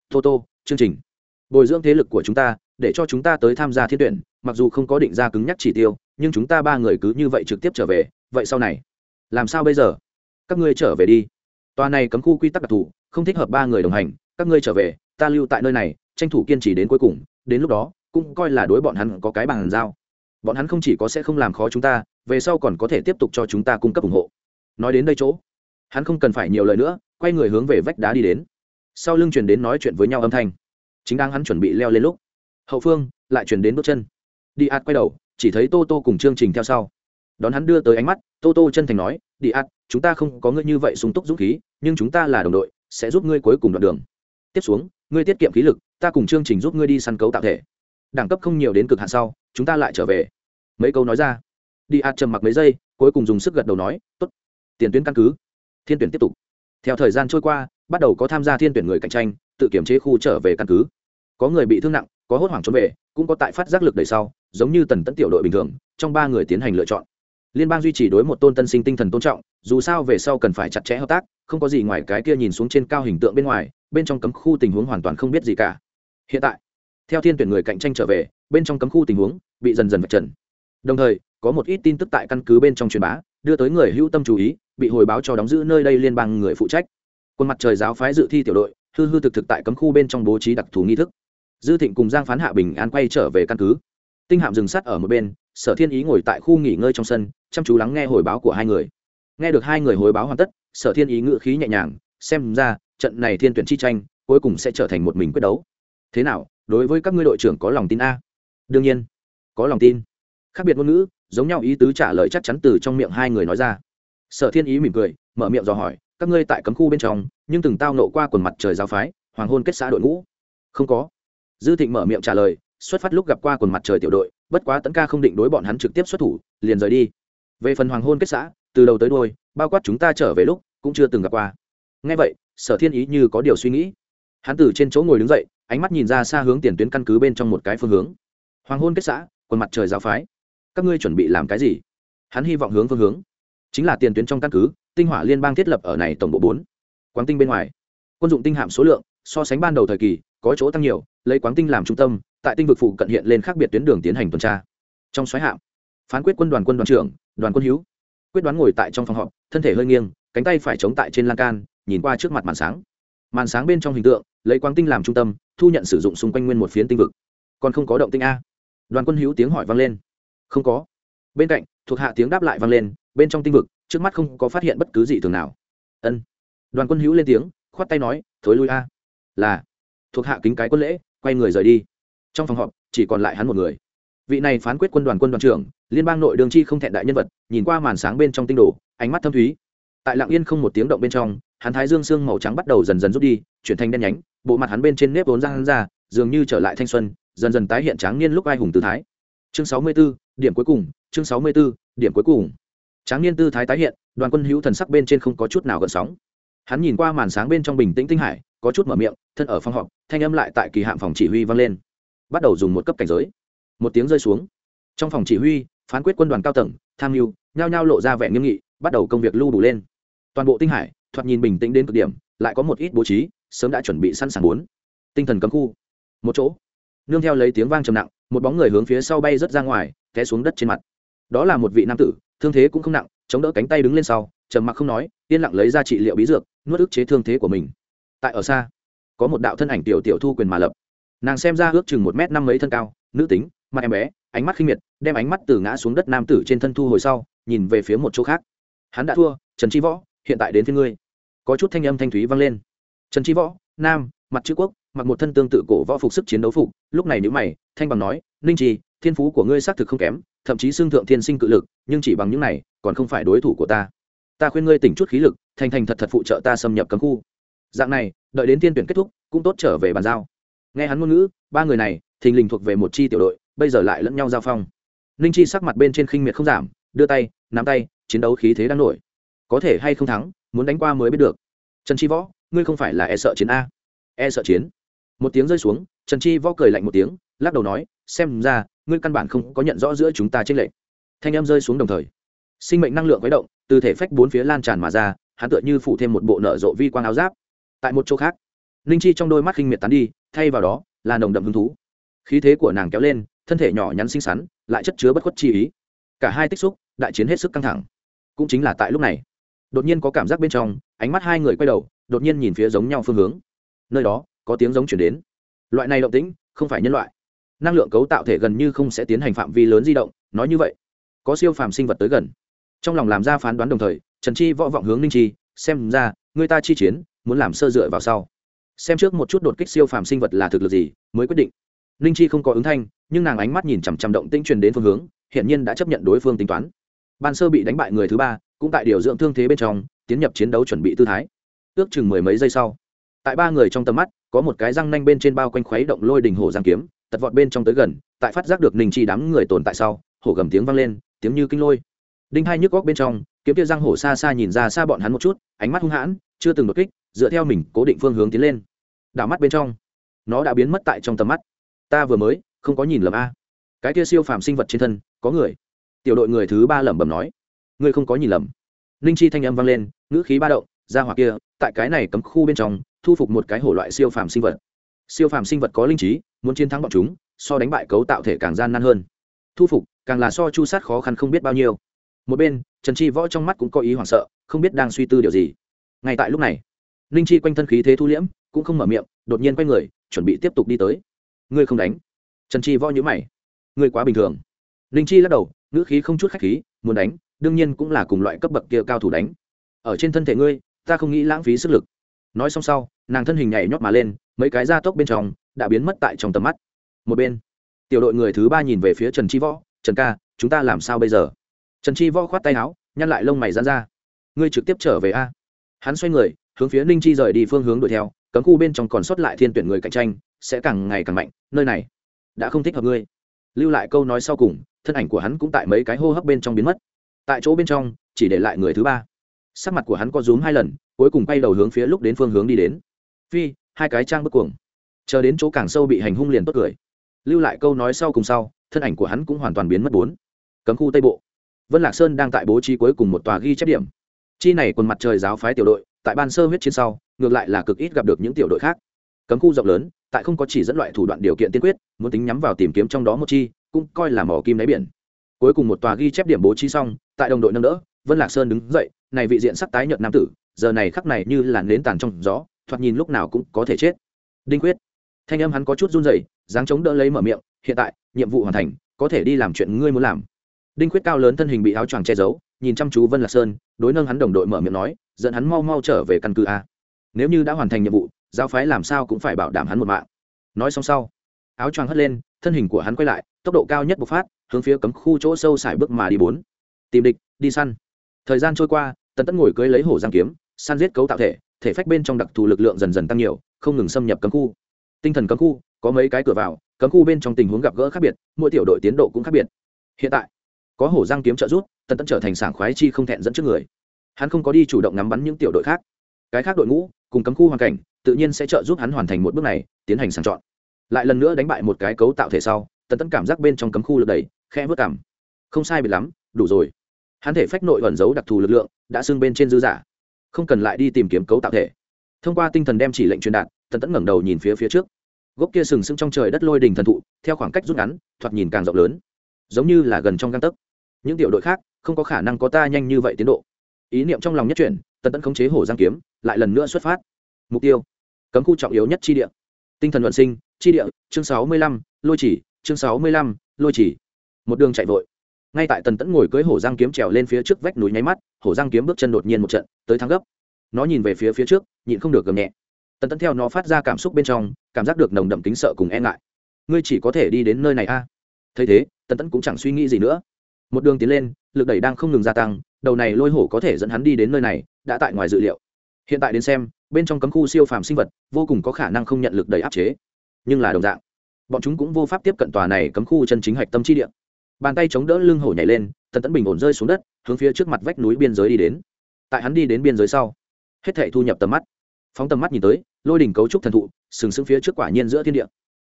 Tô tô, chương trình. Bồi dưỡng thế lực của chúng ta, để cho chúng ta tới tham gia thiên tuyển, mặc dù không có định ra cứng nhắc chỉ tiêu, nhưng chúng ta ba người cứ như vậy trực tiếp trở về, vậy sau này, làm sao bây giờ? Các ngươi trở về đi. Tòa này cấm khu quy tắc đặc thù, không thích hợp ba người đồng hành, các ngươi trở về, ta lưu tại nơi này, tranh thủ kiên trì đến cuối cùng, đến lúc đó, cũng coi là đối bọn hắn có cái bàn giao. Bọn hắn không chỉ có sẽ không làm khó chúng ta về sau còn có thể tiếp tục cho chúng ta cung cấp ủng hộ. Nói đến đây chỗ, hắn không cần phải nhiều lời nữa, quay người hướng về vách đá đi đến. Sau lưng chuyển đến nói chuyện với nhau âm thanh. Chính đang hắn chuẩn bị leo lên lúc, hậu phương lại chuyển đến bước chân. Đi ạt quay đầu, chỉ thấy tô tô cùng chương trình theo sau. Đón hắn đưa tới ánh mắt, tô tô chân thành nói, đi ạt, chúng ta không có ngươi như vậy sung túc dũng khí, nhưng chúng ta là đồng đội, sẽ giúp ngươi cuối cùng đoạn đường. Tiếp xuống, ngươi tiết kiệm khí lực, ta cùng chương trình giúp ngươi đi săn cấu tạo thể. Đẳng cấp không nhiều đến cực hạn sau, chúng ta lại trở về. Mấy câu nói ra đi ạt trầm mặc mấy giây, cuối cùng dùng sức gật đầu nói, tốt, tiền tuyến căn cứ. Thiên tuyển tiếp tục. Theo thời gian trôi qua, bắt đầu có tham gia thiên tuyển người cạnh tranh, tự kiểm chế khu trở về căn cứ. Có người bị thương nặng, có hốt hoảng trốn về, cũng có tại phát giác lực đầy sau, giống như tần tẫn tiểu đội bình thường, trong ba người tiến hành lựa chọn. Liên bang duy trì đối một tôn tân sinh tinh thần tôn trọng, dù sao về sau cần phải chặt chẽ hợp tác, không có gì ngoài cái kia nhìn xuống trên cao hình tượng bên ngoài, bên trong cấm khu tình huống hoàn toàn không biết gì cả. Hiện tại, theo thiên tuyển người cạnh tranh trở về, bên trong cấm khu tình huống bị dần dần vạch trần đồng thời, có một ít tin tức tại căn cứ bên trong truyền bá, đưa tới người hữu tâm chú ý, bị hồi báo cho đóng giữ nơi đây liên bang người phụ trách. Quân mặt trời giáo phái dự thi tiểu đội, hư hư thực thực tại cấm khu bên trong bố trí đặc thù nghi thức. Dư thịnh cùng giang phán hạ bình an quay trở về căn cứ. Tinh hạm dừng sắt ở một bên, sở thiên ý ngồi tại khu nghỉ ngơi trong sân, chăm chú lắng nghe hồi báo của hai người. Nghe được hai người hồi báo hoàn tất, sở thiên ý ngự khí nhẹ nhàng, xem ra, trận này thiên tuyển chi tranh, cuối cùng sẽ trở thành một mình quyết đấu. Thế nào, đối với các ngươi đội trưởng có lòng tin a? Đương nhiên, có lòng tin khác biệt ngôn ngữ, giống nhau ý tứ trả lời chắc chắn từ trong miệng hai người nói ra. Sở thiên ý mỉm cười, mở miệng dò hỏi, các ngươi tại cấm khu bên trong, nhưng từng tao nộ qua quần mặt trời giáo phái, hoàng hôn kết xã đội ngũ? Không có. Dư thịnh mở miệng trả lời, xuất phát lúc gặp qua quần mặt trời tiểu đội, bất quá tấn ca không định đối bọn hắn trực tiếp xuất thủ, liền rời đi. Về phần hoàng hôn kết xã, từ đầu tới đôi bao quát chúng ta trở về lúc, cũng chưa từng gặp qua. Ngay vậy, sở thiên ý như có điều suy nghĩ. Hắn từ trên chỗ ngồi đứng dậy, ánh mắt nhìn ra xa hướng tiền tuyến căn cứ bên trong một cái phương hướng. Hoàng hôn kết xã, quần mặt trời giáo phái các ngươi chuẩn bị làm cái gì? Hắn hy vọng hướng phương hướng. Chính là tiền tuyến trong căn cứ, tinh hỏa liên bang thiết lập ở này tổng bộ bốn. Quán tinh bên ngoài. Quân dụng tinh hạm số lượng, so sánh ban đầu thời kỳ, có chỗ tăng nhiều, lấy quán tinh làm trung tâm, tại tinh vực phụ cận hiện lên khác biệt tuyến đường tiến hành tuần tra. Trong xoáy hạm, phán quyết quân đoàn quân đoàn trưởng, đoàn quân hữu. Quyết đoán ngồi tại trong phòng họp, thân thể hơi nghiêng, cánh tay phải chống tại trên lan can, nhìn qua trước mặt màn sáng. Màn sáng bên trong hình tượng, lấy quang tinh làm trung tâm, thu nhận sử dụng xung quanh nguyên một phiến tinh vực. Còn không có động tinh a. Đoàn quân hữu tiếng hỏi vang lên không có. Bên cạnh thuộc hạ tiếng đáp lại vang lên bên trong tinh vực trước mắt không có phát hiện bất cứ gì thường nào. Ân. Đoàn quân hữu lên tiếng khoát tay nói thối lui a. Là. Thuộc hạ kính cái quân lễ quay người rời đi. Trong phòng họp chỉ còn lại hắn một người. Vị này phán quyết quân đoàn quân đoàn trưởng liên bang nội đường chi không thẹn đại nhân vật nhìn qua màn sáng bên trong tinh đồ ánh mắt thâm thúy. Tại lạng yên không một tiếng động bên trong hắn thái dương xương màu trắng bắt đầu dần dần rút đi chuyển thành đen nhánh bộ mặt hắn bên trên nếp vốn ra hắn ra dường như trở lại thanh xuân dần dần tái hiện tráng niên lúc ai hùng tư thái. Chương sáu mươi 64, điểm cuối cùng chương sáu mươi 64, điểm cuối cùng. Tráng niên tư thái tái hiện đoàn quân hữu thần sắc bên trên không có chút nào gợn sóng. Hắn nhìn qua màn sáng bên trong bình tĩnh tinh hải có chút mở miệng thân ở phòng họp thanh âm lại tại kỳ hạm phòng chỉ huy vang lên. Bắt đầu dùng một cấp cảnh giới. Một tiếng rơi xuống. Trong phòng chỉ huy phán quyết quân đoàn cao tầng tham mưu nhao nhao lộ ra vẻ nghiêm nghị bắt đầu công việc lưu đủ lên. Toàn bộ tinh hải thoạt nhìn bình tĩnh đến cực điểm lại có một ít bố trí sớm đã chuẩn bị sẵn sàng bốn tinh thần cấm khu. Một chỗ. Nương theo lấy tiếng vang trầm nặng một bóng người hướng phía sau bay rớt ra ngoài té xuống đất trên mặt. Đó là một vị nam tử, thương thế cũng không nặng, chống đỡ cánh tay đứng lên sau, trầm mặc không nói, yên lặng lấy ra trị liệu bí dược, nuốt ức chế thương thế của mình. Tại ở xa, có một đạo thân ảnh tiểu tiểu thu quyền mà lập. Nàng xem ra ước chừng một m năm mấy thân cao, nữ tính, mặt em bé, ánh mắt khinh miệt, đem ánh mắt từ ngã xuống đất nam tử trên thân thu hồi sau, nhìn về phía một chỗ khác. Hắn đã thua, trần chi võ, hiện tại đến phía ngươi. Có chút thanh âm thanh thúy vang lên. Trần chi võ, nam, mặt chữ quốc, mặc một thân tương tự cổ võ phục sức chiến đấu phục, lúc này nếu mày, thanh bằng nói, ninh trì thiên phú của ngươi xác thực không kém, thậm chí xương thượng thiên sinh cự lực, nhưng chỉ bằng những này, còn không phải đối thủ của ta. Ta khuyên ngươi tỉnh chút khí lực, thành thành thật thật phụ trợ ta xâm nhập cấm khu. Dạng này, đợi đến tiên tuyển kết thúc, cũng tốt trở về bàn giao. Nghe hắn ngôn ngữ, ba người này, thình lình thuộc về một chi tiểu đội, bây giờ lại lẫn nhau giao phong. Ninh chi sắc mặt bên trên khinh miệt không giảm, đưa tay, nắm tay, chiến đấu khí thế đang nổi. Có thể hay không thắng, muốn đánh qua mới biết được. Trần chi võ, ngươi không phải là e sợ chiến a. E sợ chiến. Một tiếng rơi xuống, trần chi võ cười lạnh một tiếng, lắc đầu nói, xem ra ngươi căn bản không có nhận rõ giữa chúng ta trên lệnh thanh em rơi xuống đồng thời, sinh mệnh năng lượng khuấy động, từ thể phách bốn phía lan tràn mà ra, hắn tựa như phủ thêm một bộ nở rộ vi quang áo giáp. Tại một chỗ khác, ninh chi trong đôi mắt khinh miệt tán đi, thay vào đó là nồng đậm hứng thú. Khí thế của nàng kéo lên, thân thể nhỏ nhắn xinh xắn, lại chất chứa bất khuất chi ý. Cả hai tích xúc, đại chiến hết sức căng thẳng. Cũng chính là tại lúc này, đột nhiên có cảm giác bên trong, ánh mắt hai người quay đầu, đột nhiên nhìn phía giống nhau phương hướng. Nơi đó có tiếng giống chuyển đến. Loại này động tĩnh không phải nhân loại năng lượng cấu tạo thể gần như không sẽ tiến hành phạm vi lớn di động, nói như vậy, có siêu phàm sinh vật tới gần. Trong lòng làm ra phán đoán đồng thời, trần chi võ vọng hướng ninh chi, xem ra, người ta chi chiến, muốn làm sơ dựa vào sau. Xem trước một chút đột kích siêu phàm sinh vật là thực lực gì, mới quyết định. Ninh chi không có ứng thanh, nhưng nàng ánh mắt nhìn chằm chằm động tĩnh truyền đến phương hướng hiện nhiên đã chấp nhận đối phương tính toán. Ban sơ bị đánh bại người thứ ba, cũng tại điều dưỡng thương thế bên trong, tiến nhập chiến đấu chuẩn bị tư thái. Ước chừng mười mấy giây sau, tại ba người trong tầm mắt, có một cái răng nanh bên trên bao quanh khuấy động lôi đình hổ giang kiếm tật vọt bên trong tới gần, tại phát giác được ninh chi đám người tồn tại sau, hổ gầm tiếng vang lên, tiếng như kinh lôi. Đinh hai nhức góc bên trong, kiếm kia răng hổ xa xa nhìn ra xa bọn hắn một chút, ánh mắt hung hãn, chưa từng đột kích, dựa theo mình cố định phương hướng tiến lên. Đảo mắt bên trong, nó đã biến mất tại trong tầm mắt. Ta vừa mới, không có nhìn lầm a. Cái kia siêu phàm sinh vật trên thân, có người. Tiểu đội người thứ ba lẩm bẩm nói. Ngươi không có nhìn lầm. Ninh chi thanh âm vang lên, ngữ khí ba động, ra hỏa kia, tại cái này cấm khu bên trong, thu phục một cái hổ loại siêu phàm sinh vật siêu phàm sinh vật có linh trí, muốn chiến thắng bọn chúng, so đánh bại cấu tạo thể càng gian nan hơn. Thu phục, càng là so chu sát khó khăn không biết bao nhiêu. Một bên, trần chi võ trong mắt cũng có ý hoảng sợ, không biết đang suy tư điều gì. Ngay tại lúc này, Linh chi quanh thân khí thế thu liễm, cũng không mở miệng, đột nhiên quay người, chuẩn bị tiếp tục đi tới. Ngươi không đánh. Trần chi võ nhữ mày. Ngươi quá bình thường. Linh chi lắc đầu, ngữ khí không chút khách khí, muốn đánh, đương nhiên cũng là cùng loại cấp bậc kia cao thủ đánh. Ở trên thân thể ngươi, ta không nghĩ lãng phí sức lực. Nói xong sau, nàng thân hình nhảy nhót mà lên mấy cái gia tốc bên trong đã biến mất tại trong tầm mắt. Một bên, tiểu đội người thứ ba nhìn về phía trần chi võ, trần ca, chúng ta làm sao bây giờ? Trần chi võ khoát tay áo, nhăn lại lông mày dán ra. Ngươi trực tiếp trở về a. Hắn xoay người, hướng phía ninh chi rời đi phương hướng đuổi theo, cấm khu bên trong còn sót lại thiên tuyển người cạnh tranh, sẽ càng ngày càng mạnh, nơi này đã không thích hợp ngươi. Lưu lại câu nói sau cùng, thân ảnh của hắn cũng tại mấy cái hô hấp bên trong biến mất. Tại chỗ bên trong, chỉ để lại người thứ ba. Sắc mặt của hắn có rúm hai lần, cuối cùng quay đầu hướng phía lúc đến phương hướng đi đến. Phi hai cái trang bức cuồng. Chờ đến chỗ càng sâu bị hành hung liền tốt cười. Lưu lại câu nói sau cùng sau, thân ảnh của hắn cũng hoàn toàn biến mất bốn. Cấm khu tây bộ. Vân lạc sơn đang tại bố trí cuối cùng một tòa ghi chép điểm. Chi này quần mặt trời giáo phái tiểu đội, tại ban sơ huyết chiến sau, ngược lại là cực ít gặp được những tiểu đội khác. Cấm khu rộng lớn, tại không có chỉ dẫn loại thủ đoạn điều kiện tiên quyết, muốn tính nhắm vào tìm kiếm trong đó một chi, cũng coi là mỏ kim đáy biển. Cuối cùng một tòa ghi chép điểm bố trí xong, tại đồng đội nâng đỡ, vân lạc sơn đứng dậy, này vị diện sắc tái nhợt nam tử, giờ này khắc này như là nến tàn trong gió thoạt nhìn lúc nào cũng có thể chết. Đinh quyết, thanh âm hắn có chút run rẩy, dáng chống đỡ lấy mở miệng, hiện tại, nhiệm vụ hoàn thành, có thể đi làm chuyện ngươi muốn làm. Đinh quyết cao lớn thân hình bị áo choàng che giấu, nhìn chăm chú vân lạc sơn, đối nâng hắn đồng đội mở miệng nói, dẫn hắn mau mau trở về căn cứ a. Nếu như đã hoàn thành nhiệm vụ, giáo phái làm sao cũng phải bảo đảm hắn một mạng. Nói xong sau, áo choàng hất lên, thân hình của hắn quay lại, tốc độ cao nhất bộc phát, hướng phía cấm khu chỗ sâu xài bước mà đi bốn. Tìm địch, đi săn. Thời gian trôi qua, tần tất ngồi cưới lấy hổ giang kiếm, săn giết cấu tạo thể thể phách bên trong đặc thù lực lượng dần dần tăng nhiều, không ngừng xâm nhập cấm khu. Tinh thần cấm khu, có mấy cái cửa vào, cấm khu bên trong tình huống gặp gỡ khác biệt, mỗi tiểu đội tiến độ cũng khác biệt. Hiện tại, có hổ giang kiếm trợ giúp, tần tẫn trở thành sảng khoái chi không thẹn dẫn trước người. Hắn không có đi chủ động ngắm bắn những tiểu đội khác. Cái khác đội ngũ, cùng cấm khu hoàn cảnh, tự nhiên sẽ trợ giúp hắn hoàn thành một bước này, tiến hành sàng chọn. Lại lần nữa đánh bại một cái cấu tạo thể sau, tần tẫn cảm giác bên trong cấm khu lực đầy khe vớt cảm. Không sai bị lắm, đủ rồi. Hắn thể phách nội ẩn giấu đặc thù lực lượng, đã xưng bên trên dư giả không cần lại đi tìm kiếm cấu tạo thể. Thông qua tinh thần đem chỉ lệnh truyền đạt, tần Tẫn ngẩng đầu nhìn phía phía trước. Gốc kia sừng sững trong trời đất lôi đình thần thụ, theo khoảng cách rút ngắn, thoạt nhìn càng rộng lớn. Giống như là gần trong găng tấc. Những tiểu đội khác, không có khả năng có ta nhanh như vậy tiến độ. Ý niệm trong lòng nhất chuyển, tần Tẫn khống chế hổ giang kiếm, lại lần nữa xuất phát. Mục tiêu, cấm khu trọng yếu nhất chi địa. Tinh thần luận sinh, chi địa, chương sáu mươi lăm, lôi chỉ, chương sáu mươi lăm, lôi chỉ. Một đường chạy vội ngay tại tần tẫn ngồi cưới hổ giang kiếm trèo lên phía trước vách núi nháy mắt, hổ giang kiếm bước chân đột nhiên một trận, tới thắng gấp. Nó nhìn về phía phía trước, nhịn không được gầm nhẹ. Tần tẫn theo nó phát ra cảm xúc bên trong, cảm giác được nồng đậm tính sợ cùng e ngại. Ngươi chỉ có thể đi đến nơi này a. Thấy thế, tần tẫn cũng chẳng suy nghĩ gì nữa. Một đường tiến lên, lực đẩy đang không ngừng gia tăng, đầu này lôi hổ có thể dẫn hắn đi đến nơi này, đã tại ngoài dự liệu. Hiện tại đến xem, bên trong cấm khu siêu phàm sinh vật, vô cùng có khả năng không nhận lực đẩy áp chế. Nhưng là đồng dạng, bọn chúng cũng vô pháp tiếp cận tòa này cấm khu chân chính hạch tâm chi địa bàn tay chống đỡ lưng hổ nhảy lên, tần tẫn bình ổn rơi xuống đất, hướng phía trước mặt vách núi biên giới đi đến. Tại hắn đi đến biên giới sau, hết thể thu nhập tầm mắt. Phóng tầm mắt nhìn tới, lôi đỉnh cấu trúc thần thụ, sừng sững phía trước quả nhiên giữa thiên địa.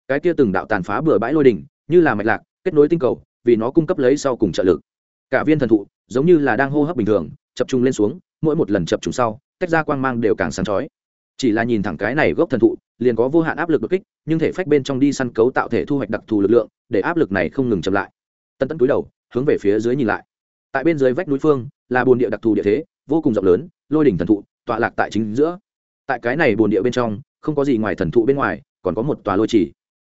Cái kia từng đạo tàn phá bừa bãi lôi đỉnh, như là mạch lạc, kết nối tinh cầu, vì nó cung cấp lấy sau cùng trợ lực. Cả viên thần thụ, giống như là đang hô hấp bình thường, chập trung lên xuống, mỗi một lần chập trùng sau, tách ra quang mang đều càng sáng chói. Chỉ là nhìn thẳng cái này gốc thần thụ, liền có vô hạn áp lực đột kích, nhưng thể phách bên trong đi săn cấu tạo thể thu hoạch đặc thù lực lượng, để áp lực này không ngừng chậm lại tân tấn túi đầu, hướng về phía dưới nhìn lại. Tại bên dưới vách núi phương, là bồn địa đặc thù địa thế, vô cùng rộng lớn, lôi đỉnh thần thụ, tọa lạc tại chính giữa. Tại cái này bồn địa bên trong, không có gì ngoài thần thụ bên ngoài, còn có một tòa lôi trì.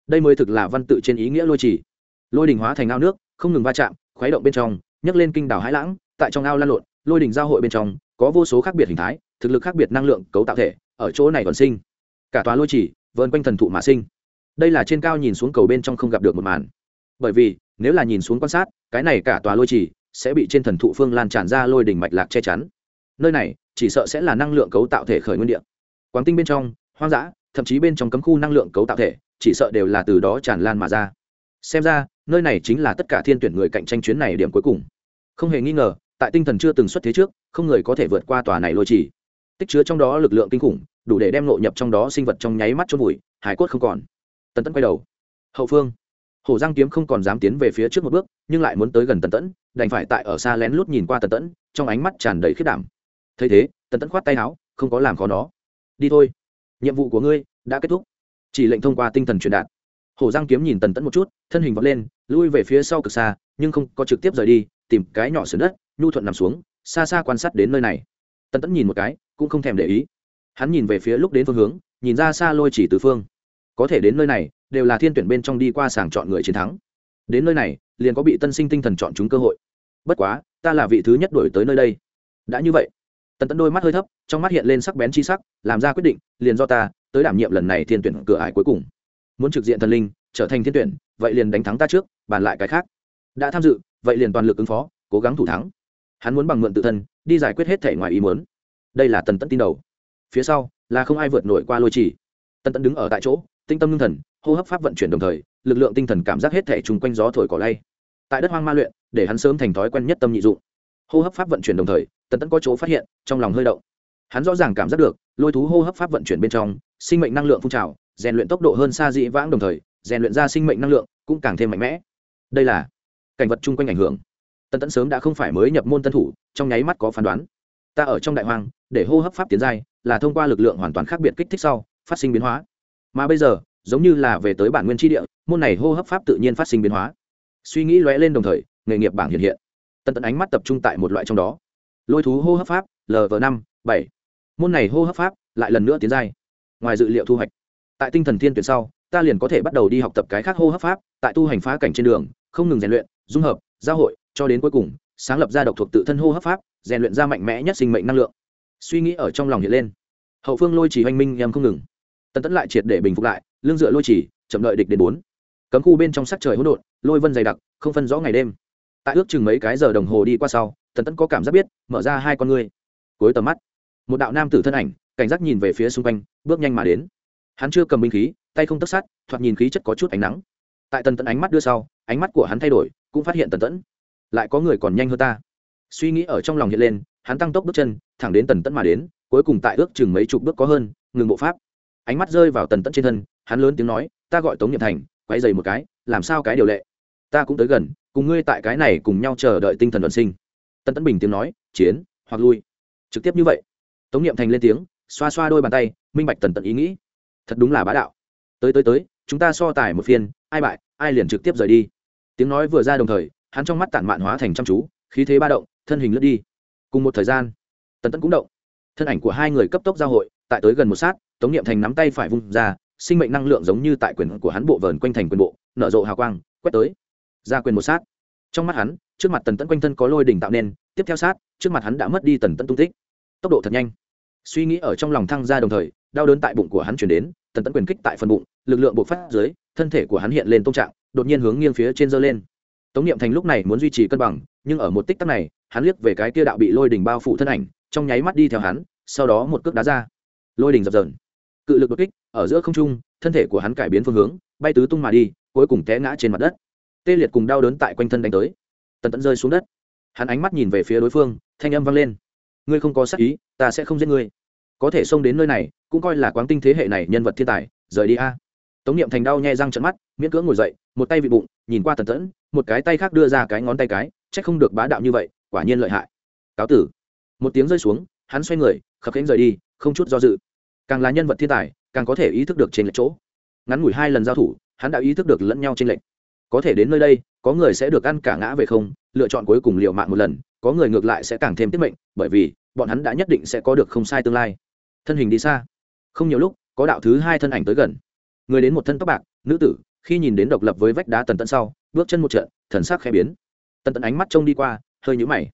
Đây mới thực là văn tự trên ý nghĩa lôi trì. Lôi đỉnh hóa thành ao nước, không ngừng va chạm, khuấy động bên trong, nhấc lên kinh đảo hãi lãng, tại trong ao lan lộn, lôi đỉnh giao hội bên trong, có vô số khác biệt hình thái, thực lực khác biệt năng lượng cấu tạo thể, ở chỗ này còn sinh. Cả tòa lôi chỉ vơn quanh thần thụ mà sinh. Đây là trên cao nhìn xuống cầu bên trong không gặp được một màn. Bởi vì nếu là nhìn xuống quan sát, cái này cả tòa lôi chỉ sẽ bị trên thần thụ phương lan tràn ra lôi đỉnh mạch lạc che chắn. Nơi này chỉ sợ sẽ là năng lượng cấu tạo thể khởi nguyên địa. Quán tinh bên trong, hoang dã, thậm chí bên trong cấm khu năng lượng cấu tạo thể, chỉ sợ đều là từ đó tràn lan mà ra. Xem ra, nơi này chính là tất cả thiên tuyển người cạnh tranh chuyến này điểm cuối cùng. Không hề nghi ngờ, tại tinh thần chưa từng xuất thế trước, không người có thể vượt qua tòa này lôi chỉ tích chứa trong đó lực lượng kinh khủng, đủ để đem nội nhập trong đó sinh vật trong nháy mắt chôn vùi, hải cốt không còn. Tần tẫn quay đầu. Hậu phương hổ giang kiếm không còn dám tiến về phía trước một bước, nhưng lại muốn tới gần tần tẫn, đành phải tại ở xa lén lút nhìn qua tần tẫn, trong ánh mắt tràn đầy khiết đảm. Thấy thế, tần tẫn khoát tay áo, không có làm khó nó. Đi thôi, nhiệm vụ của ngươi đã kết thúc. Chỉ lệnh thông qua tinh thần truyền đạt. Hổ giang kiếm nhìn tần tẫn một chút, thân hình vọt lên, lui về phía sau cực xa, nhưng không có trực tiếp rời đi, tìm cái nhỏ sườn đất, nhu thuận nằm xuống, xa xa quan sát đến nơi này. Tần tẫn nhìn một cái, cũng không thèm để ý. Hắn nhìn về phía lúc đến phương hướng, nhìn ra xa lôi chỉ từ phương có thể đến nơi này, đều là thiên tuyển bên trong đi qua sàng chọn người chiến thắng. Đến nơi này, liền có bị tân sinh tinh thần chọn chúng cơ hội. Bất quá, ta là vị thứ nhất đổi tới nơi đây. Đã như vậy, tần tẫn đôi mắt hơi thấp, trong mắt hiện lên sắc bén chi sắc, làm ra quyết định, liền do ta tới đảm nhiệm lần này thiên tuyển cửa ải cuối cùng. Muốn trực diện thần linh, trở thành thiên tuyển, vậy liền đánh thắng ta trước, bàn lại cái khác. Đã tham dự, vậy liền toàn lực ứng phó, cố gắng thủ thắng. Hắn muốn bằng mượn tự thân, đi giải quyết hết thể ngoài ý muốn. Đây là tần tẫn tin đầu. Phía sau, là không ai vượt nổi qua lôi chỉ. Tần tẫn đứng ở tại chỗ tinh tâm ngưng thần, hô hấp pháp vận chuyển đồng thời, lực lượng tinh thần cảm giác hết thể chung quanh gió thổi cỏ lay. Tại đất hoang ma luyện, để hắn sớm thành thói quen nhất tâm nhị dụng. Hô hấp pháp vận chuyển đồng thời, tần tẫn có chỗ phát hiện, trong lòng hơi động. Hắn rõ ràng cảm giác được, lôi thú hô hấp pháp vận chuyển bên trong, sinh mệnh năng lượng phun trào, rèn luyện tốc độ hơn xa dị vãng đồng thời, rèn luyện ra sinh mệnh năng lượng cũng càng thêm mạnh mẽ. Đây là cảnh vật chung quanh ảnh hưởng. Tần tẫn sớm đã không phải mới nhập môn tân thủ, trong nháy mắt có phán đoán. Ta ở trong đại hoang, để hô hấp pháp tiến giai, là thông qua lực lượng hoàn toàn khác biệt kích thích sau, phát sinh biến hóa mà bây giờ, giống như là về tới bản nguyên tri địa, môn này hô hấp pháp tự nhiên phát sinh biến hóa. Suy nghĩ lóe lên đồng thời, nghề nghiệp bảng hiện hiện. Tần tận ánh mắt tập trung tại một loại trong đó. Lôi thú hô hấp pháp lv năm, bảy. Môn này hô hấp pháp lại lần nữa tiến giai. Ngoài dự liệu thu hoạch, tại tinh thần thiên tuyển sau, ta liền có thể bắt đầu đi học tập cái khác hô hấp pháp, tại tu hành phá cảnh trên đường, không ngừng rèn luyện, dung hợp, giao hội, cho đến cuối cùng, sáng lập ra độc thuộc tự thân hô hấp pháp, rèn luyện ra mạnh mẽ nhất sinh mệnh năng lượng. Suy nghĩ ở trong lòng hiện lên. Hậu phương lôi chỉ hoanh minh em không ngừng tần tẫn lại triệt để bình phục lại, lưng dựa lôi chỉ, chậm đợi địch đến bốn. Cấm khu bên trong sắc trời hỗn độn, lôi vân dày đặc, không phân rõ ngày đêm. Tại ước chừng mấy cái giờ đồng hồ đi qua sau, tần tẫn có cảm giác biết, mở ra hai con ngươi. Cuối tầm mắt, một đạo nam tử thân ảnh, cảnh giác nhìn về phía xung quanh, bước nhanh mà đến. Hắn chưa cầm binh khí, tay không tất sát, thoạt nhìn khí chất có chút ánh nắng. Tại tần tẫn ánh mắt đưa sau, ánh mắt của hắn thay đổi, cũng phát hiện tần tẫn lại có người còn nhanh hơn ta. Suy nghĩ ở trong lòng hiện lên, hắn tăng tốc bước chân, thẳng đến tần tẫn mà đến, cuối cùng tại ước chừng mấy chục bước có hơn, ngừng bộ pháp ánh mắt rơi vào tần tẫn trên thân, hắn lớn tiếng nói, ta gọi tống nhiệm thành, quay dày một cái, làm sao cái điều lệ? Ta cũng tới gần, cùng ngươi tại cái này cùng nhau chờ đợi tinh thần đoàn sinh. Tần tẫn bình tiếng nói, chiến, hoặc lui. Trực tiếp như vậy, tống nhiệm thành lên tiếng, xoa xoa đôi bàn tay, minh bạch tần tẫn ý nghĩ. Thật đúng là bá đạo. Tới tới tới, chúng ta so tài một phiên, ai bại, ai liền trực tiếp rời đi. Tiếng nói vừa ra đồng thời, hắn trong mắt tản mạn hóa thành chăm chú, khí thế ba động, thân hình lướt đi. Cùng một thời gian, tần tẫn cũng động. Thân ảnh của hai người cấp tốc giao hội, tại tới gần một sát tống niệm thành nắm tay phải vung ra, sinh mệnh năng lượng giống như tại quyền của hắn bộ vờn quanh thành quyền bộ, nở rộ hào quang, quét tới. Ra quyền một sát. Trong mắt hắn, trước mặt tần tẫn quanh thân có lôi đỉnh tạo nên, tiếp theo sát, trước mặt hắn đã mất đi tần tẫn tung tích. Tốc độ thật nhanh. Suy nghĩ ở trong lòng thăng ra đồng thời, đau đớn tại bụng của hắn chuyển đến, tần tẫn quyền kích tại phần bụng, lực lượng bộc phát dưới, thân thể của hắn hiện lên tông trạng, đột nhiên hướng nghiêng phía trên dơ lên. Tống niệm thành lúc này muốn duy trì cân bằng, nhưng ở một tích tắc này, hắn liếc về cái kia đạo bị lôi đỉnh bao phủ thân ảnh, trong nháy mắt đi theo hắn, sau đó một cước đá ra. Lôi đỉnh dập dờn cự lực đột kích, ở giữa không trung, thân thể của hắn cải biến phương hướng, bay tứ tung mà đi, cuối cùng té ngã trên mặt đất. Tê liệt cùng đau đớn tại quanh thân đánh tới. Tần tẫn rơi xuống đất. Hắn ánh mắt nhìn về phía đối phương, thanh âm vang lên. Ngươi không có sắc ý, ta sẽ không giết ngươi. Có thể xông đến nơi này, cũng coi là quáng tinh thế hệ này nhân vật thiên tài, rời đi a. Tống niệm thành đau nhai răng trận mắt, miễn cưỡng ngồi dậy, một tay vị bụng, nhìn qua tần tẫn, một cái tay khác đưa ra cái ngón tay cái c h ắ c không được bá đạo như vậy, quả nhiên lợi hại. Cáo tử. Một tiếng rơi xuống, hắn xoay người, khập khánh rời đi, không chút do dự càng là nhân vật thiên tài, càng có thể ý thức được trên lệch chỗ. Ngắn ngủi hai lần giao thủ, hắn đã ý thức được lẫn nhau trên lệch. Có thể đến nơi đây, có người sẽ được ăn cả ngã về không, lựa chọn cuối cùng liệu mạng một lần, có người ngược lại sẽ càng thêm tiết mệnh, bởi vì, bọn hắn đã nhất định sẽ có được không sai tương lai. Thân hình đi xa. Không nhiều lúc, có đạo thứ hai thân ảnh tới gần. Người đến một thân tóc bạc, nữ tử, khi nhìn đến độc lập với vách đá tần tận sau, bước chân một trận thần sắc khẽ biến. Tần tận ánh mắt trông đi qua, hơi nhũ mày.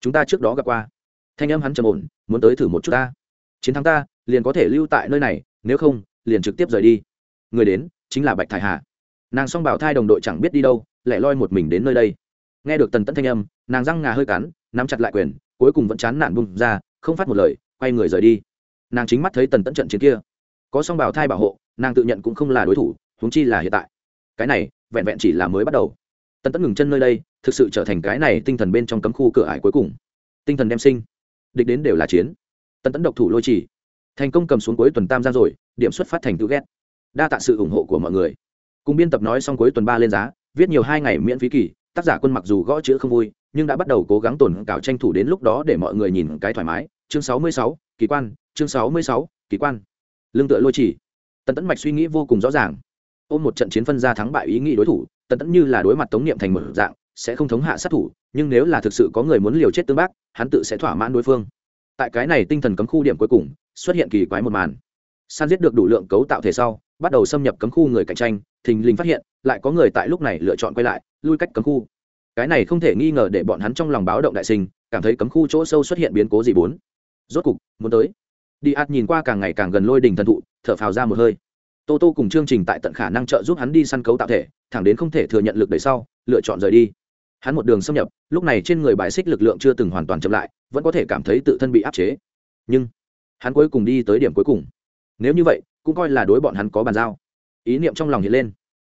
Chúng ta trước đó gặp qua. Thanh âm hắn trầm ổn, muốn tới thử một chút ta. Chiến thắng ta liền có thể lưu tại nơi này, nếu không, liền trực tiếp rời đi. Người đến chính là bạch thải hà. Nàng song bảo thai đồng đội chẳng biết đi đâu lại loi một mình đến nơi đây. Nghe được tần tẫn thanh âm, nàng răng ngà hơi cắn, nắm chặt lại quyền, cuối cùng vẫn chán nản bung ra, không phát một lời, quay người rời đi. Nàng chính mắt thấy tần tẫn trận chiến kia. Có song bảo thai bảo hộ, nàng tự nhận cũng không là đối thủ, huống chi là hiện tại. Cái này, vẹn vẹn chỉ là mới bắt đầu. Tần tẫn ngừng chân nơi đây, thực sự trở thành cái này tinh thần bên trong cấm khu cửa ải cuối cùng. Tinh thần đem sinh. Địch đến đều là chiến. Tần tẫn độc thủ lôi chỉ thành công cầm xuống cuối tuần tam ra rồi, điểm xuất phát thành tự ghét. Đa tạ sự ủng hộ của mọi người. Cùng biên tập nói xong cuối tuần ba lên giá, viết nhiều hai ngày miễn phí kỳ, tác giả quân mặc dù gõ chữ không vui, nhưng đã bắt đầu cố gắng tồn cảo tranh thủ đến lúc đó để mọi người nhìn cái thoải mái. Chương sáu mươi sáu, kỳ quan, chương sáu mươi sáu, kỳ quan. Lương tựa lôi chỉ. Tần tẫn mạch suy nghĩ vô cùng rõ ràng. Ôm một trận chiến phân ra thắng bại ý nghĩ đối thủ, tần tẫn như là đối mặt tống niệm thành một dạng, sẽ không thống hạ sát thủ, nhưng nếu là thực sự có người muốn liều chết tương bác, hắn tự sẽ thỏa mãn đối phương tại cái này tinh thần cấm khu điểm cuối cùng, xuất hiện kỳ quái một màn. San giết được đủ lượng cấu tạo thể sau, bắt đầu xâm nhập cấm khu người cạnh tranh, thình lình phát hiện, lại có người tại lúc này lựa chọn quay lại, lui cách cấm khu. Cái này không thể nghi ngờ để bọn hắn trong lòng báo động đại sinh, cảm thấy cấm khu chỗ sâu xuất hiện biến cố gì bốn. Rốt cục, muốn tới. Đi ạt nhìn qua càng ngày càng gần lôi đình thần thụ, thở phào ra một hơi. Tô tô cùng chương trình tại tận khả năng trợ giúp hắn đi săn cấu tạo thể, thẳng đến không thể thừa nhận lực đẩy sau, lựa chọn rời đi. Hắn một đường xâm nhập, lúc này trên người bài xích lực lượng chưa từng hoàn toàn chậm lại vẫn có thể cảm thấy tự thân bị áp chế. Nhưng, hắn cuối cùng đi tới điểm cuối cùng. Nếu như vậy, cũng coi là đối bọn hắn có bàn giao. Ý niệm trong lòng hiện lên.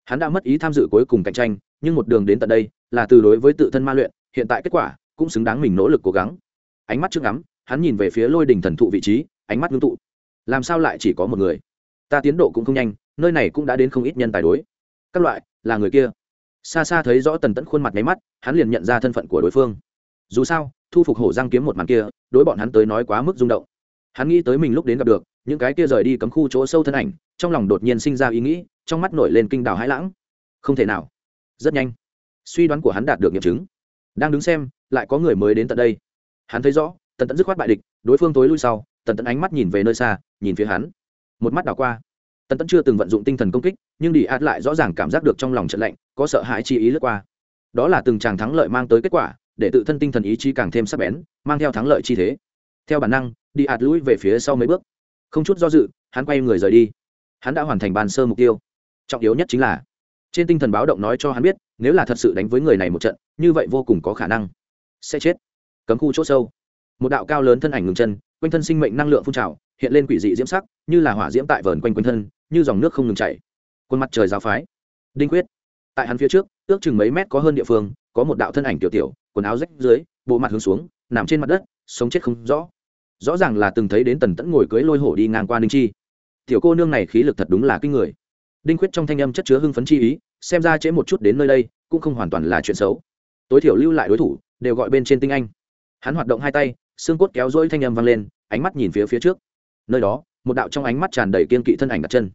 Hắn đã mất ý tham dự cuối cùng cạnh tranh, nhưng một đường đến tận đây là từ đối với tự thân ma luyện, hiện tại kết quả cũng xứng đáng mình nỗ lực cố gắng. Ánh mắt trước ngắm, hắn nhìn về phía lôi đình thần thụ vị trí, ánh mắt ngưng tụ. Làm sao lại chỉ có một người? Ta tiến độ cũng không nhanh, nơi này cũng đã đến không ít nhân tài đối. Các loại, là người kia. Xa xa thấy rõ tần tẫn khuôn mặt nháy mắt, hắn liền nhận ra thân phận của đối phương. Dù sao thu phục hổ giang kiếm một màn kia, đối bọn hắn tới nói quá mức rung động. Hắn nghĩ tới mình lúc đến gặp được, những cái kia rời đi cấm khu chỗ sâu thân ảnh, trong lòng đột nhiên sinh ra ý nghĩ, trong mắt nổi lên kinh đào hãi lãng. Không thể nào. Rất nhanh, suy đoán của hắn đạt được nghiệm chứng. Đang đứng xem, lại có người mới đến tận đây. Hắn thấy rõ, tần tẫn dứt khoát bại địch, đối phương tối lui sau, tần tẫn ánh mắt nhìn về nơi xa, nhìn phía hắn. Một mắt đảo qua, tần tẫn chưa từng vận dụng tinh thần công kích, nhưng đi át lại rõ ràng cảm giác được trong lòng trận lạnh, có sợ hãi chi ý lướt qua. Đó là từng chàng thắng lợi mang tới kết quả để tự thân tinh thần ý chí càng thêm sắc bén, mang theo thắng lợi chi thế. Theo bản năng, đi ạt lũi về phía sau mấy bước. Không chút do dự, hắn quay người rời đi. Hắn đã hoàn thành bàn sơ mục tiêu. Trọng yếu nhất chính là, trên tinh thần báo động nói cho hắn biết, nếu là thật sự đánh với người này một trận, như vậy vô cùng có khả năng sẽ chết. Cấm khu c h ỗ sâu. Một đạo cao lớn thân ảnh ngừng chân, quanh thân sinh mệnh năng lượng phun trào, hiện lên quỷ dị diễm sắc, như là hỏa diễm tại vờn quanh quanh thân, như dòng nước không ngừng chảy. Quân mặt trời giáo phái. Đinh quyết. Tại hắn phía trước, ước chừng mấy mét có hơn địa phương, có một đạo thân ảnh tiểu tiểu quần áo rách dưới, bộ mặt hướng xuống, nằm trên mặt đất, sống chết không rõ. Rõ ràng là từng thấy đến tần tẫn ngồi cưới lôi hổ đi ngang qua ninh chi. Tiểu cô nương này khí lực thật đúng là kinh người. Đinh khuyết trong thanh âm chất chứa hưng phấn chi ý, xem ra trễ một chút đến nơi đây, cũng không hoàn toàn là chuyện xấu. Tối thiểu lưu lại đối thủ, đều gọi bên trên tinh anh. Hắn hoạt động hai tay, xương cốt kéo rỗi thanh âm vang lên, ánh mắt nhìn phía phía trước. Nơi đó, một đạo trong ánh mắt tràn đầy kiên kỵ thân ảnh đặt chân.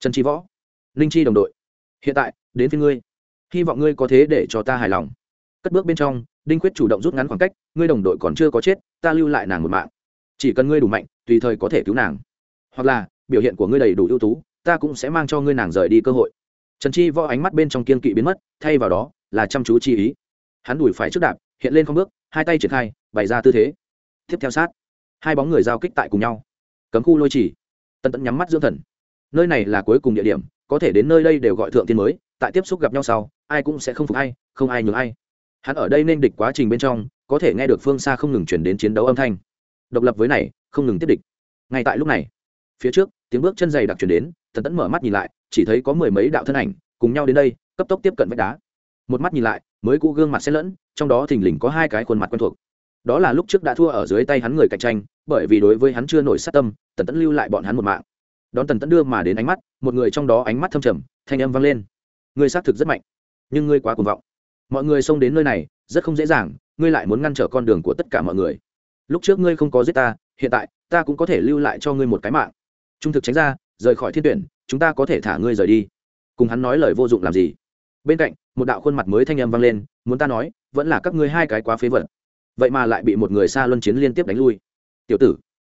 Trần chi võ. Ninh chi đồng đội. Hiện tại, đến phía ngươi. Hy vọng ngươi có thế để cho ta hài lòng. Cất bước bên trong đinh quyết chủ động rút ngắn khoảng cách, ngươi đồng đội còn chưa có chết, ta lưu lại nàng một mạng. Chỉ cần ngươi đủ mạnh, tùy thời có thể cứu nàng. Hoặc là, biểu hiện của ngươi đầy đủ ưu tú, ta cũng sẽ mang cho ngươi nàng rời đi cơ hội. Trần chi võ ánh mắt bên trong kiên kỵ biến mất, thay vào đó là chăm chú chi ý. Hắn đùi phải trước đạp, hiện lên không bước, hai tay triển khai, bày ra tư thế. Tiếp theo sát, hai bóng người giao kích tại cùng nhau. Cấm khu lôi chỉ. Tần tẫn nhắm mắt dưỡng thần. Nơi này là cuối cùng địa điểm, có thể đến nơi đây đều gọi thượng tiên mới, tại tiếp xúc gặp nhau sau, ai cũng sẽ không phục ai, không ai nhường ai hắn ở đây nên địch quá trình bên trong, có thể nghe được phương xa không ngừng chuyển đến chiến đấu âm thanh. Độc lập với này, không ngừng tiếp địch. Ngay tại lúc này, phía trước, tiếng bước chân dày đặc chuyển đến, tần tẫn mở mắt nhìn lại, chỉ thấy có mười mấy đạo thân ảnh cùng nhau đến đây, cấp tốc tiếp cận vách đá. Một mắt nhìn lại, mới cũ gương mặt xen lẫn, trong đó thình lình có hai cái khuôn mặt quen thuộc. Đó là lúc trước đã thua ở dưới tay hắn người cạnh tranh, bởi vì đối với hắn chưa nổi sát tâm, tần tẫn lưu lại bọn hắn một mạng. Đón tần tẫn đưa mà đến ánh mắt, một người trong đó ánh mắt thâm trầm, thanh âm vang lên. Ngươi xác thực rất mạnh, nhưng ngươi quá cuồng vọng mọi người xông đến nơi này, rất không dễ dàng, ngươi lại muốn ngăn trở con đường của tất cả mọi người. Lúc trước ngươi không có giết ta, hiện tại, ta cũng có thể lưu lại cho ngươi một cái mạng. Trung thực tránh ra, rời khỏi thiên tuyển, chúng ta có thể thả ngươi rời đi. Cùng hắn nói lời vô dụng làm gì? Bên cạnh, một đạo khuôn mặt mới thanh âm vang lên, muốn ta nói, vẫn là các ngươi hai cái quá phế vật. Vậy mà lại bị một người xa luân chiến liên tiếp đánh lui. Tiểu tử,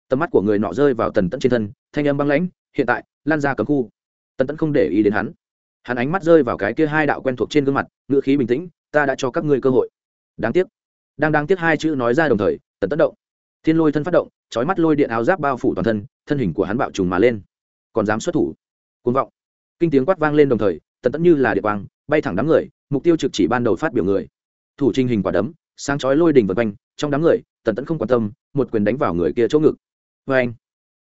tầm mắt của người nọ rơi vào tần tẫn trên thân, thanh âm băng lãnh, hiện tại, lan ra cấm khu. Tần tẫn không để ý đến hắn. Hắn ánh mắt rơi vào cái kia hai đạo quen thuộc trên gương mặt, ngữ khí bình tĩnh ta đã cho các ngươi cơ hội. Đáng tiếc. Đang đáng tiếc hai chữ nói ra đồng thời, tần tẫn động. Thiên lôi thân phát động trói mắt lôi điện áo giáp bao phủ toàn thân thân hình của hắn bạo trùng mà lên. Còn dám xuất thủ. Côn vọng. Kinh tiếng quát vang lên đồng thời, tần tẫn như là địa quang, bay thẳng đám người, mục tiêu trực chỉ ban đầu phát biểu người. Thủ trình hình quả đấm, sáng chói lôi đỉnh vật quanh, trong đám người, tần tẫn không quan tâm, một quyền đánh vào người kia chỗ ngực. Vê anh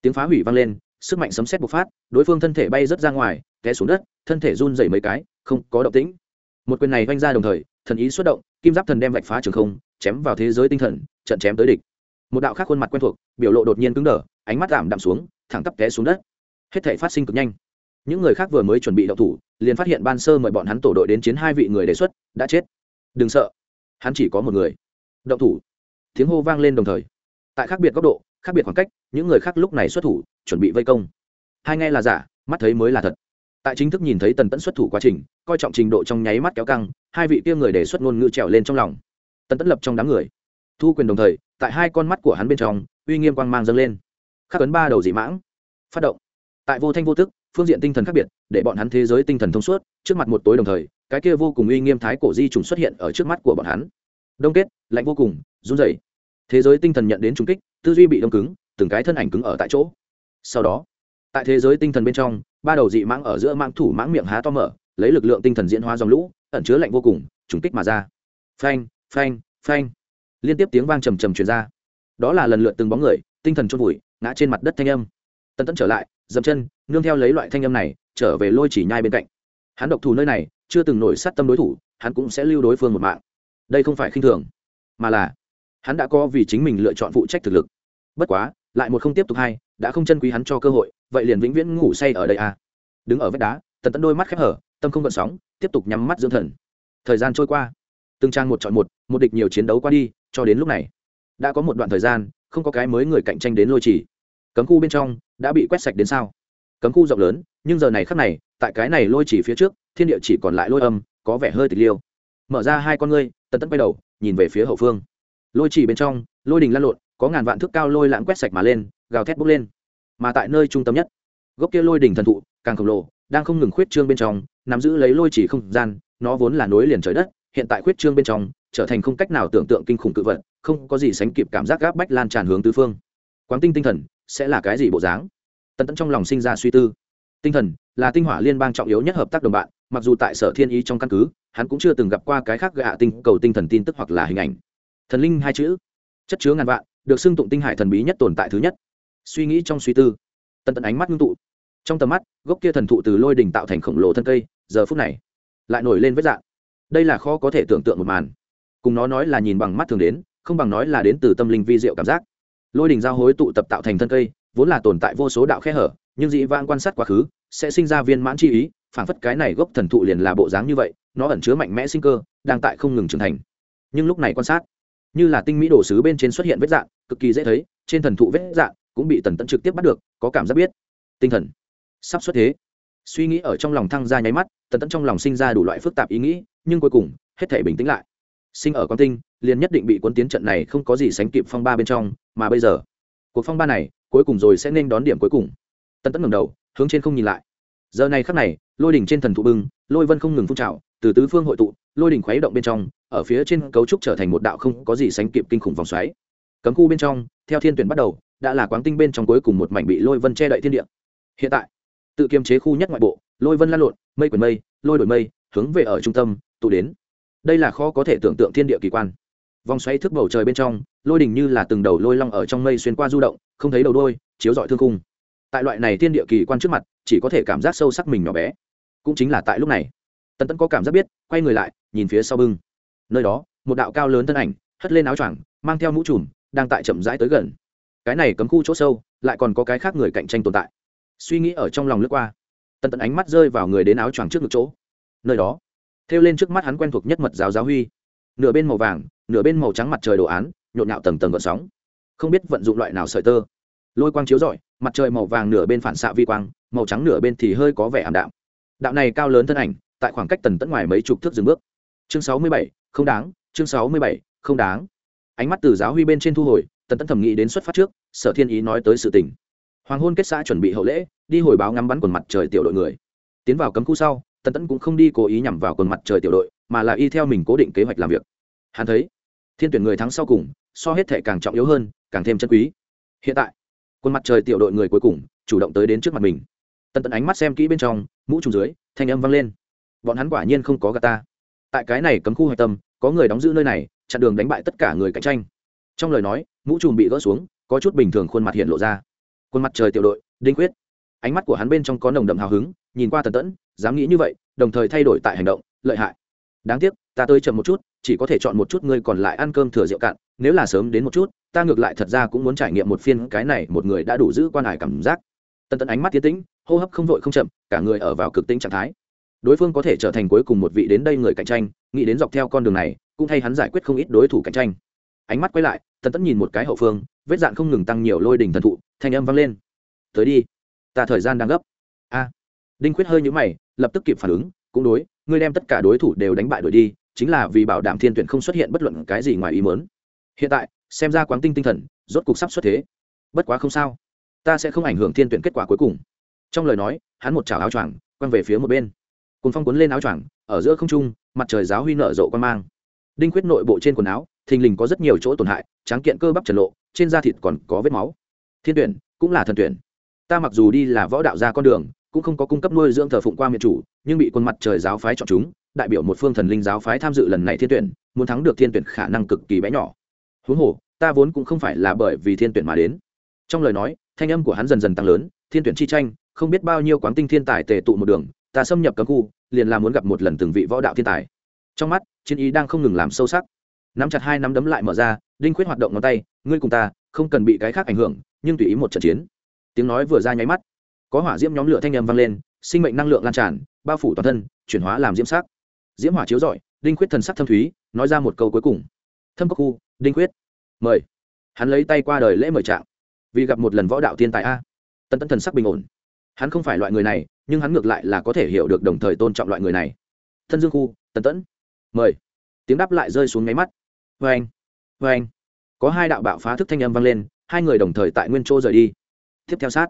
tiếng phá hủy vang lên, sức mạnh sấm sét bộc phát, đối phương thân thể bay rớt ra ngoài, té xuống đất, thân thể run dày mấy cái, không có động tĩnh một quyền này vanh ra đồng thời, thần ý xuất động, kim giáp thần đem vạch phá trường không, chém vào thế giới tinh thần, trận chém tới địch. Một đạo khác khuôn mặt quen thuộc, biểu lộ đột nhiên cứng đờ, ánh mắt giảm đạm xuống, thẳng tắp té xuống đất. Hết thể phát sinh cực nhanh. Những người khác vừa mới chuẩn bị đậu thủ, liền phát hiện ban sơ mời bọn hắn tổ đội đến chiến hai vị người đề xuất, đã chết. Đừng sợ. Hắn chỉ có một người. Động thủ. Tiếng hô vang lên đồng thời. Tại khác biệt góc độ, khác biệt khoảng cách, những người khác lúc này xuất thủ, chuẩn bị vây công. Hai nghe là giả, mắt thấy mới là thật tại chính thức nhìn thấy tần tẫn xuất thủ quá trình, coi trọng trình độ trong nháy mắt kéo căng, hai vị kia người đề xuất ngôn ngữ trèo lên trong lòng. Tần tẫn lập trong đám người. Thu quyền đồng thời, tại hai con mắt của hắn bên trong, uy nghiêm quang mang dâng lên. Khắc ấn ba đầu dị mãng. Phát động. Tại vô thanh vô tức, phương diện tinh thần khác biệt, để bọn hắn thế giới tinh thần thông suốt, trước mặt một tối đồng thời, cái kia vô cùng uy nghiêm thái cổ di trùng xuất hiện ở trước mắt của bọn hắn. Đông kết, lạnh vô cùng, run rẩy. Thế giới tinh thần nhận đến trung kích, tư duy bị đông cứng, từng cái thân ảnh cứng ở tại chỗ. Sau đó tại thế giới tinh thần bên trong, ba đầu dị mãng ở giữa mãng thủ mãng miệng há to mở, lấy lực lượng tinh thần diễn hóa dòng lũ, ẩn chứa lạnh vô cùng, trùng kích mà ra. Phanh phanh phanh. Liên tiếp tiếng vang trầm trầm truyền ra. Đó là lần lượt từng bóng người, tinh thần chôn vùi, ngã trên mặt đất thanh âm. Tân tẫn trở lại, dậm chân, nương theo lấy loại thanh âm này, trở về lôi chỉ nhai bên cạnh. Hắn độc thù nơi này, chưa từng nổi sát tâm đối thủ, hắn cũng sẽ lưu đối phương một mạng. Đây không phải khinh thường, mà là hắn đã có vì chính mình lựa chọn phụ trách thực lực. Bất quá, lại một không tiếp tục hay đã không chân quý hắn cho cơ hội, vậy liền vĩnh viễn ngủ say ở đây à. Đứng ở vách đá, tần tẫn đôi mắt khép hở, tâm không gợn sóng, tiếp tục nhắm mắt dưỡng thần. Thời gian trôi qua, từng trang một chọn một một địch nhiều chiến đấu qua đi, cho đến lúc này, đã có một đoạn thời gian, không có cái mới người cạnh tranh đến lôi chỉ. Cấm khu bên trong, đã bị quét sạch đến sao? Cấm khu rộng lớn, nhưng giờ này khắc này, tại cái này lôi chỉ phía trước, thiên địa chỉ còn lại lôi âm, có vẻ hơi tịch liêu. Mở ra hai con ngươi, tần tẫn quay đầu, nhìn về phía hậu phương. Lôi chỉ bên trong, lôi đình lăn lộn, có ngàn vạn thước cao lôi lãng quét sạch mà lên gào thét bốc lên. Mà tại nơi trung tâm nhất, gốc kia lôi đỉnh thần thụ, càng khổng lồ, đang không ngừng khuyết trương bên trong, nắm giữ lấy lôi chỉ không gian, nó vốn là nối liền trời đất, hiện tại khuyết trương bên trong, trở thành không cách nào tưởng tượng kinh khủng cự vật, không có gì sánh kịp cảm giác gáp bách lan tràn hướng tứ phương. Quáng tinh tinh thần, sẽ là cái gì bộ dáng? Tần tẫn trong lòng sinh ra suy tư. Tinh thần là tinh hỏa liên bang trọng yếu nhất hợp tác đồng bạn, mặc dù tại sở thiên ý trong căn cứ, hắn cũng chưa từng gặp qua cái khác gạ tinh cầu tinh thần tin tức hoặc là hình ảnh. Thần linh hai chữ, chất chứa ngàn vạn, được xưng tụng tinh hải thần bí nhất tồn tại thứ nhất suy nghĩ trong suy tư. Tần tần ánh mắt ngưng tụ. Trong tầm mắt, gốc kia thần thụ từ lôi đỉnh tạo thành khổng lồ thân cây, giờ phút này, lại nổi lên vết dạng. Đây là khó có thể tưởng tượng một màn. Cùng nó nói là nhìn bằng mắt thường đến, không bằng nói là đến từ tâm linh vi diệu cảm giác. Lôi đỉnh giao hối tụ tập tạo thành thân cây, vốn là tồn tại vô số đạo khe hở, nhưng dị vãng quan sát quá khứ, sẽ sinh ra viên mãn chi ý phản phất cái này gốc thần thụ liền là bộ dáng như vậy, nó ẩn chứa mạnh mẽ sinh cơ, đang tại không ngừng trưởng thành. Nhưng lúc này quan sát, như là tinh mỹ đồ sứ bên trên xuất hiện vết dạng, cực kỳ dễ thấy, trên thần thụ vết dạng cũng bị tần tẫn trực tiếp bắt được, có cảm giác biết. Tinh thần. Sắp xuất thế. Suy nghĩ ở trong lòng thăng ra nháy mắt, tần tẫn trong lòng sinh ra đủ loại phức tạp ý nghĩ, nhưng cuối cùng, hết thể bình tĩnh lại. Sinh ở con tinh, liền nhất định bị cuốn tiến trận này không có gì sánh kịp phong ba bên trong, mà bây giờ, cuộc phong ba này, cuối cùng rồi sẽ nên đón điểm cuối cùng. Tần tẫn ngẩng đầu, hướng trên không nhìn lại. Giờ này khắc này, lôi đỉnh trên thần thụ bưng, lôi vân không ngừng phun trào, từ tứ phương hội tụ, lôi đỉnh khuấy động bên trong, ở phía trên cấu trúc trở thành một đạo không có gì sánh kịp kinh khủng vòng xoáy. Cấm khu bên trong, theo thiên tuyển bắt đầu đã là quáng tinh bên trong cuối cùng một mảnh bị lôi vân che đậy thiên địa. Hiện tại, tự kiềm chế khu nhất ngoại bộ, lôi vân lan lộn, mây quyển mây, lôi đổi mây, hướng về ở trung tâm, tụ đến. Đây là khó có thể tưởng tượng thiên địa kỳ quan. Vòng xoáy thức bầu trời bên trong, lôi đình như là từng đầu lôi long ở trong mây xuyên qua du động, không thấy đầu đôi chiếu rọi thương cung tại loại này thiên địa kỳ quan trước mặt, chỉ có thể cảm giác sâu sắc mình nhỏ bé. Cũng chính là tại lúc này, tần tẫn có cảm giác biết, quay người lại, nhìn phía sau bưng. Nơi đó, một đạo cao lớn thân ảnh, hất lên áo choàng, mang theo mũ trùm, đang tại chậm rãi tới gần cái này cấm khu chỗ sâu, lại còn có cái khác người cạnh tranh tồn tại. Suy nghĩ ở trong lòng lướt qua, tần tận ánh mắt rơi vào người đến áo choàng trước ngực chỗ. Nơi đó, thêu lên trước mắt hắn quen thuộc nhất mật giáo giáo huy. Nửa bên màu vàng, nửa bên màu trắng mặt trời đồ án, nhộn nhạo tầng tầng gợn sóng. Không biết vận dụng loại nào sợi tơ. Lôi quang chiếu rọi, mặt trời màu vàng nửa bên phản xạ vi quang, màu trắng nửa bên thì hơi có vẻ ảm đạm. Đạo này cao lớn thân ảnh, tại khoảng cách tần tẫn ngoài mấy chục thước dừng bước. Chương sáu mươi bảy, không đáng, chương sáu mươi bảy, không đáng. Ánh mắt từ giáo huy bên trên thu hồi tần tẫn thẩm nghĩ đến xuất phát trước, sở thiên ý nói tới sự tình. Hoàng hôn kết xã chuẩn bị hậu lễ, đi hồi báo ngắm bắn quần mặt trời tiểu đội người. Tiến vào cấm khu sau, tần tẫn cũng không đi cố ý nhằm vào quần mặt trời tiểu đội, mà là y theo mình cố định kế hoạch làm việc. Hắn thấy, thiên tuyển người thắng sau cùng, so hết thể càng trọng yếu hơn, càng thêm chân quý. Hiện tại, quần mặt trời tiểu đội người cuối cùng, chủ động tới đến trước mặt mình. Tần Tẫn ánh mắt xem kỹ bên trong, mũ trùng dưới, thanh âm vang lên. Bọn hắn quả nhiên không có gà ta. Tại cái này cấm khu hạch tâm, có người đóng giữ nơi này, chặn đường đánh bại tất cả người cạnh tranh trong lời nói, mũ trùm bị gỡ xuống, có chút bình thường khuôn mặt hiện lộ ra. Khuôn mặt trời tiểu đội, đinh quyết ánh mắt của hắn bên trong có nồng đậm hào hứng, nhìn qua tần tẫn, dám nghĩ như vậy, đồng thời thay đổi tại hành động, lợi hại. Đáng tiếc, ta tới chậm một chút, chỉ có thể chọn một chút ngươi còn lại ăn cơm thừa rượu cạn, nếu là sớm đến một chút, ta ngược lại thật ra cũng muốn trải nghiệm một phiên cái này một người đã đủ giữ quan hải cảm giác. Tần tẫn ánh mắt tiến tĩnh, hô hấp không vội không chậm, cả người ở vào cực tính trạng thái. Đối phương có thể trở thành cuối cùng một vị đến đây người cạnh tranh, nghĩ đến dọc theo con đường này, cũng thay hắn giải quyết không ít đối thủ cạnh tranh ánh mắt quay lại, tần tẫn nhìn một cái hậu phương, vết dạn không ngừng tăng nhiều lôi đình thần thụ, thanh âm vang lên. Tới đi, ta thời gian đang gấp. A. Đinh quyết hơi nhũ mày, lập tức kịp phản ứng, cũng đối, ngươi đem tất cả đối thủ đều đánh bại đuổi đi, chính là vì bảo đảm thiên tuyển không xuất hiện bất luận cái gì ngoài ý mớn hiện tại, xem ra quáng tinh tinh thần, rốt cục sắp xuất thế. Bất quá không sao, ta sẽ không ảnh hưởng thiên tuyển kết quả cuối cùng. Trong lời nói, hắn một chảo áo choàng, quăng về phía một bên. Cùng phong cuốn lên áo choàng, ở giữa không trung, mặt trời giáo huy nở rộ quan mang. Đinh quyết nội bộ trên quần áo thình lình có rất nhiều chỗ tổn hại, tráng kiện cơ bắp trần lộ, trên da thịt còn có vết máu. Thiên tuyển, cũng là thần tuyển. Ta mặc dù đi là võ đạo ra con đường, cũng không có cung cấp nuôi dưỡng thờ phụng qua miền chủ, nhưng bị quân mặt trời giáo phái chọn chúng, đại biểu một phương thần linh giáo phái tham dự lần này thiên tuyển, muốn thắng được thiên tuyển khả năng cực kỳ bé nhỏ. Huống hồ, ta vốn cũng không phải là bởi vì thiên tuyển mà đến. Trong lời nói, thanh âm của hắn dần dần tăng lớn, thiên tuyển chi tranh, không biết bao nhiêu quán tinh thiên tài tề tụ một đường, ta xâm nhập cấm khu, liền là muốn gặp một lần từng vị võ đạo thiên tài. Trong mắt, chiến ý đang không ngừng làm sâu sắc nắm chặt hai nắm đấm lại mở ra, đinh khuyết hoạt động ngón tay, ngươi cùng ta, không cần bị cái khác ảnh hưởng, nhưng tùy ý một trận chiến. Tiếng nói vừa ra nháy mắt, có hỏa diễm nhóm lửa thanh âm vang lên, sinh mệnh năng lượng lan tràn, bao phủ toàn thân, chuyển hóa làm diễm sắc. Diễm hỏa chiếu rọi, đinh khuyết thần sắc thâm thúy, nói ra một câu cuối cùng. Thâm cốc khu, đinh khuyết, mời. Hắn lấy tay qua đời lễ mời trạng. Vì gặp một lần võ đạo thiên tài a. Tân tân thần sắc bình ổn. Hắn không phải loại người này, nhưng hắn ngược lại là có thể hiểu được đồng thời tôn trọng loại người này. Thân dương khu tần tẫn, mời. Tiếng đáp lại rơi xuống nháy mắt vê anh vê anh. Có hai đạo bạo phá thức thanh âm vang lên, hai người đồng thời tại nguyên chỗ rời đi. Tiếp theo sát,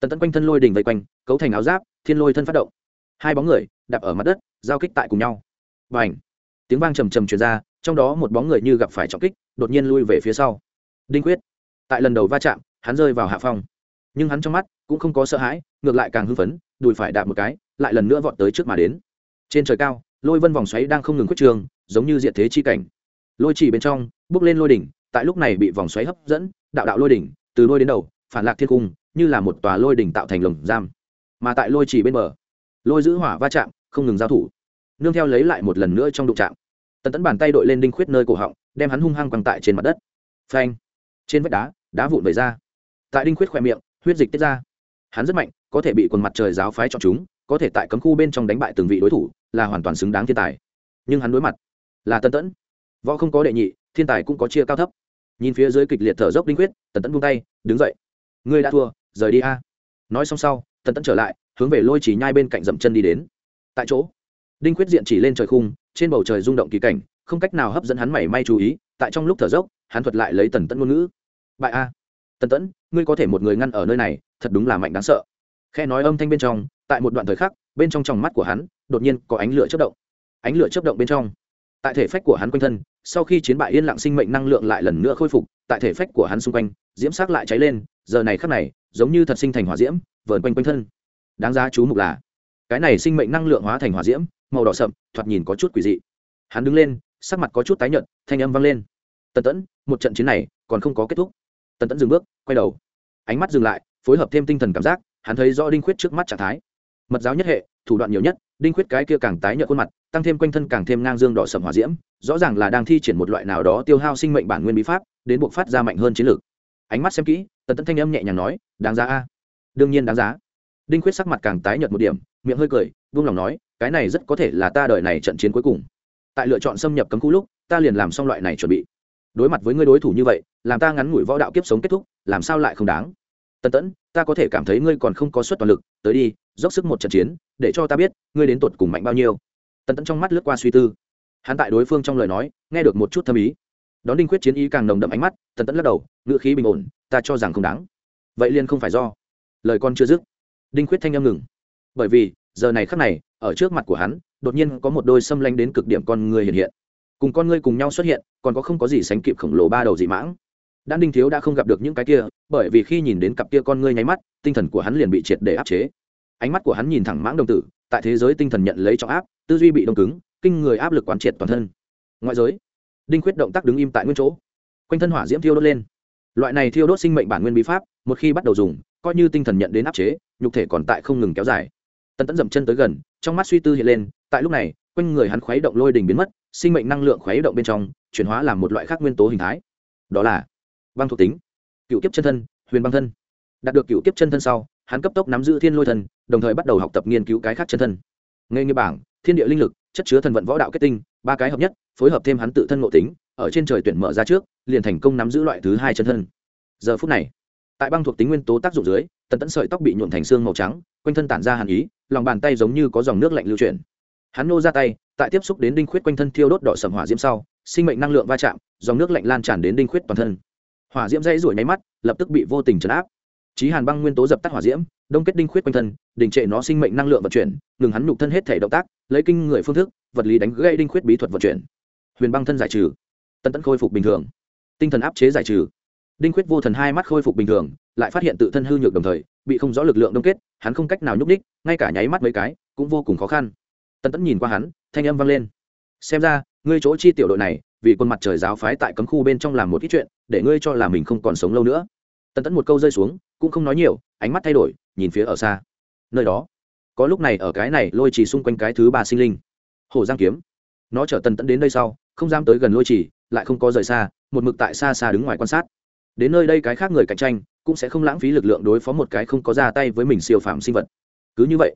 tần tẫn quanh thân lôi đình vây quanh, cấu thành áo giáp, thiên lôi thân phát động. Hai bóng người đạp ở mặt đất, giao kích tại cùng nhau. Và ảnh tiếng vang trầm trầm truyền ra, trong đó một bóng người như gặp phải trọng kích, đột nhiên lui về phía sau. Đinh quyết, tại lần đầu va chạm, hắn rơi vào hạ phong. Nhưng hắn trong mắt cũng không có sợ hãi, ngược lại càng hưng phấn, đùi phải đạp một cái, lại lần nữa vọt tới trước mà đến. Trên trời cao, lôi vân vòng xoáy đang không ngừng khuất trường, giống như diện thế chi cảnh lôi chỉ bên trong, bước lên lôi đỉnh, tại lúc này bị vòng xoáy hấp dẫn, đạo đạo lôi đỉnh, từ lôi đến đầu, phản lạc thiên cung, như là một tòa lôi đỉnh tạo thành lồng giam. Mà tại lôi chỉ bên bờ, lôi giữ hỏa va chạm, không ngừng giao thủ. Nương theo lấy lại một lần nữa trong đụng chạm. Tần tẫn bàn tay đội lên đinh khuyết nơi cổ họng, đem hắn hung hăng quăng tại trên mặt đất. Phanh! Trên vách đá đá vụn vẩy ra. Tại đinh khuyết khỏe miệng, huyết dịch tiết ra. Hắn rất mạnh, có thể bị quần mặt trời giáo phái chọn chúng, có thể tại cấm khu bên trong đánh bại từng vị đối thủ, là hoàn toàn xứng đáng thiên tài. Nhưng hắn đối mặt là tân tẫn võ không có đệ nhị, thiên tài cũng có chia cao thấp. Nhìn phía dưới kịch liệt thở dốc đinh quyết tần tẫn buông tay, đứng dậy. Ngươi đã thua, rời đi a. Nói xong sau, tần tẫn trở lại, hướng về lôi chỉ nhai bên cạnh dậm chân đi đến. Tại chỗ, đinh quyết diện chỉ lên trời khung, trên bầu trời rung động kỳ cảnh, không cách nào hấp dẫn hắn mảy may chú ý, tại trong lúc thở dốc, hắn thuật lại lấy tần tẫn ngôn ngữ. Bại a. Tần tẫn, ngươi có thể một người ngăn ở nơi này, thật đúng là mạnh đáng sợ. Khe nói âm thanh bên trong, tại một đoạn thời khắc, bên trong tròng mắt của hắn, đột nhiên có ánh lửa chớp động. Ánh lửa chớp động bên trong tại thể phách của hắn quanh thân, sau khi chiến bại yên lặng sinh mệnh năng lượng lại lần nữa khôi phục, tại thể phách của hắn xung quanh, diễm sắc lại cháy lên, giờ này khắc này, giống như thật sinh thành hỏa diễm, vờn quanh quanh thân. Đáng giá chú mục là, cái này sinh mệnh năng lượng hóa thành hỏa diễm, màu đỏ sậm, thoạt nhìn có chút quỷ dị. Hắn đứng lên, sắc mặt có chút tái nhợt, thanh âm vang lên. Tần tẫn, một trận chiến này còn không có kết thúc. Tần tẫn dừng bước, quay đầu. Ánh mắt dừng lại, phối hợp thêm tinh thần cảm giác, hắn thấy rõ đinh khuyết trước mắt trạng thái. Mật giáo nhất hệ thủ đoạn nhiều nhất, đinh khuyết cái kia càng tái nhợt khuôn mặt, tăng thêm quanh thân càng thêm ngang dương đỏ sầm hỏa diễm, rõ ràng là đang thi triển một loại nào đó tiêu hao sinh mệnh bản nguyên bí pháp, đến buộc phát ra mạnh hơn chiến lược. Ánh mắt xem kỹ, tần tẫn thanh âm nhẹ nhàng nói, đáng giá a. Đương nhiên đáng giá. Đinh khuyết sắc mặt càng tái nhợt một điểm, miệng hơi cười vung lòng nói, cái này rất có thể là ta đợi này trận chiến cuối cùng. Tại lựa chọn xâm nhập cấm khu lúc, ta liền làm xong loại này chuẩn bị. Đối mặt với ngươi đối thủ như vậy, làm ta ngắn ngủi võ đạo kiếp sống kết thúc, làm sao lại không đáng? Tân tẫn, ta có thể cảm thấy ngươi còn không có suất toàn lực, tới đi, dốc sức một trận chiến, để cho ta biết, ngươi đến tột cùng mạnh bao nhiêu. Tân tẫn trong mắt lướt qua suy tư. Hắn tại đối phương trong lời nói, nghe được một chút thâm ý. Đón đinh quyết chiến ý càng nồng đậm ánh mắt tân tẫn lắc đầu, ngữ khí bình ổn, ta cho rằng không đáng. Vậy liên không phải do. Lời con chưa dứt, đinh quyết thanh âm ngừng. Bởi vì, giờ này khắc này, ở trước mặt của hắn, đột nhiên có một đôi xâm lanh đến cực điểm con người hiện hiện. Cùng con ngươi cùng nhau xuất hiện, còn có không có gì sánh kịp khổng lồ ba đầu dị mãng đan đinh thiếu đã không gặp được những cái kia, bởi vì khi nhìn đến cặp kia con ngươi nháy mắt, tinh thần của hắn liền bị triệt để áp chế. Ánh mắt của hắn nhìn thẳng mãng đồng tử, tại thế giới tinh thần nhận lấy trọng áp, tư duy bị đông cứng, kinh người áp lực quán triệt toàn thân. Ngoại giới, đinh quyết động tác đứng im tại nguyên chỗ. Quanh thân hỏa diễm thiêu đốt lên. Loại này thiêu đốt sinh mệnh bản nguyên bí pháp, một khi bắt đầu dùng, coi như tinh thần nhận đến áp chế, nhục thể còn tại không ngừng kéo dài. Tần tẫn dậm chân tới gần, trong mắt suy tư hiện lên, tại lúc này, quanh người hắn khuấy động lôi đình biến mất, sinh mệnh năng lượng khuấy động bên trong, chuyển hóa làm một loại khác nguyên tố hình thái. Đó là băng thuộc tính. Cựu kiếp chân thân huyền băng thân. Đạt được cựu kiếp chân thân sau hắn cấp tốc nắm giữ thiên lôi Thần, đồng thời bắt đầu học tập nghiên cứu cái khác chân thân. Nghề nghiệp bảng thiên địa linh lực chất chứa thần vận võ đạo kết tinh ba cái hợp nhất phối hợp thêm hắn tự thân ngộ tính ở trên trời tuyển mở ra trước liền thành công nắm giữ loại thứ hai chân thân. Giờ phút này tại băng thuộc tính nguyên tố tác dụng dưới tần tẫn sợi tóc bị nhuộn thành xương màu trắng quanh thân tản ra hàn ý lòng bàn tay giống như có dòng nước lạnh lưu chuyển. Hắn nô ra tay tại tiếp xúc đến đinh khuyết quanh thân thiêu đốt đỏ sầm hỏa diễm sau sinh mệnh năng lượng va chạm dòng nước lạnh lan tràn đến đinh khuyết toàn thân hỏa diễm dây rủi nháy mắt, lập tức bị vô tình trấn áp. Trí hàn băng nguyên tố dập tắt hỏa diễm, đông kết đinh khuyết quanh thân, đình trệ nó sinh mệnh năng lượng vận chuyển, ngừng hắn nhục thân hết thể động tác, lấy kinh người phương thức, vật lý đánh gây đinh khuyết bí thuật vận chuyển. Huyền băng thân giải trừ. Tân tẫn khôi phục bình thường. Tinh thần áp chế giải trừ. Đinh khuyết vô thần hai mắt khôi phục bình thường, lại phát hiện tự thân hư nhược đồng thời, bị không rõ lực lượng đông kết, hắn không cách nào nhúc ních ngay cả nháy mắt mấy cái, cũng vô cùng khó khăn. Tân tẫn nhìn qua hắn, thanh âm vang lên. Xem ra, ngươi chỗ chi tiểu đội này, vì quân mặt trời giáo phái tại cấm khu bên trong làm một ít chuyện để ngươi cho là mình không còn sống lâu nữa. Tần Tẫn một câu rơi xuống, cũng không nói nhiều, ánh mắt thay đổi, nhìn phía ở xa. Nơi đó, có lúc này ở cái này lôi trì xung quanh cái thứ ba sinh linh. Hồ giang kiếm. Nó chở tần tẫn đến đây sau, không dám tới gần lôi trì, lại không có rời xa, một mực tại xa xa đứng ngoài quan sát. Đến nơi đây cái khác người cạnh tranh, cũng sẽ không lãng phí lực lượng đối phó một cái không có ra tay với mình siêu phạm sinh vật. Cứ như vậy,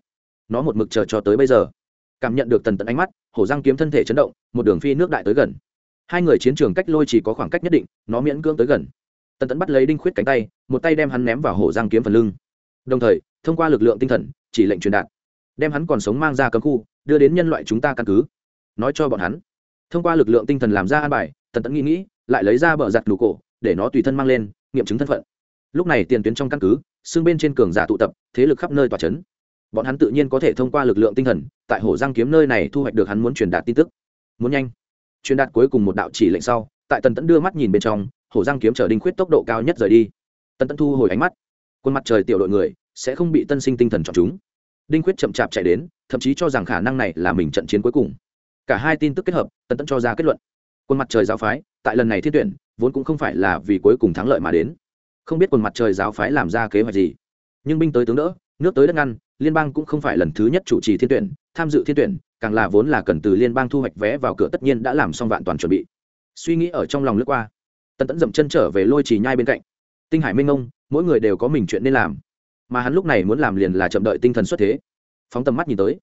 nó một mực chờ cho tới bây giờ. Cảm nhận được tần Tẫn ánh mắt hổ giang kiếm thân thể chấn động, một đường phi nước đại tới gần hai người chiến trường cách lôi chỉ có khoảng cách nhất định, nó miễn cưỡng tới gần. Tần tẫn bắt lấy đinh khuyết cánh tay, một tay đem hắn ném vào hổ giang kiếm phần lưng. Đồng thời, thông qua lực lượng tinh thần, chỉ lệnh truyền đạt. Đem hắn còn sống mang ra cấm khu, đưa đến nhân loại chúng ta căn cứ. Nói cho bọn hắn. Thông qua lực lượng tinh thần làm ra an bài, tần tẫn nghĩ nghĩ, lại lấy ra bờ giặt đủ cổ, để nó tùy thân mang lên, nghiệm chứng thân phận. Lúc này tiền tuyến trong căn cứ, xương bên trên cường giả tụ tập, thế lực khắp nơi tòa chấn. Bọn hắn tự nhiên có thể thông qua lực lượng tinh thần, tại hồ giang kiếm nơi này thu hoạch được hắn muốn truyền đạt tin tức. Muốn nhanh truyền đạt cuối cùng một đạo chỉ lệnh sau, tại tần tẫn đưa mắt nhìn bên trong, hổ giang kiếm trở đinh khuyết tốc độ cao nhất rời đi. Tần tẫn thu hồi ánh mắt. Quân mặt trời tiểu đội người, sẽ không bị tân sinh tinh thần chọn chúng. Đinh khuyết chậm chạp chạy đến, thậm chí cho rằng khả năng này là mình trận chiến cuối cùng. Cả hai tin tức kết hợp, tần tẫn cho ra kết luận. Quân mặt trời giáo phái, tại lần này thiết tuyển, vốn cũng không phải là vì cuối cùng thắng lợi mà đến. Không biết quân mặt trời giáo phái làm ra kế hoạch gì. Nhưng binh tới tướng đỡ, nước tới đất ngăn, liên bang cũng không phải lần thứ nhất chủ trì thiên tuyển, tham dự thiên tuyển càng là vốn là cần từ liên bang thu hoạch vé vào cửa tất nhiên đã làm xong vạn toàn chuẩn bị. Suy nghĩ ở trong lòng lướt qua, tần tẫn dậm chân trở về lôi trì nhai bên cạnh. Tinh hải minh ông, mỗi người đều có mình chuyện nên làm, mà hắn lúc này muốn làm liền là chậm đợi tinh thần xuất thế. Phóng tầm mắt nhìn tới,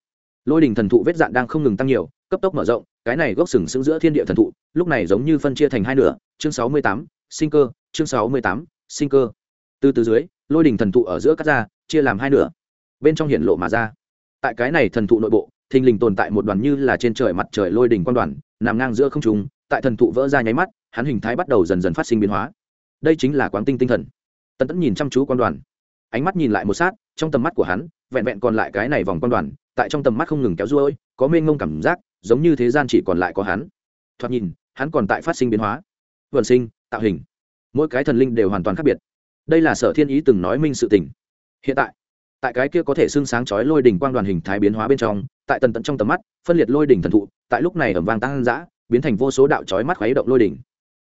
lôi đình thần thụ vết dạn đang không ngừng tăng nhiều, cấp tốc mở rộng, cái này gốc sừng sững giữa thiên địa thần thụ, lúc này giống như phân chia thành hai nửa, chương sáu mươi tám, sinh cơ, chương sáu mươi tám, sinh cơ. Từ từ dưới, lôi đình thần thụ ở giữa cắt ra, chia làm hai nửa, bên trong hiển lộ mà ra. Tại cái này thần thụ nội bộ thình lình tồn tại một đoàn như là trên trời mặt trời lôi đỉnh quan đoàn, nằm ngang giữa không trung. tại thần thụ vỡ ra nháy mắt, hắn hình thái bắt đầu dần dần phát sinh biến hóa. Đây chính là quang tinh tinh thần. Tần tẫn nhìn chăm chú quan đoàn. Ánh mắt nhìn lại một sát, trong tầm mắt của hắn, vẹn vẹn còn lại cái này vòng quan đoàn, tại trong tầm mắt không ngừng kéo ruôi, có mênh ngông cảm giác, giống như thế gian chỉ còn lại có hắn. Thoạt nhìn, hắn còn tại phát sinh biến hóa. Vườn sinh, tạo hình. Mỗi cái thần linh đều hoàn toàn khác biệt. Đây là sở thiên ý từng nói minh sự tình. Hiện tại tại cái kia có thể xưng sáng chói lôi đỉnh quang đoàn hình thái biến hóa bên trong tại tần tận trong tầm mắt, phân liệt lôi đỉnh thần thụ, tại lúc này ẩm vang tăng dã biến thành vô số đạo chói mắt khuấy động lôi đỉnh.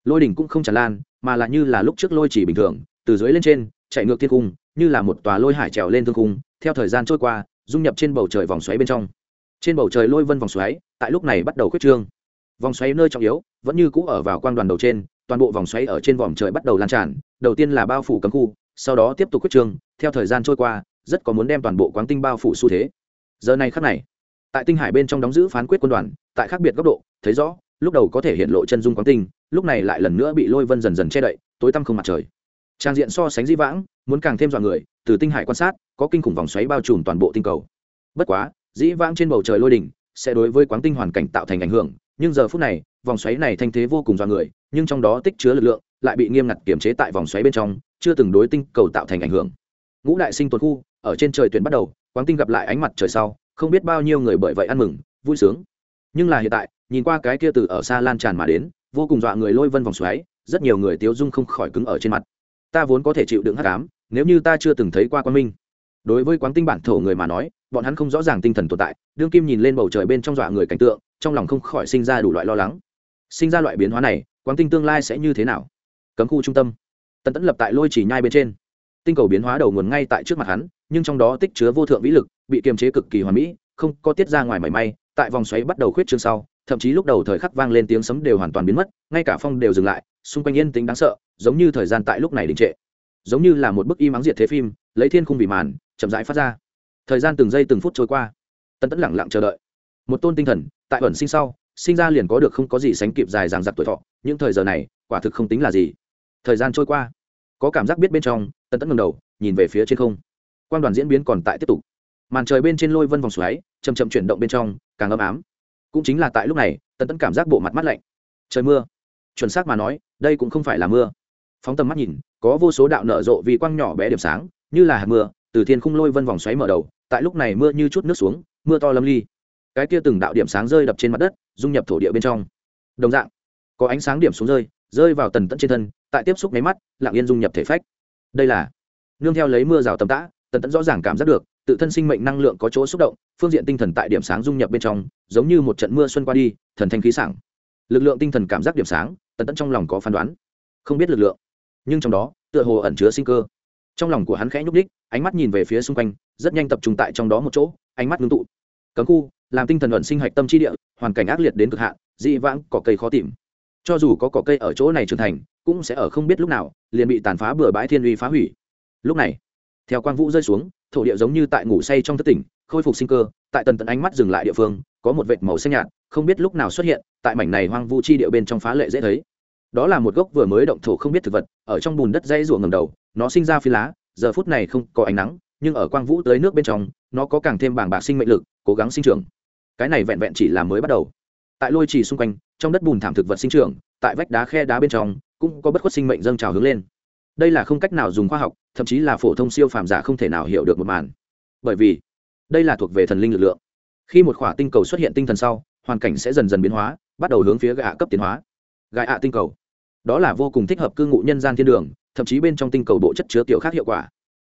Lôi đỉnh cũng không tràn lan, mà là như là lúc trước lôi chỉ bình thường, từ dưới lên trên, chạy ngược thiên cung, như là một tòa lôi hải trèo lên thương cung, theo thời gian trôi qua, dung nhập trên bầu trời vòng xoáy bên trong. Trên bầu trời lôi vân vòng xoáy, tại lúc này bắt đầu khuyết trương. Vòng xoáy nơi trọng yếu, vẫn như cũ ở vào quang đoàn đầu trên, toàn bộ vòng xoáy ở trên vòm trời bắt đầu lan tràn, đầu tiên là bao phủ cấm khu, sau đó tiếp tục khuyết trương, theo thời gian trôi qua, rất có muốn đem toàn bộ quáng tinh bao phủ xu thế. Giờ này khắc này tại tinh hải bên trong đóng giữ phán quyết quân đoàn, tại khác biệt góc độ, thấy rõ, lúc đầu có thể hiện lộ chân dung quán tinh, lúc này lại lần nữa bị lôi vân dần dần che đậy, tối tăm không mặt trời. Trang diện so sánh di vãng, muốn càng thêm dọa người, từ tinh hải quan sát, có kinh khủng vòng xoáy bao trùm toàn bộ tinh cầu. Bất quá, dĩ vãng trên bầu trời lôi đỉnh, sẽ đối với quán tinh hoàn cảnh tạo thành ảnh hưởng, nhưng giờ phút này, vòng xoáy này thanh thế vô cùng dọa người, nhưng trong đó tích chứa lực lượng, lại bị nghiêm ngặt kiểm chế tại vòng xoáy bên trong, chưa từng đối tinh cầu tạo thành ảnh hưởng. Ngũ đại sinh tuần khu, ở trên trời tuyển bắt đầu, quán tinh gặp lại ánh mặt trời sau không biết bao nhiêu người bởi vậy ăn mừng, vui sướng. Nhưng là hiện tại, nhìn qua cái kia từ ở xa lan tràn mà đến, vô cùng dọa người lôi vân vòng xoáy, rất nhiều người tiêu dung không khỏi cứng ở trên mặt. Ta vốn có thể chịu đựng hắc ám, nếu như ta chưa từng thấy qua quan minh. Đối với quán tinh bản thổ người mà nói, bọn hắn không rõ ràng tinh thần tồn tại, đương kim nhìn lên bầu trời bên trong dọa người cảnh tượng, trong lòng không khỏi sinh ra đủ loại lo lắng. Sinh ra loại biến hóa này quán tinh tương lai sẽ như thế nào? Cấm khu trung tâm. Tần tẫn lập tại lôi chỉ nhai bên trên. Tinh cầu biến hóa đầu nguồn ngay tại trước mặt hắn, nhưng trong đó tích chứa vô thượng vĩ lực bị kiềm chế cực kỳ hoàn mỹ, không có tiết ra ngoài mảy may, tại vòng xoáy bắt đầu khuyết trương sau, thậm chí lúc đầu thời khắc vang lên tiếng sấm đều hoàn toàn biến mất, ngay cả phong đều dừng lại, xung quanh yên tĩnh đáng sợ, giống như thời gian tại lúc này đình trệ. Giống như là một bức im ắng diệt thế phim, lấy thiên khung vì màn, chậm rãi phát ra. Thời gian từng giây từng phút trôi qua. Tân tẫn lẳng lặng chờ đợi. Một tôn tinh thần, tại ẩn sinh sau, sinh ra liền có được không có gì sánh kịp dài dàng dặc tuổi thọ, những thời giờ này, quả thực không tính là gì. Thời gian trôi qua. Có cảm giác biết bên trong, tân tẫn ngầm đầu, nhìn về phía trên không. Quan đoàn diễn biến còn tại tiếp tục màn trời bên trên lôi vân vòng xoáy chầm chậm chuyển động bên trong, càng ấm ám. Cũng chính là tại lúc này, tần tẫn cảm giác bộ mặt mắt lạnh. Trời mưa. Chuẩn xác mà nói, đây cũng không phải là mưa. Phóng tầm mắt nhìn, có vô số đạo nở rộ vì quang nhỏ bé điểm sáng, như là hạt mưa, từ thiên khung lôi vân vòng xoáy mở đầu, tại lúc này mưa như chút nước xuống, mưa to lâm ly. Cái kia từng đạo điểm sáng rơi đập trên mặt đất, dung nhập thổ địa bên trong. Đồng dạng, có ánh sáng điểm xuống rơi rơi vào tần tẫn trên thân, tại tiếp xúc máy mắt, lặng yên dung nhập thể phách. Đây là, nương theo lấy mưa rào tầm tã, tần tẫn rõ ràng cảm giác được tự thân sinh mệnh năng lượng có chỗ xúc động, phương diện tinh thần tại điểm sáng dung nhập bên trong, giống như một trận mưa xuân qua đi, thần thanh khí sảng. Lực lượng tinh thần cảm giác điểm sáng, tần tận trong lòng có phán đoán. Không biết lực lượng, nhưng trong đó, tựa hồ ẩn chứa sinh cơ. Trong lòng của hắn khẽ nhúc đích ánh mắt nhìn về phía xung quanh, rất nhanh tập trung tại trong đó một chỗ, ánh mắt ngưng tụ. Cấm khu, làm tinh thần ẩn sinh hạch tâm trí địa, hoàn cảnh ác liệt đến cực hạn, dị vãng, cỏ cây khó tìm. Cho dù có cỏ cây ở chỗ này trưởng thành, cũng sẽ ở không biết lúc nào, liền bị tàn phá bừa bãi thiên uy phá hủy. Lúc này, theo quang vũ rơi xuống thổ địa giống như tại ngủ say trong thất tỉnh, khôi phục sinh cơ, tại tần tận ánh mắt dừng lại địa phương, có một vệt màu xanh nhạt, không biết lúc nào xuất hiện, tại mảnh này hoang vu chi địa bên trong phá lệ dễ thấy. Đó là một gốc vừa mới động thổ không biết thực vật, ở trong bùn đất dây ruộng ngầm đầu, nó sinh ra phi lá, giờ phút này không có ánh nắng, nhưng ở quang vũ tới nước bên trong, nó có càng thêm bảng bạc sinh mệnh lực, cố gắng sinh trưởng. Cái này vẹn vẹn chỉ là mới bắt đầu. Tại lôi trì xung quanh, trong đất bùn thảm thực vật sinh trưởng, tại vách đá khe đá bên trong, cũng có bất khuất sinh mệnh dâng trào hướng lên đây là không cách nào dùng khoa học, thậm chí là phổ thông siêu phàm giả không thể nào hiểu được một màn. Bởi vì, đây là thuộc về thần linh lực lượng. Khi một khỏa tinh cầu xuất hiện tinh thần sau, hoàn cảnh sẽ dần dần biến hóa, bắt đầu hướng phía gạ cấp tiến hóa. Gạ ạ tinh cầu. Đó là vô cùng thích hợp cư ngụ nhân gian thiên đường, thậm chí bên trong tinh cầu bộ chất chứa tiểu khác hiệu quả.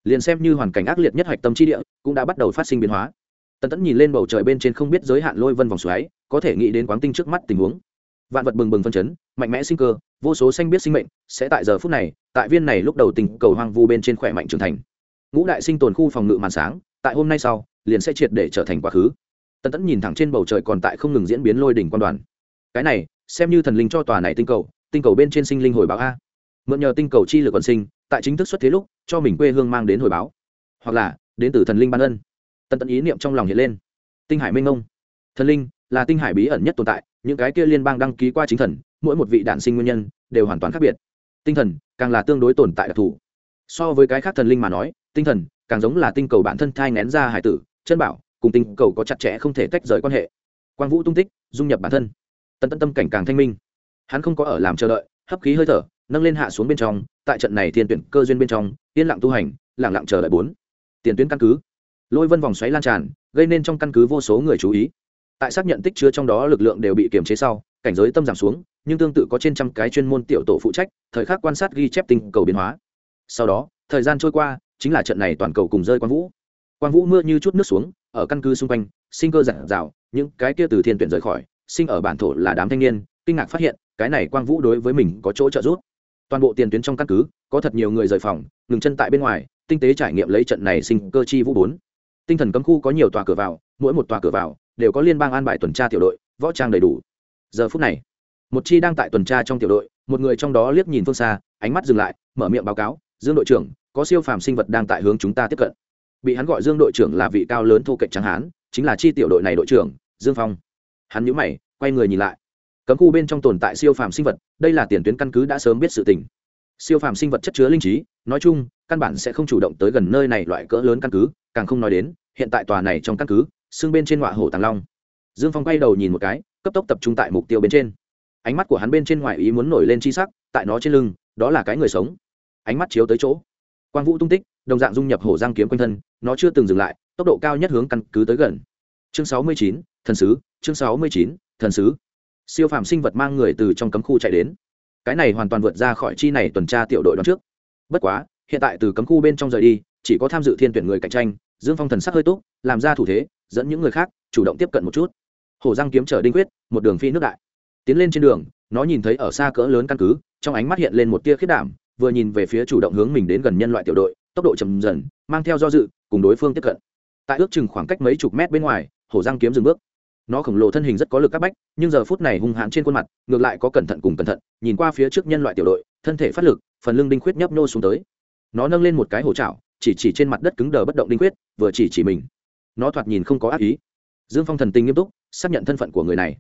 Liền xem như hoàn cảnh ác liệt nhất hạch tâm trí địa, cũng đã bắt đầu phát sinh biến hóa. Tần tẫn nhìn lên bầu trời bên trên không biết giới hạn lôi vân vòng xoáy, có thể nghĩ đến quáng tinh trước mắt tình huống. Vạn vật bừng bừng phân chấn, mạnh mẽ sinh cơ vô số xanh biết sinh mệnh sẽ tại giờ phút này, tại viên này lúc đầu tình cầu hoang vu bên trên khỏe mạnh trưởng thành. Ngũ đại sinh tồn khu phòng ngự màn sáng, tại hôm nay sau, liền sẽ triệt để trở thành quá khứ. Tần tẫn nhìn thẳng trên bầu trời còn tại không ngừng diễn biến lôi đỉnh quan đoàn. Cái này, xem như thần linh cho tòa này tinh cầu tinh cầu bên trên sinh linh hồi báo a. Mượn nhờ tinh cầu chi lực còn sinh, tại chính thức xuất thế lúc, cho mình quê hương mang đến hồi báo. Hoặc là, đến từ thần linh ban ân. Tần tận ý niệm trong lòng hiện lên. Tinh hải minh ông thần linh là tinh hải bí ẩn nhất tồn tại, những cái kia liên bang đăng ký qua chính thần mỗi một vị đản sinh nguyên nhân đều hoàn toàn khác biệt. Tinh thần càng là tương đối tồn tại đặc thù. So với cái khác thần linh mà nói, tinh thần càng giống là tinh cầu bản thân thai ngén ra hải tử, chân bảo, cùng tinh cầu có chặt chẽ không thể tách rời quan hệ. Quang vũ tung tích, dung nhập bản thân. Tận tận tâm cảnh càng thanh minh. Hắn không có ở làm chờ đợi, hấp khí hơi thở, nâng lên hạ xuống bên trong, tại trận này thiên tuyển cơ duyên bên trong, yên lặng tu hành, lặng lặng chờ đợi bốn. Tiền tuyến căn cứ. Lôi vân vòng xoáy lan tràn, gây nên trong căn cứ vô số người chú ý. Tại xác nhận tích chứa trong đó lực lượng đều bị kiềm chế sau cảnh giới tâm giảm xuống, nhưng tương tự có trên trăm cái chuyên môn tiểu tổ phụ trách, thời khắc quan sát ghi chép tinh cầu biến hóa. Sau đó, thời gian trôi qua, chính là trận này toàn cầu cùng rơi quang vũ. Quang vũ mưa như chút nước xuống, ở căn cứ xung quanh, sinh cơ giản rào những cái kia từ thiên tuyển rời khỏi, sinh ở bản thổ là đám thanh niên, kinh ngạc phát hiện, cái này quang vũ đối với mình có chỗ trợ giúp. Toàn bộ tiền tuyến trong căn cứ, có thật nhiều người rời phòng, ngừng chân tại bên ngoài, tinh tế trải nghiệm lấy trận này sinh cơ chi vũ bốn. Tinh thần cấm khu có nhiều tòa cửa vào, mỗi một tòa cửa vào, đều có liên bang an bài tuần tra tiểu đội, võ trang đầy đủ giờ phút này. Một chi đang tại tuần tra trong tiểu đội, một người trong đó liếc nhìn phương xa, ánh mắt dừng lại, mở miệng báo cáo, dương đội trưởng, có siêu phàm sinh vật đang tại hướng chúng ta tiếp cận. Bị hắn gọi dương đội trưởng là vị cao lớn thô cạnh trắng hán, chính là chi tiểu đội này đội trưởng, dương phong. Hắn nhíu mày, quay người nhìn lại. Cấm khu bên trong tồn tại siêu phàm sinh vật, đây là tiền tuyến căn cứ đã sớm biết sự tình. Siêu phàm sinh vật chất chứa linh trí, nói chung, căn bản sẽ không chủ động tới gần nơi này loại cỡ lớn căn cứ, càng không nói đến, hiện tại tòa này trong căn cứ xương bên trên ngọa hổ tàng long dương phong quay đầu nhìn một cái, cấp tốc tập trung tại mục tiêu bên trên. Ánh mắt của hắn bên trên ngoài ý muốn nổi lên chi sắc, tại nó trên lưng, đó là cái người sống. Ánh mắt chiếu tới chỗ. Quang vũ tung tích, đồng dạng dung nhập hổ giang kiếm quanh thân, nó chưa từng dừng lại, tốc độ cao nhất hướng căn cứ tới gần. Chương sáu mươi chín, thần sứ, chương sáu mươi chín, thần sứ. Siêu phàm sinh vật mang người từ trong cấm khu chạy đến. Cái này hoàn toàn vượt ra khỏi chi này tuần tra tiểu đội đón trước. Bất quá, hiện tại từ cấm khu bên trong rời đi, chỉ có tham dự thiên tuyển người cạnh tranh, dương phong thần sắc hơi tốt làm ra thủ thế, dẫn những người khác, chủ động tiếp cận một chút hổ giang kiếm chở đinh quyết, một đường phi nước đại. Tiến lên trên đường, nó nhìn thấy ở xa cỡ lớn căn cứ, trong ánh mắt hiện lên một tia khiết đảm, vừa nhìn về phía chủ động hướng mình đến gần nhân loại tiểu đội, tốc độ chậm dần, mang theo do dự, cùng đối phương tiếp cận. Tại ước chừng khoảng cách mấy chục mét bên ngoài, hổ giang kiếm dừng bước. Nó khổng lồ thân hình rất có lực các bách, nhưng giờ phút này hung hãn trên khuôn mặt, ngược lại có cẩn thận cùng cẩn thận, nhìn qua phía trước nhân loại tiểu đội, thân thể phát lực, phần lưng đinh khuyết nhấp nhô xuống tới. Nó nâng lên một cái hổ trảo chỉ chỉ trên mặt đất cứng đờ bất động đinh khuyết vừa chỉ chỉ mình. Nó thoạt nhìn không có ác ý. Dương phong thần tình nghiêm túc xác nhận thân phận của người này.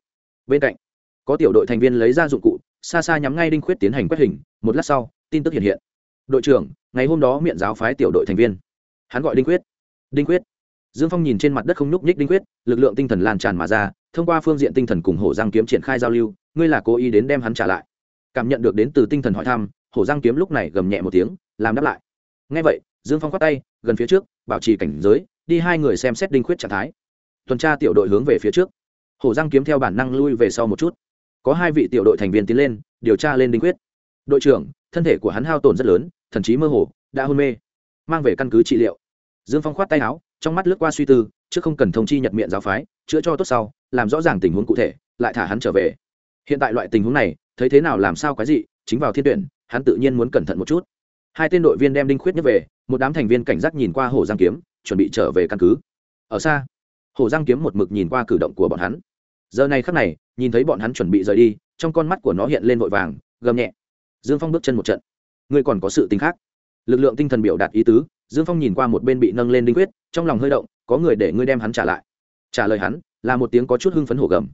Bên cạnh, có tiểu đội thành viên lấy ra dụng cụ, xa xa nhắm ngay đinh khuyết tiến hành quét hình. Một lát sau, tin tức hiện hiện. Đội trưởng, ngày hôm đó miệng giáo phái tiểu đội thành viên. Hắn gọi đinh khuyết. Đinh khuyết. Dương phong nhìn trên mặt đất không nhúc nhích đinh khuyết, lực lượng tinh thần lan tràn mà ra, thông qua phương diện tinh thần cùng hổ giang kiếm triển khai giao lưu, ngươi là cố ý đến đem hắn trả lại. Cảm nhận được đến từ tinh thần hỏi thăm, hổ giang kiếm lúc này gầm nhẹ một tiếng, làm đáp lại. Ngay vậy, dương phong khoát tay, gần phía trước, bảo trì cảnh giới, đi hai người xem xét đinh khuyết trạng thái tuần tra tiểu đội hướng về phía trước. Hổ giang kiếm theo bản năng lui về sau một chút. Có hai vị tiểu đội thành viên tiến lên, điều tra lên đinh quyết. đội trưởng, thân thể của hắn hao tổn rất lớn, thần chí mơ hồ, đã hôn mê. Mang về căn cứ trị liệu. Dương phong khoát tay áo, trong mắt lướt qua suy tư, chứ không cần thông chi nhật miệng giáo phái, chữa cho tốt sau, làm rõ ràng tình huống cụ thể, lại thả hắn trở về. Hiện tại loại tình huống này, thấy thế nào làm sao cái gì chính vào thiên tuyển, hắn tự nhiên muốn cẩn thận một chút. Hai tên đội viên đem đinh khuyết nhất về, một đám thành viên cảnh giác nhìn qua hồ giang kiếm, chuẩn bị trở về căn cứ. Ở xa hồ giang kiếm một mực nhìn qua cử động của bọn hắn. Giờ này khắc này, nhìn thấy bọn hắn chuẩn bị rời đi, trong con mắt của nó hiện lên vội vàng, gầm nhẹ. Dương phong bước chân một trận. Ngươi còn có sự tính khác. Lực lượng tinh thần biểu đạt ý tứ, dương phong nhìn qua một bên bị nâng lên đinh quyết, trong lòng hơi động, có người để ngươi đem hắn trả lại. Trả lời hắn, là một tiếng có chút hưng phấn hổ gầm.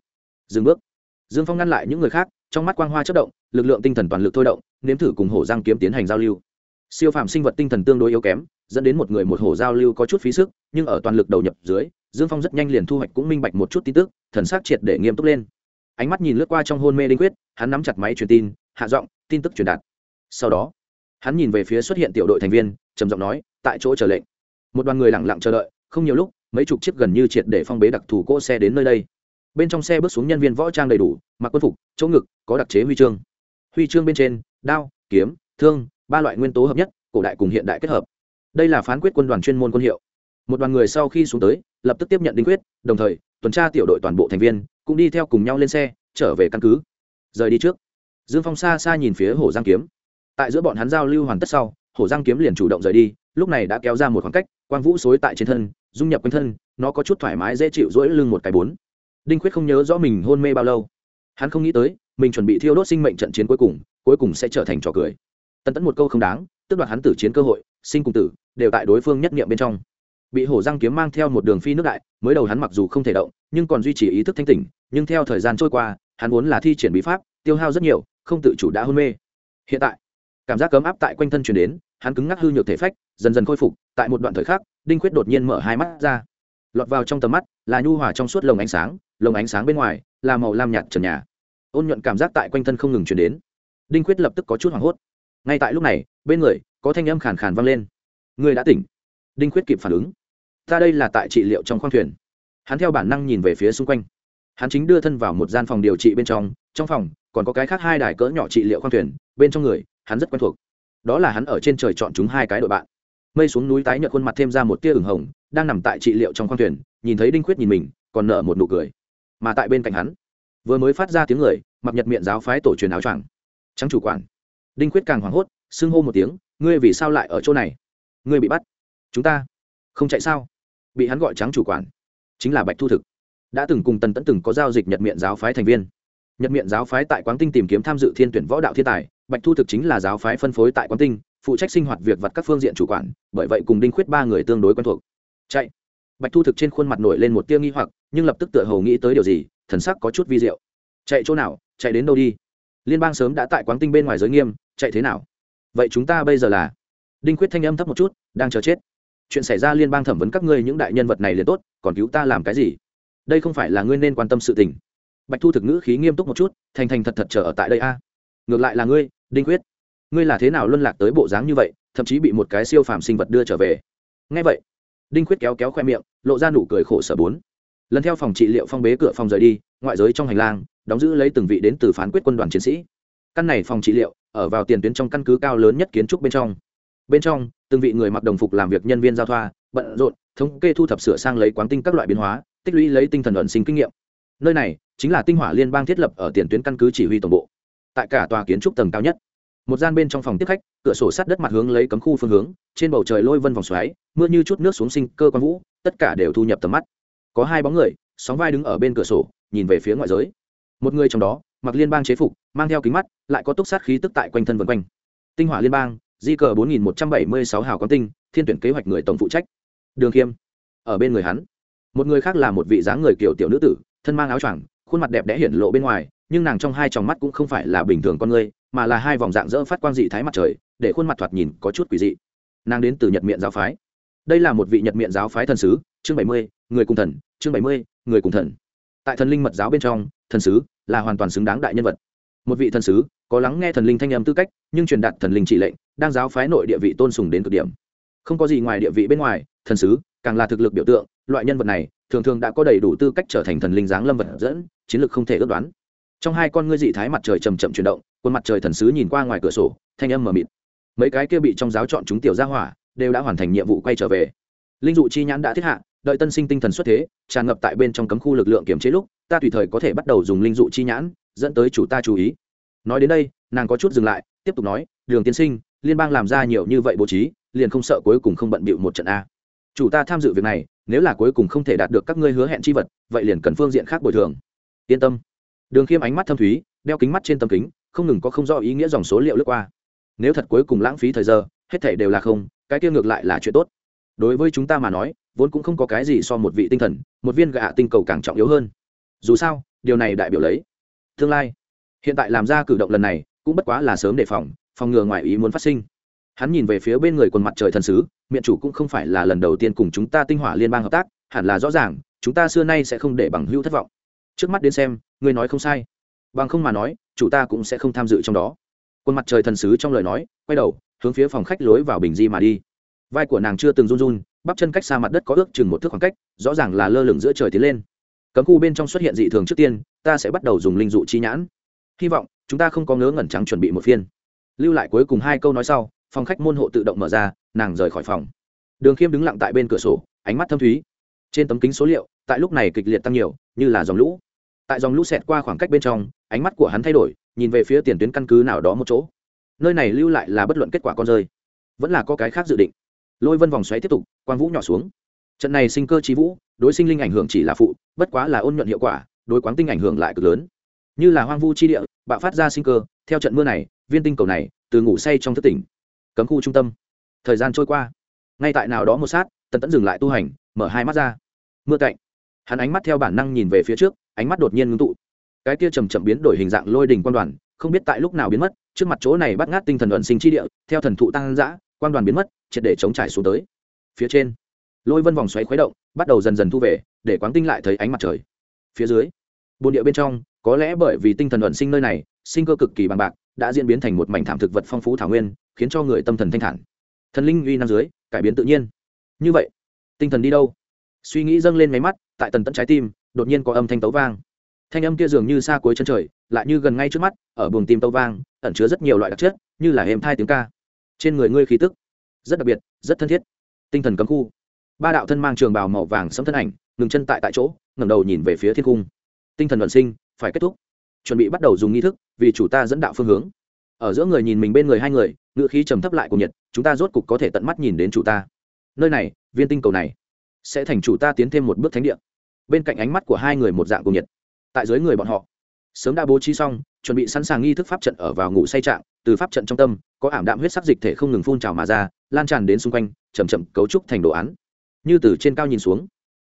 Dừng bước. Dương phong ngăn lại những người khác, trong mắt quang hoa chất động, lực lượng tinh thần toàn lực thôi động, nếm thử cùng hổ giang kiếm tiến hành giao lưu siêu phàm sinh vật tinh thần tương đối yếu kém, dẫn đến một người một hổ giao lưu có chút phí sức, nhưng ở toàn lực đầu nhập dưới, dương phong rất nhanh liền thu hoạch cũng minh bạch một chút tin tức, thần s triệt để nghiêm túc lên. Ánh mắt nhìn lướt qua trong hôn mê đinh quyết, hắn nắm chặt máy truyền tin, hạ giọng, tin tức truyền đạt. Sau đó, hắn nhìn về phía xuất hiện tiểu đội thành viên, trầm giọng nói, tại chỗ chờ lệnh. Một đoàn người lẳng lặng chờ đợi, không nhiều lúc, mấy chục chiếc gần như triệt để phong bế đặc thù cỗ xe đến nơi đây. Bên trong xe bước xuống nhân viên võ trang đầy đủ, mặc quân phục, chỗ ngực, có đặc chế huy chương. Huy chương bên trên, đao, kiếm, thương ba loại nguyên tố hợp nhất, cổ đại cùng hiện đại kết hợp. Đây là phán quyết quân đoàn chuyên môn quân hiệu. Một đoàn người sau khi xuống tới, lập tức tiếp nhận đinh quyết, đồng thời, tuần tra tiểu đội toàn bộ thành viên cũng đi theo cùng nhau lên xe, trở về căn cứ. Rời đi trước, dương phong xa xa nhìn phía hồ giang kiếm. Tại giữa bọn hắn giao lưu hoàn tất sau, hồ giang kiếm liền chủ động rời đi, lúc này đã kéo ra một khoảng cách, quang vũ xối tại trên thân, dung nhập quanh thân, nó có chút thoải mái dễ chịu rỗi lưng một cái bốn. Đinh Quyết không nhớ rõ mình hôn mê bao lâu. Hắn không nghĩ tới, mình chuẩn bị thiêu đốt sinh mệnh trận chiến cuối cùng cuối cùng sẽ trở thành trò cười tận tẫn một câu không đáng tức đoạt hắn tử chiến cơ hội, sinh cùng tử, đều tại đối phương nhất nghiệm bên trong. Bị hổ răng kiếm mang theo một đường phi nước đại, mới đầu hắn mặc dù không thể động, nhưng còn duy trì ý thức thanh tỉnh, nhưng theo thời gian trôi qua, hắn vốn là thi triển bí pháp, tiêu hao rất nhiều, không tự chủ đã hôn mê. Hiện tại, cảm giác cấm áp tại quanh thân chuyển đến, hắn cứng ngắc hư nhược thể phách, dần dần khôi phục, tại một đoạn thời khắc, đinh khuyết đột nhiên mở hai mắt ra. Lọt vào trong tầm mắt, là nhu hòa trong suốt lồng ánh sáng, lồng ánh sáng bên ngoài, là màu lam nhạt trần nhà. Ôn nhuận cảm giác tại quanh thân không ngừng chuyển đến. Đinh khuyết lập tức có chút hoảng hốt ngay tại lúc này, bên người, có thanh âm khàn khàn vang lên. Người đã tỉnh. Đinh khuyết kịp phản ứng. Ta đây là tại trị liệu trong khoang thuyền. Hắn theo bản năng nhìn về phía xung quanh. Hắn chính đưa thân vào một gian phòng điều trị bên trong. Trong phòng, còn có cái khác hai đài cỡ nhỏ trị liệu khoang thuyền. Bên trong người, hắn rất quen thuộc. Đó là hắn ở trên trời chọn chúng hai cái đội bạn. Mây xuống núi tái nhợt khuôn mặt thêm ra một tia ửng hồng, đang nằm tại trị liệu trong khoang thuyền, nhìn thấy đinh khuyết nhìn mình, còn nở một nụ cười. Mà tại bên cạnh hắn, vừa mới phát ra tiếng người, mặc nhật miệng giáo phái tổ truyền áo choàng. Trắng chủ quản đinh khuyết càng hoảng hốt, xưng hô một tiếng, ngươi vì sao lại ở chỗ này? Ngươi bị bắt? Chúng ta không chạy sao? Bị hắn gọi trắng chủ quản, chính là bạch thu thực. Đã từng cùng tần tẫn từng có giao dịch nhật miệng giáo phái thành viên. Nhật miệng giáo phái tại quán tinh tìm kiếm tham dự thiên tuyển võ đạo thiên tài, bạch thu thực chính là giáo phái phân phối tại quán tinh, phụ trách sinh hoạt việc vặt các phương diện chủ quản, bởi vậy cùng đinh khuyết ba người tương đối quen thuộc. Chạy! Bạch thu thực trên khuôn mặt nổi lên một tia nghi hoặc, nhưng lập tức tựa hầu nghĩ tới điều gì, thần sắc có chút vi diệu. Chạy chỗ nào? Chạy đến đâu đi? Liên bang sớm đã tại quán tinh bên ngoài giới nghiêm chạy thế nào? Vậy chúng ta bây giờ là? Đinh quyết thanh âm thấp một chút, đang chờ chết. Chuyện xảy ra liên bang thẩm vấn các ngươi những đại nhân vật này liền tốt, còn cứu ta làm cái gì? Đây không phải là ngươi nên quan tâm sự tình. Bạch thu thực ngữ khí nghiêm túc một chút, thành thành thật thật chờ ở tại đây a. Ngược lại là ngươi, đinh quyết. Ngươi là thế nào luân lạc tới bộ dáng như vậy, thậm chí bị một cái siêu phàm sinh vật đưa trở về? Ngay vậy, đinh quyết kéo kéo khoe miệng, lộ ra nụ cười khổ sở bốn. Lần theo phòng trị liệu phong bế cửa phòng rời đi, ngoại giới trong hành lang, đóng giữ lấy từng vị đến từ phán quyết quân đoàn chiến sĩ. Căn này phòng trị liệu ở vào tiền tuyến trong căn cứ cao lớn nhất kiến trúc bên trong. Bên trong, từng vị người mặc đồng phục làm việc nhân viên giao thoa, bận rộn, thống kê thu thập sửa sang lấy quán tinh các loại biến hóa, tích lũy lấy tinh thần ẩn sinh kinh nghiệm. Nơi này chính là tinh hỏa liên bang thiết lập ở tiền tuyến căn cứ chỉ huy tổng bộ, tại cả tòa kiến trúc tầng cao nhất. Một gian bên trong phòng tiếp khách, cửa sổ sát đất mặt hướng lấy cấm khu phương hướng, trên bầu trời lôi vân vòng xoáy, mưa như chút nước xuống sinh, cơ quan vũ, tất cả đều thu nhập tầm mắt. Có hai bóng người, sóng vai đứng ở bên cửa sổ, nhìn về phía ngoại giới. Một người trong đó mặc liên bang chế phục, mang theo kính mắt, lại có túc sát khí tức tại quanh thân vân quanh. Tinh hỏa liên bang, di cờ bốn nghìn một trăm bảy mươi sáu hào quán tinh, thiên tuyển kế hoạch người tổng phụ trách. Đường khiêm, ở bên người hắn. Một người khác là một vị dáng người kiểu tiểu nữ tử, thân mang áo choàng, khuôn mặt đẹp đẽ hiển lộ bên ngoài, nhưng nàng trong hai tròng mắt cũng không phải là bình thường con người, mà là hai vòng dạng dỡ phát quang dị thái mặt trời, để khuôn mặt thoạt nhìn có chút quỷ dị. Nàng đến từ nhật miệng giáo phái. Đây là một vị nhật miệng giáo phái thần sứ, chương bảy mươi, người cùng thần, chương bảy mươi, người cùng thần. Tại thần linh mật giáo bên trong thần sứ là hoàn toàn xứng đáng đại nhân vật. Một vị thần sứ có lắng nghe thần linh thanh âm tư cách, nhưng truyền đạt thần linh chỉ lệnh, đang giáo phái nội địa vị tôn sùng đến cực điểm. Không có gì ngoài địa vị bên ngoài, thần sứ càng là thực lực biểu tượng, loại nhân vật này thường thường đã có đầy đủ tư cách trở thành thần linh giáng lâm vật dẫn, chiến lược không thể ước đoán. Trong hai con ngươi dị thái mặt trời chầm chậm chuyển động quân mặt trời thần sứ nhìn qua ngoài cửa sổ, thanh âm mờ mịt. Mấy cái kia bị trong giáo chọn chúng tiểu gia hỏa đều đã hoàn thành nhiệm vụ quay trở về. Linh dụ chi nhãn đã thiết hạ đợi tân sinh tinh thần xuất thế, tràn ngập tại bên trong cấm khu lực lượng kiểm chế lúc, ta tùy thời có thể bắt đầu dùng linh dụ chi nhãn, dẫn tới chủ ta chú ý. Nói đến đây, nàng có chút dừng lại, tiếp tục nói, đường tiên sinh, liên bang làm ra nhiều như vậy bố trí, liền không sợ cuối cùng không bận bịu một trận a? Chủ ta tham dự việc này, nếu là cuối cùng không thể đạt được các ngươi hứa hẹn chi vật, vậy liền cần phương diện khác bồi thường. Yên tâm. Đường khiêm ánh mắt thâm thúy, đeo kính mắt trên tầm kính, không ngừng có không rõ ý nghĩa dòng số liệu lướt qua. Nếu thật cuối cùng lãng phí thời giờ, hết thể đều là không, cái kia ngược lại là chuyện tốt đối với chúng ta mà nói, vốn cũng không có cái gì so một vị tinh thần, một viên gạ tinh cầu càng trọng yếu hơn. Dù sao, điều này đại biểu lấy tương lai. Hiện tại làm ra cử động lần này, cũng bất quá là sớm đề phòng phòng ngừa ngoài ý muốn phát sinh. Hắn nhìn về phía bên người quần mặt trời thần sứ, miệng chủ cũng không phải là lần đầu tiên cùng chúng ta tinh hỏa liên bang hợp tác, hẳn là rõ ràng, chúng ta xưa nay sẽ không để bằng hữu thất vọng. Trước mắt đến xem, ngươi nói không sai. Bằng không mà nói, chủ ta cũng sẽ không tham dự trong đó. Quân mặt trời thần sứ trong lời nói, quay đầu, hướng phía phòng khách lối vào bình di mà đi vai của nàng chưa từng run run, bắp chân cách xa mặt đất có ước chừng một thước khoảng cách, rõ ràng là lơ lửng giữa trời tiến lên. Cấm khu bên trong xuất hiện dị thường trước tiên, ta sẽ bắt đầu dùng linh dụ chi nhãn. Hy vọng, chúng ta không có ngớ ngẩn trắng chuẩn bị một phiên. Lưu lại cuối cùng hai câu nói sau, phòng khách môn hộ tự động mở ra, nàng rời khỏi phòng. Đường khiêm đứng lặng tại bên cửa sổ, ánh mắt thâm thúy. Trên tấm kính số liệu, tại lúc này kịch liệt tăng nhiều, như là dòng lũ. Tại dòng lũ xẹt qua khoảng cách bên trong, ánh mắt của hắn thay đổi, nhìn về phía tiền tuyến căn cứ nào đó một chỗ. Nơi này lưu lại là bất luận kết quả con rơi. Vẫn là có cái khác dự định lôi vân vòng xoáy tiếp tục, quang vũ nhỏ xuống. Trận này sinh cơ trí vũ, đối sinh linh ảnh hưởng chỉ là phụ, bất quá là ôn nhuận hiệu quả, đối quáng tinh ảnh hưởng lại cực lớn. Như là hoang vu chi địa, bạo phát ra sinh cơ, theo trận mưa này, viên tinh cầu này, từ ngủ say trong thất tỉnh, cấm khu trung tâm. Thời gian trôi qua, ngay tại nào đó một sát, tần tẫn dừng lại tu hành, mở hai mắt ra. Mưa cạnh, hắn ánh mắt theo bản năng nhìn về phía trước, ánh mắt đột nhiên ngưng tụ. Cái kia chầm chậm biến đổi hình dạng lôi đình quan đoàn, không biết tại lúc nào biến mất, trước mặt chỗ này bắt ngát tinh thần luận sinh chi địa, theo thần thụ tăng giã quan đoàn biến mất triệt để chống trải xuống tới. Phía trên, lôi vân vòng xoáy khuấy động, bắt đầu dần dần thu về, để quáng tinh lại thấy ánh mặt trời. Phía dưới, bồn địa bên trong, có lẽ bởi vì tinh thần luận sinh nơi này, sinh cơ cực kỳ bằng bạc, đã diễn biến thành một mảnh thảm thực vật phong phú thảo nguyên, khiến cho người tâm thần thanh thản. Thần linh uy năm dưới, cải biến tự nhiên. Như vậy, tinh thần đi đâu? Suy nghĩ dâng lên máy mắt, tại tần tận trái tim, đột nhiên có âm thanh tấu vang. Thanh âm kia dường như xa cuối chân trời, lại như gần ngay trước mắt, ở buồng tim tấu vang, ẩn chứa rất nhiều loại đặc chất, như là êm thai tiếng ca. Trên người ngươi khí tức rất đặc biệt, rất thân thiết. Tinh thần cấm khu. Ba đạo thân mang trường bào màu vàng sẫm thân ảnh, ngừng chân tại tại chỗ, ngẩng đầu nhìn về phía thiên cung. Tinh thần vận sinh, phải kết thúc. Chuẩn bị bắt đầu dùng nghi thức, vì chủ ta dẫn đạo phương hướng. Ở giữa người nhìn mình bên người hai người ngựa khí trầm thấp lại của nhiệt, chúng ta rốt cục có thể tận mắt nhìn đến chủ ta. Nơi này, viên tinh cầu này, sẽ thành chủ ta tiến thêm một bước thánh địa. Bên cạnh ánh mắt của hai người một dạng cùng nhiệt. Tại dưới người bọn họ, sớm đã bố trí xong, chuẩn bị sẵn sàng nghi thức pháp trận ở vào ngủ say trạng, từ pháp trận trong tâm, có ảm đạm huyết sắc dịch thể không ngừng phun trào mà ra lan tràn đến xung quanh chầm chậm cấu trúc thành đồ án. Như từ trên cao nhìn xuống,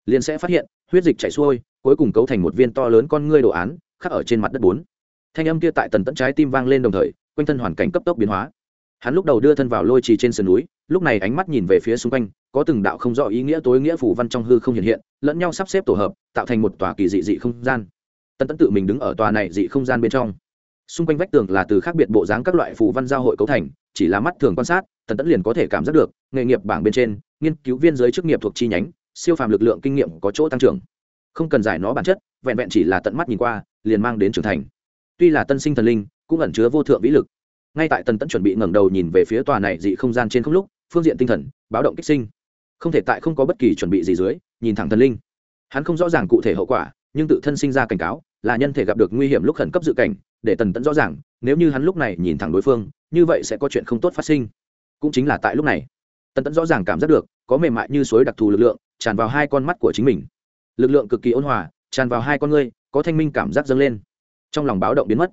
liền sẽ phát hiện, huyết dịch chảy xuôi, cuối cùng cấu thành một viên to lớn con ngươi đồ án, khắc ở trên mặt đất bốn. Thanh âm kia tại tần tẫn trái tim vang lên đồng thời, quanh thân hoàn cảnh cấp tốc biến hóa. Hắn lúc đầu đưa thân vào lôi trì trên sườn núi, lúc này ánh mắt nhìn về phía xung quanh, có từng đạo không rõ ý nghĩa tối nghĩa phủ văn trong hư không hiện hiện, lẫn nhau sắp xếp tổ hợp, tạo thành một tòa kỳ dị dị không gian. Tần tẫn tự mình đứng ở tòa này dị không gian bên trong. Xung quanh vách tường là từ khác biệt bộ dáng các loại phù văn giao hội cấu thành chỉ là mắt thường quan sát, tần tẫn liền có thể cảm giác được, nghề nghiệp bảng bên trên, nghiên cứu viên giới chức nghiệp thuộc chi nhánh, siêu phàm lực lượng kinh nghiệm có chỗ tăng trưởng. Không cần giải nó bản chất, vẹn vẹn chỉ là tận mắt nhìn qua, liền mang đến trưởng thành. Tuy là tân sinh thần linh, cũng ẩn chứa vô thượng vĩ lực. Ngay tại tần tẫn chuẩn bị ngẩng đầu nhìn về phía tòa này dị không gian trên không lúc, phương diện tinh thần, báo động kích sinh. Không thể tại không có bất kỳ chuẩn bị gì dưới, nhìn thẳng thần linh. Hắn không rõ ràng cụ thể hậu quả, nhưng tự thân sinh ra cảnh cáo, là nhân thể gặp được nguy hiểm lúc khẩn cấp dự cảnh để tần tẫn rõ ràng, nếu như hắn lúc này nhìn thẳng đối phương, như vậy sẽ có chuyện không tốt phát sinh. Cũng chính là tại lúc này, tần tẫn rõ ràng cảm giác được, có mềm mại như suối đặc thù lực lượng, tràn vào hai con mắt của chính mình. Lực lượng cực kỳ ôn hòa, tràn vào hai con ngươi, có thanh minh cảm giác dâng lên. Trong lòng báo động biến mất.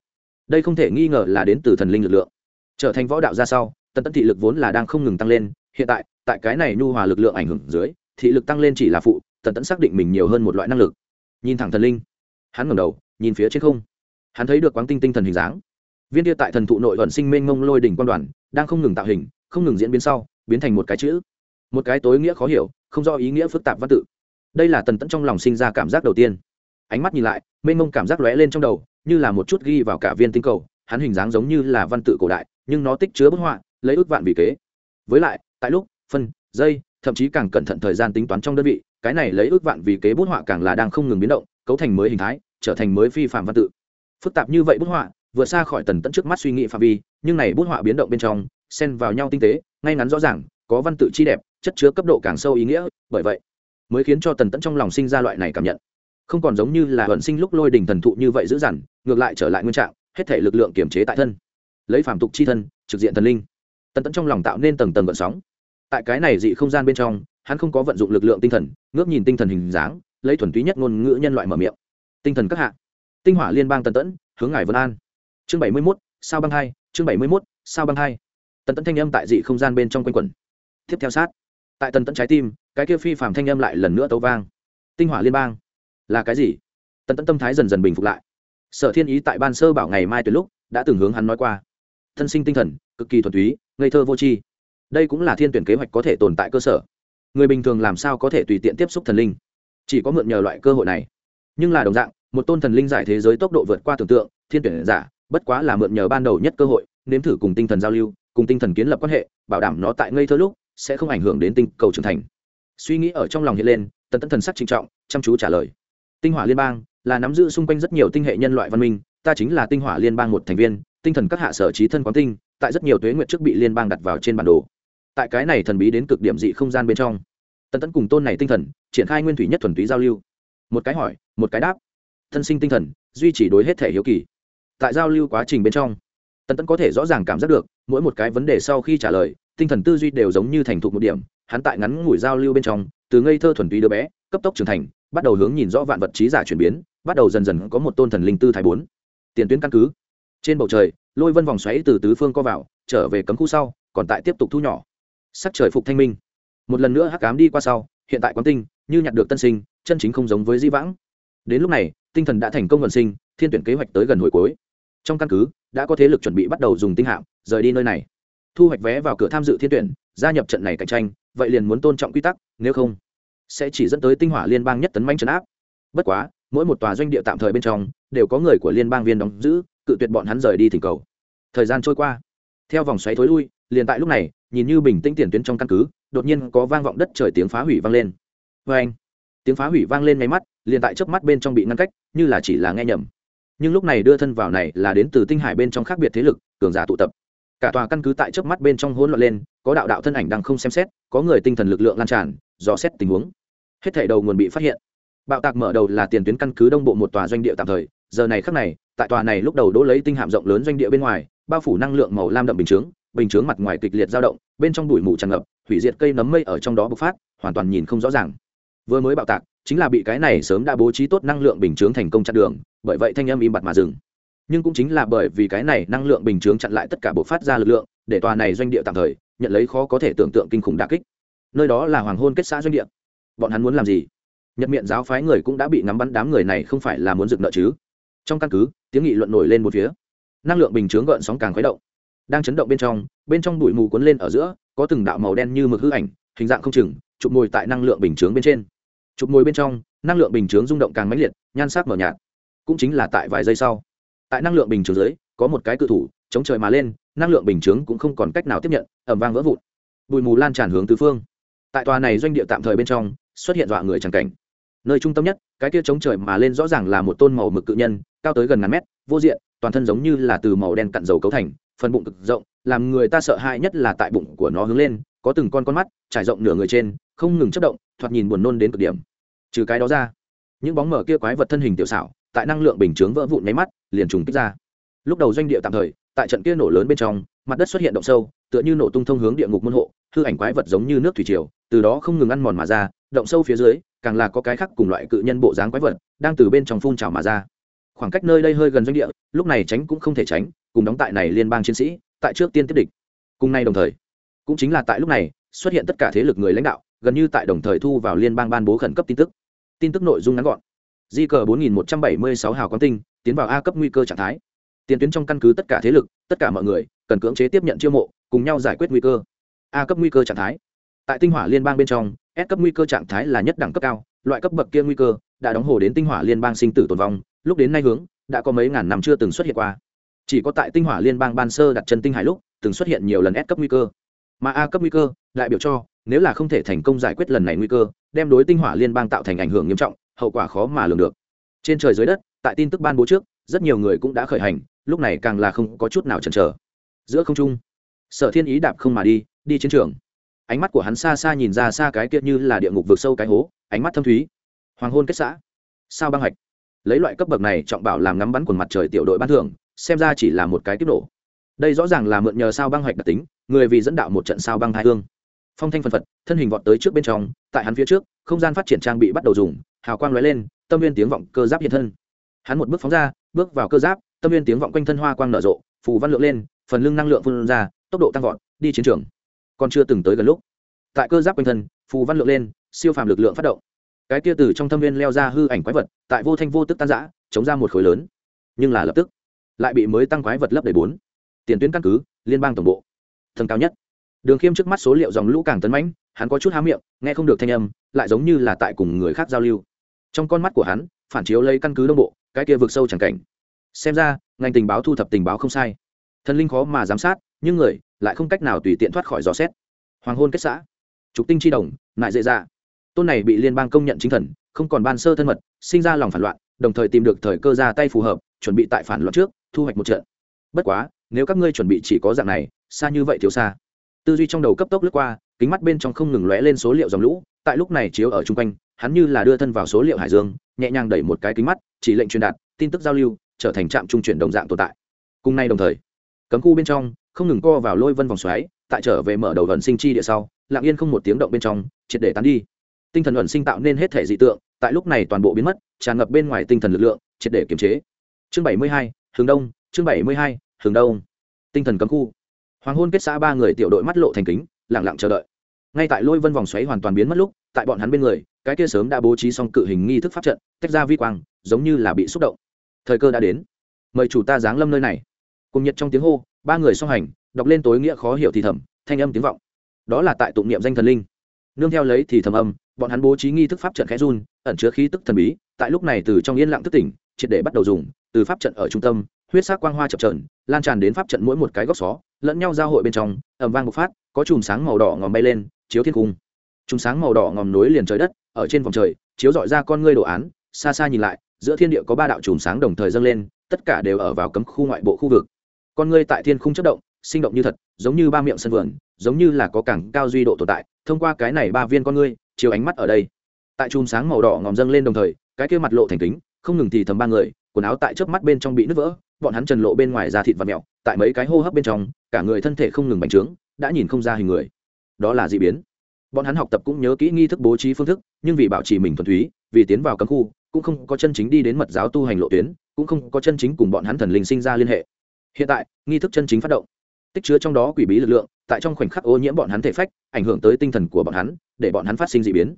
Đây không thể nghi ngờ là đến từ thần linh lực lượng. Trở thành võ đạo ra sau, tần tẫn thị lực vốn là đang không ngừng tăng lên, hiện tại tại cái này nhu hòa lực lượng ảnh hưởng dưới, thị lực tăng lên chỉ là phụ, tần tẫn xác định mình nhiều hơn một loại năng lực. Nhìn thẳng thần linh, hắn ngẩng đầu, nhìn phía trên không hắn thấy được quáng tinh tinh thần hình dáng. Viên tia tại thần thụ nội vận sinh mênh mông lôi đỉnh quan đoàn, đang không ngừng tạo hình, không ngừng diễn biến sau, biến thành một cái chữ. Một cái tối nghĩa khó hiểu, không do ý nghĩa phức tạp văn tự. Đây là tần tẫn trong lòng sinh ra cảm giác đầu tiên. Ánh mắt nhìn lại, mênh mông cảm giác lóe lên trong đầu, như là một chút ghi vào cả viên tinh cầu, hắn hình dáng giống như là văn tự cổ đại, nhưng nó tích chứa bức họa, lấy ước vạn vì kế. Với lại, tại lúc, phân giây thậm chí càng cẩn thận thời gian tính toán trong đơn vị, cái này lấy ước vạn vì kế bút họa càng là đang không ngừng biến động, cấu thành mới hình thái, trở thành mới phi phạm văn tự phức tạp như vậy bút họa, vừa xa khỏi tần tận trước mắt suy nghĩ phạm vi, nhưng này bút họa biến động bên trong, xen vào nhau tinh tế, ngay ngắn rõ ràng, có văn tự chi đẹp, chất chứa cấp độ càng sâu ý nghĩa, bởi vậy mới khiến cho tần tẫn trong lòng sinh ra loại này cảm nhận. Không còn giống như là vận sinh lúc lôi đình thần thụ như vậy dữ dằn, ngược lại trở lại nguyên trạng, hết thể lực lượng kiểm chế tại thân. Lấy phàm tục chi thân, trực diện thần linh. Tần tẫn trong lòng tạo nên tầng tầng vận sóng. Tại cái này dị không gian bên trong, hắn không có vận dụng lực lượng tinh thần, ngước nhìn tinh thần hình dáng, lấy thuần túy nhất ngôn ngữ nhân loại mở miệng. Tinh thần các hạ tinh hỏa liên bang tần tẫn, hướng ngài vân an. Chương bảy mươi mốt, sao băng hai, chương bảy mươi mốt, sao băng hai. Tần tẫn thanh âm tại dị không gian bên trong quanh quẩn. Tiếp theo sát. Tại tần tẫn trái tim, cái kia phi phàm thanh âm lại lần nữa tấu vang. Tinh hỏa liên bang. Là cái gì? Tần tẫn tâm thái dần dần bình phục lại. Sở thiên ý tại ban sơ bảo ngày mai từ lúc, đã từng hướng hắn nói qua. Thân sinh tinh thần, cực kỳ thuần túy, ngây thơ vô tri. Đây cũng là thiên tuyển kế hoạch có thể tồn tại cơ sở. Người bình thường làm sao có thể tùy tiện tiếp xúc thần linh? Chỉ có mượn nhờ loại cơ hội này. Nhưng là đồng dạng một tôn thần linh giải thế giới tốc độ vượt qua tưởng tượng, thiên tuyển giả, bất quá là mượn nhờ ban đầu nhất cơ hội, nếm thử cùng tinh thần giao lưu, cùng tinh thần kiến lập quan hệ, bảo đảm nó tại ngây thơ lúc sẽ không ảnh hưởng đến tinh cầu trưởng thành. Suy nghĩ ở trong lòng hiện lên, tần tẫn thần sắc trinh trọng, chăm chú trả lời. Tinh hỏa liên bang là nắm giữ xung quanh rất nhiều tinh hệ nhân loại văn minh, ta chính là tinh hỏa liên bang một thành viên, tinh thần các hạ sở trí thân quán tinh, tại rất nhiều tuế nguyện trước bị liên bang đặt vào trên bản đồ. Tại cái này thần bí đến cực điểm dị không gian bên trong, tần tẫn cùng tôn này tinh thần, triển khai nguyên thủy nhất thuần túy giao lưu. Một cái hỏi, một cái đáp thân sinh tinh thần, duy trì đối hết thể hiếu kỳ. Tại giao lưu quá trình bên trong, tần tẫn có thể rõ ràng cảm giác được, mỗi một cái vấn đề sau khi trả lời, tinh thần tư duy đều giống như thành thục một điểm. Hắn tại ngắn ngủi giao lưu bên trong, từ ngây thơ thuần túy đứa bé, cấp tốc trưởng thành, bắt đầu hướng nhìn rõ vạn vật trí giả chuyển biến, bắt đầu dần dần có một tôn thần linh tư thái bốn. Tiền tuyến căn cứ. Trên bầu trời, lôi vân vòng xoáy từ tứ phương co vào, trở về cấm khu sau, còn tại tiếp tục thu nhỏ. Sắc trời phục thanh minh. Một lần nữa hắc cám đi qua sau, hiện tại quán tinh, như nhặt được tân sinh, chân chính không giống với di vãng. Đến lúc này tinh thần đã thành công vận sinh, thiên tuyển kế hoạch tới gần hồi cuối. Trong căn cứ, đã có thế lực chuẩn bị bắt đầu dùng tinh hạm, rời đi nơi này. Thu hoạch vé vào cửa tham dự thiên tuyển, gia nhập trận này cạnh tranh, vậy liền muốn tôn trọng quy tắc, nếu không, sẽ chỉ dẫn tới tinh hỏa liên bang nhất tấn manh trấn áp. Bất quá, mỗi một tòa doanh địa tạm thời bên trong, đều có người của liên bang viên đóng giữ, cự tuyệt bọn hắn rời đi thỉnh cầu. Thời gian trôi qua, theo vòng xoáy thối lui, liền tại lúc này, nhìn như bình tĩnh tiền tuyến trong căn cứ, đột nhiên có vang vọng đất trời tiếng phá hủy vang lên. Vê anh tiếng phá hủy vang lên ngay mắt liền tại chớp mắt bên trong bị ngăn cách, như là chỉ là nghe nhầm. Nhưng lúc này đưa thân vào này là đến từ tinh hải bên trong khác biệt thế lực, cường giả tụ tập. Cả tòa căn cứ tại trước mắt bên trong hỗn loạn lên, có đạo đạo thân ảnh đang không xem xét, có người tinh thần lực lượng lan tràn, dò xét tình huống. Hết thảy đầu nguồn bị phát hiện. Bạo tạc mở đầu là tiền tuyến căn cứ đông bộ một tòa doanh địa tạm thời, giờ này khắc này, tại tòa này lúc đầu đỗ lấy tinh hạm rộng lớn doanh địa bên ngoài, bao phủ năng lượng màu lam đậm bình chướng bình chướng mặt ngoài kịch liệt dao động, bên trong bụi mù tràn ngập, hủy diệt cây nấm mây ở trong đó bộc phát, hoàn toàn nhìn không rõ ràng. Vừa mới bạo tạc chính là bị cái này sớm đã bố trí tốt năng lượng bình chướng thành công chặn đường, bởi vậy thanh âm im bặt mà dừng. Nhưng cũng chính là bởi vì cái này năng lượng bình chướng chặn lại tất cả bộ phát ra lực lượng, để tòa này doanh địa tạm thời nhận lấy khó có thể tưởng tượng kinh khủng đả kích. Nơi đó là hoàng hôn kết xã doanh địa. Bọn hắn muốn làm gì? Nhật miệng giáo phái người cũng đã bị ngắm bắn đám người này không phải là muốn dựng nợ chứ? Trong căn cứ, tiếng nghị luận nổi lên một phía. Năng lượng bình chướng gợn sóng càng khuấy động. Đang chấn động bên trong bên trong bụi mù cuốn lên ở giữa, có từng đạo màu đen như mực hư ảnh, hình dạng không chừng, chụp mồi tại năng lượng bình chướng bên trên chụp mồi bên trong, năng lượng bình chướng rung động càng mãnh liệt, nhan sắc mờ nhạt. Cũng chính là tại vài giây sau, tại năng lượng bình chướng dưới, có một cái cự thủ, chống trời mà lên, năng lượng bình chướng cũng không còn cách nào tiếp nhận ẩm vang vỡ vụn. Bụi mù lan tràn hướng tứ phương. Tại tòa này doanh địa tạm thời bên trong, xuất hiện dọa người tràng cảnh. Nơi trung tâm nhất, cái kia chống trời mà lên rõ ràng là một tôn màu mực cự nhân, cao tới gần ngàn mét, vô diện, toàn thân giống như là từ màu đen cặn dầu cấu thành, phần bụng cực rộng, làm người ta sợ hãi nhất là tại bụng của nó hướng lên, có từng con con mắt, trải rộng nửa người trên, không ngừng chất động thoạt nhìn buồn nôn đến cực điểm. Trừ cái đó ra, những bóng mở kia quái vật thân hình tiểu xảo, tại năng lượng bình chướng vỡ vụn nháy mắt, liền trùng kích ra. Lúc đầu doanh địa tạm thời, tại trận kia nổ lớn bên trong, mặt đất xuất hiện động sâu, tựa như nổ tung thông hướng địa ngục môn hộ, hư ảnh quái vật giống như nước thủy triều, từ đó không ngừng ăn mòn mà ra, động sâu phía dưới, càng là có cái khác cùng loại cự nhân bộ dáng quái vật, đang từ bên trong phun trào mà ra. Khoảng cách nơi đây hơi gần doanh địa, lúc này tránh cũng không thể tránh, cùng đóng tại này liên bang chiến sĩ, tại trước tiên tiếp địch. Cùng nay đồng thời, cũng chính là tại lúc này, xuất hiện tất cả thế lực người lãnh đạo gần như tại đồng thời thu vào liên bang ban bố khẩn cấp tin tức. Tin tức nội dung ngắn gọn. Di cờ 4176 hào quang tinh, tiến vào a cấp nguy cơ trạng thái. Tiền tuyến trong căn cứ tất cả thế lực, tất cả mọi người, cần cưỡng chế tiếp nhận chiêu mộ, cùng nhau giải quyết nguy cơ. A cấp nguy cơ trạng thái. Tại tinh hỏa liên bang bên trong, s cấp nguy cơ trạng thái là nhất đẳng cấp cao, loại cấp bậc kia nguy cơ đã đóng hồ đến tinh hỏa liên bang sinh tử tồn vong, lúc đến nay hướng, đã có mấy ngàn năm chưa từng xuất hiện qua. Chỉ có tại tinh hỏa liên bang ban sơ đặt chân tinh hải lúc, từng xuất hiện nhiều lần s cấp nguy cơ. Mà a cấp nguy cơ, đại biểu cho nếu là không thể thành công giải quyết lần này nguy cơ, đem đối tinh hỏa liên bang tạo thành ảnh hưởng nghiêm trọng, hậu quả khó mà lường được. Trên trời dưới đất, tại tin tức ban bố trước, rất nhiều người cũng đã khởi hành, lúc này càng là không có chút nào chần chờ. Giữa không trung, sở thiên ý đạp không mà đi đi chiến trường. Ánh mắt của hắn xa xa nhìn ra xa cái kia như là địa ngục vượt sâu cái hố, ánh mắt thâm thúy. Hoàng hôn kết xã. Sao băng hạch. Lấy loại cấp bậc này trọng bảo làm ngắm bắn quần mặt trời tiểu đội ban thưởng, xem ra chỉ là một cái tiếp nổ. Đây rõ ràng là mượn nhờ sao băng hạch đặc tính, người vì dẫn đạo một trận sao băng hai hương phong thanh phân phật, thân hình vọt tới trước bên trong, tại hắn phía trước, không gian phát triển trang bị bắt đầu dùng, hào quang lóe lên, tâm viên tiếng vọng cơ giáp hiện thân. Hắn một bước phóng ra, bước vào cơ giáp, tâm viên tiếng vọng quanh thân hoa quang nở rộ, phù văn lượng lên, phần lưng năng lượng phun ra, tốc độ tăng vọt, đi chiến trường. Còn chưa từng tới gần lúc, tại cơ giáp quanh thân, phù văn lượng lên, siêu phàm lực lượng phát động. Cái kia từ trong thâm viên leo ra hư ảnh quái vật, tại vô thanh vô tức tan giã chống ra một khối lớn. Nhưng là lập tức, lại bị mới tăng quái vật lấp đầy bốn. Tiền tuyến căn cứ, liên bang tổng bộ. Thần cao nhất đường khiêm trước mắt số liệu dòng lũ càng tấn mãnh, hắn có chút há miệng, nghe không được thanh âm, lại giống như là tại cùng người khác giao lưu. Trong con mắt của hắn, phản chiếu lấy căn cứ đông bộ, cái kia vượt sâu chẳng cảnh. Xem ra, ngành tình báo thu thập tình báo không sai. Thần linh khó mà giám sát, nhưng người lại không cách nào tùy tiện thoát khỏi dò xét. Hoàng hôn kết xã. Trục tinh chi đồng lại dễ dạ. Tôn này bị liên bang công nhận chính thần, không còn ban sơ thân mật, sinh ra lòng phản loạn, đồng thời tìm được thời cơ ra tay phù hợp, chuẩn bị tại phản loạn trước, thu hoạch một trận. Bất quá, nếu các ngươi chuẩn bị chỉ có dạng này, xa như vậy thiếu xa tư duy trong đầu cấp tốc lướt qua, kính mắt bên trong không ngừng lóe lên số liệu dòng lũ, tại lúc này chiếu ở chung quanh, hắn như là đưa thân vào số liệu hải dương, nhẹ nhàng đẩy một cái kính mắt, chỉ lệnh truyền đạt, tin tức giao lưu, trở thành trạm trung chuyển đồng dạng tồn tại. Cùng nay đồng thời, cấm khu bên trong, không ngừng co vào lôi vân vòng xoáy, tại trở về mở đầu vận sinh chi địa sau, lặng yên không một tiếng động bên trong, triệt để tán đi. Tinh thần vận sinh tạo nên hết thể dị tượng, tại lúc này toàn bộ biến mất, tràn ngập bên ngoài tinh thần lực lượng, triệt để kiềm chế. Chương bảy mươi hai, hướng đông, chương bảy mươi hai, hướng đông. Tinh thần cấm khu hoàng hôn kết xã ba người tiểu đội mắt lộ thành kính lẳng lặng chờ đợi. Ngay tại lôi vân vòng xoáy hoàn toàn biến mất lúc, tại bọn hắn bên người, cái kia sớm đã bố trí xong cự hình nghi thức pháp trận, tách ra vi quang, giống như là bị xúc động. Thời cơ đã đến. Mời chủ ta giáng lâm nơi này. Cùng nhật trong tiếng hô, ba người song hành, đọc lên tối nghĩa khó hiểu thì thầm, thanh âm tiếng vọng. Đó là tại tụng niệm danh thần linh. Nương theo lấy thì thầm âm, bọn hắn bố trí nghi thức pháp trận khẽ run, ẩn chứa khí tức thần bí, tại lúc này từ trong yên lặng thức tỉnh, triệt để bắt đầu dùng, từ pháp trận ở trung tâm huyết sắc quang hoa chập trờn lan tràn đến pháp trận mỗi một cái góc xó, lẫn nhau giao hội bên trong ẩm vang bộc phát, có chùm sáng màu đỏ ngòm bay lên, chiếu thiên cung. Chùm sáng màu đỏ ngòm nối liền trời đất, ở trên vòng trời, chiếu dọi ra con ngươi đồ án, xa xa nhìn lại, giữa thiên địa có ba đạo chùm sáng đồng thời dâng lên, tất cả đều ở vào cấm khu ngoại bộ khu vực. Con ngươi tại thiên khung chất động, sinh động như thật, giống như ba miệng sân vườn, giống như là có cảng cao duy độ tồn tại, thông qua cái này ba viên con ngươi, chiếu ánh mắt ở đây. Tại chùm sáng màu đỏ ngòm dâng lên đồng thời, cái kia mặt lộ thành kính, không ngừng thì thầm ba người quần áo tại chớp mắt bên trong bị nứt vỡ, bọn hắn trần lộ bên ngoài da thịt và mẹo, tại mấy cái hô hấp bên trong, cả người thân thể không ngừng bành trướng, đã nhìn không ra hình người. Đó là d ị biến. Bọn hắn học tập cũng nhớ kỹ nghi thức bố trí phương thức, nhưng vì bảo trì mình thuần túy, vì tiến vào cấm khu, cũng không có chân chính đi đến mật giáo tu hành lộ tuyến, cũng không có chân chính cùng bọn hắn thần linh sinh ra liên hệ. Hiện tại, nghi thức chân chính phát động. Tích chứa trong đó quỷ bí lực lượng, tại trong khoảnh khắc ô nhiễm bọn hắn thể phách, ảnh hưởng tới tinh thần của bọn hắn, để bọn hắn phát sinh d ị biến.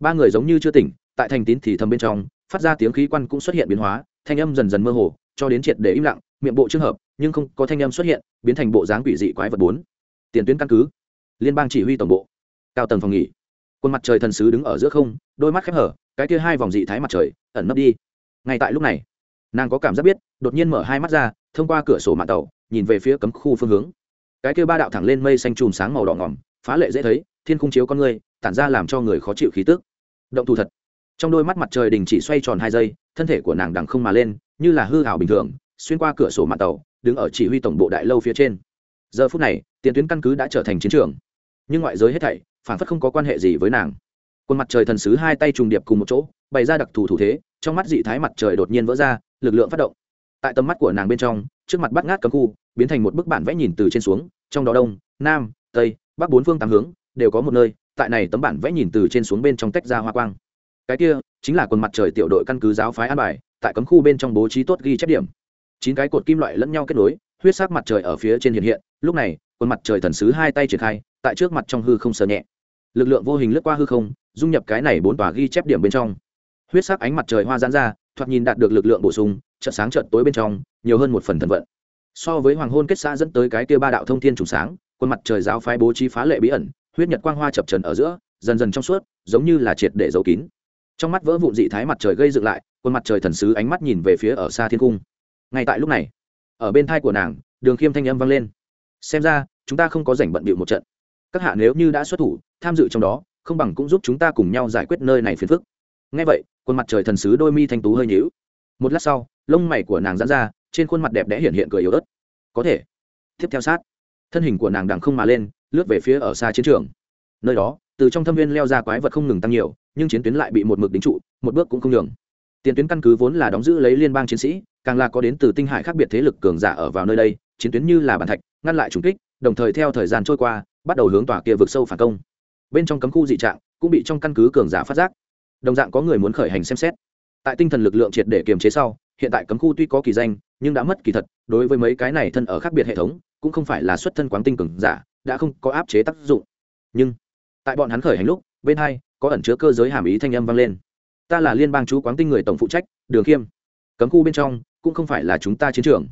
Ba người giống như chưa tỉnh, tại thành tín thì thầm bên trong, phát ra tiếng khí quan cũng xuất hiện biến hóa thanh âm dần dần mơ hồ, cho đến triệt để im lặng, miệng bộ trường hợp, nhưng không có thanh âm xuất hiện, biến thành bộ dáng quỷ dị quái vật bốn. Tiền tuyến căn cứ. Liên bang chỉ huy tổng bộ. Cao tầng phòng nghỉ. Quân mặt trời thần sứ đứng ở giữa không, đôi mắt khép hở, cái kia hai vòng dị thái mặt trời, ẩn nấp đi. Ngay tại lúc này, nàng có cảm giác biết, đột nhiên mở hai mắt ra, thông qua cửa sổ mạng tàu, nhìn về phía cấm khu phương hướng. Cái kia ba đạo thẳng lên mây xanh chùm sáng màu đỏ ngỏm phá lệ dễ thấy, thiên khung chiếu con người, tản ra làm cho người khó chịu khí tức. Động thủ thật trong đôi mắt mặt trời đình chỉ xoay tròn hai giây, thân thể của nàng đằng không mà lên, như là hư hảo bình thường, xuyên qua cửa sổ mặt tàu, đứng ở chỉ huy tổng bộ đại lâu phía trên. Giờ phút này, tiền tuyến căn cứ đã trở thành chiến trường. Nhưng ngoại giới hết thảy, phản phất không có quan hệ gì với nàng. Quân mặt trời thần sứ hai tay trùng điệp cùng một chỗ, bày ra đặc thù thủ thế, trong mắt dị thái mặt trời đột nhiên vỡ ra, lực lượng phát động. Tại tầm mắt của nàng bên trong, trước mặt bắt ngát cấm khu, biến thành một bức bản vẽ nhìn từ trên xuống, trong đó đông, nam, tây, bắc bốn phương tám hướng, đều có một nơi, tại này tấm bản vẽ nhìn từ trên xuống bên trong tách ra hoa quang cái kia, chính là quần mặt trời tiểu đội căn cứ giáo phái an bài, tại cấm khu bên trong bố trí tốt ghi chép điểm. Chín cái cột kim loại lẫn nhau kết nối, huyết sắc mặt trời ở phía trên hiện hiện, lúc này, quần mặt trời thần sứ hai tay triển khai, tại trước mặt trong hư không sờ nhẹ. Lực lượng vô hình lướt qua hư không, dung nhập cái này bốn tòa ghi chép điểm bên trong. Huyết sắc ánh mặt trời hoa giãn ra, thoạt nhìn đạt được lực lượng bổ sung trận sáng trận tối bên trong, nhiều hơn một phần thần vận. So với hoàng hôn kết xã dẫn tới cái kia ba đạo thông thiên trùng sáng quân mặt trời giáo phái bố trí phá lệ bí ẩn, huyết nhật quang hoa chập trần ở giữa, dần dần trong suốt, giống như là triệt để giấu kín trong mắt vỡ vụn dị thái mặt trời gây dựng lại quân mặt trời thần sứ ánh mắt nhìn về phía ở xa thiên cung. Ngay tại lúc này, ở bên thai của nàng, đường khiêm thanh âm vang lên. Xem ra, chúng ta không có rảnh bận bịu một trận. Các hạ nếu như đã xuất thủ, tham dự trong đó, không bằng cũng giúp chúng ta cùng nhau giải quyết nơi này phiền phức. Ngay vậy quân mặt trời thần sứ đôi mi thanh tú hơi nhíu. Một lát sau, lông mày của nàng giãn ra, trên khuôn mặt đẹp đẽ hiện hiện cười yếu ớt. Có thể. Tiếp theo sát, thân hình của nàng đằng không mà lên, lướt về phía ở xa chiến trường. Nơi đó, từ trong thâm viên leo ra quái vật không ngừng tăng nhiều nhưng chiến tuyến lại bị một mực đính trụ, một bước cũng không nhường. Tiền tuyến căn cứ vốn là đóng giữ lấy liên bang chiến sĩ, càng là có đến từ tinh hải khác biệt thế lực cường giả ở vào nơi đây, chiến tuyến như là bàn thạch, ngăn lại trùng kích, đồng thời theo thời gian trôi qua, bắt đầu hướng tòa kia vực sâu phản công. Bên trong cấm khu dị trạng cũng bị trong căn cứ cường giả phát giác. Đồng dạng có người muốn khởi hành xem xét. Tại tinh thần lực lượng triệt để kiềm chế sau, hiện tại cấm khu tuy có kỳ danh, nhưng đã mất kỳ thật, đối với mấy cái này thân ở khác biệt hệ thống, cũng không phải là xuất thân quán tinh cường giả, đã không có áp chế tác dụng. Nhưng, tại bọn hắn khởi hành lúc, bên hai có ẩn chứa cơ giới hàm ý thanh âm vang lên. Ta là liên bang chú quán tinh người tổng phụ trách, đường khiêm. Cấm khu bên trong, cũng không phải là chúng ta chiến trường.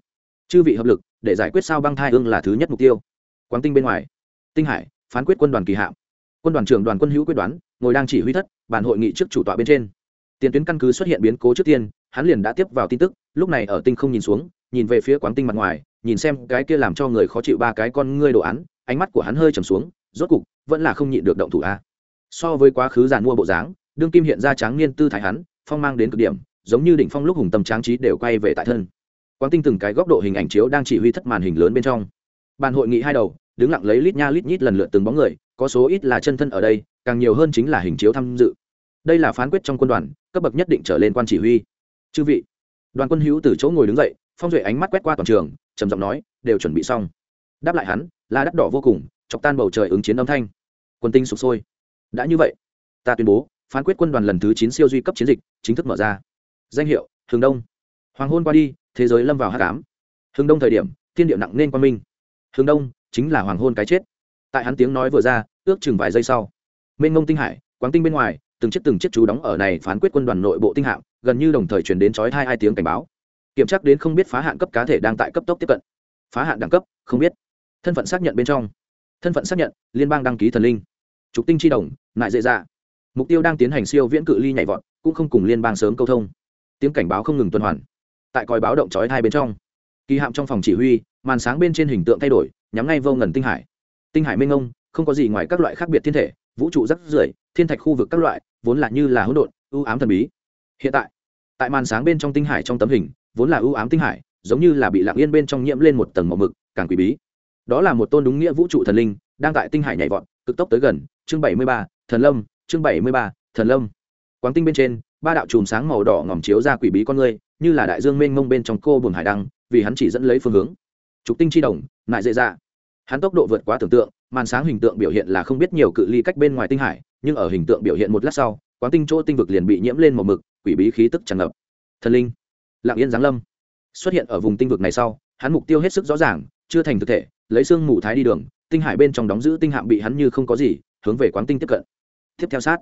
Chư vị hợp lực, để giải quyết sao băng thai ương là thứ nhất mục tiêu. Quán tinh bên ngoài. Tinh hải, phán quyết quân đoàn kỳ hạm. Quân đoàn trưởng đoàn quân hữu quyết đoán, ngồi đang chỉ huy thất, bàn hội nghị trước chủ tọa bên trên. Tiền tuyến căn cứ xuất hiện biến cố trước tiên, hắn liền đã tiếp vào tin tức, lúc này ở tinh không nhìn xuống, nhìn về phía quán tinh mặt ngoài, nhìn xem cái kia làm cho người khó chịu ba cái con ngươi đồ án, ánh mắt của hắn hơi trầm xuống, rốt cục, vẫn là không nhịn được động thủ a so với quá khứ giàn mua bộ dáng, đương kim hiện ra tráng niên tư thái hắn, phong mang đến cực điểm, giống như đỉnh phong lúc hùng tâm tráng trí đều quay về tại thân. Quán tinh từng cái góc độ hình ảnh chiếu đang chỉ huy thất màn hình lớn bên trong. Bàn hội nghị hai đầu, đứng lặng lấy lít nha lít nhít lần lượt từng bóng người, có số ít là chân thân ở đây, càng nhiều hơn chính là hình chiếu tham dự. Đây là phán quyết trong quân đoàn, cấp bậc nhất định trở lên quan chỉ huy. Chư vị, đoàn quân hữu từ chỗ ngồi đứng dậy, phong duệ ánh mắt quét qua toàn trường, trầm giọng nói, đều chuẩn bị xong. Đáp lại hắn, là đắt đỏ vô cùng, chọc tan bầu trời ứng chiến âm thanh. Quân tinh sụp sôi đã như vậy, ta tuyên bố, phán quyết quân đoàn lần thứ chín siêu duy cấp chiến dịch chính thức mở ra. Danh hiệu hướng đông. Hoàng hôn qua đi, thế giới lâm vào hát cám hướng đông thời điểm, thiên điệu nặng nên quan minh. Hướng đông chính là hoàng hôn cái chết. Tại hắn tiếng nói vừa ra, ước chừng vài giây sau, mênh mông tinh hải, quáng tinh bên ngoài, từng chiếc từng chiếc chú đóng ở này phán quyết quân đoàn nội bộ tinh hạng gần như đồng thời truyền đến chói hai hai tiếng cảnh báo. Kiểm tra đến không biết phá hạn cấp cá thể đang tại cấp tốc tiếp cận. Phá hạn đẳng cấp, không biết. Thân phận xác nhận bên trong. Thân phận xác nhận, liên bang đăng ký thần linh trục tinh chi đồng, nại dễ dạ. Mục tiêu đang tiến hành siêu viễn cự ly nhảy vọt, cũng không cùng liên bang sớm câu thông. Tiếng cảnh báo không ngừng tuần hoàn. Tại còi báo động chói hai bên trong, kỳ hạm trong phòng chỉ huy, màn sáng bên trên hình tượng thay đổi, nhắm ngay vô ngần tinh hải. Tinh hải minh ông không có gì ngoài các loại khác biệt thiên thể, vũ trụ rắc rưởi, thiên thạch khu vực các loại, vốn là như là hỗn độn ưu ám thần bí. Hiện tại tại màn sáng bên trong tinh hải trong tấm hình, vốn là ưu ám tinh hải, giống như là bị lặng yên bên trong nhiễm lên một tầng màu mực, càng quỷ bí. Đó là một tôn đúng nghĩa vũ trụ thần linh, đang tại tinh hải nhảy vọt cực tốc tới gần, chương bảy mươi ba, thần lâm, chương bảy mươi ba, thần lâm. Quáng tinh bên trên, ba đạo chùm sáng màu đỏ ngòm chiếu ra quỷ bí con người, như là đại dương mênh mông bên trong cô buồn hải đăng, vì hắn chỉ dẫn lấy phương hướng. Trục tinh chi đồng lại dễ ra hắn tốc độ vượt quá tưởng tượng, màn sáng hình tượng biểu hiện là không biết nhiều cự ly cách bên ngoài tinh hải, nhưng ở hình tượng biểu hiện một lát sau quán tinh chỗ tinh vực liền bị nhiễm lên một mực, quỷ bí khí tức tràn ngập. Thần linh. Lạng yên giáng lâm. Xuất hiện ở vùng tinh vực này sau, hắn mục tiêu hết sức rõ ràng, chưa thành thực thể, lấy xương mù thái đi đường tinh hải bên trong đóng giữ tinh hạm bị hắn như không có gì, hướng về quán tinh tiếp cận. Tiếp theo sát,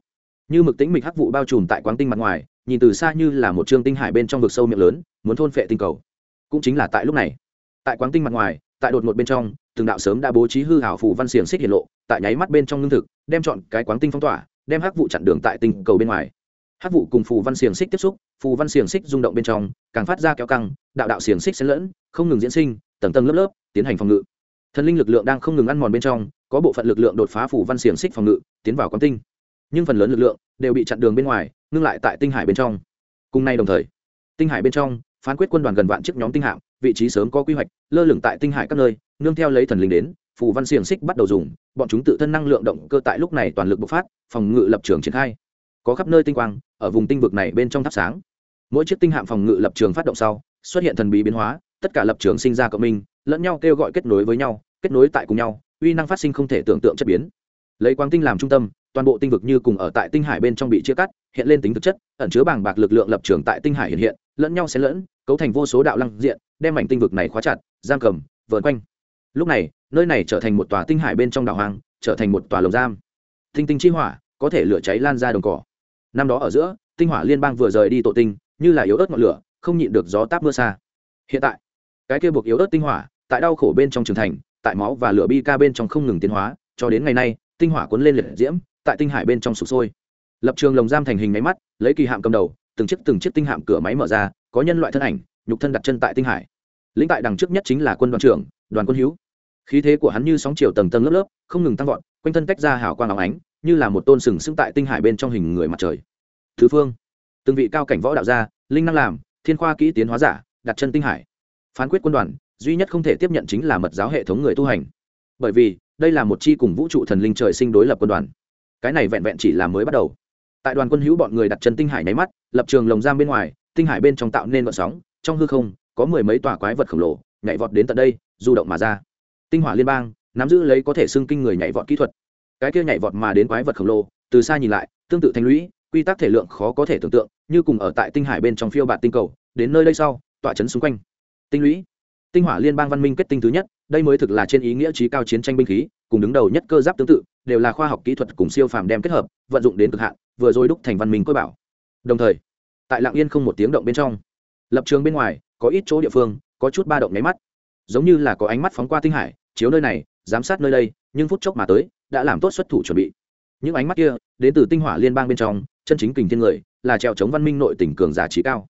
như mực tính mịch hắc vụ bao trùm tại quán tinh mặt ngoài, nhìn từ xa như là một chương tinh hải bên trong vực sâu miệng lớn, muốn thôn phệ tinh cầu. Cũng chính là tại lúc này, tại quán tinh mặt ngoài, tại đột một bên trong, từng đạo sớm đã bố trí hư hảo phù văn xiềng xích hiện lộ, tại nháy mắt bên trong lương thực, đem chọn cái quán tinh phong tỏa, đem hắc vụ chặn đường tại tinh cầu bên ngoài. Hắc vụ cùng phù văn xiềng xích tiếp xúc, phù văn xiềng xích rung động bên trong, càng phát ra kéo căng, đạo đạo xiềng xích xen lẫn, không ngừng diễn sinh, tầng tầng lớp lớp, tiến hành phòng ngự thần linh lực lượng đang không ngừng ăn mòn bên trong, có bộ phận lực lượng đột phá phủ văn xiềng xích phòng ngự, tiến vào quán tinh. Nhưng phần lớn lực lượng đều bị chặn đường bên ngoài, ngưng lại tại tinh hải bên trong. Cùng nay đồng thời, tinh hải bên trong, phán quyết quân đoàn gần vạn chiếc nhóm tinh hạm, vị trí sớm có quy hoạch, lơ lửng tại tinh hải các nơi, nương theo lấy thần linh đến phù văn xiềng xích bắt đầu dùng, bọn chúng tự thân năng lượng động cơ tại lúc này toàn lực bộc phát, phòng ngự lập trường triển khai. Có khắp nơi tinh quang, ở vùng tinh vực này bên trong thắp sáng. Mỗi chiếc tinh hạm phòng ngự lập trường phát động sau, xuất hiện thần bí biến hóa tất cả lập trường sinh ra cộng minh, lẫn nhau kêu gọi kết nối với nhau, kết nối tại cùng nhau, uy năng phát sinh không thể tưởng tượng chất biến. Lấy quang tinh làm trung tâm, toàn bộ tinh vực như cùng ở tại tinh hải bên trong bị chia cắt, hiện lên tính thực chất, ẩn chứa bảng bạc lực lượng lập trường tại tinh hải hiện hiện, lẫn nhau xen lẫn, cấu thành vô số đạo lăng diện, đem mảnh tinh vực này khóa chặt, giam cầm vợn quanh. Lúc này, nơi này trở thành một tòa tinh hải bên trong đảo hoang, trở thành một tòa lồng giam. Tinh tinh chi hỏa có thể lửa cháy lan ra đồng cỏ. Năm đó ở giữa, tinh hỏa liên bang vừa rời đi tổ tinh, như là yếu ớt ngọn lửa, không nhịn được gió táp mưa xa. Hiện tại cái kia buộc yếu ớt tinh hỏa, tại đau khổ bên trong trường thành, tại máu và lửa bi ca bên trong không ngừng tiến hóa, cho đến ngày nay, tinh hỏa cuốn lên liệt diễm, tại tinh hải bên trong sụp sôi. Lập trường lồng giam thành hình máy mắt, lấy kỳ hạm cầm đầu, từng chiếc từng chiếc tinh hạm cửa máy mở ra, có nhân loại thân ảnh, nhục thân đặt chân tại tinh hải. Lĩnh tại đằng trước nhất chính là quân đoàn trưởng, đoàn quân hữu. Khí thế của hắn như sóng chiều tầng tầng lớp lớp, không ngừng tăng vọt, quanh thân tách ra hào quang áo ánh, như là một tôn sừng sững tại tinh hải bên trong hình người mặt trời. Thứ phương. Từng vị cao cảnh võ đạo gia, linh năng làm, thiên khoa kỹ tiến hóa giả, đặt chân tinh hải phán quyết quân đoàn, duy nhất không thể tiếp nhận chính là mật giáo hệ thống người tu hành. Bởi vì, đây là một chi cùng vũ trụ thần linh trời sinh đối lập quân đoàn. Cái này vẹn vẹn chỉ là mới bắt đầu. Tại đoàn quân hữu bọn người đặt chân tinh hải nháy mắt, lập trường lồng giam bên ngoài, tinh hải bên trong tạo nên vận sóng, trong hư không, có mười mấy tòa quái vật khổng lồ, nhảy vọt đến tận đây, du động mà ra. Tinh hỏa liên bang, nắm giữ lấy có thể xưng kinh người nhảy vọt kỹ thuật. Cái kia nhảy vọt mà đến quái vật khổng lồ, từ xa nhìn lại, tương tự thành lũy, quy tắc thể lượng khó có thể tưởng tượng, như cùng ở tại tinh hải bên trong phiêu bạt tinh cầu, đến nơi đây sau tọa chấn xung quanh tinh lũy. Tinh hỏa liên bang văn minh kết tinh thứ nhất, đây mới thực là trên ý nghĩa trí cao chiến tranh binh khí, cùng đứng đầu nhất cơ giáp tương tự, đều là khoa học kỹ thuật cùng siêu phàm đem kết hợp, vận dụng đến cực hạn, vừa rồi đúc thành văn minh côi bảo. Đồng thời, tại lạng yên không một tiếng động bên trong, lập trường bên ngoài, có ít chỗ địa phương, có chút ba động nháy mắt. Giống như là có ánh mắt phóng qua tinh hải, chiếu nơi này, giám sát nơi đây, nhưng phút chốc mà tới, đã làm tốt xuất thủ chuẩn bị. Những ánh mắt kia, đến từ tinh hỏa liên bang bên trong, chân chính kình thiên người, là trèo chống văn minh nội tỉnh cường giả trí cao.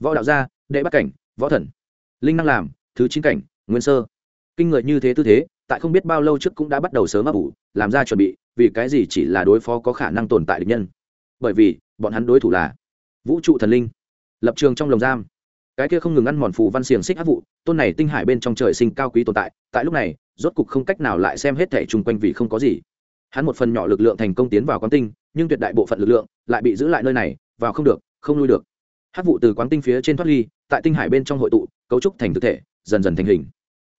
Võ đạo gia, đệ bắc cảnh, võ thần linh năng làm, thứ chín cảnh, nguyên sơ. Kinh người như thế tư thế, tại không biết bao lâu trước cũng đã bắt đầu sớm ấp ủ, làm ra chuẩn bị, vì cái gì chỉ là đối phó có khả năng tồn tại địch nhân. Bởi vì, bọn hắn đối thủ là vũ trụ thần linh, lập trường trong lồng giam. Cái kia không ngừng ăn mòn phù văn xiềng xích hát vụ, tôn này tinh hải bên trong trời sinh cao quý tồn tại tại lúc này, rốt cục không cách nào lại xem hết thẻ chung quanh vì không có gì. Hắn một phần nhỏ lực lượng thành công tiến vào quán tinh, nhưng tuyệt đại bộ phận lực lượng lại bị giữ lại nơi này, vào không được, không lui được hát vụ từ quán tinh phía trên thoát ly, tại tinh hải bên trong hội tụ, cấu trúc thành thực thể, dần dần thành hình.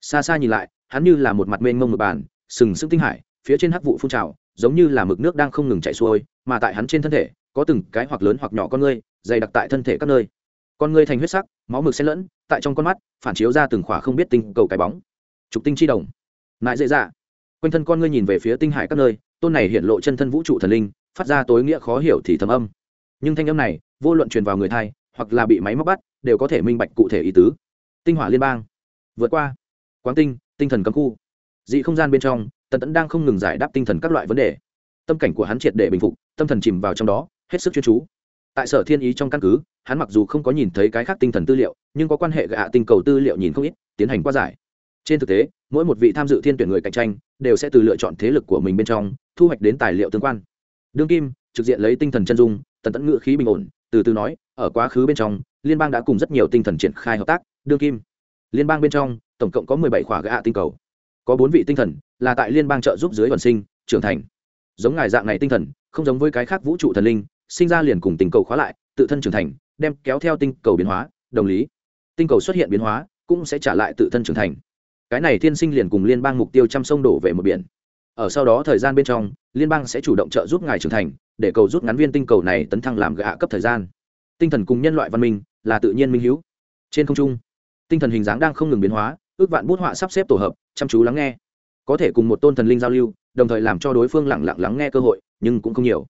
Xa xa nhìn lại, hắn như là một mặt mênh mông một bàn, sừng sững tinh hải, phía trên hắc vụ phun trào, giống như là mực nước đang không ngừng chảy xuôi, mà tại hắn trên thân thể, có từng cái hoặc lớn hoặc nhỏ con ngươi, dày đặc tại thân thể các nơi. Con ngươi thành huyết sắc, máu mực xen lẫn, tại trong con mắt, phản chiếu ra từng khỏa không biết tinh cầu cái bóng. Trục tinh chi đồng. Nại dễ dạ. Quanh thân con ngươi nhìn về phía tinh hải các nơi, tôn này hiện lộ chân thân vũ trụ thần linh, phát ra tối nghĩa khó hiểu thì thầm âm. Nhưng thanh âm này, vô luận truyền vào người thai hoặc là bị máy móc bắt, đều có thể minh bạch cụ thể ý tứ. Tinh hỏa liên bang. Vượt qua. Quán tinh tinh thần cấm khu. Dị không gian bên trong, tần tẫn đang không ngừng giải đáp tinh thần các loại vấn đề. Tâm cảnh của hắn triệt để bình phục, tâm thần chìm vào trong đó, hết sức chuyên chú. Tại sở thiên ý trong căn cứ, hắn mặc dù không có nhìn thấy cái khác tinh thần tư liệu, nhưng có quan hệ gạ tinh cầu tư liệu nhìn không ít, tiến hành qua giải. Trên thực tế, mỗi một vị tham dự thiên tuyển người cạnh tranh đều sẽ từ lựa chọn thế lực của mình bên trong, thu hoạch đến tài liệu tương quan. Đương kim, trực diện lấy tinh thần chân dung, tần tẫn ngự khí bình ổn từ từ nói, ở quá khứ bên trong, liên bang đã cùng rất nhiều tinh thần triển khai hợp tác, đương kim. Liên bang bên trong, tổng cộng có mười bảy khỏa gạ tinh cầu. Có bốn vị tinh thần là tại liên bang trợ giúp dưới vận sinh, trưởng thành. Giống ngài dạng này tinh thần, không giống với cái khác vũ trụ thần linh, sinh ra liền cùng tinh cầu khóa lại, tự thân trưởng thành, đem kéo theo tinh cầu biến hóa, đồng lý. Tinh cầu xuất hiện biến hóa, cũng sẽ trả lại tự thân trưởng thành. Cái này thiên sinh liền cùng liên bang mục tiêu chăm sông đổ về một biển ở sau đó thời gian bên trong, liên bang sẽ chủ động trợ giúp ngài trưởng thành, để cầu rút ngắn viên tinh cầu này tấn thăng làm gạ cấp thời gian. Tinh thần cùng nhân loại văn minh là tự nhiên minh hữu trên không trung, tinh thần hình dáng đang không ngừng biến hóa, ước vạn bút họa sắp xếp tổ hợp, chăm chú lắng nghe. Có thể cùng một tôn thần linh giao lưu, đồng thời làm cho đối phương lẳng lặng lắng nghe cơ hội, nhưng cũng không nhiều.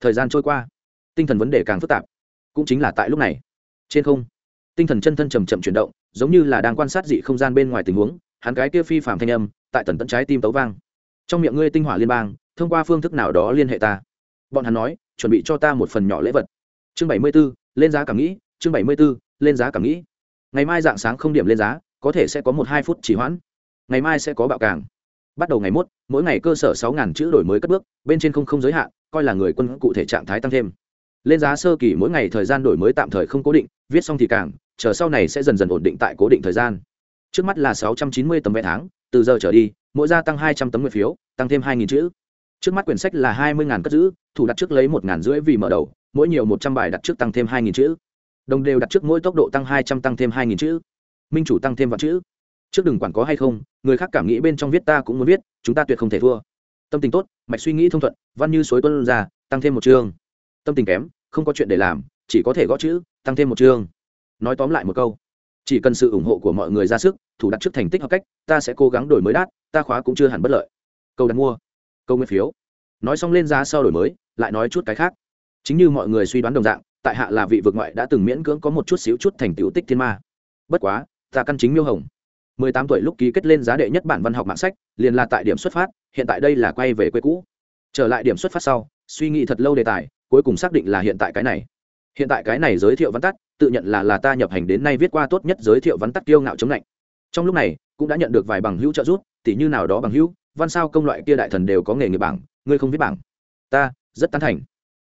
Thời gian trôi qua, tinh thần vấn đề càng phức tạp. Cũng chính là tại lúc này. Trên không, tinh thần chân thân chầm chậm chuyển động, giống như là đang quan sát dị không gian bên ngoài tình huống, hắn cái kia phi phạm thanh âm, tại tần tận trái tim tấu vang trong miệng ngươi tinh hỏa liên bang, thông qua phương thức nào đó liên hệ ta. Bọn hắn nói, chuẩn bị cho ta một phần nhỏ lễ vật. Chương bảy mươi b ố lên giá cảm nghĩ, chương bảy mươi b ố lên giá cảm nghĩ. Ngày mai dạng sáng không điểm lên giá, có thể sẽ có một hai phút chỉ hoãn. Ngày mai sẽ có bạo càng. Bắt đầu ngày mốt, mỗi ngày cơ sở sáu ngàn chữ đổi mới cất bước, bên trên không không giới hạn, coi là người quân cụ thể trạng thái tăng thêm. Lên giá sơ kỳ mỗi ngày thời gian đổi mới tạm thời không cố định, viết xong thì càng, chờ sau này sẽ dần dần ổn định tại cố định thời gian. Trước mắt là sáu trăm chín mươi tấm vé tháng, từ giờ trở đi mỗi gia tăng hai trăm tấm nguyện phiếu, tăng thêm hai nghìn chữ. Trước mắt quyển sách là hai mươi cất giữ, thủ đặt trước lấy một rưỡi vì mở đầu, mỗi nhiều một trăm bài đặt trước tăng thêm hai nghìn chữ. Đồng đều đặt trước mỗi tốc độ tăng hai trăm tăng thêm hai nghìn chữ. Minh chủ tăng thêm vạn chữ. Trước đừng quản có hay không, người khác cảm nghĩ bên trong viết ta cũng muốn viết, chúng ta tuyệt không thể thua. Tâm tình tốt, mạch suy nghĩ thông thuận, văn như suối tuân ra, tăng thêm một chương. Tâm tình kém, không có chuyện để làm, chỉ có thể gõ chữ, tăng thêm một chương. Nói tóm lại một câu, chỉ cần sự ủng hộ của mọi người ra sức, thủ đặt trước thành tích học cách, ta sẽ cố gắng đổi mới đát ta khóa cũng chưa hẳn bất lợi. Câu đặt mua câu nguyên phiếu. Nói xong lên giá sau đổi mới, lại nói chút cái khác. Chính như mọi người suy đoán đồng dạng, tại hạ là vị vực ngoại đã từng miễn cưỡng có một chút xíu chút thành tựu tích thiên ma. Bất quá, ta căn chính miêu hồng. Mười tám tuổi lúc ký kết lên giá đệ nhất bản văn học mạng sách, liền là tại điểm xuất phát, hiện tại đây là quay về quê cũ. Trở lại điểm xuất phát sau, suy nghĩ thật lâu đề tài, cuối cùng xác định là hiện tại cái này. Hiện tại cái này giới thiệu văn tắt, tự nhận là là ta nhập hành đến nay viết qua tốt nhất giới thiệu văn tắt kiêu ngạo chống lạnh. Trong lúc này cũng đã nhận được vài bằng hữu trợ giúp, tỉ như nào đó bằng hữu, văn sao công loại kia đại thần đều có nghề nghiệp bảng, ngươi không viết bảng. Ta, rất tán thành.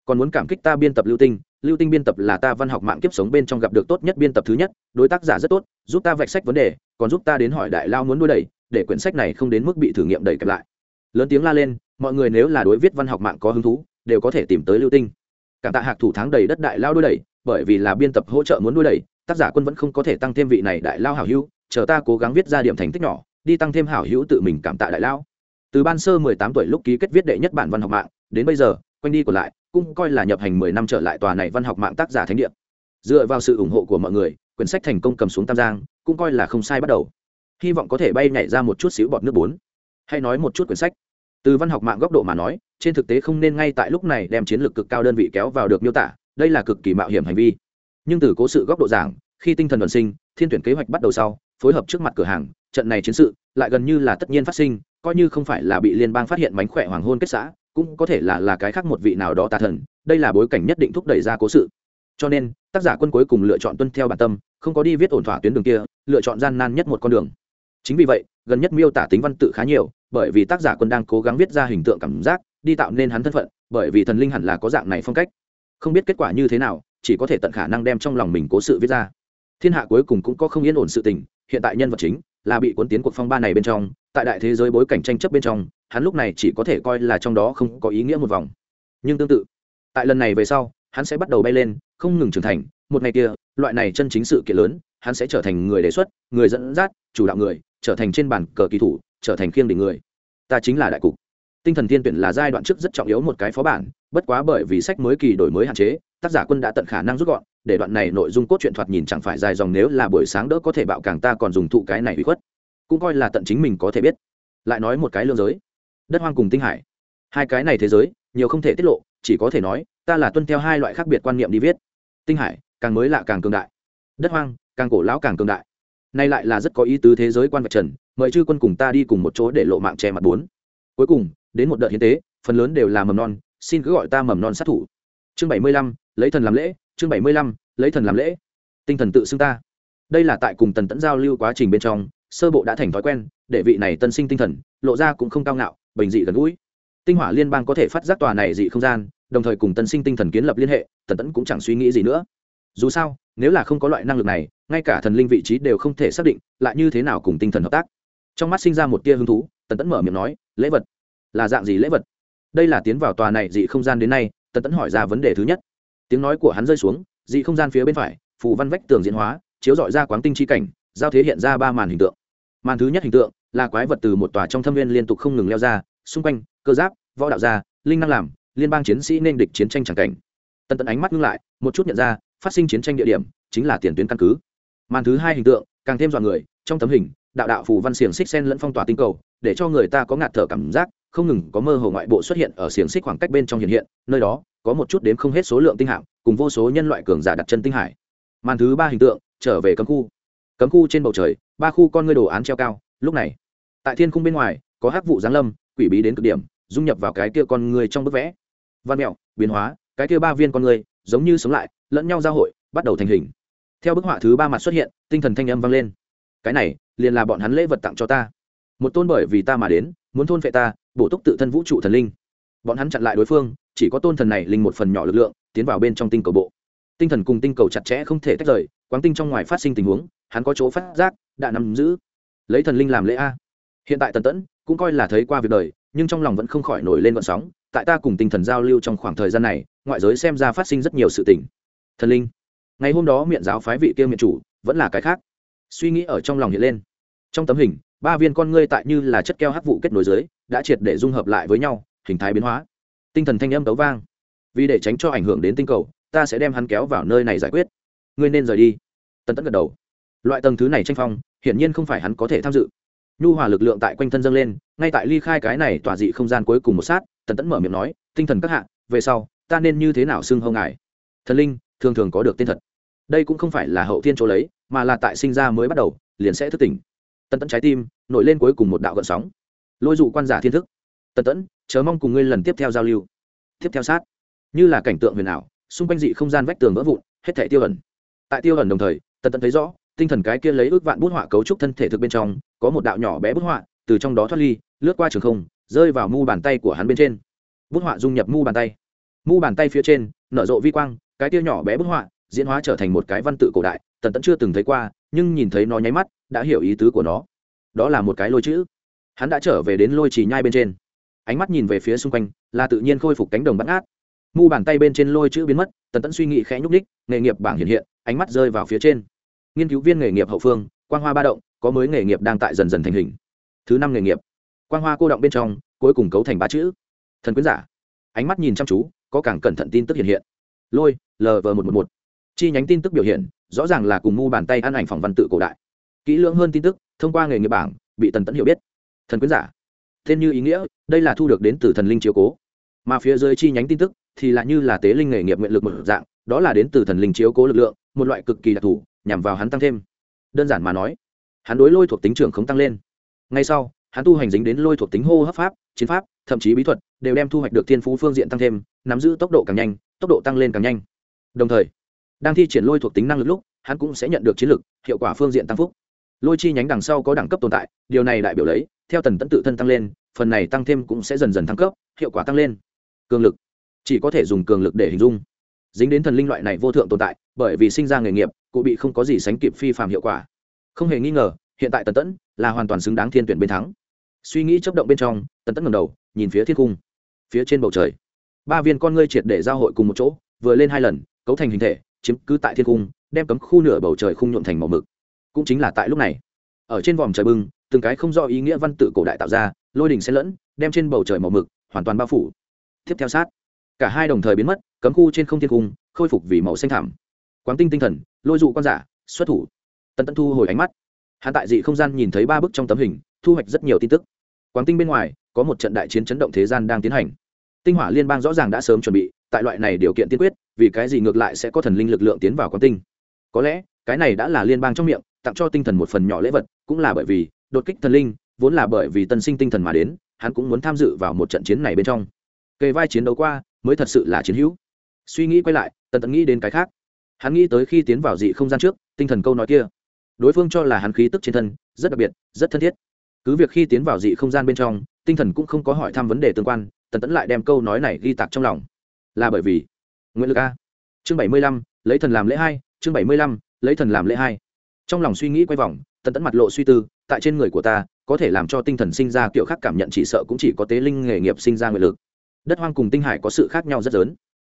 Còn muốn cảm kích ta biên tập lưu tinh lưu tinh biên tập là ta văn học mạng kiếp sống bên trong gặp được tốt nhất biên tập thứ nhất, đối tác giả rất tốt, giúp ta vạch sách vấn đề, còn giúp ta đến hỏi đại lao muốn đuôi đẩy, để quyển sách này không đến mức bị thử nghiệm đẩy kẹp lại. Lớn tiếng la lên, mọi người nếu là đối viết văn học mạng có hứng thú, đều có thể tìm tới lưu tinh. Cảm tạ hạc thủ tháng đầy đất đại lao đuôi đẩy, bởi vì là biên tập hỗ trợ muốn đuôi đẩy, tác giả quân vẫn không có thể tăng thêm vị này đại lao hảo hữu chờ ta cố gắng viết ra điểm thành tích nhỏ, đi tăng thêm hảo hữu tự mình cảm tạ đại lao từ ban sơ mười tám tuổi lúc ký kết viết đệ nhất bản văn học mạng, đến bây giờ, quanh đi còn lại, cũng coi là nhập hành mười năm trở lại tòa này văn học mạng tác giả thánh địa. Dựa vào sự ủng hộ của mọi người, quyển sách thành công cầm xuống tam giang, cũng coi là không sai bắt đầu. Hy vọng có thể bay nhảy ra một chút xíu bọt nước bốn. Hay nói một chút quyển sách. Từ văn học mạng góc độ mà nói, trên thực tế không nên ngay tại lúc này đem chiến lược cực cao đơn vị kéo vào được miêu tả, đây là cực kỳ mạo hiểm hành vi. Nhưng từ cố sự góc độ giảng, khi tinh thần vận sinh, thiên tuyển kế hoạch bắt đầu sau phối hợp trước mặt cửa hàng, trận này chiến sự lại gần như là tất nhiên phát sinh, coi như không phải là bị liên bang phát hiện mánh khỏe hoàng hôn kết xã, cũng có thể là là cái khác một vị nào đó tà thần, đây là bối cảnh nhất định thúc đẩy ra cố sự. Cho nên, tác giả quân cuối cùng lựa chọn tuân theo bản tâm, không có đi viết ổn thỏa tuyến đường kia, lựa chọn gian nan nhất một con đường. Chính vì vậy, gần nhất miêu tả tính văn tự khá nhiều, bởi vì tác giả quân đang cố gắng viết ra hình tượng cảm giác, đi tạo nên hắn thân phận, bởi vì thần linh hẳn là có dạng này phong cách. Không biết kết quả như thế nào, chỉ có thể tận khả năng đem trong lòng mình cố sự viết ra. Thiên hạ cuối cùng cũng có không yên ổn sự tình hiện tại nhân vật chính là bị cuốn tiến cuộc phong ba này bên trong, tại đại thế giới bối cảnh tranh chấp bên trong, hắn lúc này chỉ có thể coi là trong đó không có ý nghĩa một vòng. Nhưng tương tự, tại lần này về sau, hắn sẽ bắt đầu bay lên, không ngừng trưởng thành, một ngày kia, loại này chân chính sự kiện lớn, hắn sẽ trở thành người đề xuất, người dẫn dắt, chủ đạo người, trở thành trên bàn cờ kỳ thủ, trở thành khiêng đỉnh người. Ta chính là đại cục. Tinh thần thiên tuyển là giai đoạn trước rất trọng yếu một cái phó bản, bất quá bởi vì sách mới kỳ đổi mới hạn chế, tác giả quân đã tận khả năng rút gọn để đoạn này nội dung cốt truyện thoạt nhìn chẳng phải dài dòng nếu là buổi sáng đỡ có thể bạo càng ta còn dùng thụ cái này bị khuất. Cũng coi là tận chính mình có thể biết. Lại nói một cái lương giới. Đất hoang cùng tinh hải. Hai cái này thế giới, nhiều không thể tiết lộ, chỉ có thể nói, ta là tuân theo hai loại khác biệt quan niệm đi viết. Tinh hải, càng mới lạ càng cường đại. Đất hoang, càng cổ lão càng cường đại. Nay lại là rất có ý tứ thế giới quan vật trần, mời chư quân cùng ta đi cùng một chỗ để lộ mạng che mặt bốn. Cuối cùng, đến một đợt hiến tế, phần lớn đều là mầm non, xin cứ gọi ta mầm non sát thủ. Chương bảy mươi lăm, lấy thần làm lễ chương bảy mươi lăm, lấy thần làm lễ. Tinh thần tự xưng ta. Đây là tại cùng tần tẫn giao lưu quá trình bên trong, sơ bộ đã thành thói quen, để vị này tân sinh tinh thần, lộ ra cũng không cao ngạo, bình dị gần gũi. Tinh hỏa liên bang có thể phát giác tòa này dị không gian, đồng thời cùng tân sinh tinh thần kiến lập liên hệ, tần tẫn cũng chẳng suy nghĩ gì nữa. Dù sao, nếu là không có loại năng lực này, ngay cả thần linh vị trí đều không thể xác định, lại như thế nào cùng tinh thần hợp tác. Trong mắt sinh ra một tia hứng thú, tần tẫn mở miệng nói, lễ vật? Là dạng gì lễ vật? Đây là tiến vào tòa này dị không gian đến nay, tần tẫn hỏi ra vấn đề thứ nhất tiếng nói của hắn rơi xuống, dị không gian phía bên phải, phù văn vách tường diễn hóa, chiếu dọi ra quáng tinh chi cảnh, giao thế hiện ra ba màn hình tượng. Màn thứ nhất hình tượng là quái vật từ một tòa trong thâm viên liên tục không ngừng leo ra, xung quanh, cơ giáp, võ đạo gia, linh năng làm, liên bang chiến sĩ nên địch chiến tranh c cảnh. Tần tần ánh mắt ngưng lại, một chút nhận ra, phát sinh chiến tranh địa điểm chính là tiền tuyến căn cứ. Màn thứ hai hình tượng, càng thêm dọn người, trong tấm hình, đạo đạo phù văn xiềng xích sen lẫn phong tỏa tinh cầu để cho người ta có ngạt thở cảm giác, không ngừng có mơ hồ ngoại bộ xuất hiện ở xiềng xích khoảng cách bên trong hiện hiện, nơi đó có một chút đếm không hết số lượng tinh hạng cùng vô số nhân loại cường giả đặt chân tinh hải. Màn thứ ba hình tượng, trở về cấm khu. Cấm khu trên bầu trời, ba khu con ngươi đồ án treo cao, lúc này, tại thiên khung bên ngoài, có hắc vụ giáng lâm, quỷ bí đến cực điểm, dung nhập vào cái kia con người trong bức vẽ. Văn mẹo, biến hóa, cái kia ba viên con người giống như sống lại, lẫn nhau giao hội, bắt đầu thành hình. Theo bức họa thứ ba mặt xuất hiện, tinh thần thanh âm vang lên. Cái này, liền là bọn hắn lễ vật tặng cho ta một tôn bởi vì ta mà đến, muốn thôn vệ ta, bổ túc tự thân vũ trụ thần linh. Bọn hắn chặn lại đối phương, chỉ có tôn thần này linh một phần nhỏ lực lượng, tiến vào bên trong tinh cầu bộ. Tinh thần cùng tinh cầu chặt chẽ không thể tách rời, quáng tinh trong ngoài phát sinh tình huống, hắn có chỗ phát giác, đã nắm giữ. Lấy thần linh làm lễ a. Hiện tại tần tẫn, cũng coi là thấy qua việc đời, nhưng trong lòng vẫn không khỏi nổi lên vận sóng, tại ta cùng tinh thần giao lưu trong khoảng thời gian này, ngoại giới xem ra phát sinh rất nhiều sự tình. Thần linh. Ngày hôm đó miệng giáo phái vị kia miệng chủ, vẫn là cái khác. Suy nghĩ ở trong lòng hiện lên. Trong tấm hình ba viên con ngươi tại như là chất keo hắc vụ kết nối dưới, đã triệt để dung hợp lại với nhau, hình thái biến hóa. Tinh thần thanh âm tấu vang. Vì để tránh cho ảnh hưởng đến tinh cầu, ta sẽ đem hắn kéo vào nơi này giải quyết. Ngươi nên rời đi. Tần tẫn gật đầu. Loại tầng thứ này tranh phong, hiển nhiên không phải hắn có thể tham dự. Nhu hòa lực lượng tại quanh thân dâng lên, ngay tại ly khai cái này tỏa dị không gian cuối cùng một sát, tần tẫn mở miệng nói, tinh thần các hạ, về sau, ta nên như thế nào xưng hâu ngài? Thần linh, thường thường có được tên thật. Đây cũng không phải là hậu thiên chỗ lấy, mà là tại sinh ra mới bắt đầu, liền sẽ thức tỉnh tần tẫn trái tim, nổi lên cuối cùng một đạo gợn sóng. Lôi dụ quan giả thiên thức. Tần tẫn, chờ mong cùng ngươi lần tiếp theo giao lưu. Tiếp theo sát. Như là cảnh tượng huyền ảo, xung quanh dị không gian vách tường vỡ vụn, hết thể tiêu ẩn. Tại tiêu ẩn đồng thời, tần tẫn thấy rõ, tinh thần cái kia lấy ước vạn bút họa cấu trúc thân thể thực bên trong, có một đạo nhỏ bé bút họa, từ trong đó thoát ly, lướt qua trường không, rơi vào mu bàn tay của hắn bên trên. Bút họa dung nhập mu bàn tay. Mu bàn tay phía trên, nở rộ vi quang, cái kia nhỏ bé bút họa, diễn hóa trở thành một cái văn tự cổ đại, tần tẫn chưa từng thấy qua, nhưng nhìn thấy nó nháy mắt đã hiểu ý tứ của nó. Đó là một cái lôi chữ. Hắn đã trở về đến lôi trì nhai bên trên. Ánh mắt nhìn về phía xung quanh, là tự nhiên khôi phục cánh đồng bắt ngát. Mu bàn tay bên trên lôi chữ biến mất, tần tẫn suy nghĩ khẽ nhúc ních nghề nghiệp bảng hiện hiện, ánh mắt rơi vào phía trên. Nghiên cứu viên nghề nghiệp hậu phương, quang hoa ba động, có mới nghề nghiệp đang tại dần dần thành hình. Thứ năm nghề nghiệp. Quang hoa cô động bên trong, cuối cùng cấu thành ba chữ. Thần quyến giả. Ánh mắt nhìn chăm chú, có càng cẩn thận tin tức hiện hiện. Lôi lv một trăm một một. Chi nhánh tin tức biểu hiện, rõ ràng là cùng mu bàn tay ăn ảnh phòng văn tự cổ đại kỹ lưỡng hơn tin tức, thông qua nghề nghiệp bảng, bị tần tẫn hiểu biết. Thần quyến giả. Tên như ý nghĩa, đây là thu được đến từ thần linh chiếu cố. Mà phía dưới chi nhánh tin tức thì là như là tế linh nghề nghiệp nguyện lực một dạng, đó là đến từ thần linh chiếu cố lực lượng, một loại cực kỳ đặc thù, nhằm vào hắn tăng thêm. Đơn giản mà nói, hắn đối lôi thuộc tính trưởng không tăng lên. Ngay sau, hắn tu hành dính đến lôi thuộc tính hô hấp pháp, chiến pháp, thậm chí bí thuật, đều đem thu hoạch được thiên phú phương diện tăng thêm, nắm giữ tốc độ càng nhanh, tốc độ tăng lên càng nhanh. Đồng thời, đang thi triển lôi thuộc tính năng lực lúc, hắn cũng sẽ nhận được chiến lực, hiệu quả phương diện tăng phúc lôi chi nhánh đằng sau có đẳng cấp tồn tại, điều này đại biểu lấy, theo tần tẫn tự thân tăng lên, phần này tăng thêm cũng sẽ dần dần thăng cấp, hiệu quả tăng lên. Cường lực. Chỉ có thể dùng cường lực để hình dung. Dính đến thần linh loại này vô thượng tồn tại, bởi vì sinh ra nghề nghiệp, cụ bị không có gì sánh kịp phi phạm hiệu quả. Không hề nghi ngờ, hiện tại tần tẫn là hoàn toàn xứng đáng thiên tuyển bên thắng. Suy nghĩ chấp động bên trong, tần tẫn ngầm đầu, nhìn phía thiên cung. Phía trên bầu trời, ba viên con ngươi triệt để giao hội cùng một chỗ, vừa lên hai lần, cấu thành hình thể, chiếm cứ tại thiên cung, đem cấm khu nửa bầu trời khung nhuộm thành màu mực cũng chính là tại lúc này. Ở trên vòm trời bưng từng cái không do ý nghĩa văn tự cổ đại tạo ra, lôi đình xen lẫn, đem trên bầu trời màu mực, hoàn toàn bao phủ. Tiếp theo sát, cả hai đồng thời biến mất, cấm khu trên không thiên cung, khôi phục vì màu xanh thảm quán tinh tinh thần, lôi dụ con giả, xuất thủ. Tần tận thu hồi ánh mắt. Hạ tại dị không gian nhìn thấy ba bức trong tấm hình, thu hoạch rất nhiều tin tức. Quán tinh bên ngoài, có một trận đại chiến chấn động thế gian đang tiến hành. Tinh hỏa liên bang rõ ràng đã sớm chuẩn bị, tại loại này điều kiện tiên quyết, vì cái gì ngược lại sẽ có thần linh lực lượng tiến vào quán tinh? Có lẽ cái này đã là liên bang trong miệng, tặng cho tinh thần một phần nhỏ lễ vật, cũng là bởi vì đột kích thần linh, vốn là bởi vì tân sinh tinh thần mà đến, hắn cũng muốn tham dự vào một trận chiến này bên trong. Kề vai chiến đấu qua, mới thật sự là chiến hữu. Suy nghĩ quay lại, tần tẫn nghĩ đến cái khác. Hắn nghĩ tới khi tiến vào dị không gian trước, tinh thần câu nói kia. Đối phương cho là hắn khí tức trên thân, rất đặc biệt, rất thân thiết. Cứ việc khi tiến vào dị không gian bên trong, tinh thần cũng không có hỏi thăm vấn đề tương quan, tần tẫn lại đem câu nói này ghi tạc trong lòng. Là bởi vì nguyễn lực a. Chương bảy mươi lăm, lấy thần làm lễ hai, chương bảy mươi lăm lấy thần làm lễ hai. Trong lòng suy nghĩ quay vòng, tần tẫn mặt lộ suy tư, tại trên người của ta, có thể làm cho tinh thần sinh ra kiểu khác cảm nhận chỉ sợ cũng chỉ có tế linh nghề nghiệp sinh ra nguyện lực. Đất hoang cùng tinh hải có sự khác nhau rất lớn.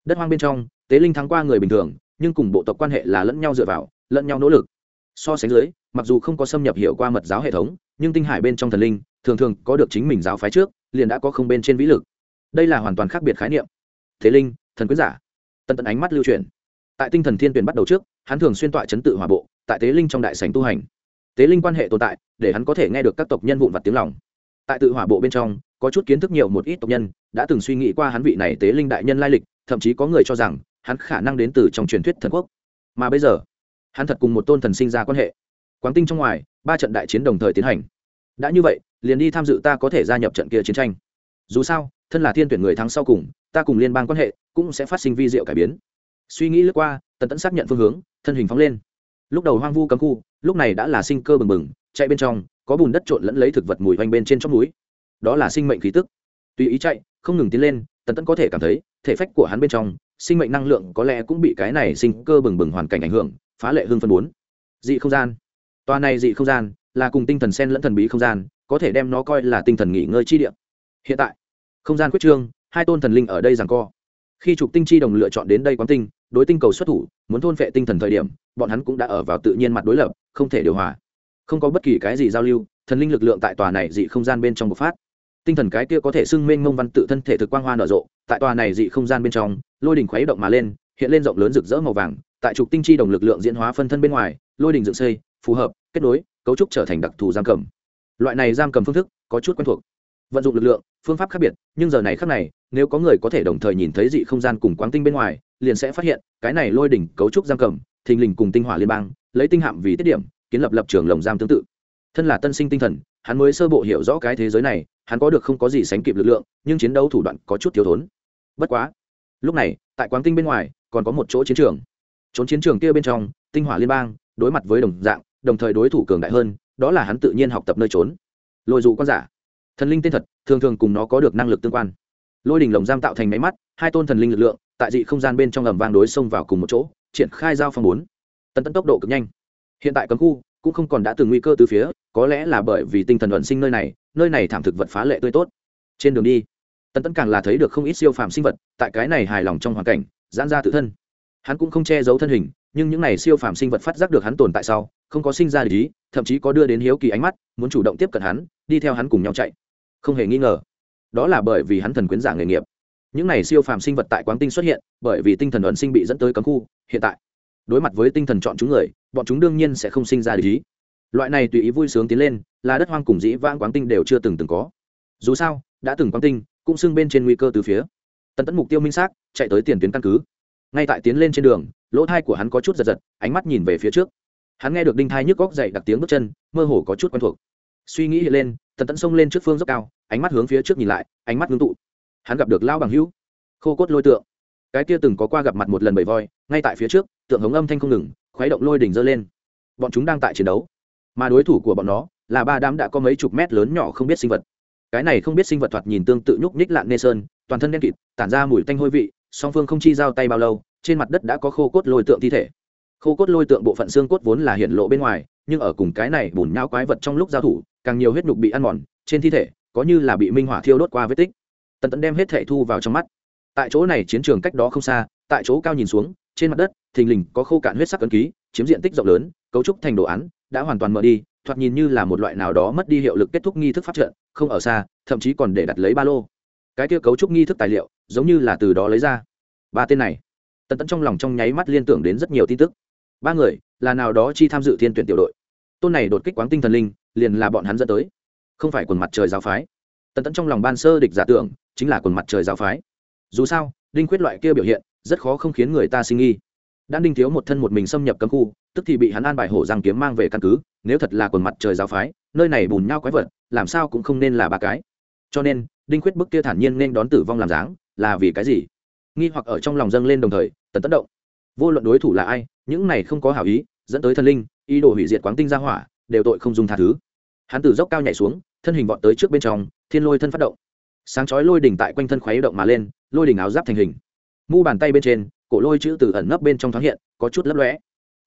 Đất hoang bên trong, tế linh thắng qua người bình thường, nhưng cùng bộ tộc quan hệ là lẫn nhau dựa vào, lẫn nhau nỗ lực. So sánh dưới, mặc dù không có xâm nhập hiểu qua mật giáo hệ thống, nhưng tinh hải bên trong thần linh, thường thường có được chính mình giáo phái trước, liền đã có không bên trên vĩ lực. Đây là hoàn toàn khác biệt khái niệm. Thế linh, thần quyến giả. Tần tần ánh mắt lưu truyền tại tinh thần thiên tuyển bắt đầu trước, hắn thường xuyên tọa chấn tự hòa bộ, tại tế linh trong đại sành tu hành. Tế linh quan hệ tồn tại, để hắn có thể nghe được các tộc nhân vụn vặt tiếng lòng. Tại tự hỏa bộ bên trong, có chút kiến thức nhiều một ít tộc nhân, đã từng suy nghĩ qua hắn vị này tế linh đại nhân lai lịch, thậm chí có người cho rằng, hắn khả năng đến từ trong truyền thuyết thần quốc. Mà bây giờ, hắn thật cùng một tôn thần sinh ra quan hệ. Quáng tinh trong ngoài, ba trận đại chiến đồng thời tiến hành. Đã như vậy, liền đi tham dự ta có thể gia nhập trận kia chiến tranh. Dù sao, thân là thiên tuyển người thắng sau cùng, ta cùng liên bang quan hệ cũng sẽ phát sinh vi diệu cải biến suy nghĩ lướt qua, tần tẫn xác nhận phương hướng, thân hình phóng lên. Lúc đầu hoang vu cấm khu, lúc này đã là sinh cơ bừng bừng, chạy bên trong, có bùn đất trộn lẫn lấy thực vật mùi hoành bên trên trong núi. Đó là sinh mệnh khí tức. Tùy ý chạy, không ngừng tiến lên, tần tẫn có thể cảm thấy, thể phách của hắn bên trong, sinh mệnh năng lượng có lẽ cũng bị cái này sinh cơ bừng bừng hoàn cảnh ảnh hưởng, phá lệ hương phân bốn. Dị không gian. Tòa này dị không gian là cùng tinh thần sen lẫn thần bí không gian, có thể đem nó coi là tinh thần nghỉ ngơi chi địa. Hiện tại, không gian quyết trương, hai tôn thần linh ở đây rằng co. Khi trục tinh chi đồng lựa chọn đến đây quán tinh đối tinh cầu xuất thủ, muốn thôn phệ tinh thần thời điểm, bọn hắn cũng đã ở vào tự nhiên mặt đối lập, không thể điều hòa. Không có bất kỳ cái gì giao lưu, thần linh lực lượng tại tòa này dị không gian bên trong bộc phát. Tinh thần cái kia có thể xưng mênh mông văn tự thân thể thực quang hoa nở rộ, tại tòa này dị không gian bên trong, lôi đỉnh khuấy động mà lên, hiện lên rộng lớn rực rỡ màu vàng, tại trục tinh chi đồng lực lượng diễn hóa phân thân bên ngoài, lôi đỉnh dựng xây, phù hợp, kết nối, cấu trúc trở thành đặc thù giam cầm. Loại này giam cầm phương thức có chút quen thuộc vận dụng lực lượng, phương pháp khác biệt, nhưng giờ này khác này, nếu có người có thể đồng thời nhìn thấy dị không gian cùng quáng tinh bên ngoài, liền sẽ phát hiện, cái này lôi đỉnh cấu trúc giam cầm, thình lình cùng tinh hỏa liên bang, lấy tinh hạm vì tiết điểm, kiến lập lập trường lồng giam tương tự. Thân là tân sinh tinh thần, hắn mới sơ bộ hiểu rõ cái thế giới này, hắn có được không có gì sánh kịp lực lượng, nhưng chiến đấu thủ đoạn có chút thiếu thốn. Bất quá, lúc này, tại quáng tinh bên ngoài, còn có một chỗ chiến trường. Trốn chiến trường kia bên trong, tinh hỏa liên bang, đối mặt với đồng dạng, đồng thời đối thủ cường đại hơn, đó là hắn tự nhiên học tập nơi trốn. Lôi dụ quan giả thần linh tên thật, thường thường cùng nó có được năng lực tương quan. Lôi đình lồng giam tạo thành máy mắt, hai tôn thần linh lực lượng, tại dị không gian bên trong ầm vang đối xông vào cùng một chỗ, triển khai giao phong bốn. Tấn tấn tốc độ cực nhanh. Hiện tại cấm khu cũng không còn đã từng nguy cơ từ phía, có lẽ là bởi vì tinh thần vận sinh nơi này nơi này thảm thực vật phá lệ tươi tốt. Trên đường đi, tấn tấn càng là thấy được không ít siêu phàm sinh vật, tại cái này hài lòng trong hoàn cảnh, giãn ra tự thân. Hắn cũng không che giấu thân hình, nhưng những này siêu phàm sinh vật phát giác được hắn tồn tại sau, không có sinh ra lý, thậm chí có đưa đến hiếu kỳ ánh mắt, muốn chủ động tiếp cận hắn, đi theo hắn cùng nhau chạy không hề nghi ngờ. Đó là bởi vì hắn thần quyến giả nghề nghiệp. Những này siêu phàm sinh vật tại quáng tinh xuất hiện, bởi vì tinh thần ẩn sinh bị dẫn tới cấm khu, hiện tại. Đối mặt với tinh thần chọn chúng người, bọn chúng đương nhiên sẽ không sinh ra lý loại này tùy ý vui sướng tiến lên, là đất hoang cùng dĩ vãng quáng tinh đều chưa từng từng có. Dù sao, đã từng quáng tinh, cũng xưng bên trên nguy cơ từ phía. Tần tẫn mục tiêu minh xác chạy tới tiền tuyến căn cứ. Ngay tại tiến lên trên đường, lỗ thai của hắn có chút giật giật, ánh mắt nhìn về phía trước. Hắn nghe được đinh thai nhức góc dậy đặc tiếng bước chân, mơ hồ có chút quen thuộc. Suy nghĩ hiện lên tần tẫn xông lên trước phương dốc cao, ánh mắt hướng phía trước nhìn lại, ánh mắt ngưng tụ. Hắn gặp được lao bằng hữu, khô cốt lôi tượng. Cái kia từng có qua gặp mặt một lần bầy voi, ngay tại phía trước, tượng hống âm thanh không ngừng, khuấy động lôi đỉnh dơ lên. Bọn chúng đang tại chiến đấu, mà đối thủ của bọn nó là ba đám đã có mấy chục mét lớn nhỏ không biết sinh vật. Cái này không biết sinh vật thoạt nhìn tương tự nhúc nhích lạn nê sơn, toàn thân đen kịt, tản ra mùi tanh hôi vị, song phương không chi giao tay bao lâu, trên mặt đất đã có khô cốt lôi tượng thi thể. Khô cốt lôi tượng bộ phận xương cốt vốn là hiện lộ bên ngoài nhưng ở cùng cái này bùn nhão quái vật trong lúc giao thủ, càng nhiều huyết nhục bị ăn mòn, trên thi thể, có như là bị minh hỏa thiêu đốt qua vết tích. Tần tẫn đem hết thể thu vào trong mắt. Tại chỗ này chiến trường cách đó không xa, tại chỗ cao nhìn xuống, trên mặt đất, thình lình có khô cạn huyết sắc ấn ký, chiếm diện tích rộng lớn, cấu trúc thành đồ án, đã hoàn toàn mở đi, thoạt nhìn như là một loại nào đó mất đi hiệu lực kết thúc nghi thức phát trận, không ở xa, thậm chí còn để đặt lấy ba lô. Cái kia cấu trúc nghi thức tài liệu, giống như là từ đó lấy ra. Ba tên này. Tần tẫn trong lòng trong nháy mắt liên tưởng đến rất nhiều tin tức. Ba người, là nào đó chi tham dự thiên tuyển tiểu đội tôn này đột kích quáng tinh thần linh, liền là bọn hắn dẫn tới. Không phải quần mặt trời giáo phái. Tần tẫn trong lòng ban sơ địch giả tưởng, chính là quần mặt trời giáo phái. Dù sao, đinh quyết loại kia biểu hiện, rất khó không khiến người ta sinh nghi. Đã đinh thiếu một thân một mình xâm nhập cấm khu, tức thì bị hắn an bài hổ giang kiếm mang về căn cứ, nếu thật là quần mặt trời giáo phái, nơi này bùn nhau quái vật, làm sao cũng không nên là ba cái. Cho nên, đinh quyết bức kia thản nhiên nên đón tử vong làm dáng, là vì cái gì? Nghi hoặc ở trong lòng dâng lên đồng thời, tần tấn động. Vô luận đối thủ là ai, những này không có hảo ý, dẫn tới thần linh ý đồ hủy diệt quáng tinh ra hỏa, đều tội không dùng tha thứ. Hắn từ dốc cao nhảy xuống, thân hình vọt tới trước bên trong, thiên lôi thân phát động. Sáng chói lôi đỉnh tại quanh thân khuấy động mà lên, lôi đỉnh áo giáp thành hình. Mu bàn tay bên trên, cổ lôi chữ từ ẩn nấp bên trong thoáng hiện, có chút lấp lóe.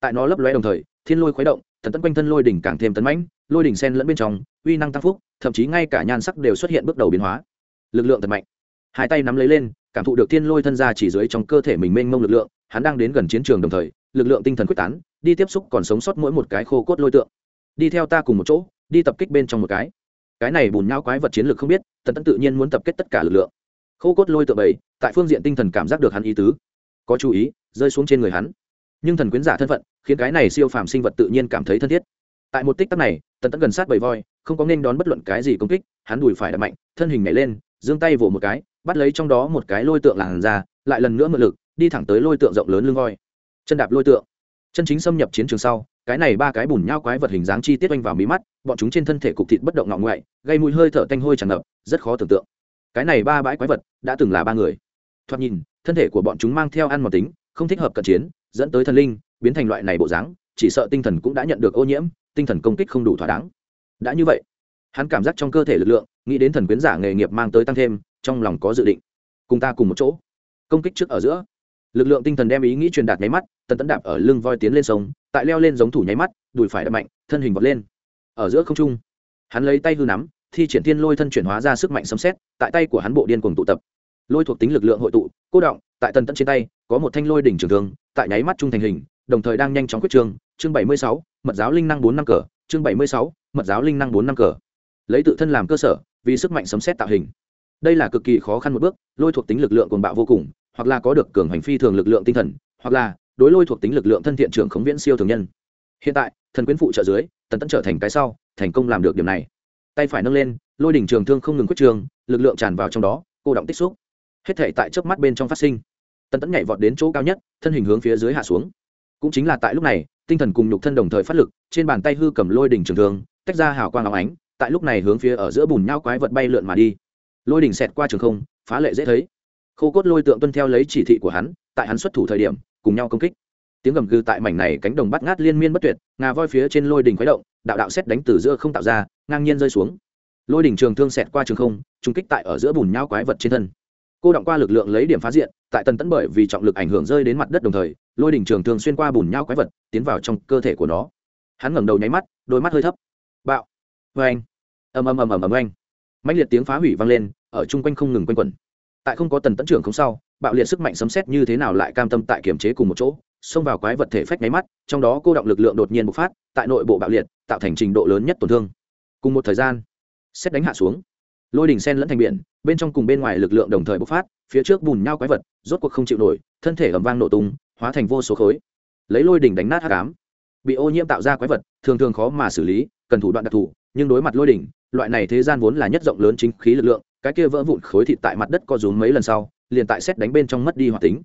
Tại nó lấp lóe đồng thời, thiên lôi khuấy động, thần tấn quanh thân lôi đỉnh càng thêm tấn mãnh, lôi đỉnh sen lẫn bên trong, uy năng tăng phúc, thậm chí ngay cả nhan sắc đều xuất hiện bước đầu biến hóa. Lực lượng thật mạnh. Hai tay nắm lấy lên, cảm thụ được thiên lôi thân ra chỉ dưới trong cơ thể mình mênh mông lực lượng, hắn đang đến gần chiến trường đồng thời, lực lượng tinh thần quyết tán đi tiếp xúc còn sống sót mỗi một cái khô cốt lôi tượng. Đi theo ta cùng một chỗ, đi tập kích bên trong một cái. Cái này bùn nhau quái vật chiến lược không biết, tần tẫn tự nhiên muốn tập kết tất cả lực lượng. Khô cốt lôi tượng bảy, tại phương diện tinh thần cảm giác được hắn ý tứ. Có chú ý, rơi xuống trên người hắn. Nhưng thần quyến giả thân phận, khiến cái này siêu phàm sinh vật tự nhiên cảm thấy thân thiết. Tại một tích tắc này, tần tẫn gần sát bầy voi, không có nên đón bất luận cái gì công kích, hắn đùi phải đập mạnh, thân hình nhảy lên, giương tay vỗ một cái, bắt lấy trong đó một cái lôi tượng làn ra, lại lần nữa mượn lực, đi thẳng tới lôi tượng rộng lớn lưng voi. Chân đạp lôi tượng chân chính xâm nhập chiến trường sau, cái này ba cái bùn nhau quái vật hình dáng chi tiết oanh vào mí mắt, bọn chúng trên thân thể cục thịt bất động ngọ ngoại, gây mùi hơi thở tanh hôi tràn ngập, rất khó tưởng tượng. Cái này ba bãi quái vật đã từng là ba người. Thoạt nhìn, thân thể của bọn chúng mang theo ăn mòn tính, không thích hợp cận chiến, dẫn tới thần linh, biến thành loại này bộ dáng, chỉ sợ tinh thần cũng đã nhận được ô nhiễm, tinh thần công kích không đủ thỏa đáng. Đã như vậy, hắn cảm giác trong cơ thể lực lượng, nghĩ đến thần quyến giả nghề nghiệp mang tới tăng thêm, trong lòng có dự định. Cùng ta cùng một chỗ. Công kích trước ở giữa lực lượng tinh thần đem ý nghĩ truyền đạt nháy mắt, tần tẫn đạp ở lưng voi tiến lên sông, tại leo lên giống thủ nháy mắt, đùi phải đập mạnh, thân hình vọt lên. Ở giữa không trung, hắn lấy tay hư nắm, thi triển thiên lôi thân chuyển hóa ra sức mạnh sấm xét tại tay của hắn bộ điên cùng tụ tập. Lôi thuộc tính lực lượng hội tụ, cô động, tại tần tẫn trên tay, có một thanh lôi đỉnh trường thương, tại nháy mắt trung thành hình, đồng thời đang nhanh chóng quyết trường, chương bảy mươi sáu, mật giáo linh năng bốn năm cờ, chương bảy mươi sáu, mật giáo linh năng bốn năm cờ. Lấy tự thân làm cơ sở, vì sức mạnh sấm xét tạo hình. Đây là cực kỳ khó khăn một bước, lôi thuộc tính lực lượng cuồng bạo vô cùng hoặc là có được cường hành phi thường lực lượng tinh thần, hoặc là đối lôi thuộc tính lực lượng thân thiện trưởng khống viễn siêu thường nhân. Hiện tại, thần quyến phụ trợ dưới, tần tẫn trở thành cái sau, thành công làm được điểm này. Tay phải nâng lên, lôi đỉnh trường thương không ngừng quyết trường, lực lượng tràn vào trong đó, cô động tích xúc. Hết thể tại trước mắt bên trong phát sinh. Tần tẫn nhảy vọt đến chỗ cao nhất, thân hình hướng phía dưới hạ xuống. Cũng chính là tại lúc này, tinh thần cùng nhục thân đồng thời phát lực, trên bàn tay hư cầm lôi đỉnh trường thương, tách ra hào quang áo ánh, tại lúc này hướng phía ở giữa bùn nhau quái vật bay lượn mà đi. Lôi đỉnh xẹt qua trường không, phá lệ dễ thấy khô cốt lôi tượng tuân theo lấy chỉ thị của hắn, tại hắn xuất thủ thời điểm, cùng nhau công kích. Tiếng gầm gừ tại mảnh này cánh đồng bắt ngát liên miên bất tuyệt, ngà voi phía trên lôi đỉnh khuấy động, đạo đạo xét đánh từ giữa không tạo ra, ngang nhiên rơi xuống. Lôi đỉnh trường thương xẹt qua trường không trung kích tại ở giữa bùn nhau quái vật trên thân. Cô động qua lực lượng lấy điểm phá diện, tại tần tẫn bởi vì trọng lực ảnh hưởng rơi đến mặt đất đồng thời, lôi đỉnh trường thương xuyên qua bùn nhau quái vật, tiến vào trong cơ thể của nó. Hắn ngẩng đầu nháy mắt, đôi mắt hơi thấp. Bạo. Vê anh ầm ầm ầm ầm ầm anh mạnh liệt tiếng phá hủy vang lên, ở chung quanh không ngừng quanh quẩn tại không có tần tấn trưởng không sau, bạo liệt sức mạnh sấm xét như thế nào lại cam tâm tại kiểm chế cùng một chỗ, xông vào quái vật thể phách nháy mắt, trong đó cô động lực lượng đột nhiên bộc phát, tại nội bộ bạo liệt, tạo thành trình độ lớn nhất tổn thương. Cùng một thời gian xét đánh hạ xuống. Lôi đỉnh sen lẫn thành biển, bên trong cùng bên ngoài lực lượng đồng thời bộc phát, phía trước bùn nhau quái vật, rốt cuộc không chịu nổi, thân thể ẩm vang nổ tung, hóa thành vô số khối. Lấy lôi đỉnh đánh nát hát cám bị ô nhiễm tạo ra quái vật, thường thường khó mà xử lý, cần thủ đoạn đặc thù, nhưng đối mặt lôi đỉnh, loại này thế gian vốn là nhất rộng lớn chính khí lực lượng cái kia vỡ vụn khối thịt tại mặt đất co rúm mấy lần sau, liền tại xét đánh bên trong mất đi hoạt tính.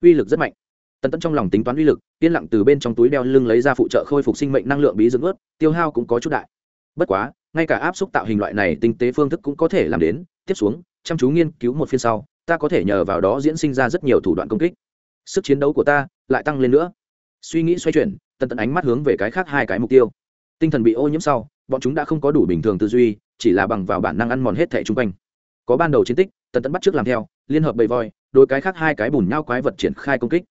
Uy lực rất mạnh. Tần tẫn trong lòng tính toán uy lực, yên lặng từ bên trong túi đeo lưng lấy ra phụ trợ khôi phục sinh mệnh năng lượng bí dưỡng ướt, tiêu hao cũng có chút đại. Bất quá, ngay cả áp xúc tạo hình loại này tinh tế phương thức cũng có thể làm đến. Tiếp xuống, chăm chú nghiên cứu một phiên sau, ta có thể nhờ vào đó diễn sinh ra rất nhiều thủ đoạn công kích. Sức chiến đấu của ta lại tăng lên nữa. Suy nghĩ xoay chuyển, tần tận ánh mắt hướng về cái khác hai cái mục tiêu. Tinh thần bị ô nhiễm sau, bọn chúng đã không có đủ bình thường tư duy, chỉ là bằng vào bản năng ăn mòn hết thẻ chung quanh có ban đầu chiến tích, tần tẫn bắt trước làm theo, liên hợp bầy voi đôi cái khác hai cái bùn nhau quái vật triển khai công kích.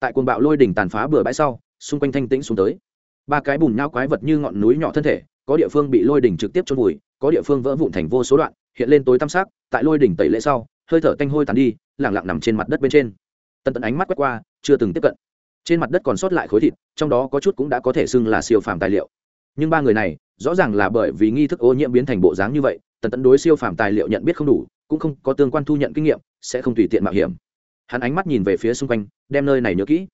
Tại cuồng bạo lôi đỉnh tàn phá bừa bãi sau, xung quanh thanh tĩnh xuống tới. Ba cái bùn nhau quái vật như ngọn núi nhỏ thân thể, có địa phương bị lôi đỉnh trực tiếp trôn vùi, có địa phương vỡ vụn thành vô số đoạn, hiện lên tối tăm sắc, tại lôi đỉnh tẩy lễ sau, hơi thở tanh hôi tàn đi lẳng lặng nằm trên mặt đất bên trên. Tần tẫn ánh mắt quét qua, chưa từng tiếp cận. Trên mặt đất còn sót lại khối thịt, trong đó có chút cũng đã có thể xưng là siêu phàm tài liệu. Nhưng ba người này, rõ ràng là bởi vì nghi thức ô nhiễm biến thành bộ dáng như vậy tần tận đối siêu phàm tài liệu nhận biết không đủ, cũng không có tương quan thu nhận kinh nghiệm, sẽ không tùy tiện mạo hiểm. Hắn ánh mắt nhìn về phía xung quanh, đem nơi này nhớ kỹ.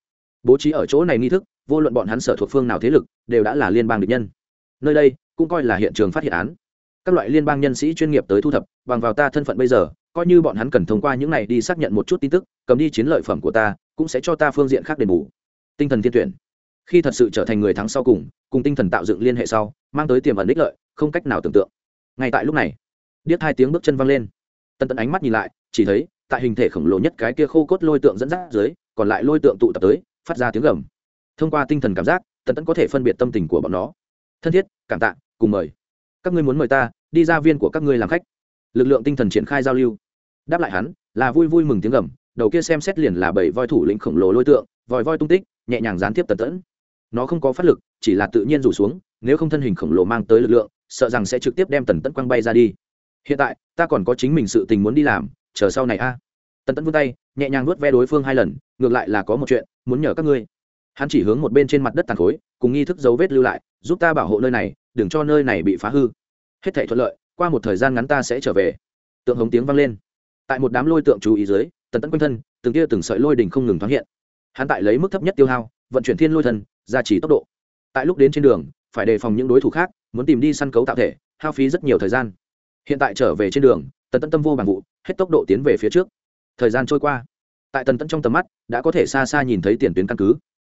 Bố trí ở chỗ này nghi thức, vô luận bọn hắn sở thuộc phương nào thế lực, đều đã là liên bang địch nhân. Nơi đây, cũng coi là hiện trường phát hiện án. Các loại liên bang nhân sĩ chuyên nghiệp tới thu thập, bằng vào ta thân phận bây giờ, coi như bọn hắn cần thông qua những này đi xác nhận một chút tin tức, cầm đi chiến lợi phẩm của ta, cũng sẽ cho ta phương diện khác đền bù. Tinh thần thiên tuyển. Khi thật sự trở thành người thắng sau cùng cùng tinh thần tạo dựng liên hệ sau, mang tới tiềm ẩn ích lợi, không cách nào tưởng tượng ngay tại lúc này, điếc hai tiếng bước chân văng lên. Tân tận ánh mắt nhìn lại, chỉ thấy, tại hình thể khổng lồ nhất cái kia khô cốt lôi tượng dẫn dắt dưới, còn lại lôi tượng tụ tập tới, phát ra tiếng gầm. Thông qua tinh thần cảm giác, tần tẫn có thể phân biệt tâm tình của bọn nó. Thân thiết, cảm tạ, cùng mời. Các ngươi muốn mời ta, đi ra viên của các ngươi làm khách. Lực lượng tinh thần triển khai giao lưu. Đáp lại hắn, là vui vui mừng tiếng gầm, đầu kia xem xét liền là bảy voi thủ lĩnh khổng lồ lôi tượng, vòi voi tung tích, nhẹ nhàng gián tiếp tần tẫn nó không có phát lực, chỉ là tự nhiên rủ xuống, nếu không thân hình khổng lồ mang tới lực lượng sợ rằng sẽ trực tiếp đem tần tẫn quăng bay ra đi. Hiện tại, ta còn có chính mình sự tình muốn đi làm, chờ sau này a. Tần tẫn vươn tay, nhẹ nhàng nuốt ve đối phương hai lần, ngược lại là có một chuyện muốn nhờ các ngươi. Hắn chỉ hướng một bên trên mặt đất tàn khối, cùng nghi thức dấu vết lưu lại, giúp ta bảo hộ nơi này, đừng cho nơi này bị phá hư. Hết thể thuận lợi, qua một thời gian ngắn ta sẽ trở về. Tượng hống tiếng vang lên. Tại một đám lôi tượng chú ý dưới, tần tẫn quanh thân, từng kia từng sợi lôi đình không ngừng thoáng hiện. Hắn tại lấy mức thấp nhất tiêu hao, vận chuyển thiên lôi thần, gia trì tốc độ. Tại lúc đến trên đường, phải đề phòng những đối thủ khác muốn tìm đi săn cấu tạo thể, hao phí rất nhiều thời gian. Hiện tại trở về trên đường, tần tẫn tâm vô bằng vụ, hết tốc độ tiến về phía trước. Thời gian trôi qua. Tại tần tẫn trong tầm mắt, đã có thể xa xa nhìn thấy tiền tuyến căn cứ.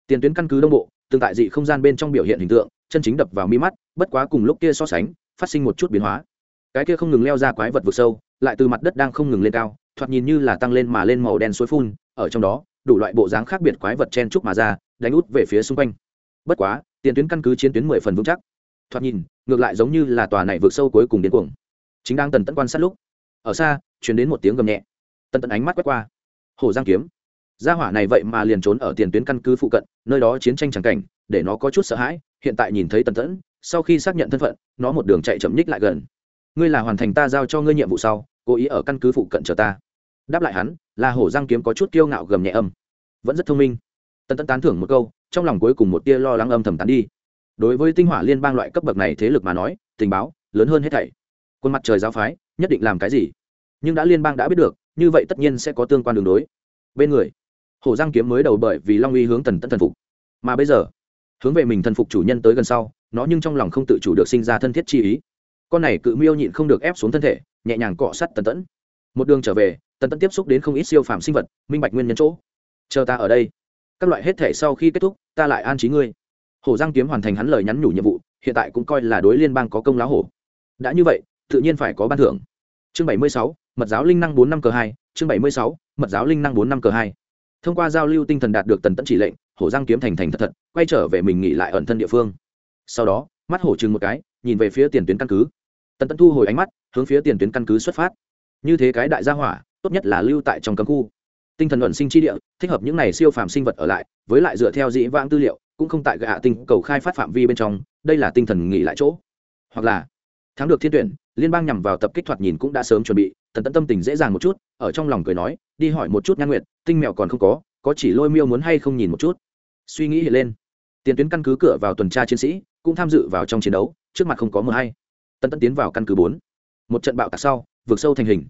Tiền tuyến căn cứ đông bộ, tương tại dị không gian bên trong biểu hiện hình tượng, chân chính đập vào mi mắt, bất quá cùng lúc kia so sánh, phát sinh một chút biến hóa. Cái kia không ngừng leo ra quái vật vực sâu, lại từ mặt đất đang không ngừng lên cao, thoạt nhìn như là tăng lên mà lên màu đen suối phun, ở trong đó, đủ loại bộ dáng khác biệt quái vật chen trúc mà ra, đánh út về phía xung quanh. Bất quá, tiền tuyến căn cứ chiến tuyến mười phần vững chắc thoạt nhìn, ngược lại giống như là tòa này vượt sâu cuối cùng đến cuồng. Chính đang tần tẫn quan sát lúc, ở xa chuyển đến một tiếng gầm nhẹ. Tần tẫn ánh mắt quét qua. Hồ giang kiếm. Gia hỏa này vậy mà liền trốn ở tiền tuyến căn cứ phụ cận, nơi đó chiến tranh trắng cảnh, để nó có chút sợ hãi, hiện tại nhìn thấy tần tẫn, sau khi xác nhận thân phận, nó một đường chạy chậm nhích lại gần. Ngươi là hoàn thành ta giao cho ngươi nhiệm vụ sau, cố ý ở căn cứ phụ cận chờ ta. Đáp lại hắn, là hổ giang kiếm có chút kiêu ngạo gầm nhẹ âm. Vẫn rất thông minh. Tần tẫn tán thưởng một câu, trong lòng cuối cùng một tia lo lắng âm thầm tán đi đối với tinh hỏa liên bang loại cấp bậc này thế lực mà nói, tình báo lớn hơn hết thảy. Quân mặt trời giáo phái, nhất định làm cái gì? Nhưng đã liên bang đã biết được, như vậy tất nhiên sẽ có tương quan đường đối. Bên người hổ giang kiếm mới đầu bởi vì long uy hướng tần tẫn thần phục. Mà bây giờ, hướng về mình thần phục chủ nhân tới gần sau, nó nhưng trong lòng không tự chủ được sinh ra thân thiết chi ý. Con này cự miêu nhịn không được ép xuống thân thể, nhẹ nhàng cọ sắt tần tẫn. Một đường trở về, tần tẫn tiếp xúc đến không ít siêu phàm sinh vật, minh bạch nguyên nhân chỗ. Chờ ta ở đây. Các loại hết thể sau khi kết thúc, ta lại an trí ngươi hổ giang kiếm hoàn thành hắn lời nhắn nhủ nhiệm vụ, hiện tại cũng coi là đối liên bang có công lá hổ. Đã như vậy, tự nhiên phải có ban thưởng. Chương bảy mươi sáu, mật giáo linh năng bốn năm cờ hai, chương bảy mươi sáu, mật giáo linh năng bốn năm cờ hai. Thông qua giao lưu tinh thần đạt được tần tẫn chỉ lệnh, hổ giang kiếm thành thành thật thật, quay trở về mình nghỉ lại ẩn thân địa phương. Sau đó, mắt hổ chừng một cái, nhìn về phía tiền tuyến căn cứ. Tần tẫn thu hồi ánh mắt, hướng phía tiền tuyến căn cứ xuất phát. Như thế cái đại gia hỏa, tốt nhất là lưu tại trong cấm khu. Tinh thần luận sinh chi địa, thích hợp những này siêu phàm sinh vật ở lại, với lại dựa theo dĩ vãng tư liệu cũng không tại gạ tinh cầu khai phát phạm vi bên trong, đây là tinh thần nghỉ lại chỗ. Hoặc là, thắng được thiên tuyển, liên bang nhằm vào tập kích thoạt nhìn cũng đã sớm chuẩn bị tần tẫn tâm tình dễ dàng một chút, ở trong lòng cười nói, đi hỏi một chút nhan nguyện tinh mèo còn không có có chỉ lôi miêu muốn hay không nhìn một chút. Suy nghĩ hiện lên, tiền tuyến căn cứ cửa vào tuần tra chiến sĩ, cũng tham dự vào trong chiến đấu, trước mặt không có mờ hay. Tần tẫn tiến vào căn cứ bốn. Một trận bạo tạc sau, vượt sâu thành hình.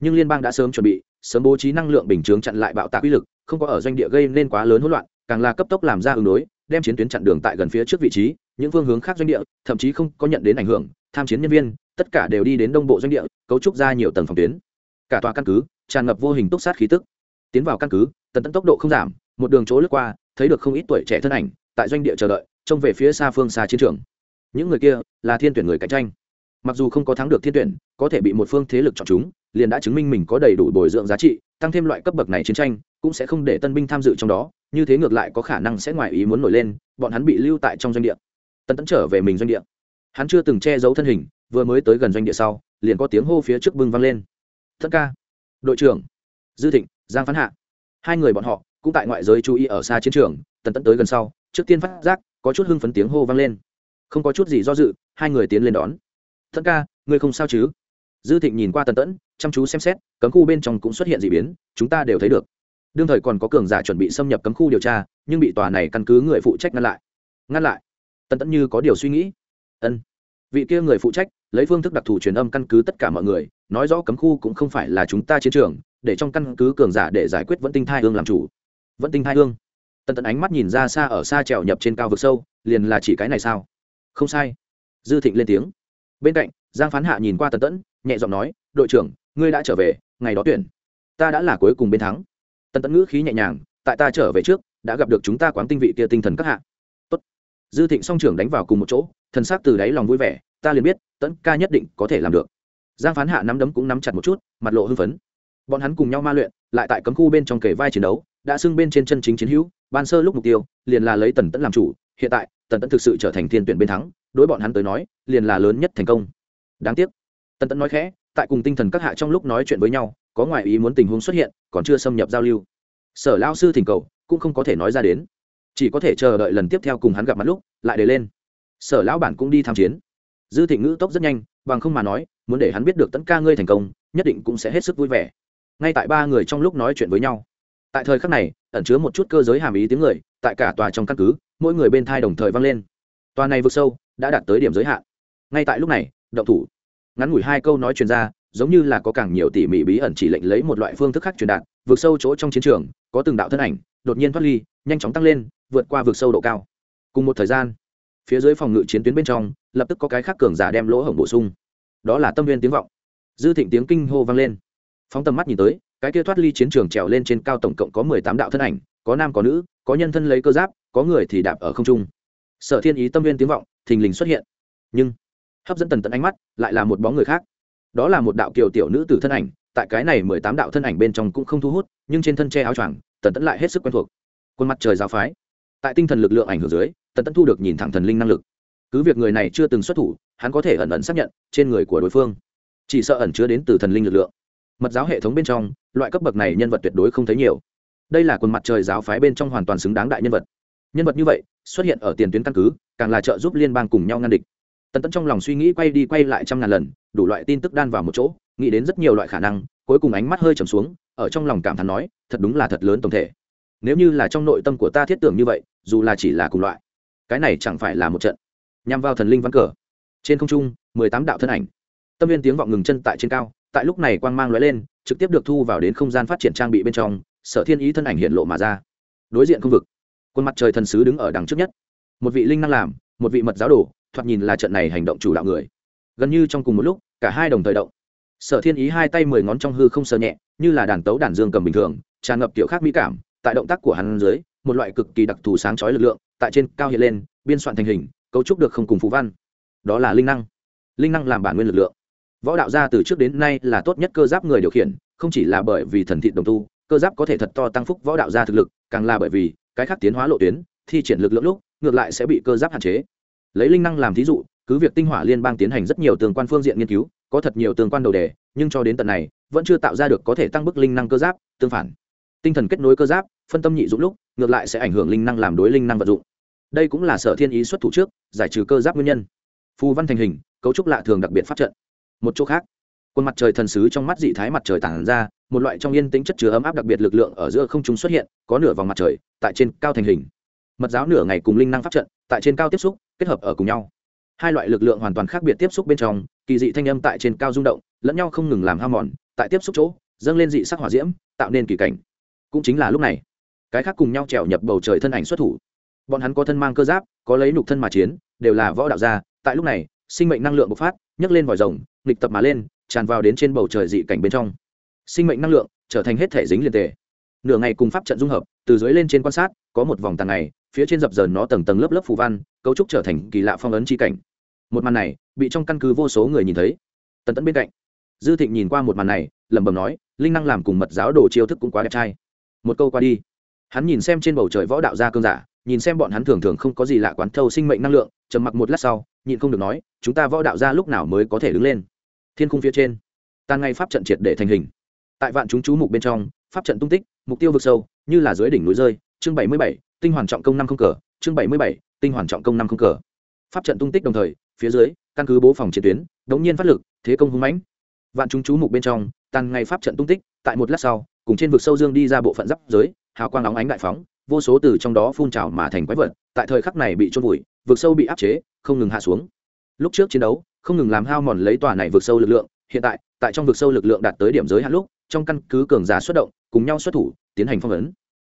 Nhưng liên bang đã sớm chuẩn bị, sớm bố trí năng lượng bình chướng chặn lại bạo tạc uy lực, không có ở doanh địa gây nên quá lớn hỗn loạn, càng là cấp tốc làm ra ứng đối đem chiến tuyến chặn đường tại gần phía trước vị trí, những phương hướng khác doanh địa, thậm chí không có nhận đến ảnh hưởng, tham chiến nhân viên, tất cả đều đi đến đông bộ doanh địa, cấu trúc ra nhiều tầng phòng tuyến. Cả tòa căn cứ tràn ngập vô hình túc sát khí tức. Tiến vào căn cứ, tần tẫn tốc độ không giảm, một đường chỗ lướt qua, thấy được không ít tuổi trẻ thân ảnh, tại doanh địa chờ đợi, trông về phía xa phương xa chiến trường. Những người kia là thiên tuyển người cạnh tranh. Mặc dù không có thắng được thiên tuyển, có thể bị một phương thế lực chọn chúng, liền đã chứng minh mình có đầy đủ bồi dưỡng giá trị, tăng thêm loại cấp bậc này chiến tranh, cũng sẽ không để tân binh tham dự trong đó như thế ngược lại có khả năng sẽ ngoài ý muốn nổi lên, bọn hắn bị lưu tại trong doanh địa. Tần tẫn trở về mình doanh địa. Hắn chưa từng che giấu thân hình, vừa mới tới gần doanh địa sau, liền có tiếng hô phía trước bưng vang lên. Thất ca, đội trưởng, dư thịnh, giang phán hạ. Hai người bọn họ cũng tại ngoại giới chú ý ở xa chiến trường, tần tẫn tới gần sau, trước tiên phát giác, có chút hưng phấn tiếng hô vang lên. Không có chút gì do dự, hai người tiến lên đón. Thất ca, ngươi không sao chứ? Dư thịnh nhìn qua tần tẫn, chăm chú xem xét, cấm khu bên trong cũng xuất hiện d ị biến, chúng ta đều thấy được đương thời còn có cường giả chuẩn bị xâm nhập cấm khu điều tra, nhưng bị tòa này căn cứ người phụ trách ngăn lại. Ngăn lại? Tần tẫn như có điều suy nghĩ. Ân. Vị kia người phụ trách lấy phương thức đặc thù truyền âm căn cứ tất cả mọi người, nói rõ cấm khu cũng không phải là chúng ta chiến trường, để trong căn cứ cường giả để giải quyết vẫn tinh thai hương làm chủ. Vẫn tinh thai hương. Tần tẫn ánh mắt nhìn ra xa ở xa trèo nhập trên cao vực sâu, liền là chỉ cái này sao? Không sai. Dư thịnh lên tiếng. Bên cạnh, giang phán hạ nhìn qua tần tẫn, nhẹ giọng nói, đội trưởng, ngươi đã trở về, ngày đó tuyển. Ta đã là cuối cùng bên thắng tần tẫn ngữ khí nhẹ nhàng, tại ta trở về trước, đã gặp được chúng ta quán tinh vị kia tinh thần các hạ. Tốt. dư thịnh song trưởng đánh vào cùng một chỗ, thần sắc từ đáy lòng vui vẻ, ta liền biết, tẫn ca nhất định có thể làm được. Giang phán hạ nắm đấm cũng nắm chặt một chút, mặt lộ hưng phấn. Bọn hắn cùng nhau ma luyện, lại tại cấm khu bên trong kề vai chiến đấu, đã xưng bên trên chân chính chiến hữu, ban sơ lúc mục tiêu, liền là lấy tần tẫn làm chủ, hiện tại, tần tẫn thực sự trở thành thiên tuyển bên thắng, đối bọn hắn tới nói, liền là lớn nhất thành công. Đáng tiếc. Tần tẫn nói khẽ, tại cùng tinh thần các hạ trong lúc nói chuyện với nhau có ngoại ý muốn tình huống xuất hiện, còn chưa xâm nhập giao lưu. Sở lao sư thỉnh cầu, cũng không có thể nói ra đến. Chỉ có thể chờ đợi lần tiếp theo cùng hắn gặp mặt lúc, lại để lên. Sở lão bản cũng đi tham chiến. Dư thị ngữ tốc rất nhanh, bằng không mà nói, muốn để hắn biết được tấn ca ngươi thành công, nhất định cũng sẽ hết sức vui vẻ. Ngay tại ba người trong lúc nói chuyện với nhau. Tại thời khắc này, ẩn chứa một chút cơ giới hàm ý tiếng người, tại cả tòa trong căn cứ, mỗi người bên thai đồng thời vang lên. Tòa này vượt sâu, đã đạt tới điểm giới hạn. Ngay tại lúc này, động thủ. Ngắn ngủi hai câu nói chuyện ra giống như là có càng nhiều tỉ mỉ bí ẩn chỉ lệnh lấy một loại phương thức khác truyền đạt, vượt sâu chỗ trong chiến trường, có từng đạo thân ảnh, đột nhiên thoát ly, nhanh chóng tăng lên, vượt qua vượt sâu độ cao. Cùng một thời gian, phía dưới phòng ngự chiến tuyến bên trong, lập tức có cái khác cường giả đem lỗ hổng bổ sung. Đó là tâm viên tiếng vọng. Dư thịnh tiếng kinh hô vang lên. Phóng tầm mắt nhìn tới, cái kia thoát ly chiến trường trèo lên trên cao tổng cộng có mười tám đạo thân ảnh, có nam, có nữ, có nhân thân lấy cơ giáp, có người thì đạp ở không trung. Sở thiên ý tâm viên tiếng vọng, thình lình xuất hiện. Nhưng, hấp dẫn tần tận ánh mắt, lại là một bóng người khác đó là một đạo kiều tiểu nữ tử thân ảnh, tại cái này mười tám đạo thân ảnh bên trong cũng không thu hút, nhưng trên thân che áo choàng, tần tẫn lại hết sức quen thuộc. Quân mặt trời giáo phái. Tại tinh thần lực lượng ảnh hưởng dưới, tần tẫn thu được nhìn thẳng thần linh năng lực. Cứ việc người này chưa từng xuất thủ, hắn có thể ẩn ẩn xác nhận trên người của đối phương. Chỉ sợ ẩn chứa đến từ thần linh lực lượng. Mật giáo hệ thống bên trong, loại cấp bậc này nhân vật tuyệt đối không thấy nhiều. Đây là quần mặt trời giáo phái bên trong hoàn toàn xứng đáng đại nhân vật. Nhân vật như vậy, xuất hiện ở tiền tuyến căn cứ, càng là trợ giúp liên bang cùng nhau ngăn địch tần tẫn trong lòng suy nghĩ quay đi quay lại trăm ngàn lần, đủ loại tin tức đan vào một chỗ, nghĩ đến rất nhiều loại khả năng, cuối cùng ánh mắt hơi trầm xuống, ở trong lòng cảm thán nói, thật đúng là thật lớn tổng thể. Nếu như là trong nội tâm của ta thiết tưởng như vậy, dù là chỉ là cùng loại, cái này chẳng phải là một trận. Nhằm vào thần linh văn cờ. Trên không trung, mười tám đạo thân ảnh. Tâm viên tiếng vọng ngừng chân tại trên cao, tại lúc này quang mang lóe lên, trực tiếp được thu vào đến không gian phát triển trang bị bên trong, sở thiên ý thân ảnh hiện lộ mà ra. Đối diện không vực. Quân mặt trời thần sứ đứng ở đằng trước nhất. Một vị linh năng làm, một vị mật giáo đồ thoạt nhìn là trận này hành động chủ đạo người. Gần như trong cùng một lúc, cả hai đồng thời động. Sở thiên ý hai tay mười ngón trong hư không sờ nhẹ, như là đàn tấu đàn dương cầm bình thường, tràn ngập kiểu khác mỹ cảm, tại động tác của hắn dưới, một loại cực kỳ đặc thù sáng chói lực lượng, tại trên cao hiện lên, biên soạn thành hình, cấu trúc được không cùng phú văn. Đó là linh năng. Linh năng làm bản nguyên lực lượng. Võ đạo gia từ trước đến nay là tốt nhất cơ giáp người điều khiển, không chỉ là bởi vì thần thị đồng tu, cơ giáp có thể thật to tăng phúc võ đạo gia thực lực, càng là bởi vì cái khác tiến hóa lộ tuyến, thi triển lực lượng lúc, ngược lại sẽ bị cơ giáp hạn chế lấy linh năng làm thí dụ, cứ việc tinh hỏa liên bang tiến hành rất nhiều tương quan phương diện nghiên cứu, có thật nhiều tương quan đầu đề, nhưng cho đến tận này, vẫn chưa tạo ra được có thể tăng bức linh năng cơ giáp, tương phản. Tinh thần kết nối cơ giáp, phân tâm nhị dụng lúc, ngược lại sẽ ảnh hưởng linh năng làm đối linh năng vận dụng. Đây cũng là sở thiên ý xuất thủ trước, giải trừ cơ giáp nguyên nhân. Phù văn thành hình, cấu trúc lạ thường đặc biệt phát trận. Một chỗ khác quân mặt trời thần sứ trong mắt dị thái mặt trời tản ra, một loại trong yên tính chất chứa ấm áp đặc biệt lực lượng ở giữa không trung xuất hiện, có nửa vòng mặt trời, tại trên cao thành hình. Mật giáo nửa ngày cùng linh năng pháp trận, tại trên cao tiếp xúc kết hợp ở cùng nhau. Hai loại lực lượng hoàn toàn khác biệt tiếp xúc bên trong, kỳ dị thanh âm tại trên cao rung động, lẫn nhau không ngừng làm ham mòn, tại tiếp xúc chỗ, dâng lên dị sắc hỏa diễm, tạo nên kỳ cảnh. Cũng chính là lúc này, cái khác cùng nhau trèo nhập bầu trời thân ảnh xuất thủ. Bọn hắn có thân mang cơ giáp, có lấy nhục thân mà chiến, đều là võ đạo gia, tại lúc này, sinh mệnh năng lượng bộc phát, nhấc lên vòi rồng, nghịch tập mà lên, tràn vào đến trên bầu trời dị cảnh bên trong. Sinh mệnh năng lượng trở thành hết thể dính liền tề. Nửa ngày cùng pháp trận dung hợp, từ dưới lên trên quan sát, có một vòng tàng này phía trên dập dờn nó tầng tầng lớp lớp phù văn, cấu trúc trở thành kỳ lạ phong ấn chi cảnh. Một màn này, bị trong căn cứ vô số người nhìn thấy. Tần tẫn bên cạnh, dư thịnh nhìn qua một màn này, lẩm bẩm nói, linh năng làm cùng mật giáo đồ chiêu thức cũng quá đẹp trai. Một câu qua đi. Hắn nhìn xem trên bầu trời võ đạo gia cương giả, nhìn xem bọn hắn thường thường không có gì lạ quán thâu sinh mệnh năng lượng, trầm mặc một lát sau, nhịn không được nói, chúng ta võ đạo gia lúc nào mới có thể đứng lên? Thiên khung phía trên, tan ngay pháp trận triệt để thành hình. Tại vạn chúng chú mục bên trong, pháp trận tung tích, mục tiêu vực sâu, như là dưới đỉnh núi rơi, chương bảy mươi bảy tinh hoàn trọng công năm không cờ, chương bảy mươi bảy, tinh hoàn trọng công năm không cờ. Pháp trận tung tích đồng thời, phía dưới, căn cứ bố phòng chiến tuyến, đống nhiên phát lực, thế công hung mãnh. Vạn chúng chú mục bên trong tan ngay pháp trận tung tích, tại một lát sau, cùng trên vực sâu dương đi ra bộ phận giáp giới, hào quang óng ánh đại phóng, vô số từ trong đó phun trào mà thành quái vật, tại thời khắc này bị trôn vùi, vực sâu bị áp chế, không ngừng hạ xuống. Lúc trước chiến đấu, không ngừng làm hao mòn lấy tòa này vực sâu lực lượng, hiện tại tại trong vực sâu lực lượng đạt tới điểm giới hạn lúc, trong căn cứ cường giả xuất động, cùng nhau xuất thủ, tiến hành phong ấn.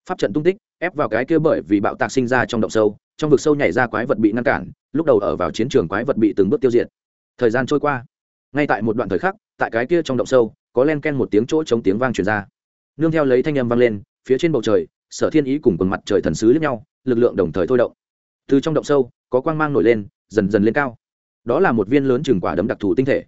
Pháp trận tung tích ép vào cái kia bởi vì bạo tạc sinh ra trong động sâu, trong vực sâu nhảy ra quái vật bị ngăn cản, lúc đầu ở vào chiến trường quái vật bị từng bước tiêu diệt. Thời gian trôi qua. Ngay tại một đoạn thời khắc, tại cái kia trong động sâu, có len ken một tiếng chỗ chống tiếng vang truyền ra. Nương theo lấy thanh âm vang lên, phía trên bầu trời, sở thiên ý cùng quần mặt trời thần sứ lẫn nhau, lực lượng đồng thời thôi động. Từ trong động sâu, có quang mang nổi lên, dần dần lên cao. Đó là một viên lớn chừng quả đấm đặc thù tinh thể.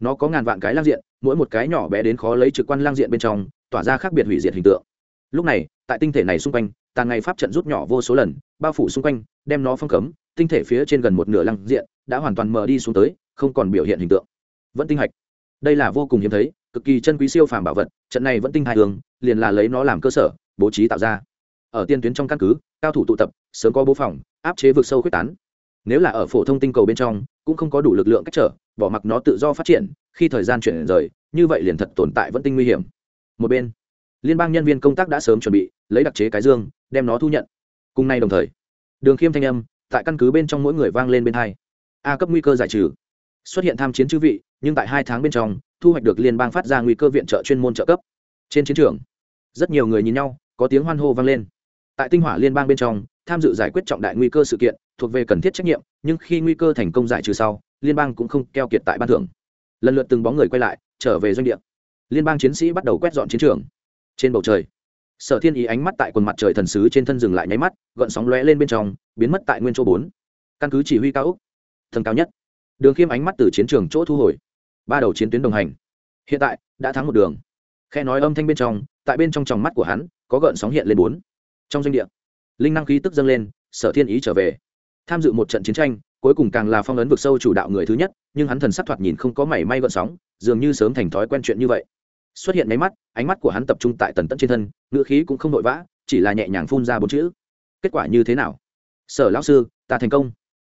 Nó có ngàn vạn cái lang diện, mỗi một cái nhỏ bé đến khó lấy trực quan lang diện bên trong, tỏa ra khác biệt hủy diệt hình tượng. Lúc này, tại tinh thể này xung quanh tàn ngày pháp trận rút nhỏ vô số lần, bao phủ xung quanh, đem nó phong cấm, tinh thể phía trên gần một nửa lăng diện đã hoàn toàn mờ đi xuống tới, không còn biểu hiện hình tượng. Vẫn tinh hạch. Đây là vô cùng hiếm thấy, cực kỳ chân quý siêu phàm bảo vật, trận này vẫn tinh hai hướng liền là lấy nó làm cơ sở, bố trí tạo ra. Ở tiên tuyến trong căn cứ, cao thủ tụ tập, sớm có bố phòng, áp chế vực sâu quyết tán. Nếu là ở phổ thông tinh cầu bên trong, cũng không có đủ lực lượng cách trở, bỏ mặc nó tự do phát triển, khi thời gian chuyển rời, như vậy liền thật tồn tại vẫn tinh nguy hiểm. Một bên liên bang nhân viên công tác đã sớm chuẩn bị, lấy đặc chế cái dương, đem nó thu nhận. Cùng nay đồng thời, đường khiêm thanh âm, tại căn cứ bên trong mỗi người vang lên bên hai. A cấp nguy cơ giải trừ. Xuất hiện tham chiến chư vị, nhưng tại hai tháng bên trong, thu hoạch được liên bang phát ra nguy cơ viện trợ chuyên môn trợ cấp. Trên chiến trường, rất nhiều người nhìn nhau, có tiếng hoan hô vang lên. Tại tinh hỏa liên bang bên trong, tham dự giải quyết trọng đại nguy cơ sự kiện, thuộc về cần thiết trách nhiệm, nhưng khi nguy cơ thành công giải trừ sau, liên bang cũng không keo kiệt tại ban thưởng. Lần lượt từng bóng người quay lại, trở về doanh địa. Liên bang chiến sĩ bắt đầu quét dọn chiến trường trên bầu trời. Sở thiên ý ánh mắt tại quần mặt trời thần sứ trên thân dừng lại nháy mắt, gợn sóng lóe lên bên trong, biến mất tại nguyên chỗ bốn. Căn cứ chỉ huy cao úc thần cao nhất. Đường khiêm ánh mắt từ chiến trường chỗ thu hồi. Ba đầu chiến tuyến đồng hành. Hiện tại, đã thắng một đường. Khe nói âm thanh bên trong, tại bên trong tròng mắt của hắn, có gợn sóng hiện lên bốn. Trong doanh địa, linh năng khí tức dâng lên, sở thiên ý trở về. Tham dự một trận chiến tranh, cuối cùng càng là phong ấn vực sâu chủ đạo người thứ nhất, nhưng hắn thần sắc thoạt nhìn không có mảy may gợn sóng, dường như sớm thành thói quen chuyện như vậy xuất hiện máy mắt, ánh mắt của hắn tập trung tại tần tẫn trên thân, ngữ khí cũng không vội vã, chỉ là nhẹ nhàng phun ra bốn chữ. Kết quả như thế nào? Sở lão sư, ta thành công.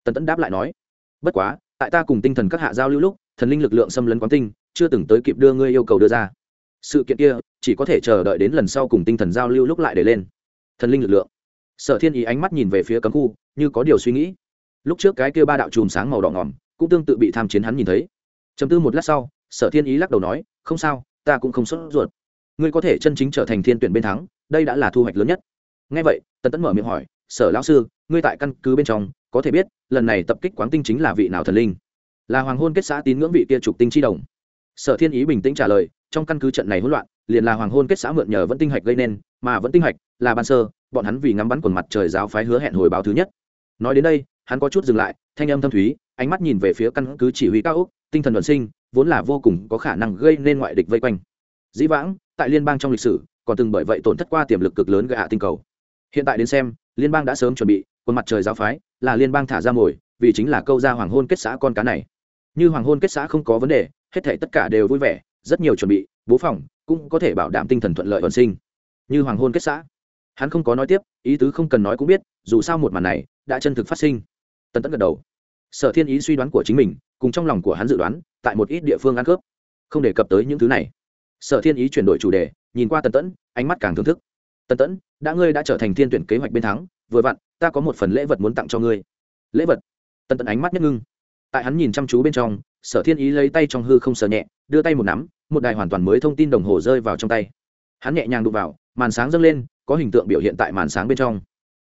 Tần tẫn đáp lại nói. Bất quá, tại ta cùng tinh thần các hạ giao lưu lúc, thần linh lực lượng xâm lấn quán tinh, chưa từng tới kịp đưa ngươi yêu cầu đưa ra. Sự kiện kia, chỉ có thể chờ đợi đến lần sau cùng tinh thần giao lưu lúc lại để lên. Thần linh lực lượng. Sở thiên ý ánh mắt nhìn về phía cấm khu, như có điều suy nghĩ. Lúc trước cái kia ba đạo chùm sáng màu đỏ ngỏm cũng tương tự bị tham chiến hắn nhìn thấy. Chấm tư một lát sau, sở thiên ý lắc đầu nói, không sao ta cũng không sốt ruột. Ngươi có thể chân chính trở thành thiên tuyển bên thắng, đây đã là thu hoạch lớn nhất. Ngay vậy, tần tẫn mở miệng hỏi, sở lão sư, ngươi tại căn cứ bên trong, có thể biết, lần này tập kích quáng tinh chính là vị nào thần linh? Là hoàng hôn kết xã tín ngưỡng vị kia trục tinh chi đồng. Sở thiên ý bình tĩnh trả lời, trong căn cứ trận này hỗn loạn, liền là hoàng hôn kết xã mượn nhờ vẫn tinh hạch gây nên, mà vẫn tinh hạch là ban sơ, bọn hắn vì ngắm bắn quần mặt trời giáo phái hứa hẹn hồi báo thứ nhất. Nói đến đây, hắn có chút dừng lại, thanh âm thâm thúy, ánh mắt nhìn về phía căn cứ chỉ huy cao úc tinh thần luận sinh vốn là vô cùng có khả năng gây nên ngoại địch vây quanh. Dĩ vãng, tại liên bang trong lịch sử, còn từng bởi vậy tổn thất qua tiềm lực cực lớn gây hạ tinh cầu. Hiện tại đến xem, liên bang đã sớm chuẩn bị, quân mặt trời giáo phái, là liên bang thả ra mồi, vì chính là câu ra hoàng hôn kết xã con cá này. Như hoàng hôn kết xã không có vấn đề, hết thể tất cả đều vui vẻ, rất nhiều chuẩn bị, bố phòng, cũng có thể bảo đảm tinh thần thuận lợi vận sinh. Như hoàng hôn kết xã, hắn không có nói tiếp, ý tứ không cần nói cũng biết, dù sao một màn này, đã chân thực phát sinh. Tần tẫn gật đầu. Sở thiên ý suy đoán của chính mình cùng trong lòng của hắn dự đoán, tại một ít địa phương ăn cướp. Không đề cập tới những thứ này. Sở thiên ý chuyển đổi chủ đề, nhìn qua tần tẫn, ánh mắt càng thưởng thức. Tần tẫn, đã ngươi đã trở thành thiên tuyển kế hoạch bên thắng, vừa vặn, ta có một phần lễ vật muốn tặng cho ngươi. Lễ vật? Tần tẫn ánh mắt nhất ngưng. Tại hắn nhìn chăm chú bên trong, sở thiên ý lấy tay trong hư không sờ nhẹ, đưa tay một nắm, một đài hoàn toàn mới thông tin đồng hồ rơi vào trong tay. Hắn nhẹ nhàng đụng vào, màn sáng dâng lên, có hình tượng biểu hiện tại màn sáng bên trong.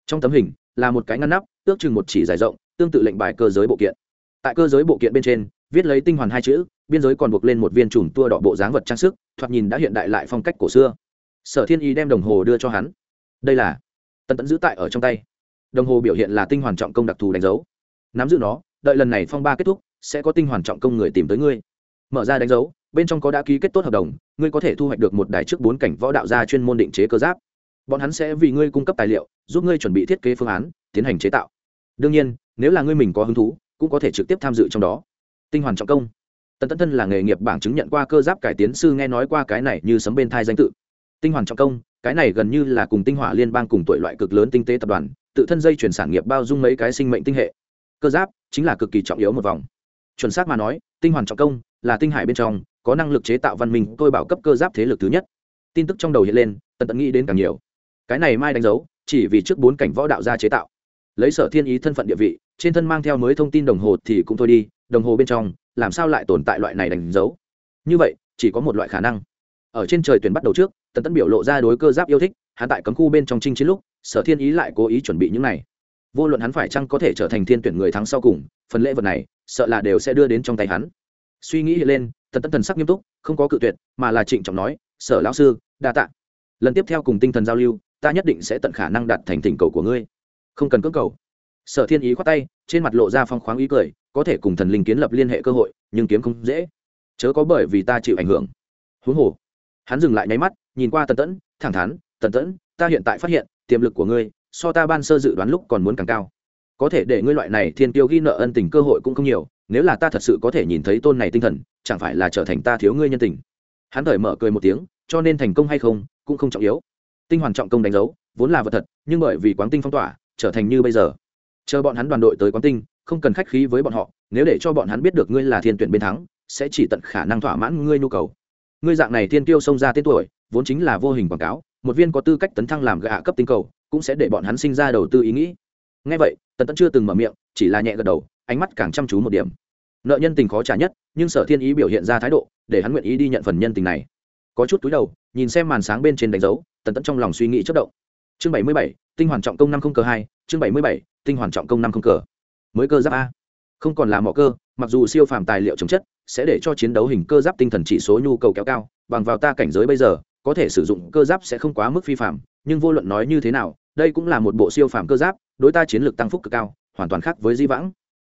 Trong tấm hình, là một cái ngăn nắp, ước chừng một chỉ dài rộng, tương tự lệnh bài cơ giới bộ kiện tại cơ giới bộ kiện bên trên, viết lấy tinh hoàn hai chữ, biên giới còn buộc lên một viên chùm tua đỏ bộ dáng vật trang sức, thoạt nhìn đã hiện đại lại phong cách cổ xưa. Sở thiên y đem đồng hồ đưa cho hắn. Đây là tần tẫn giữ tại ở trong tay. Đồng hồ biểu hiện là tinh hoàn trọng công đặc thù đánh dấu. Nắm giữ nó, đợi lần này phong ba kết thúc, sẽ có tinh hoàn trọng công người tìm tới ngươi. Mở ra đánh dấu, bên trong có đã ký kết tốt hợp đồng, ngươi có thể thu hoạch được một đài trước bốn cảnh võ đạo gia chuyên môn định chế cơ giáp. Bọn hắn sẽ vì ngươi cung cấp tài liệu, giúp ngươi chuẩn bị thiết kế phương án, tiến hành chế tạo. Đương nhiên, nếu là ngươi mình có hứng thú cũng có thể trực tiếp tham dự trong đó. Tinh hoàn trọng công. Tần tấn thân là nghề nghiệp bảng chứng nhận qua cơ giáp cải tiến sư nghe nói qua cái này như sấm bên thai danh tự. Tinh hoàn trọng công, cái này gần như là cùng tinh hỏa liên bang cùng tuổi loại cực lớn tinh tế tập đoàn, tự thân dây chuyển sản nghiệp bao dung mấy cái sinh mệnh tinh hệ. Cơ giáp chính là cực kỳ trọng yếu một vòng. Chuẩn xác mà nói, tinh hoàn trọng công là tinh hải bên trong, có năng lực chế tạo văn minh, tôi bảo cấp cơ giáp thế lực thứ nhất. Tin tức trong đầu hiện lên, tần tận nghĩ đến càng nhiều. Cái này mai đánh dấu, chỉ vì trước bốn cảnh võ đạo gia chế tạo lấy sở thiên ý thân phận địa vị, trên thân mang theo mới thông tin đồng hồ thì cũng thôi đi, đồng hồ bên trong, làm sao lại tồn tại loại này đánh dấu? Như vậy, chỉ có một loại khả năng. Ở trên trời tuyển bắt đầu trước, tần tẫn biểu lộ ra đối cơ giáp yêu thích, hắn tại cấm khu bên trong trinh chiến lúc, sở thiên ý lại cố ý chuẩn bị những này. Vô luận hắn phải chăng có thể trở thành thiên tuyển người thắng sau cùng, phần lễ vật này, sợ là đều sẽ đưa đến trong tay hắn. Suy nghĩ lên, tần tẫn thần sắc nghiêm túc, không có cự tuyệt, mà là trịnh trọng nói, sở lão sư, đa tạ. Lần tiếp theo cùng tinh thần giao lưu, ta nhất định sẽ tận khả năng đạt thành thỉnh cầu của ngươi không cần cưỡng cầu. Sở thiên ý khoát tay, trên mặt lộ ra phong khoáng ý cười, có thể cùng thần linh kiến lập liên hệ cơ hội, nhưng kiếm không dễ. Chớ có bởi vì ta chịu ảnh hưởng. Huống hồ, hắn dừng lại nháy mắt, nhìn qua tần tẫn, thẳng thắn, tần tẫn, ta hiện tại phát hiện, tiềm lực của ngươi, so ta ban sơ dự đoán lúc còn muốn càng cao. Có thể để ngươi loại này thiên tiêu ghi nợ ân tình cơ hội cũng không nhiều, nếu là ta thật sự có thể nhìn thấy tôn này tinh thần, chẳng phải là trở thành ta thiếu ngươi nhân tình. Hắn thời mở cười một tiếng, cho nên thành công hay không, cũng không trọng yếu. Tinh hoàn trọng công đánh dấu, vốn là vật thật, nhưng bởi vì quán tinh phong tỏa trở thành như bây giờ. Chờ bọn hắn đoàn đội tới quán tinh, không cần khách khí với bọn họ, nếu để cho bọn hắn biết được ngươi là thiên tuyển bên thắng, sẽ chỉ tận khả năng thỏa mãn ngươi nhu cầu. Ngươi dạng này thiên tiêu xông ra tên tuổi, vốn chính là vô hình quảng cáo, một viên có tư cách tấn thăng làm gạ cấp tinh cầu, cũng sẽ để bọn hắn sinh ra đầu tư ý nghĩ. Ngay vậy, tần tẫn chưa từng mở miệng, chỉ là nhẹ gật đầu, ánh mắt càng chăm chú một điểm. Nợ nhân tình khó trả nhất, nhưng sở thiên ý biểu hiện ra thái độ, để hắn nguyện ý đi nhận phần nhân tình này. Có chút túi đầu, nhìn xem màn sáng bên trên đánh dấu, tần tẫn trong lòng suy nghĩ chất động chương bảy mươi bảy, tinh hoàn trọng công năm không cờ hai, chương bảy mươi bảy, tinh hoàn trọng công năm không cờ. Mới cơ giáp a. Không còn là mỏ cơ, mặc dù siêu phàm tài liệu chống chất, sẽ để cho chiến đấu hình cơ giáp tinh thần chỉ số nhu cầu kéo cao, bằng vào ta cảnh giới bây giờ, có thể sử dụng cơ giáp sẽ không quá mức phi phạm nhưng vô luận nói như thế nào, đây cũng là một bộ siêu phàm cơ giáp, đối ta chiến lược tăng phúc cực cao, hoàn toàn khác với di vãng.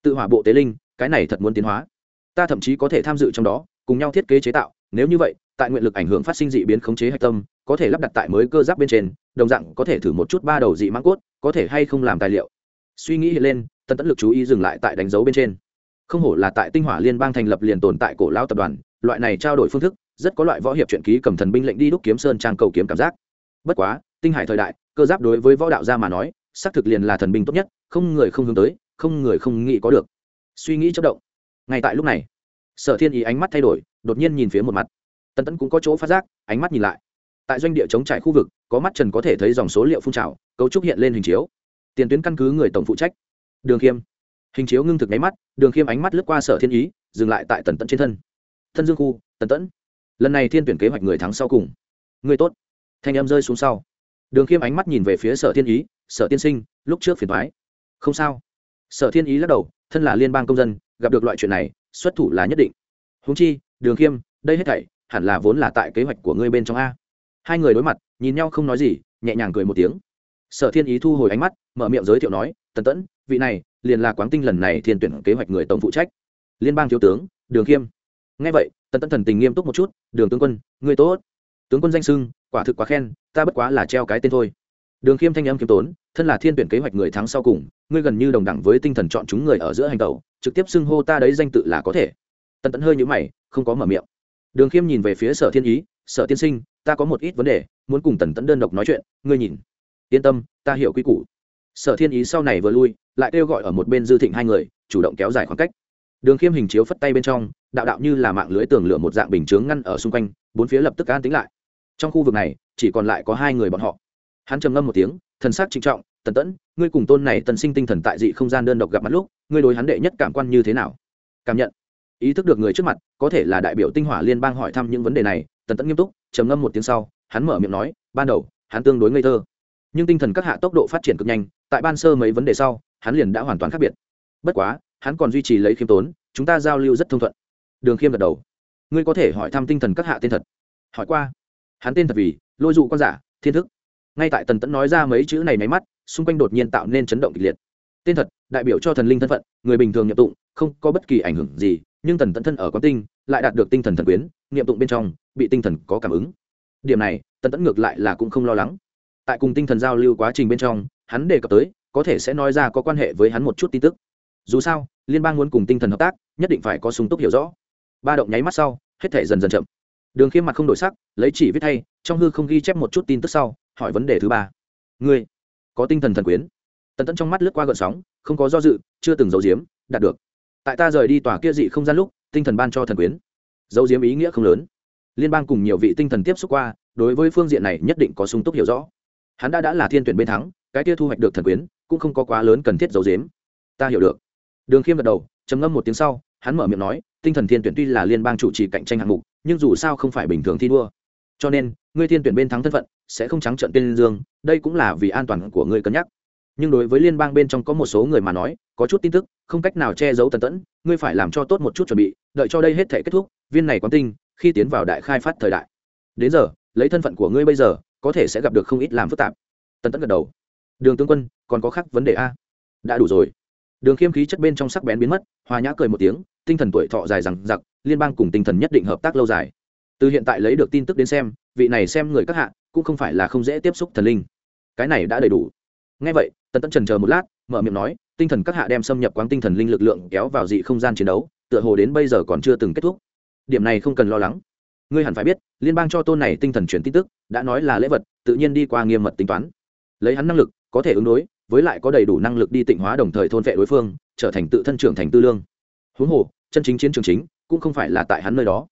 Tự hỏa bộ tế linh, cái này thật muốn tiến hóa. Ta thậm chí có thể tham dự trong đó cùng nhau thiết kế chế tạo, nếu như vậy, tại nguyện lực ảnh hưởng phát sinh dị biến khống chế hạch tâm, có thể lắp đặt tại mới cơ giáp bên trên, đồng dạng có thể thử một chút ba đầu dị mãng cốt, có thể hay không làm tài liệu. Suy nghĩ hiện lên tân tẫn lực chú ý dừng lại tại đánh dấu bên trên. Không hổ là tại tinh hỏa liên bang thành lập liền tồn tại cổ lao tập đoàn, loại này trao đổi phương thức, rất có loại võ hiệp truyện ký cầm thần binh lệnh đi đúc kiếm sơn trang cầu kiếm cảm giác. Bất quá, tinh hải thời đại, cơ giáp đối với võ đạo gia mà nói, xác thực liền là thần binh tốt nhất, không người không hướng tới, không người không nghĩ có được. Suy nghĩ chất động. Ngay tại lúc này sở thiên ý ánh mắt thay đổi, đột nhiên nhìn phía một mặt. Tân Tẫn cũng có chỗ phát giác, ánh mắt nhìn lại. Tại doanh địa chống trải khu vực, có mắt trần có thể thấy dòng số liệu phun trào, cấu trúc hiện lên hình chiếu. Tiền tuyến căn cứ người tổng phụ trách. Đường khiêm. Hình chiếu ngưng thực nháy mắt, đường khiêm ánh mắt lướt qua sở thiên ý, dừng lại tại tần tẫn trên thân. Thân dương khu, tần tẫn lần này thiên tuyển kế hoạch người thắng sau cùng. Người tốt. Thanh em rơi xuống sau. Đường khiêm ánh mắt nhìn về phía sở thiên ý, sở tiên sinh, lúc trước phiền thoái không sao. Sở thiên ý lắc đầu, thân là liên bang công dân gặp được loại chuyện này, xuất thủ là nhất định. Húng chi, đường khiêm, đây hết thảy, hẳn là vốn là tại kế hoạch của ngươi bên trong a. Hai người đối mặt, nhìn nhau không nói gì, nhẹ nhàng cười một tiếng. Sở thiên ý thu hồi ánh mắt, mở miệng giới thiệu nói, tần tẫn, vị này liền là quán tinh lần này thiên tuyển kế hoạch người tổng phụ trách. Liên bang thiếu tướng, đường khiêm. Ngay vậy, tần tẫn thần tình nghiêm túc một chút, đường tướng quân người tốt. Tướng quân danh sưng quả thực quá khen, ta bất quá là treo cái tên thôi. Đường khiêm thanh âm khiêm tốn, thân là thiên tuyển kế hoạch người thắng sau cùng, ngươi gần như đồng đẳng với tinh thần chọn chúng người ở giữa hành tẩu trực tiếp xưng hô ta đấy danh tự là có thể. Tần tẫn hơi nhũ mày, không có mở miệng. Đường khiêm nhìn về phía sở thiên ý, sở tiên sinh, ta có một ít vấn đề, muốn cùng tần tẫn đơn độc nói chuyện, ngươi nhìn. Yên tâm, ta hiểu quy củ. Sở thiên ý sau này vừa lui, lại kêu gọi ở một bên dư thịnh hai người, chủ động kéo dài khoảng cách. Đường khiêm hình chiếu phất tay bên trong, đạo đạo như là mạng lưới tường lửa một dạng bình chướng ngăn ở xung quanh, bốn phía lập tức an tính lại. Trong khu vực này, chỉ còn lại có hai người bọn họ. Hắn trầm ngâm một tiếng thần sắc trịnh trọng, tần tẫn, ngươi cùng tôn này tần sinh tinh thần tại dị không gian đơn độc gặp mặt lúc, ngươi đối hắn đệ nhất cảm quan như thế nào? Cảm nhận. Ý thức được người trước mặt, có thể là đại biểu tinh hỏa liên bang hỏi thăm những vấn đề này, tần tẫn nghiêm túc, trầm ngâm một tiếng sau, hắn mở miệng nói, ban đầu, hắn tương đối ngây thơ. Nhưng tinh thần các hạ tốc độ phát triển cực nhanh, tại ban sơ mấy vấn đề sau, hắn liền đã hoàn toàn khác biệt. Bất quá, hắn còn duy trì lấy khiêm tốn, chúng ta giao lưu rất thông thuận. Đường khiêm gật đầu. Ngươi có thể hỏi thăm tinh thần các hạ tên thật. Hỏi qua. Hắn tên thật vì, lôi dụ con giả, thiên thức ngay tại tần tẫn nói ra mấy chữ này máy mắt, xung quanh đột nhiên tạo nên chấn động kịch liệt. Tên thật, đại biểu cho thần linh thân phận, người bình thường nhập tụng, không có bất kỳ ảnh hưởng gì, nhưng tần tẫn thân ở quán tinh, lại đạt được tinh thần thần quyến, niệm tụng bên trong, bị tinh thần có cảm ứng. Điểm này, tần tẫn ngược lại là cũng không lo lắng. Tại cùng tinh thần giao lưu quá trình bên trong, hắn đề cập tới, có thể sẽ nói ra có quan hệ với hắn một chút tin tức. Dù sao, liên bang muốn cùng tinh thần hợp tác, nhất định phải có súng túc hiểu rõ. Ba động nháy mắt sau, hết thể dần dần chậm. Đường khiêm mặt không đổi sắc, lấy chỉ viết thay trong hư không ghi chép một chút tin tức sau hỏi vấn đề thứ ba. Ngươi có tinh thần thần quyến? Tần tẫn trong mắt lướt qua gợn sóng, không có do dự, chưa từng giấu diếm đạt được. Tại ta rời đi tòa kia dị không gian lúc, tinh thần ban cho thần quyến. Giấu diếm ý nghĩa không lớn. Liên bang cùng nhiều vị tinh thần tiếp xúc qua, đối với phương diện này nhất định có sung túc hiểu rõ. Hắn đã đã là thiên tuyển bên thắng, cái kia thu hoạch được thần quyến, cũng không có quá lớn cần thiết giấu diếm. ta hiểu được. Đường khiêm gật đầu, trầm ngâm một tiếng sau, hắn mở miệng nói, tinh thần thiên tuyển tuy là liên bang chủ trì cạnh tranh hạng mục, nhưng dù sao không phải bình thường thi đua. Cho nên ngươi thiên tuyển bên thắng thân phận, sẽ không trắng trận tên dương, đây cũng là vì an toàn của ngươi cân nhắc. Nhưng đối với liên bang bên trong có một số người mà nói, có chút tin tức, không cách nào che giấu tần tẫn, ngươi phải làm cho tốt một chút chuẩn bị, đợi cho đây hết thể kết thúc, viên này quán tinh, khi tiến vào đại khai phát thời đại. Đến giờ, lấy thân phận của ngươi bây giờ, có thể sẽ gặp được không ít làm phức tạp. Tần tẫn gật đầu. Đường tướng quân, còn có khác vấn đề a? Đã đủ rồi. Đường khiêm khí chất bên trong sắc bén biến mất, hòa nhã cười một tiếng, tinh thần tuổi thọ dài rằng giặc liên bang cùng tinh thần nhất định hợp tác lâu dài từ hiện tại lấy được tin tức đến xem, vị này xem người các hạ cũng không phải là không dễ tiếp xúc thần linh. Cái này đã đầy đủ. Ngay vậy, tần tẫn trần chờ một lát, mở miệng nói, tinh thần các hạ đem xâm nhập quán tinh thần linh lực lượng kéo vào dị không gian chiến đấu, tựa hồ đến bây giờ còn chưa từng kết thúc. Điểm này không cần lo lắng. Ngươi hẳn phải biết, liên bang cho tôn này tinh thần chuyển tin tức, đã nói là lễ vật, tự nhiên đi qua nghiêm mật tính toán. Lấy hắn năng lực, có thể ứng đối, với lại có đầy đủ năng lực đi tịnh hóa đồng thời thôn vệ đối phương, trở thành tự thân trưởng thành tư lương. Huống hồ, chân chính chiến trường chính, cũng không phải là tại hắn nơi đó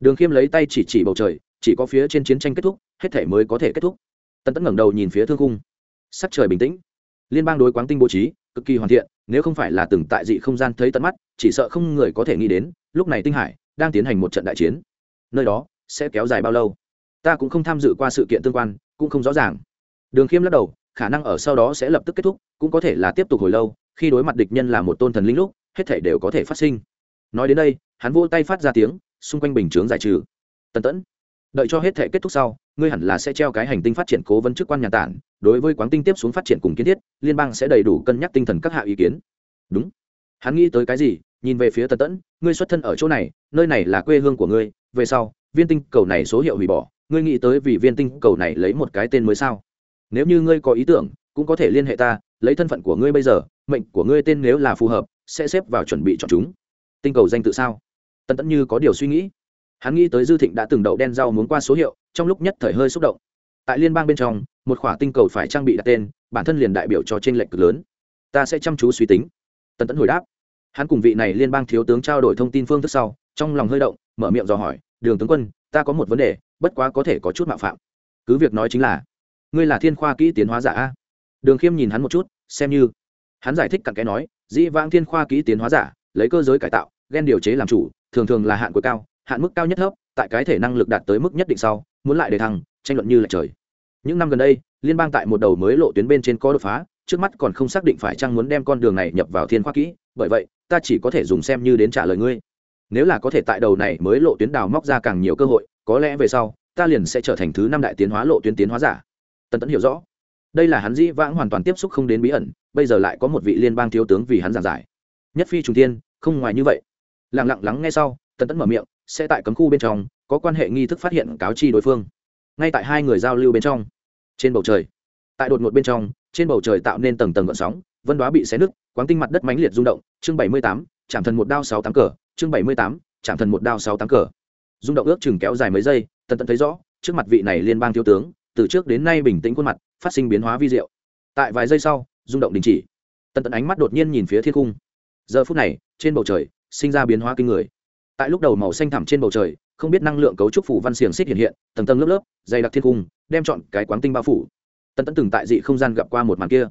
đường khiêm lấy tay chỉ chỉ bầu trời, chỉ có phía trên chiến tranh kết thúc, hết thể mới có thể kết thúc. Tần tẫn ngẩng đầu nhìn phía thương cung sắc trời bình tĩnh. Liên bang đối quáng tinh bố trí, cực kỳ hoàn thiện, nếu không phải là từng tại dị không gian thấy tận mắt, chỉ sợ không người có thể nghĩ đến, lúc này tinh hải đang tiến hành một trận đại chiến. Nơi đó sẽ kéo dài bao lâu? Ta cũng không tham dự qua sự kiện tương quan, cũng không rõ ràng. Đường khiêm lắc đầu, khả năng ở sau đó sẽ lập tức kết thúc, cũng có thể là tiếp tục hồi lâu, khi đối mặt địch nhân là một tôn thần linh lúc, hết thể đều có thể phát sinh. Nói đến đây, hắn vô tay phát ra tiếng xung quanh bình chướng giải trừ. Tần tẫn, đợi cho hết thể kết thúc sau, ngươi hẳn là sẽ treo cái hành tinh phát triển cố vấn chức quan nhà tản, đối với quán tinh tiếp xuống phát triển cùng kiến thiết, liên bang sẽ đầy đủ cân nhắc tinh thần các hạ ý kiến. Đúng. Hắn nghĩ tới cái gì, nhìn về phía tần tẫn, ngươi xuất thân ở chỗ này, nơi này là quê hương của ngươi, về sau, viên tinh cầu này số hiệu hủy bỏ, ngươi nghĩ tới vì viên tinh cầu này lấy một cái tên mới sao? Nếu như ngươi có ý tưởng, cũng có thể liên hệ ta, lấy thân phận của ngươi bây giờ, mệnh của ngươi tên nếu là phù hợp, sẽ xếp vào chuẩn bị chọn chúng. Tinh cầu danh tự sao? Tần tẫn như có điều suy nghĩ. Hắn nghĩ tới dư thịnh đã từng đậu đen rau muốn qua số hiệu, trong lúc nhất thời hơi xúc động. Tại liên bang bên trong, một khỏa tinh cầu phải trang bị đặt tên, bản thân liền đại biểu cho t r ê n lệch cực lớn. Ta sẽ chăm chú suy tính. Tần tẫn hồi đáp. Hắn cùng vị này liên bang thiếu tướng trao đổi thông tin phương thức sau, trong lòng hơi động, mở miệng dò hỏi, đường tướng quân, ta có một vấn đề, bất quá có thể có chút mạo phạm. Cứ việc nói chính là, ngươi là thiên khoa kỹ tiến hóa giả a? Đường khiêm nhìn hắn một chút, xem như. Hắn giải thích cặn kẽ nói, dĩ vãng thiên khoa kỹ tiến hóa giả, lấy cơ giới cải tạo ghen điều chế làm chủ, thường thường là hạn cuối cao, hạn mức cao nhất thấp, tại cái thể năng lực đạt tới mức nhất định sau, muốn lại đề thăng, tranh luận như là trời. Những năm gần đây, liên bang tại một đầu mới lộ tuyến bên trên có đột phá, trước mắt còn không xác định phải chăng muốn đem con đường này nhập vào thiên khoa kỹ, bởi vậy, ta chỉ có thể dùng xem như đến trả lời ngươi. Nếu là có thể tại đầu này mới lộ tuyến đào móc ra càng nhiều cơ hội, có lẽ về sau, ta liền sẽ trở thành thứ năm đại tiến hóa lộ tuyến tiến hóa giả. Tần tẫn hiểu rõ. Đây là hắn dĩ vãng hoàn toàn tiếp xúc không đến bí ẩn, bây giờ lại có một vị liên bang thiếu tướng vì hắn giảng giải. Nhất phi Trung tiên không ngoài như vậy lẳng lặng lắng nghe sau, tần tẫn mở miệng, sẽ tại cấm khu bên trong, có quan hệ nghi thức phát hiện cáo chi đối phương. Ngay tại hai người giao lưu bên trong, trên bầu trời, tại đột ngột bên trong, trên bầu trời tạo nên tầng tầng gợn sóng, vân đoá bị xé nứt, quáng tinh mặt đất mãnh liệt rung động, chương bảy mươi tám, chạm thần một đao sáu tám cờ, chương bảy mươi tám, chạm thần một đao sáu tám cờ. Rung động ước chừng kéo dài mấy giây, tần tẫn thấy rõ, trước mặt vị này liên bang thiếu tướng, từ trước đến nay bình tĩnh khuôn mặt, phát sinh biến hóa vi diệu. Tại vài giây sau, rung động đình chỉ. Tần tẫn ánh mắt đột nhiên nhìn phía thiên cung. Giờ phút này, trên bầu trời sinh ra biến hóa kinh người. Tại lúc đầu màu xanh thẳm trên bầu trời, không biết năng lượng cấu trúc phủ văn xiềng xích hiện hiện, tầng tầng lớp lớp, dày đặc thiên cung, đem chọn cái quán tinh bao phủ. Tần tẫn từng tại dị không gian gặp qua một màn kia.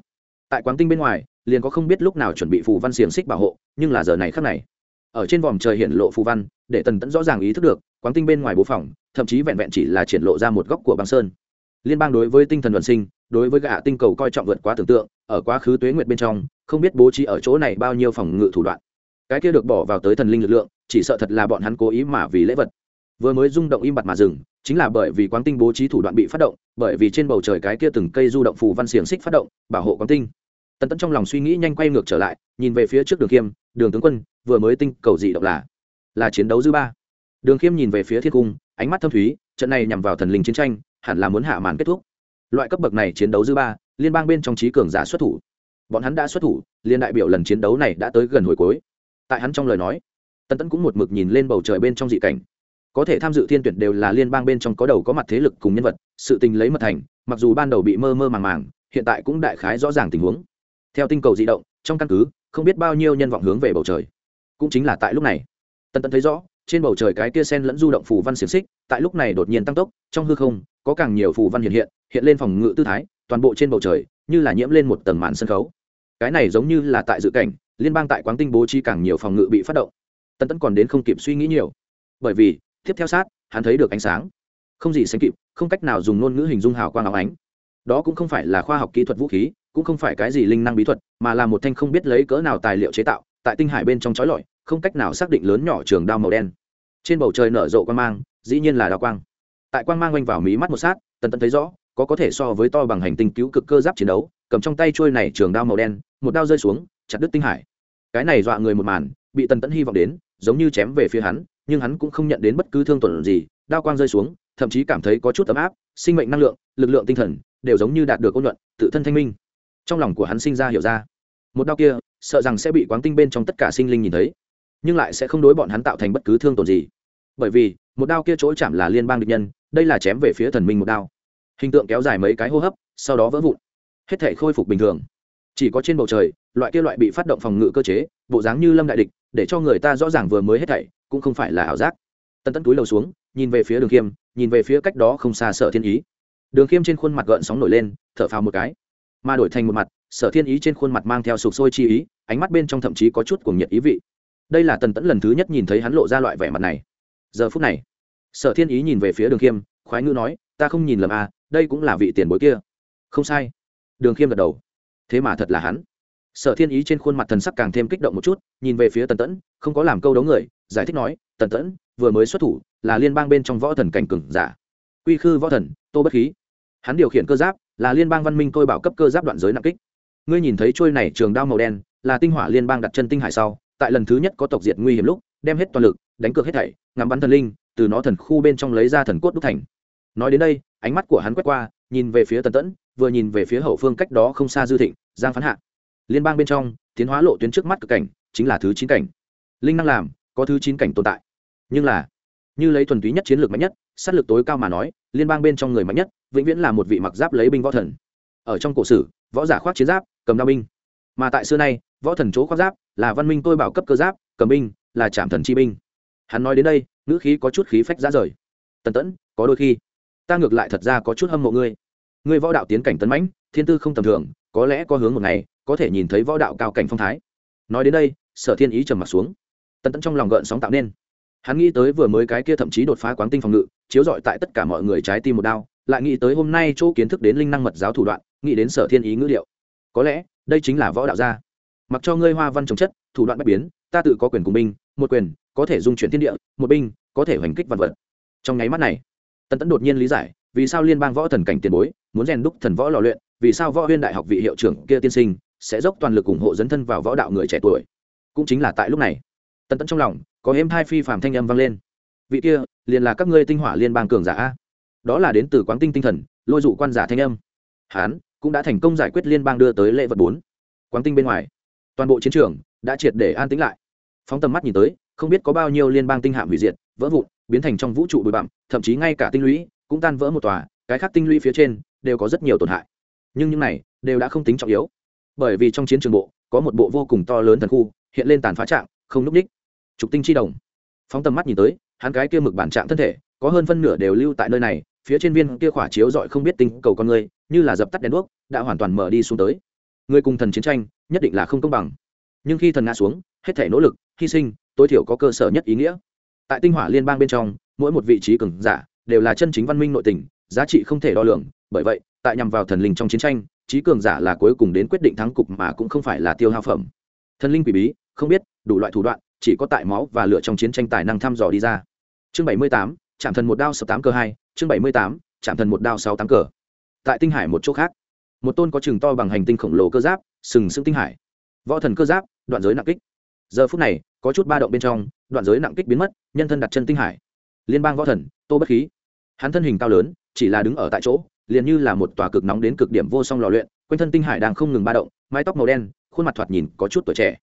Tại quán tinh bên ngoài, liền có không biết lúc nào chuẩn bị phù văn xiềng xích bảo hộ, nhưng là giờ này khác này, ở trên vòm trời hiện lộ phù văn, để tần tẫn rõ ràng ý thức được, quán tinh bên ngoài bố phòng, thậm chí vẹn vẹn chỉ là triển lộ ra một góc của băng sơn. Liên bang đối với tinh thần vận sinh, đối với gã tinh cầu coi trọng vượt quá tưởng tượng, ở quá khứ tuế nguyệt bên trong, không biết bố trí ở chỗ này bao nhiêu phòng ngự thủ đoạn cái kia được bỏ vào tới thần linh lực lượng, chỉ sợ thật là bọn hắn cố ý mà vì lễ vật. Vừa mới rung động im bặt mà dừng, chính là bởi vì quán tinh bố trí thủ đoạn bị phát động, bởi vì trên bầu trời cái kia từng cây du động phù văn xiềng xích phát động, bảo hộ quán tinh. Tần tẫn trong lòng suy nghĩ nhanh quay ngược trở lại, nhìn về phía trước đường khiêm, đường tướng quân, vừa mới tinh cầu dị động là là chiến đấu dư ba. Đường khiêm nhìn về phía thiên cung, ánh mắt thâm thúy, trận này nhằm vào thần linh chiến tranh, hẳn là muốn hạ màn kết thúc. Loại cấp bậc này chiến đấu dư ba, liên bang bên trong trí cường giả xuất thủ. Bọn hắn đã xuất thủ, liên đại biểu lần chiến đấu này đã tới gần hồi cuối tại hắn trong lời nói, tần tẫn cũng một mực nhìn lên bầu trời bên trong dị cảnh. Có thể tham dự thiên tuyển đều là liên bang bên trong có đầu có mặt thế lực cùng nhân vật, sự tình lấy mật thành, mặc dù ban đầu bị mơ mơ màng màng, hiện tại cũng đại khái rõ ràng tình huống. Theo tinh cầu di động, trong căn cứ, không biết bao nhiêu nhân vọng hướng về bầu trời. Cũng chính là tại lúc này, tần tẫn thấy rõ, trên bầu trời cái kia sen lẫn du động phù văn xiềng xích, tại lúc này đột nhiên tăng tốc, trong hư không, có càng nhiều phù văn hiện hiện hiện lên phòng ngự tư thái, toàn bộ trên bầu trời, như là nhiễm lên một tầng màn sân khấu. Cái này giống như là tại dự cảnh liên bang tại quán tinh bố trí càng nhiều phòng ngự bị phát động. Tân tẫn còn đến không kịp suy nghĩ nhiều. Bởi vì, tiếp theo sát, hắn thấy được ánh sáng. Không gì sánh kịp, không cách nào dùng ngôn ngữ hình dung hào quang áo ánh. Đó cũng không phải là khoa học kỹ thuật vũ khí, cũng không phải cái gì linh năng bí thuật, mà là một thanh không biết lấy cỡ nào tài liệu chế tạo, tại tinh hải bên trong chói lọi, không cách nào xác định lớn nhỏ trường đao màu đen. Trên bầu trời nở rộ quang mang, dĩ nhiên là đao quang. Tại quang mang oanh vào mí mắt một sát, tần tẫn thấy rõ, có có thể so với to bằng hành tinh cứu cực cơ giáp chiến đấu, cầm trong tay trôi này trường đao màu đen, một đao rơi xuống, chặt đứt tinh hải cái này dọa người một màn, bị tần tẫn hy vọng đến, giống như chém về phía hắn, nhưng hắn cũng không nhận đến bất cứ thương tổn gì, đao quang rơi xuống, thậm chí cảm thấy có chút ấm áp, sinh mệnh năng lượng, lực lượng tinh thần, đều giống như đạt được ôn luận tự thân thanh minh. Trong lòng của hắn sinh ra hiểu ra, một đao kia, sợ rằng sẽ bị quáng tinh bên trong tất cả sinh linh nhìn thấy, nhưng lại sẽ không đối bọn hắn tạo thành bất cứ thương tổn gì. Bởi vì, một đao kia chỗ chạm là liên bang địch nhân, đây là chém về phía thần minh một đao. Hình tượng kéo dài mấy cái hô hấp, sau đó vỡ vụn, hết thể khôi phục bình thường chỉ có trên bầu trời, loại kia loại bị phát động phòng ngự cơ chế, bộ dáng như lâm đại địch, để cho người ta rõ ràng vừa mới hết thảy, cũng không phải là ảo giác. Tân tẫn túi lầu xuống, nhìn về phía đường khiêm, nhìn về phía cách đó không xa sở thiên ý. Đường khiêm trên khuôn mặt gợn sóng nổi lên, thở phào một cái. Mà đổi thành một mặt, sở thiên ý trên khuôn mặt mang theo sụp sôi chi ý, ánh mắt bên trong thậm chí có chút cuồng nhiệt ý vị. Đây là tần tẫn lần thứ nhất nhìn thấy hắn lộ ra loại vẻ mặt này. Giờ phút này, sở thiên ý nhìn về phía đường khiêm, khoái ngữ nói, ta không nhìn lầm à đây cũng là vị tiền bối kia. Không sai. Đường khiêm gật đầu thế mà thật là hắn. Sở thiên ý trên khuôn mặt thần sắc càng thêm kích động một chút, nhìn về phía tần tẫn, không có làm câu đấu người, giải thích nói, tần tẫn, vừa mới xuất thủ, là liên bang bên trong võ thần cảnh cừng giả. Quy khư võ thần, tô bất khí. Hắn điều khiển cơ giáp, là liên bang văn minh tôi bảo cấp cơ giáp đoạn giới nặng kích. Ngươi nhìn thấy trôi này trường đao màu đen, là tinh hỏa liên bang đặt chân tinh hải sau, tại lần thứ nhất có tộc diệt nguy hiểm lúc, đem hết toàn lực, đánh cược hết thảy, ngắm bắn thần linh, từ nó thần khu bên trong lấy ra thần cốt đúc thành. Nói đến đây, ánh mắt của hắn quét qua, nhìn về phía tần tẫn, vừa nhìn về phía hậu phương cách đó không xa dư thịnh giang phán hạ. Liên bang bên trong, tiến hóa lộ tuyến trước mắt cực cảnh, chính là thứ chín cảnh. Linh năng làm, có thứ chín cảnh tồn tại. Nhưng là, như lấy thuần túy nhất chiến lược mạnh nhất, sát lực tối cao mà nói, liên bang bên trong người mạnh nhất, vĩnh viễn là một vị mặc giáp lấy binh võ thần. Ở trong cổ sử, võ giả khoác chiến giáp, cầm đao binh. Mà tại xưa nay, võ thần chỗ khoác giáp, là văn minh tôi bảo cấp cơ giáp, cầm binh, là trạm thần chi binh. Hắn nói đến đây, ngữ khí có chút khí phách ra rời. Tần tẫn, có đôi khi, ta ngược lại thật ra có chút hâm mộ ngươi. Ngươi võ đạo tiến cảnh tấn mãnh thiên tư không tầm thường, có lẽ có hướng một ngày, có thể nhìn thấy võ đạo cao cảnh phong thái. Nói đến đây, sở thiên ý trầm m ặ t xuống. Tần tẫn trong lòng gợn sóng tạo nên. Hắn nghĩ tới vừa mới cái kia thậm chí đột phá quán tinh phòng ngự, chiếu rọi tại tất cả mọi người trái tim một đao, lại nghĩ tới hôm nay chỗ kiến thức đến linh năng mật giáo thủ đoạn, nghĩ đến sở thiên ý ngữ liệu có lẽ, đây chính là võ đạo gia. Mặc cho ngươi hoa văn trồng chất, thủ đoạn bất biến, ta tự có quyền cùng binh, một quyền có thể dung chuyển thiên địa, một binh có thể hoành kích vật vật. Trong nháy mắt này, tần tẫn đột nhiên lý giải, vì sao liên bang võ thần cảnh tiền bối, muốn rèn đúc thần võ lò luyện vì sao võ huyên đại học vị hiệu trưởng kia tiên sinh sẽ dốc toàn lực ủng hộ dấn thân vào võ đạo người trẻ tuổi? Cũng chính là tại lúc này tân tẫn trong lòng có êm hai phi phàm thanh âm vang lên. Vị kia, liền là các ngươi tinh hỏa liên bang cường giả a. Đó là đến từ quán tinh tinh thần, lôi dụ quan giả thanh âm. Hán cũng đã thành công giải quyết liên bang đưa tới lễ vật bốn. Quán tinh bên ngoài, toàn bộ chiến trường đã triệt để an tĩnh lại. Phóng tầm mắt nhìn tới, không biết có bao nhiêu liên bang tinh hạm hủy diệt, vỡ vụn, biến thành trong vũ trụ bụi bặm, thậm chí ngay cả tinh lũy cũng tan vỡ một tòa, cái khác tinh lũy phía trên đều có rất nhiều tổn hại nhưng những này đều đã không tính trọng yếu. Bởi vì trong chiến trường bộ, có một bộ vô cùng to lớn thần khu, hiện lên tàn phá trạng, không núp ních trục tinh chi đồng. Phóng tầm mắt nhìn tới, hắn cái kia mực bản trạng thân thể, có hơn phân nửa đều lưu tại nơi này, phía trên viên kia khỏa chiếu dọi không biết tinh cầu con người, như là dập tắt đèn đuốc, đã hoàn toàn mở đi xuống tới. Người cùng thần chiến tranh, nhất định là không công bằng. Nhưng khi thần ngã xuống, hết thể nỗ lực, hy sinh, tối thiểu có cơ sở nhất ý nghĩa. Tại tinh hỏa liên bang bên trong, mỗi một vị trí cường giả, đều là chân chính văn minh nội tình, giá trị không thể đo lường, bởi vậy tại nhằm vào thần linh trong chiến tranh trí cường giả là cuối cùng đến quyết định thắng cục mà cũng không phải là tiêu hao phẩm. Thần linh quỷ bí, không biết, đủ loại thủ đoạn, chỉ có tại máu và lựa trong chiến tranh tài năng thăm dò đi ra. Chương bảy mươi tám chạm thần một đao sáu tám cơ hai, chương bảy mươi tám chạm thần một đao sáu tám cờ. Tại tinh hải một chỗ khác, một tôn có chừng to bằng hành tinh khổng lồ cơ giáp, sừng sững tinh hải. Võ thần cơ giáp, đoạn giới nặng kích. Giờ phút này, có chút ba động bên trong, đoạn giới nặng kích biến mất, nhân thân đặt chân tinh hải. Liên bang võ thần, tô bất khí. Hắn thân hình cao lớn, chỉ là đứng ở tại chỗ liền như là một tòa cực nóng đến cực điểm vô song lò luyện, quanh thân tinh hải đang không ngừng ba động, mái tóc màu đen, khuôn mặt thoạt nhìn có chút tuổi trẻ.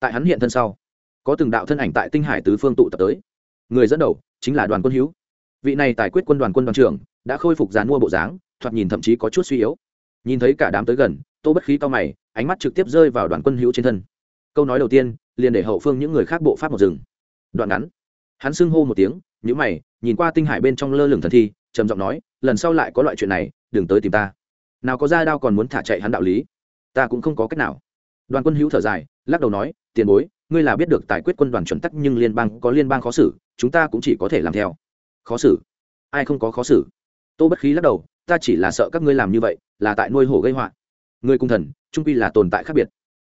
Tại hắn hiện thân sau, có từng đạo thân ảnh tại tinh hải tứ phương tụ tập tới. Người dẫn đầu chính là đoàn quân hữu. Vị này tài quyết quân đoàn quân đoàn trưởng đã khôi phục dàn mua bộ dáng, thoạt nhìn thậm chí có chút suy yếu. Nhìn thấy cả đám tới gần, tô bất khí cao mày, ánh mắt trực tiếp rơi vào đoàn quân hữu trên thân. Câu nói đầu tiên, liền để hậu phương những người khác bộ pháp một rừng đoạn ngắn. Hắn xưng hô một tiếng nhữ mày, nhìn qua tinh hải bên trong lơ lửng thần thi, trầm giọng nói lần sau lại có loại chuyện này, đừng tới tìm ta. Nào có ra đao còn muốn thả chạy hắn đạo lý. Ta cũng không có cách nào. Đoàn quân hữu thở dài, lắc đầu nói, tiền bối, ngươi là biết được tài quyết quân đoàn chuẩn tắc nhưng liên bang có liên bang khó xử, chúng ta cũng chỉ có thể làm theo. Khó xử? Ai không có khó xử? Tô bất khí lắc đầu, ta chỉ là sợ các ngươi làm như vậy, là tại nuôi hổ gây họa. Người cung thần, trung quy là tồn tại khác biệt.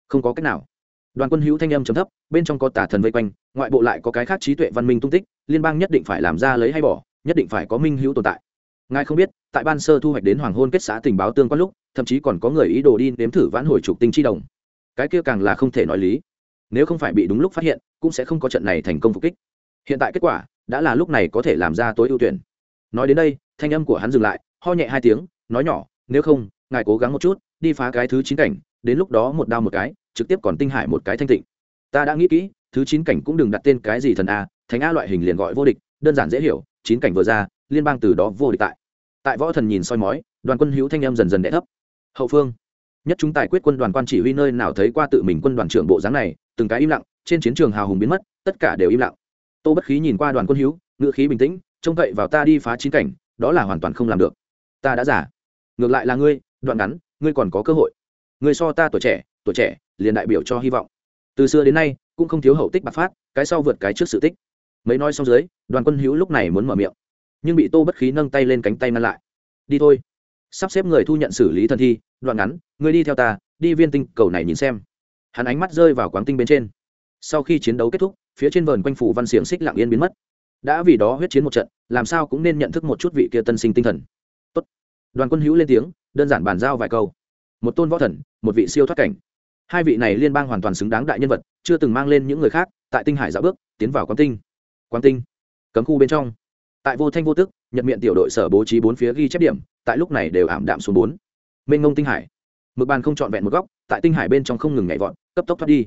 Không có cách nào. Đoàn quân hữu thanh âm chấm thấp, bên trong có tà thần vây quanh, ngoại bộ lại có cái khác trí tuệ văn minh tung tích, liên bang nhất định phải làm ra lấy hay bỏ, nhất định phải có minh hữu tồn tại ngài không biết, tại ban sơ thu hoạch đến hoàng hôn kết xã tình báo tương quan lúc, thậm chí còn có người ý đồ đi nếm thử vãn hồi trục tinh chi đồng. Cái kia càng là không thể nói lý. Nếu không phải bị đúng lúc phát hiện, cũng sẽ không có trận này thành công phục kích. Hiện tại kết quả, đã là lúc này có thể làm ra tối ưu tuyển. Nói đến đây, thanh âm của hắn dừng lại, ho nhẹ hai tiếng, nói nhỏ, nếu không, ngài cố gắng một chút, đi phá cái thứ chín cảnh, đến lúc đó một đao một cái, trực tiếp còn tinh hải một cái thanh tịnh. Ta đã nghĩ kỹ, thứ chín cảnh cũng đừng đặt tên cái gì thần a, thánh a loại hình liền gọi vô địch, đơn giản dễ hiểu, chín cảnh vừa ra liên bang từ đó vô địch tại. Tại võ thần nhìn soi mói, đoàn quân hữu thanh em dần dần đẻ thấp. Hậu phương, nhất chúng tài quyết quân đoàn quan chỉ huy nơi nào thấy qua tự mình quân đoàn trưởng bộ dáng này, từng cái im lặng, trên chiến trường hào hùng biến mất, tất cả đều im lặng. Tô bất khí nhìn qua đoàn quân hữu ngựa khí bình tĩnh, trông cậy vào ta đi phá chín cảnh, đó là hoàn toàn không làm được. Ta đã giả ngược lại là ngươi, đoạn ngắn, ngươi còn có cơ hội. Ngươi so ta tuổi trẻ tuổi trẻ, liền đại biểu cho hy vọng. Từ xưa đến nay, cũng không thiếu hậu tích bạc phát, cái sau vượt cái trước sự tích. Mấy nói xong dưới, đoàn quân hữu lúc này muốn mở miệng nhưng bị tô bất khí nâng tay lên cánh tay ngăn lại. Đi thôi. Sắp xếp người thu nhận xử lý thần thi, đoạn ngắn người đi theo ta, đi viên tinh, cầu này nhìn xem. Hắn ánh mắt rơi vào quán tinh bên trên. Sau khi chiến đấu kết thúc, phía trên vườn quanh phủ văn xiềng xích lặng yên biến mất. Đã vì đó huyết chiến một trận, làm sao cũng nên nhận thức một chút vị kia tân sinh tinh thần. Tốt. đoàn quân hữu lên tiếng, đơn giản bàn giao vài câu. Một tôn võ thần, một vị siêu thoát cảnh. Hai vị này liên bang hoàn toàn xứng đáng đại nhân vật, chưa từng mang lên những người khác, tại tinh hải dạo bước, tiến vào quán tinh. Quán tinh. Cấm khu bên trong tại vô thanh vô tức nhận miệng tiểu đội sở bố trí bốn phía ghi chép điểm, tại lúc này đều ảm đạm xuống bốn. Mênh ngông tinh hải. Mực bàn không trọn vẹn một góc, tại tinh hải bên trong không ngừng nhảy vọt, cấp tốc thoát đi.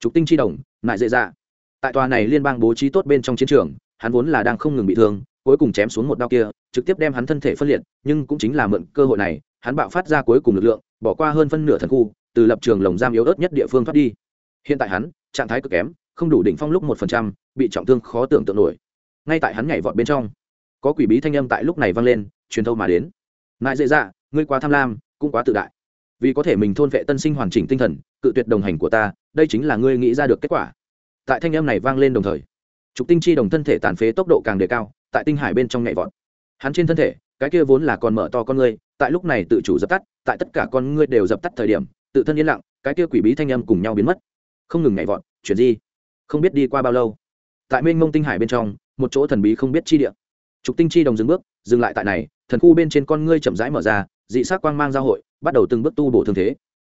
Trục tinh chi đồng, nại dễ dạ. Tại tòa này liên bang bố trí tốt bên trong chiến trường, hắn vốn là đang không ngừng bị thương, cuối cùng chém xuống một đao kia, trực tiếp đem hắn thân thể phân liệt, nhưng cũng chính là mượn cơ hội này, hắn bạo phát ra cuối cùng lực lượng, bỏ qua hơn phân nửa thần khu, từ lập trường lồng giam yếu ớt nhất địa phương thoát đi. Hiện tại hắn, trạng thái cực kém, không đủ đỉnh phong lúc một phần trăm, bị trọng thương khó tưởng tượng nổi. Ngay tại hắn nhảy vọt bên trong có quỷ bí thanh âm tại lúc này vang lên, truyền thâu mà đến. Nại dễ dạ ngươi quá tham lam, cũng quá tự đại. Vì có thể mình thôn vệ tân sinh hoàn chỉnh tinh thần, cự tuyệt đồng hành của ta, đây chính là ngươi nghĩ ra được kết quả. Tại thanh âm này vang lên đồng thời, trục tinh chi đồng thân thể tàn phế tốc độ càng đề cao, tại tinh hải bên trong nhảy vọt. Hắn trên thân thể, cái kia vốn là còn mở to con ngươi, tại lúc này tự chủ dập tắt, tại tất cả con ngươi đều dập tắt thời điểm, tự thân yên lặng, cái kia quỷ bí thanh âm cùng nhau biến mất. Không ngừng nhảy vọt, chuyển di. Không biết đi qua bao lâu, tại mênh mông tinh hải bên trong, một chỗ thần bí không biết chi địa trục tinh chi đồng dừng bước, dừng lại tại này, thần khu bên trên con ngươi chậm rãi mở ra, dị sắc quang mang giao hội, bắt đầu từng bước tu bổ thương thế.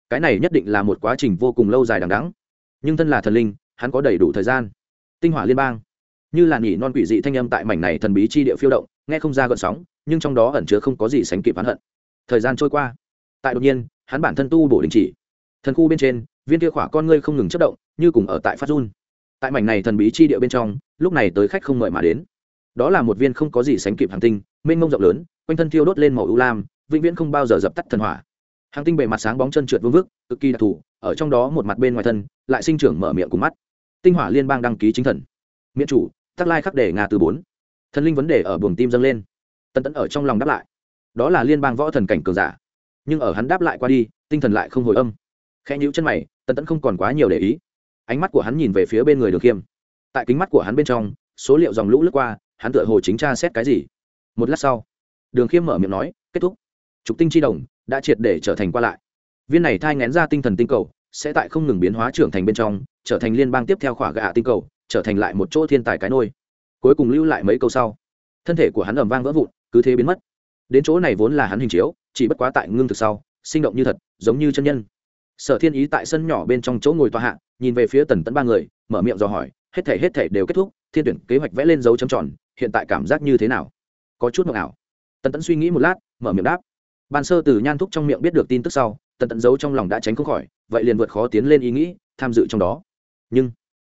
Cái này nhất định là một quá trình vô cùng lâu dài đằng đắng nhưng thân là thần linh, hắn có đầy đủ thời gian. Tinh hỏa liên bang. Như là nhỉ non quỷ dị thanh âm tại mảnh này thần bí chi địa phiêu động, nghe không ra gợn sóng, nhưng trong đó ẩn chứa không có gì sánh kịp hắn hận. Thời gian trôi qua. Tại đột nhiên, hắn bản thân tu bổ đình chỉ. Thần khu bên trên, viên kia khỏa con ngươi không ngừng chất động, như cùng ở tại phát run. Tại mảnh này thần bí chi địa bên trong, lúc này tới khách không mời mà đến đó là một viên không có gì sánh kịp hàng tinh, mênh mông rộng lớn, quanh thân thiêu đốt lên màu ưu lam, vĩnh viễn không bao giờ dập tắt thần hỏa. Hàng tinh bề mặt sáng bóng chân trượt vương vức, cực kỳ đặc thù, ở trong đó một mặt bên ngoài thân, lại sinh trưởng mở miệng cùng mắt. Tinh hỏa liên bang đăng ký chính thần. Miễn chủ, tắc lai khắc để nga từ bốn. Thần linh vấn đề ở buồng tim dâng lên. Tân tẫn ở trong lòng đáp lại. Đó là liên bang võ thần cảnh cường giả. Nhưng ở hắn đáp lại qua đi, tinh thần lại không hồi âm. Khẽ nhữ chân mày tân tẫn không còn quá nhiều để ý. Ánh mắt của hắn nhìn về phía bên người đường khiêm. Tại kính mắt của hắn bên trong, số liệu dòng lũ lướt qua hắn tựa hồ chính tra xét cái gì. Một lát sau, đường khiêm mở miệng nói, kết thúc. Trục tinh chi đồng đã triệt để trở thành qua lại. Viên này thai ngén ra tinh thần tinh cầu sẽ tại không ngừng biến hóa trưởng thành bên trong, trở thành liên bang tiếp theo khỏa gạ tinh cầu, trở thành lại một chỗ thiên tài cái nôi. Cuối cùng lưu lại mấy câu sau, thân thể của hắn ầm vang vỡ vụn, cứ thế biến mất. Đến chỗ này vốn là hắn hình chiếu, chỉ bất quá tại ngưng thực sau, sinh động như thật, giống như chân nhân. Sở thiên ý tại sân nhỏ bên trong chỗ ngồi tòa hạ, nhìn về phía tần tẫn ba người, mở miệng dò hỏi, hết thể hết thể đều kết thúc, thiên tuyển kế hoạch vẽ lên dấu chấm tròn hiện tại cảm giác như thế nào? Có chút mộng ảo tần tẫn suy nghĩ một lát, mở miệng đáp. Ban sơ từ nhan thúc trong miệng biết được tin tức sau, tần tẫn giấu trong lòng đã tránh không khỏi, vậy liền vượt khó tiến lên ý nghĩ, tham dự trong đó. Nhưng,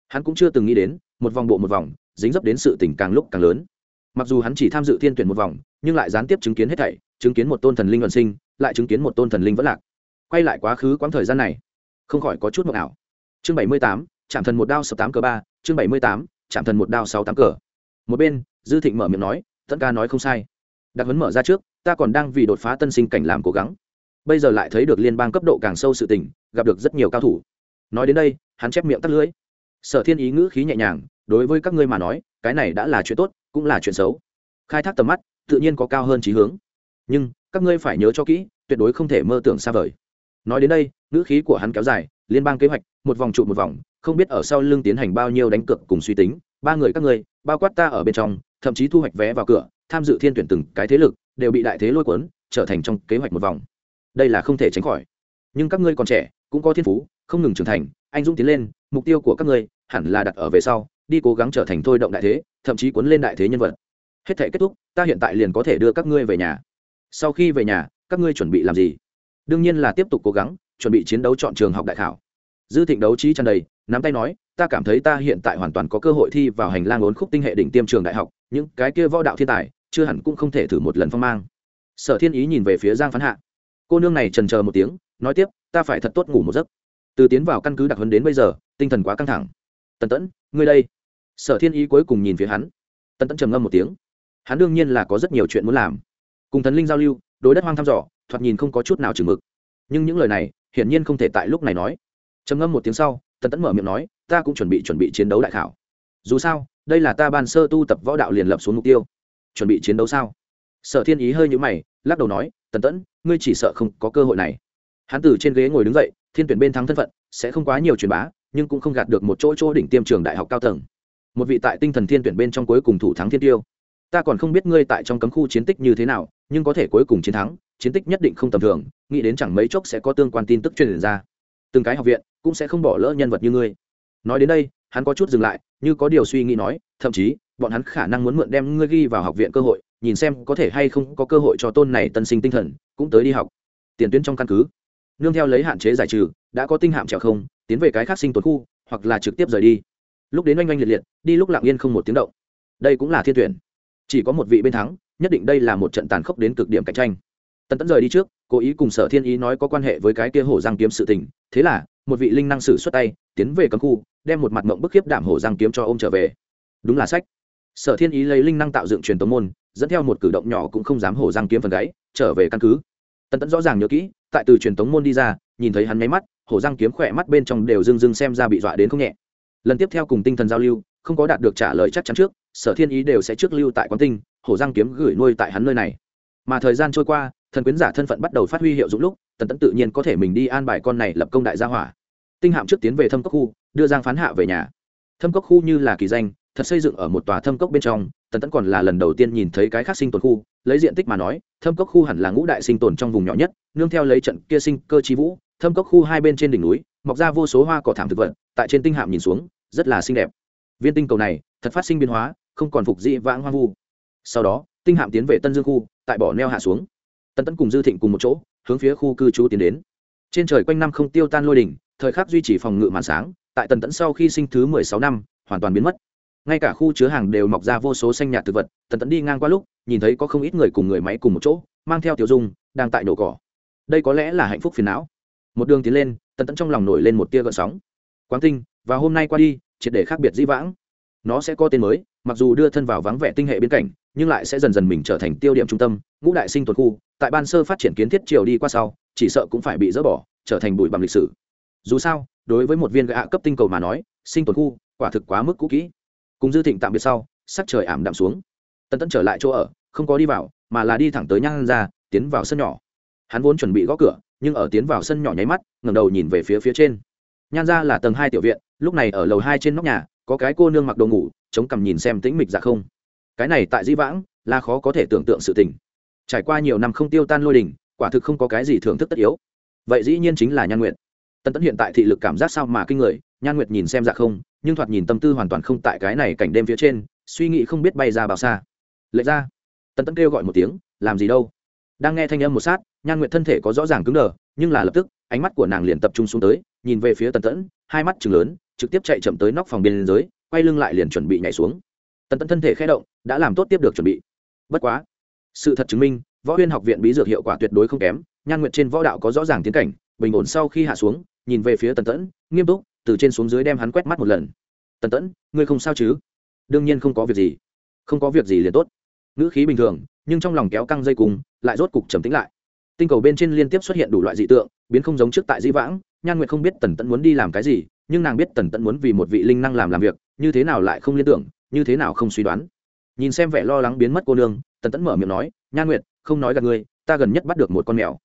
hắn cũng chưa từng nghĩ đến, một vòng bộ một vòng, dính dấp đến sự tình càng lúc càng lớn. Mặc dù hắn chỉ tham dự thiên tuyển một vòng, nhưng lại gián tiếp chứng kiến hết thảy, chứng kiến một tôn thần linh vận sinh, lại chứng kiến một tôn thần linh vẫn lạc. Quay lại quá khứ quãng thời gian này, không khỏi có chút mộng ảo chương bảy mươi tám chạm thần một đao sáu tám cờ ba, chương bảy mươi tám chạm thần một đao sáu tám cờ. Một bên dư thịnh mở miệng nói, tẫn ca nói không sai. Đặc huấn mở ra trước, ta còn đang vì đột phá tân sinh cảnh làm cố gắng. Bây giờ lại thấy được liên bang cấp độ càng sâu sự tình, gặp được rất nhiều cao thủ. Nói đến đây, hắn chép miệng tắt lưỡi. Sở thiên ý ngữ khí nhẹ nhàng, đối với các ngươi mà nói, cái này đã là chuyện tốt, cũng là chuyện xấu. Khai thác tầm mắt, tự nhiên có cao hơn trí hướng. Nhưng, các ngươi phải nhớ cho kỹ, tuyệt đối không thể mơ tưởng xa vời. Nói đến đây, ngữ khí của hắn kéo dài, liên bang kế hoạch, một vòng trụ một vòng, không biết ở sau lưng tiến hành bao nhiêu đánh cược cùng suy tính ba người các ngươi, bao quát ta ở bên trong, thậm chí thu hoạch vé vào cửa, tham dự thiên tuyển từng cái thế lực, đều bị đại thế lôi cuốn, trở thành trong kế hoạch một vòng. Đây là không thể tránh khỏi. Nhưng các ngươi còn trẻ, cũng có thiên phú, không ngừng trưởng thành, anh dũng tiến lên, mục tiêu của các ngươi hẳn là đặt ở về sau, đi cố gắng trở thành thôi động đại thế, thậm chí cuốn lên đại thế nhân vật. Hết thể kết thúc, ta hiện tại liền có thể đưa các ngươi về nhà. Sau khi về nhà, các ngươi chuẩn bị làm gì? Đương nhiên là tiếp tục cố gắng, chuẩn bị chiến đấu chọn trường học đại khảo dư thịnh đấu trí tràn đầy, nắm tay nói, ta cảm thấy ta hiện tại hoàn toàn có cơ hội thi vào hành lang ốn khúc tinh hệ đỉnh tiêm trường đại học, những cái kia võ đạo thiên tài, chưa hẳn cũng không thể thử một lần phong mang. Sở thiên ý nhìn về phía giang phán hạ. Cô nương này trần chờ một tiếng, nói tiếp, ta phải thật tốt ngủ một giấc. Từ tiến vào căn cứ đặc huấn đến bây giờ, tinh thần quá căng thẳng. Tần tẫn, ngươi đây. Sở thiên ý cuối cùng nhìn phía hắn. Tần tẫn trầm ngâm một tiếng. Hắn đương nhiên là có rất nhiều chuyện muốn làm. Cùng thần linh giao lưu, đối đất hoang thăm dò, thoạt nhìn không có chút nào chừng mực. Nhưng những lời này, hiển nhiên không thể tại lúc này nói trầm ngâm một tiếng sau, tần tẫn mở miệng nói, ta cũng chuẩn bị chuẩn bị chiến đấu đại khảo. Dù sao, đây là ta ban sơ tu tập võ đạo liền lập xuống mục tiêu. Chuẩn bị chiến đấu sao? Sở thiên ý hơi nhũ mày, lắc đầu nói, tần tẫn, ngươi chỉ sợ không có cơ hội này. Hắn từ trên ghế ngồi đứng dậy, thiên tuyển bên thắng thân phận, sẽ không quá nhiều truyền bá, nhưng cũng không gạt được một chỗ chỗ đỉnh tiêm trường đại học cao tầng. Một vị tại tinh thần thiên tuyển bên trong cuối cùng thủ thắng thiên tiêu. Ta còn không biết ngươi tại trong cấm khu chiến tích như thế nào, nhưng có thể cuối cùng chiến thắng, chiến tích nhất định không tầm thường, nghĩ đến chẳng mấy chốc sẽ có tương quan tin tức truyền ra. Từng cái học viện cũng sẽ không bỏ lỡ nhân vật như ngươi. Nói đến đây, hắn có chút dừng lại, như có điều suy nghĩ nói, thậm chí, bọn hắn khả năng muốn mượn đem ngươi ghi vào học viện cơ hội, nhìn xem có thể hay không có cơ hội cho tôn này tân sinh tinh thần, cũng tới đi học. Tiền tuyến trong căn cứ. Nương theo lấy hạn chế giải trừ, đã có tinh hạm trèo không, tiến về cái khác sinh tồn khu, hoặc là trực tiếp rời đi. Lúc đến oanh oanh liệt liệt, đi lúc lặng yên không một tiếng động. Đây cũng là thiên tuyển. Chỉ có một vị bên thắng, nhất định đây là một trận tàn khốc đến cực điểm cạnh tranh tần tẫn rời đi trước, cố ý cùng sở thiên ý nói có quan hệ với cái kia hổ giang kiếm sự tình. Thế là, một vị linh năng sử xuất tay, tiến về cấm khu, đem một mặt mộng bức khiếp đảm hổ giang kiếm cho ô m trở về. Đúng là sách. Sở thiên ý lấy linh năng tạo dựng truyền tống môn, dẫn theo một cử động nhỏ cũng không dám hổ giang kiếm phần gáy, trở về căn cứ. Tần tẫn rõ ràng nhớ kỹ, tại từ truyền tống môn đi ra, nhìn thấy hắn máy mắt, hổ giang kiếm khỏe mắt bên trong đều dưng dưng xem ra bị dọa đến không nhẹ. Lần tiếp theo cùng tinh thần giao lưu, không có đạt được trả lời chắc chắn trước, sở thiên ý đều sẽ trước lưu tại quán tinh, hổ giang kiếm gửi nuôi tại hắn nơi này. Mà thời gian trôi qua thần quyến giả thân phận bắt đầu phát huy hiệu dụng lúc, tần tẫn tự nhiên có thể mình đi an bài con này lập công đại gia hỏa. Tinh hạm trước tiến về thâm cốc khu, đưa giang phán hạ về nhà. Thâm cốc khu như là kỳ danh, thật xây dựng ở một tòa thâm cốc bên trong, tần tẫn còn là lần đầu tiên nhìn thấy cái khác sinh tồn khu, lấy diện tích mà nói, thâm cốc khu hẳn là ngũ đại sinh tồn trong vùng nhỏ nhất, nương theo lấy trận kia sinh cơ chi vũ, thâm cốc khu hai bên trên đỉnh núi, mọc ra vô số hoa cỏ thảm thực vật, tại trên tinh hạm nhìn xuống, rất là xinh đẹp. Viên tinh cầu này, thật phát sinh biến hóa, không còn phục dị vãng hoang vu. Sau đó, tinh hạm tiến về tân dương khu, tại bỏ neo hạ xuống. Tần tấn cùng dư thịnh cùng một chỗ, hướng phía khu cư trú tiến đến. Trên trời quanh năm không tiêu tan lôi đỉnh, thời khắc duy trì phòng ngự màn sáng, tại tần Tẫn sau khi sinh thứ mười sáu năm, hoàn toàn biến mất. Ngay cả khu chứa hàng đều mọc ra vô số xanh nhạt thực vật, tần Tẫn đi ngang qua lúc, nhìn thấy có không ít người cùng người máy cùng một chỗ, mang theo tiểu dung, đang tại nổ cỏ. Đây có lẽ là hạnh phúc phiền não. Một đường tiến lên, tần Tẫn trong lòng nổi lên một tia gợn sóng. Quáng tinh, và hôm nay qua đi, triệt để khác biệt dĩ vãng. Nó sẽ có tên mới, mặc dù đưa thân vào vắng vẻ tinh hệ biên cảnh nhưng lại sẽ dần dần mình trở thành tiêu điểm trung tâm, ngũ đại sinh tồn khu tại ban sơ phát triển kiến thiết triều đi qua sau, chỉ sợ cũng phải bị dỡ bỏ, trở thành bụi bằng lịch sử. Dù sao, đối với một viên gạ cấp tinh cầu mà nói, sinh tồn khu, quả thực quá mức cũ kỹ. Cùng dư thịnh tạm biệt sau, sắc trời ảm đạm xuống. Tân tân trở lại chỗ ở, không có đi vào, mà là đi thẳng tới nhang ra tiến vào sân nhỏ. Hắn vốn chuẩn bị gõ cửa, nhưng ở tiến vào sân nhỏ nháy mắt, ngẩng đầu nhìn về phía phía trên. Nhan ra là tầng hai tiểu viện, lúc này ở lầu hai trên nóc nhà, có cái cô nương mặc đồ ngủ, chống cằm nhìn xem tĩnh mịch dạ không. Cái này tại di vãng, là khó có thể tưởng tượng sự tình trải qua nhiều năm không tiêu tan lôi đình, quả thực không có cái gì thưởng thức tất yếu. Vậy dĩ nhiên chính là nhan nguyện tân tẫn hiện tại thị lực cảm giác sao mà kinh người, nhan nguyệt nhìn xem dạ không, nhưng thoạt nhìn tâm tư hoàn toàn không tại cái này cảnh đêm phía trên, suy nghĩ không biết bay ra bao xa. Lệ ra. Tân tẫn kêu gọi một tiếng, làm gì đâu? Đang nghe thanh âm một sát, nhan nguyệt thân thể có rõ ràng cứng đờ, nhưng là lập tức, ánh mắt của nàng liền tập trung xuống tới, nhìn về phía tần tẫn, hai mắt chừng lớn, trực tiếp chạy chậm tới nóc phòng bên dưới, quay lưng lại liền chuẩn bị nhảy xuống. Tần tẫn thân thể khé động, đã làm tốt tiếp được chuẩn bị. Bất quá sự thật chứng minh, võ huyên học viện bí dược hiệu quả tuyệt đối không kém, nhan nguyệt trên võ đạo có rõ ràng tiến cảnh, bình ổn sau khi hạ xuống, nhìn về phía tần tẫn, nghiêm túc, từ trên xuống dưới đem hắn quét mắt một lần. Tần tẫn, ngươi không sao chứ? Đương nhiên không có việc gì. Không có việc gì liền tốt. Ngữ khí bình thường, nhưng trong lòng kéo căng dây cùng, lại rốt cục trầm tĩnh lại. Tinh cầu bên trên liên tiếp xuất hiện đủ loại dị tượng, biến không giống trước tại di vãng, nhan nguyệt không biết tần tẫn muốn đi làm cái gì, nhưng nàng biết tần tẫn muốn vì một vị linh năng làm làm việc, như thế nào lại không liên tưởng, như thế nào không suy đoán nhìn xem vẻ lo lắng biến mất cô nương, tần tẫn mở miệng nói, nhan nguyệt, không nói gặp ngươi, ta gần nhất bắt được một con mèo.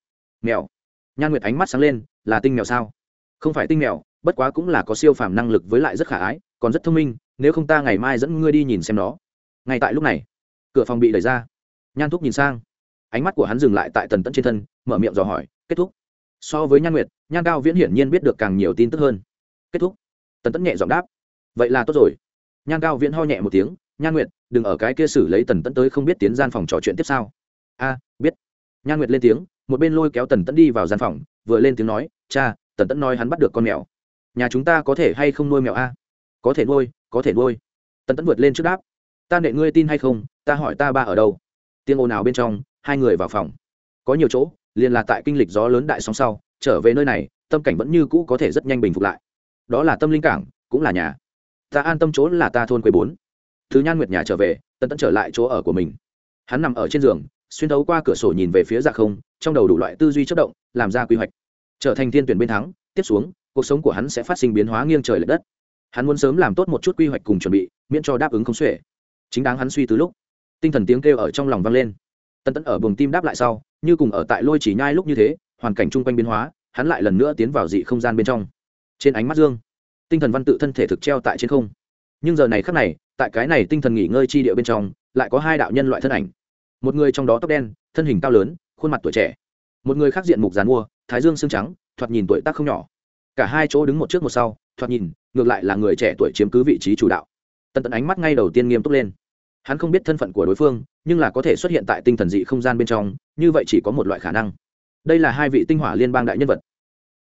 Mèo? Nhan nguyệt ánh mắt sáng lên, là tinh mèo sao? Không phải tinh mèo, bất quá cũng là có siêu phàm năng lực với lại rất khả ái, còn rất thông minh, nếu không ta ngày mai dẫn ngươi đi nhìn xem nó. Ngay tại lúc này, cửa phòng bị đẩy ra. Nhan thúc nhìn sang, ánh mắt của hắn dừng lại tại tần tẫn trên thân, mở miệng dò hỏi, kết thúc? So với nhan nguyệt, nhan cao viễn hiển nhiên biết được càng nhiều tin tức hơn. Kết thúc? Tần tẫn nhẹ giọng đáp, vậy là tốt rồi. Nhan cao viễn ho nhẹ một tiếng nhan nguyệt, đừng ở cái kia xử lấy tần tẫn tới không biết tiến gian phòng trò chuyện tiếp sau. A, biết. Nhan nguyệt lên tiếng, một bên lôi kéo tần tẫn đi vào gian phòng, vừa lên tiếng nói, cha, tần tẫn nói hắn bắt được con mèo. Nhà chúng ta có thể hay không nuôi mèo a? Có thể nuôi, có thể nuôi. Tần tẫn vượt lên trước đáp, ta nệ ngươi tin hay không, ta hỏi ta ba ở đâu? Tiếng ồn nào bên trong, hai người vào phòng. Có nhiều chỗ, liền là tại kinh lịch gió lớn đại sóng sau, trở về nơi này, tâm cảnh vẫn như cũ có thể rất nhanh bình phục lại. Đó là tâm linh cảng, cũng là nhà. Ta an tâm chỗ là ta thôn quê bốn thứ nhan nguyệt nhà trở về, tần tẫn trở lại chỗ ở của mình. Hắn nằm ở trên giường, xuyên thấu qua cửa sổ nhìn về phía dạ không, trong đầu đủ loại tư duy chất động, làm ra quy hoạch. Trở thành thiên tuyển bên thắng, tiếp xuống, cuộc sống của hắn sẽ phát sinh biến hóa nghiêng trời l ệ đất. Hắn muốn sớm làm tốt một chút quy hoạch cùng chuẩn bị, miễn cho đáp ứng không xuể. Chính đáng hắn suy từ lúc, tinh thần tiếng kêu ở trong lòng vang lên. Tân tẫn ở buồng tim đáp lại sau, như cùng ở tại lôi chỉ nhai lúc như thế, hoàn cảnh chung quanh biến hóa, hắn lại lần nữa tiến vào dị không gian bên trong. Trên ánh mắt dương, tinh thần văn tự thân thể thực treo tại trên không. Nhưng giờ này khắc này tại cái này tinh thần nghỉ ngơi chi địa bên trong, lại có hai đạo nhân loại thân ảnh. Một người trong đó tóc đen, thân hình cao lớn, khuôn mặt tuổi trẻ. Một người khác diện mục dàn mua, thái dương xương trắng, thoạt nhìn tuổi tác không nhỏ. Cả hai chỗ đứng một trước một sau, thoạt nhìn, ngược lại là người trẻ tuổi chiếm cứ vị trí chủ đạo. Tần tần ánh mắt ngay đầu tiên nghiêm túc lên. Hắn không biết thân phận của đối phương, nhưng là có thể xuất hiện tại tinh thần dị không gian bên trong, như vậy chỉ có một loại khả năng. Đây là hai vị tinh hỏa liên bang đại nhân vật.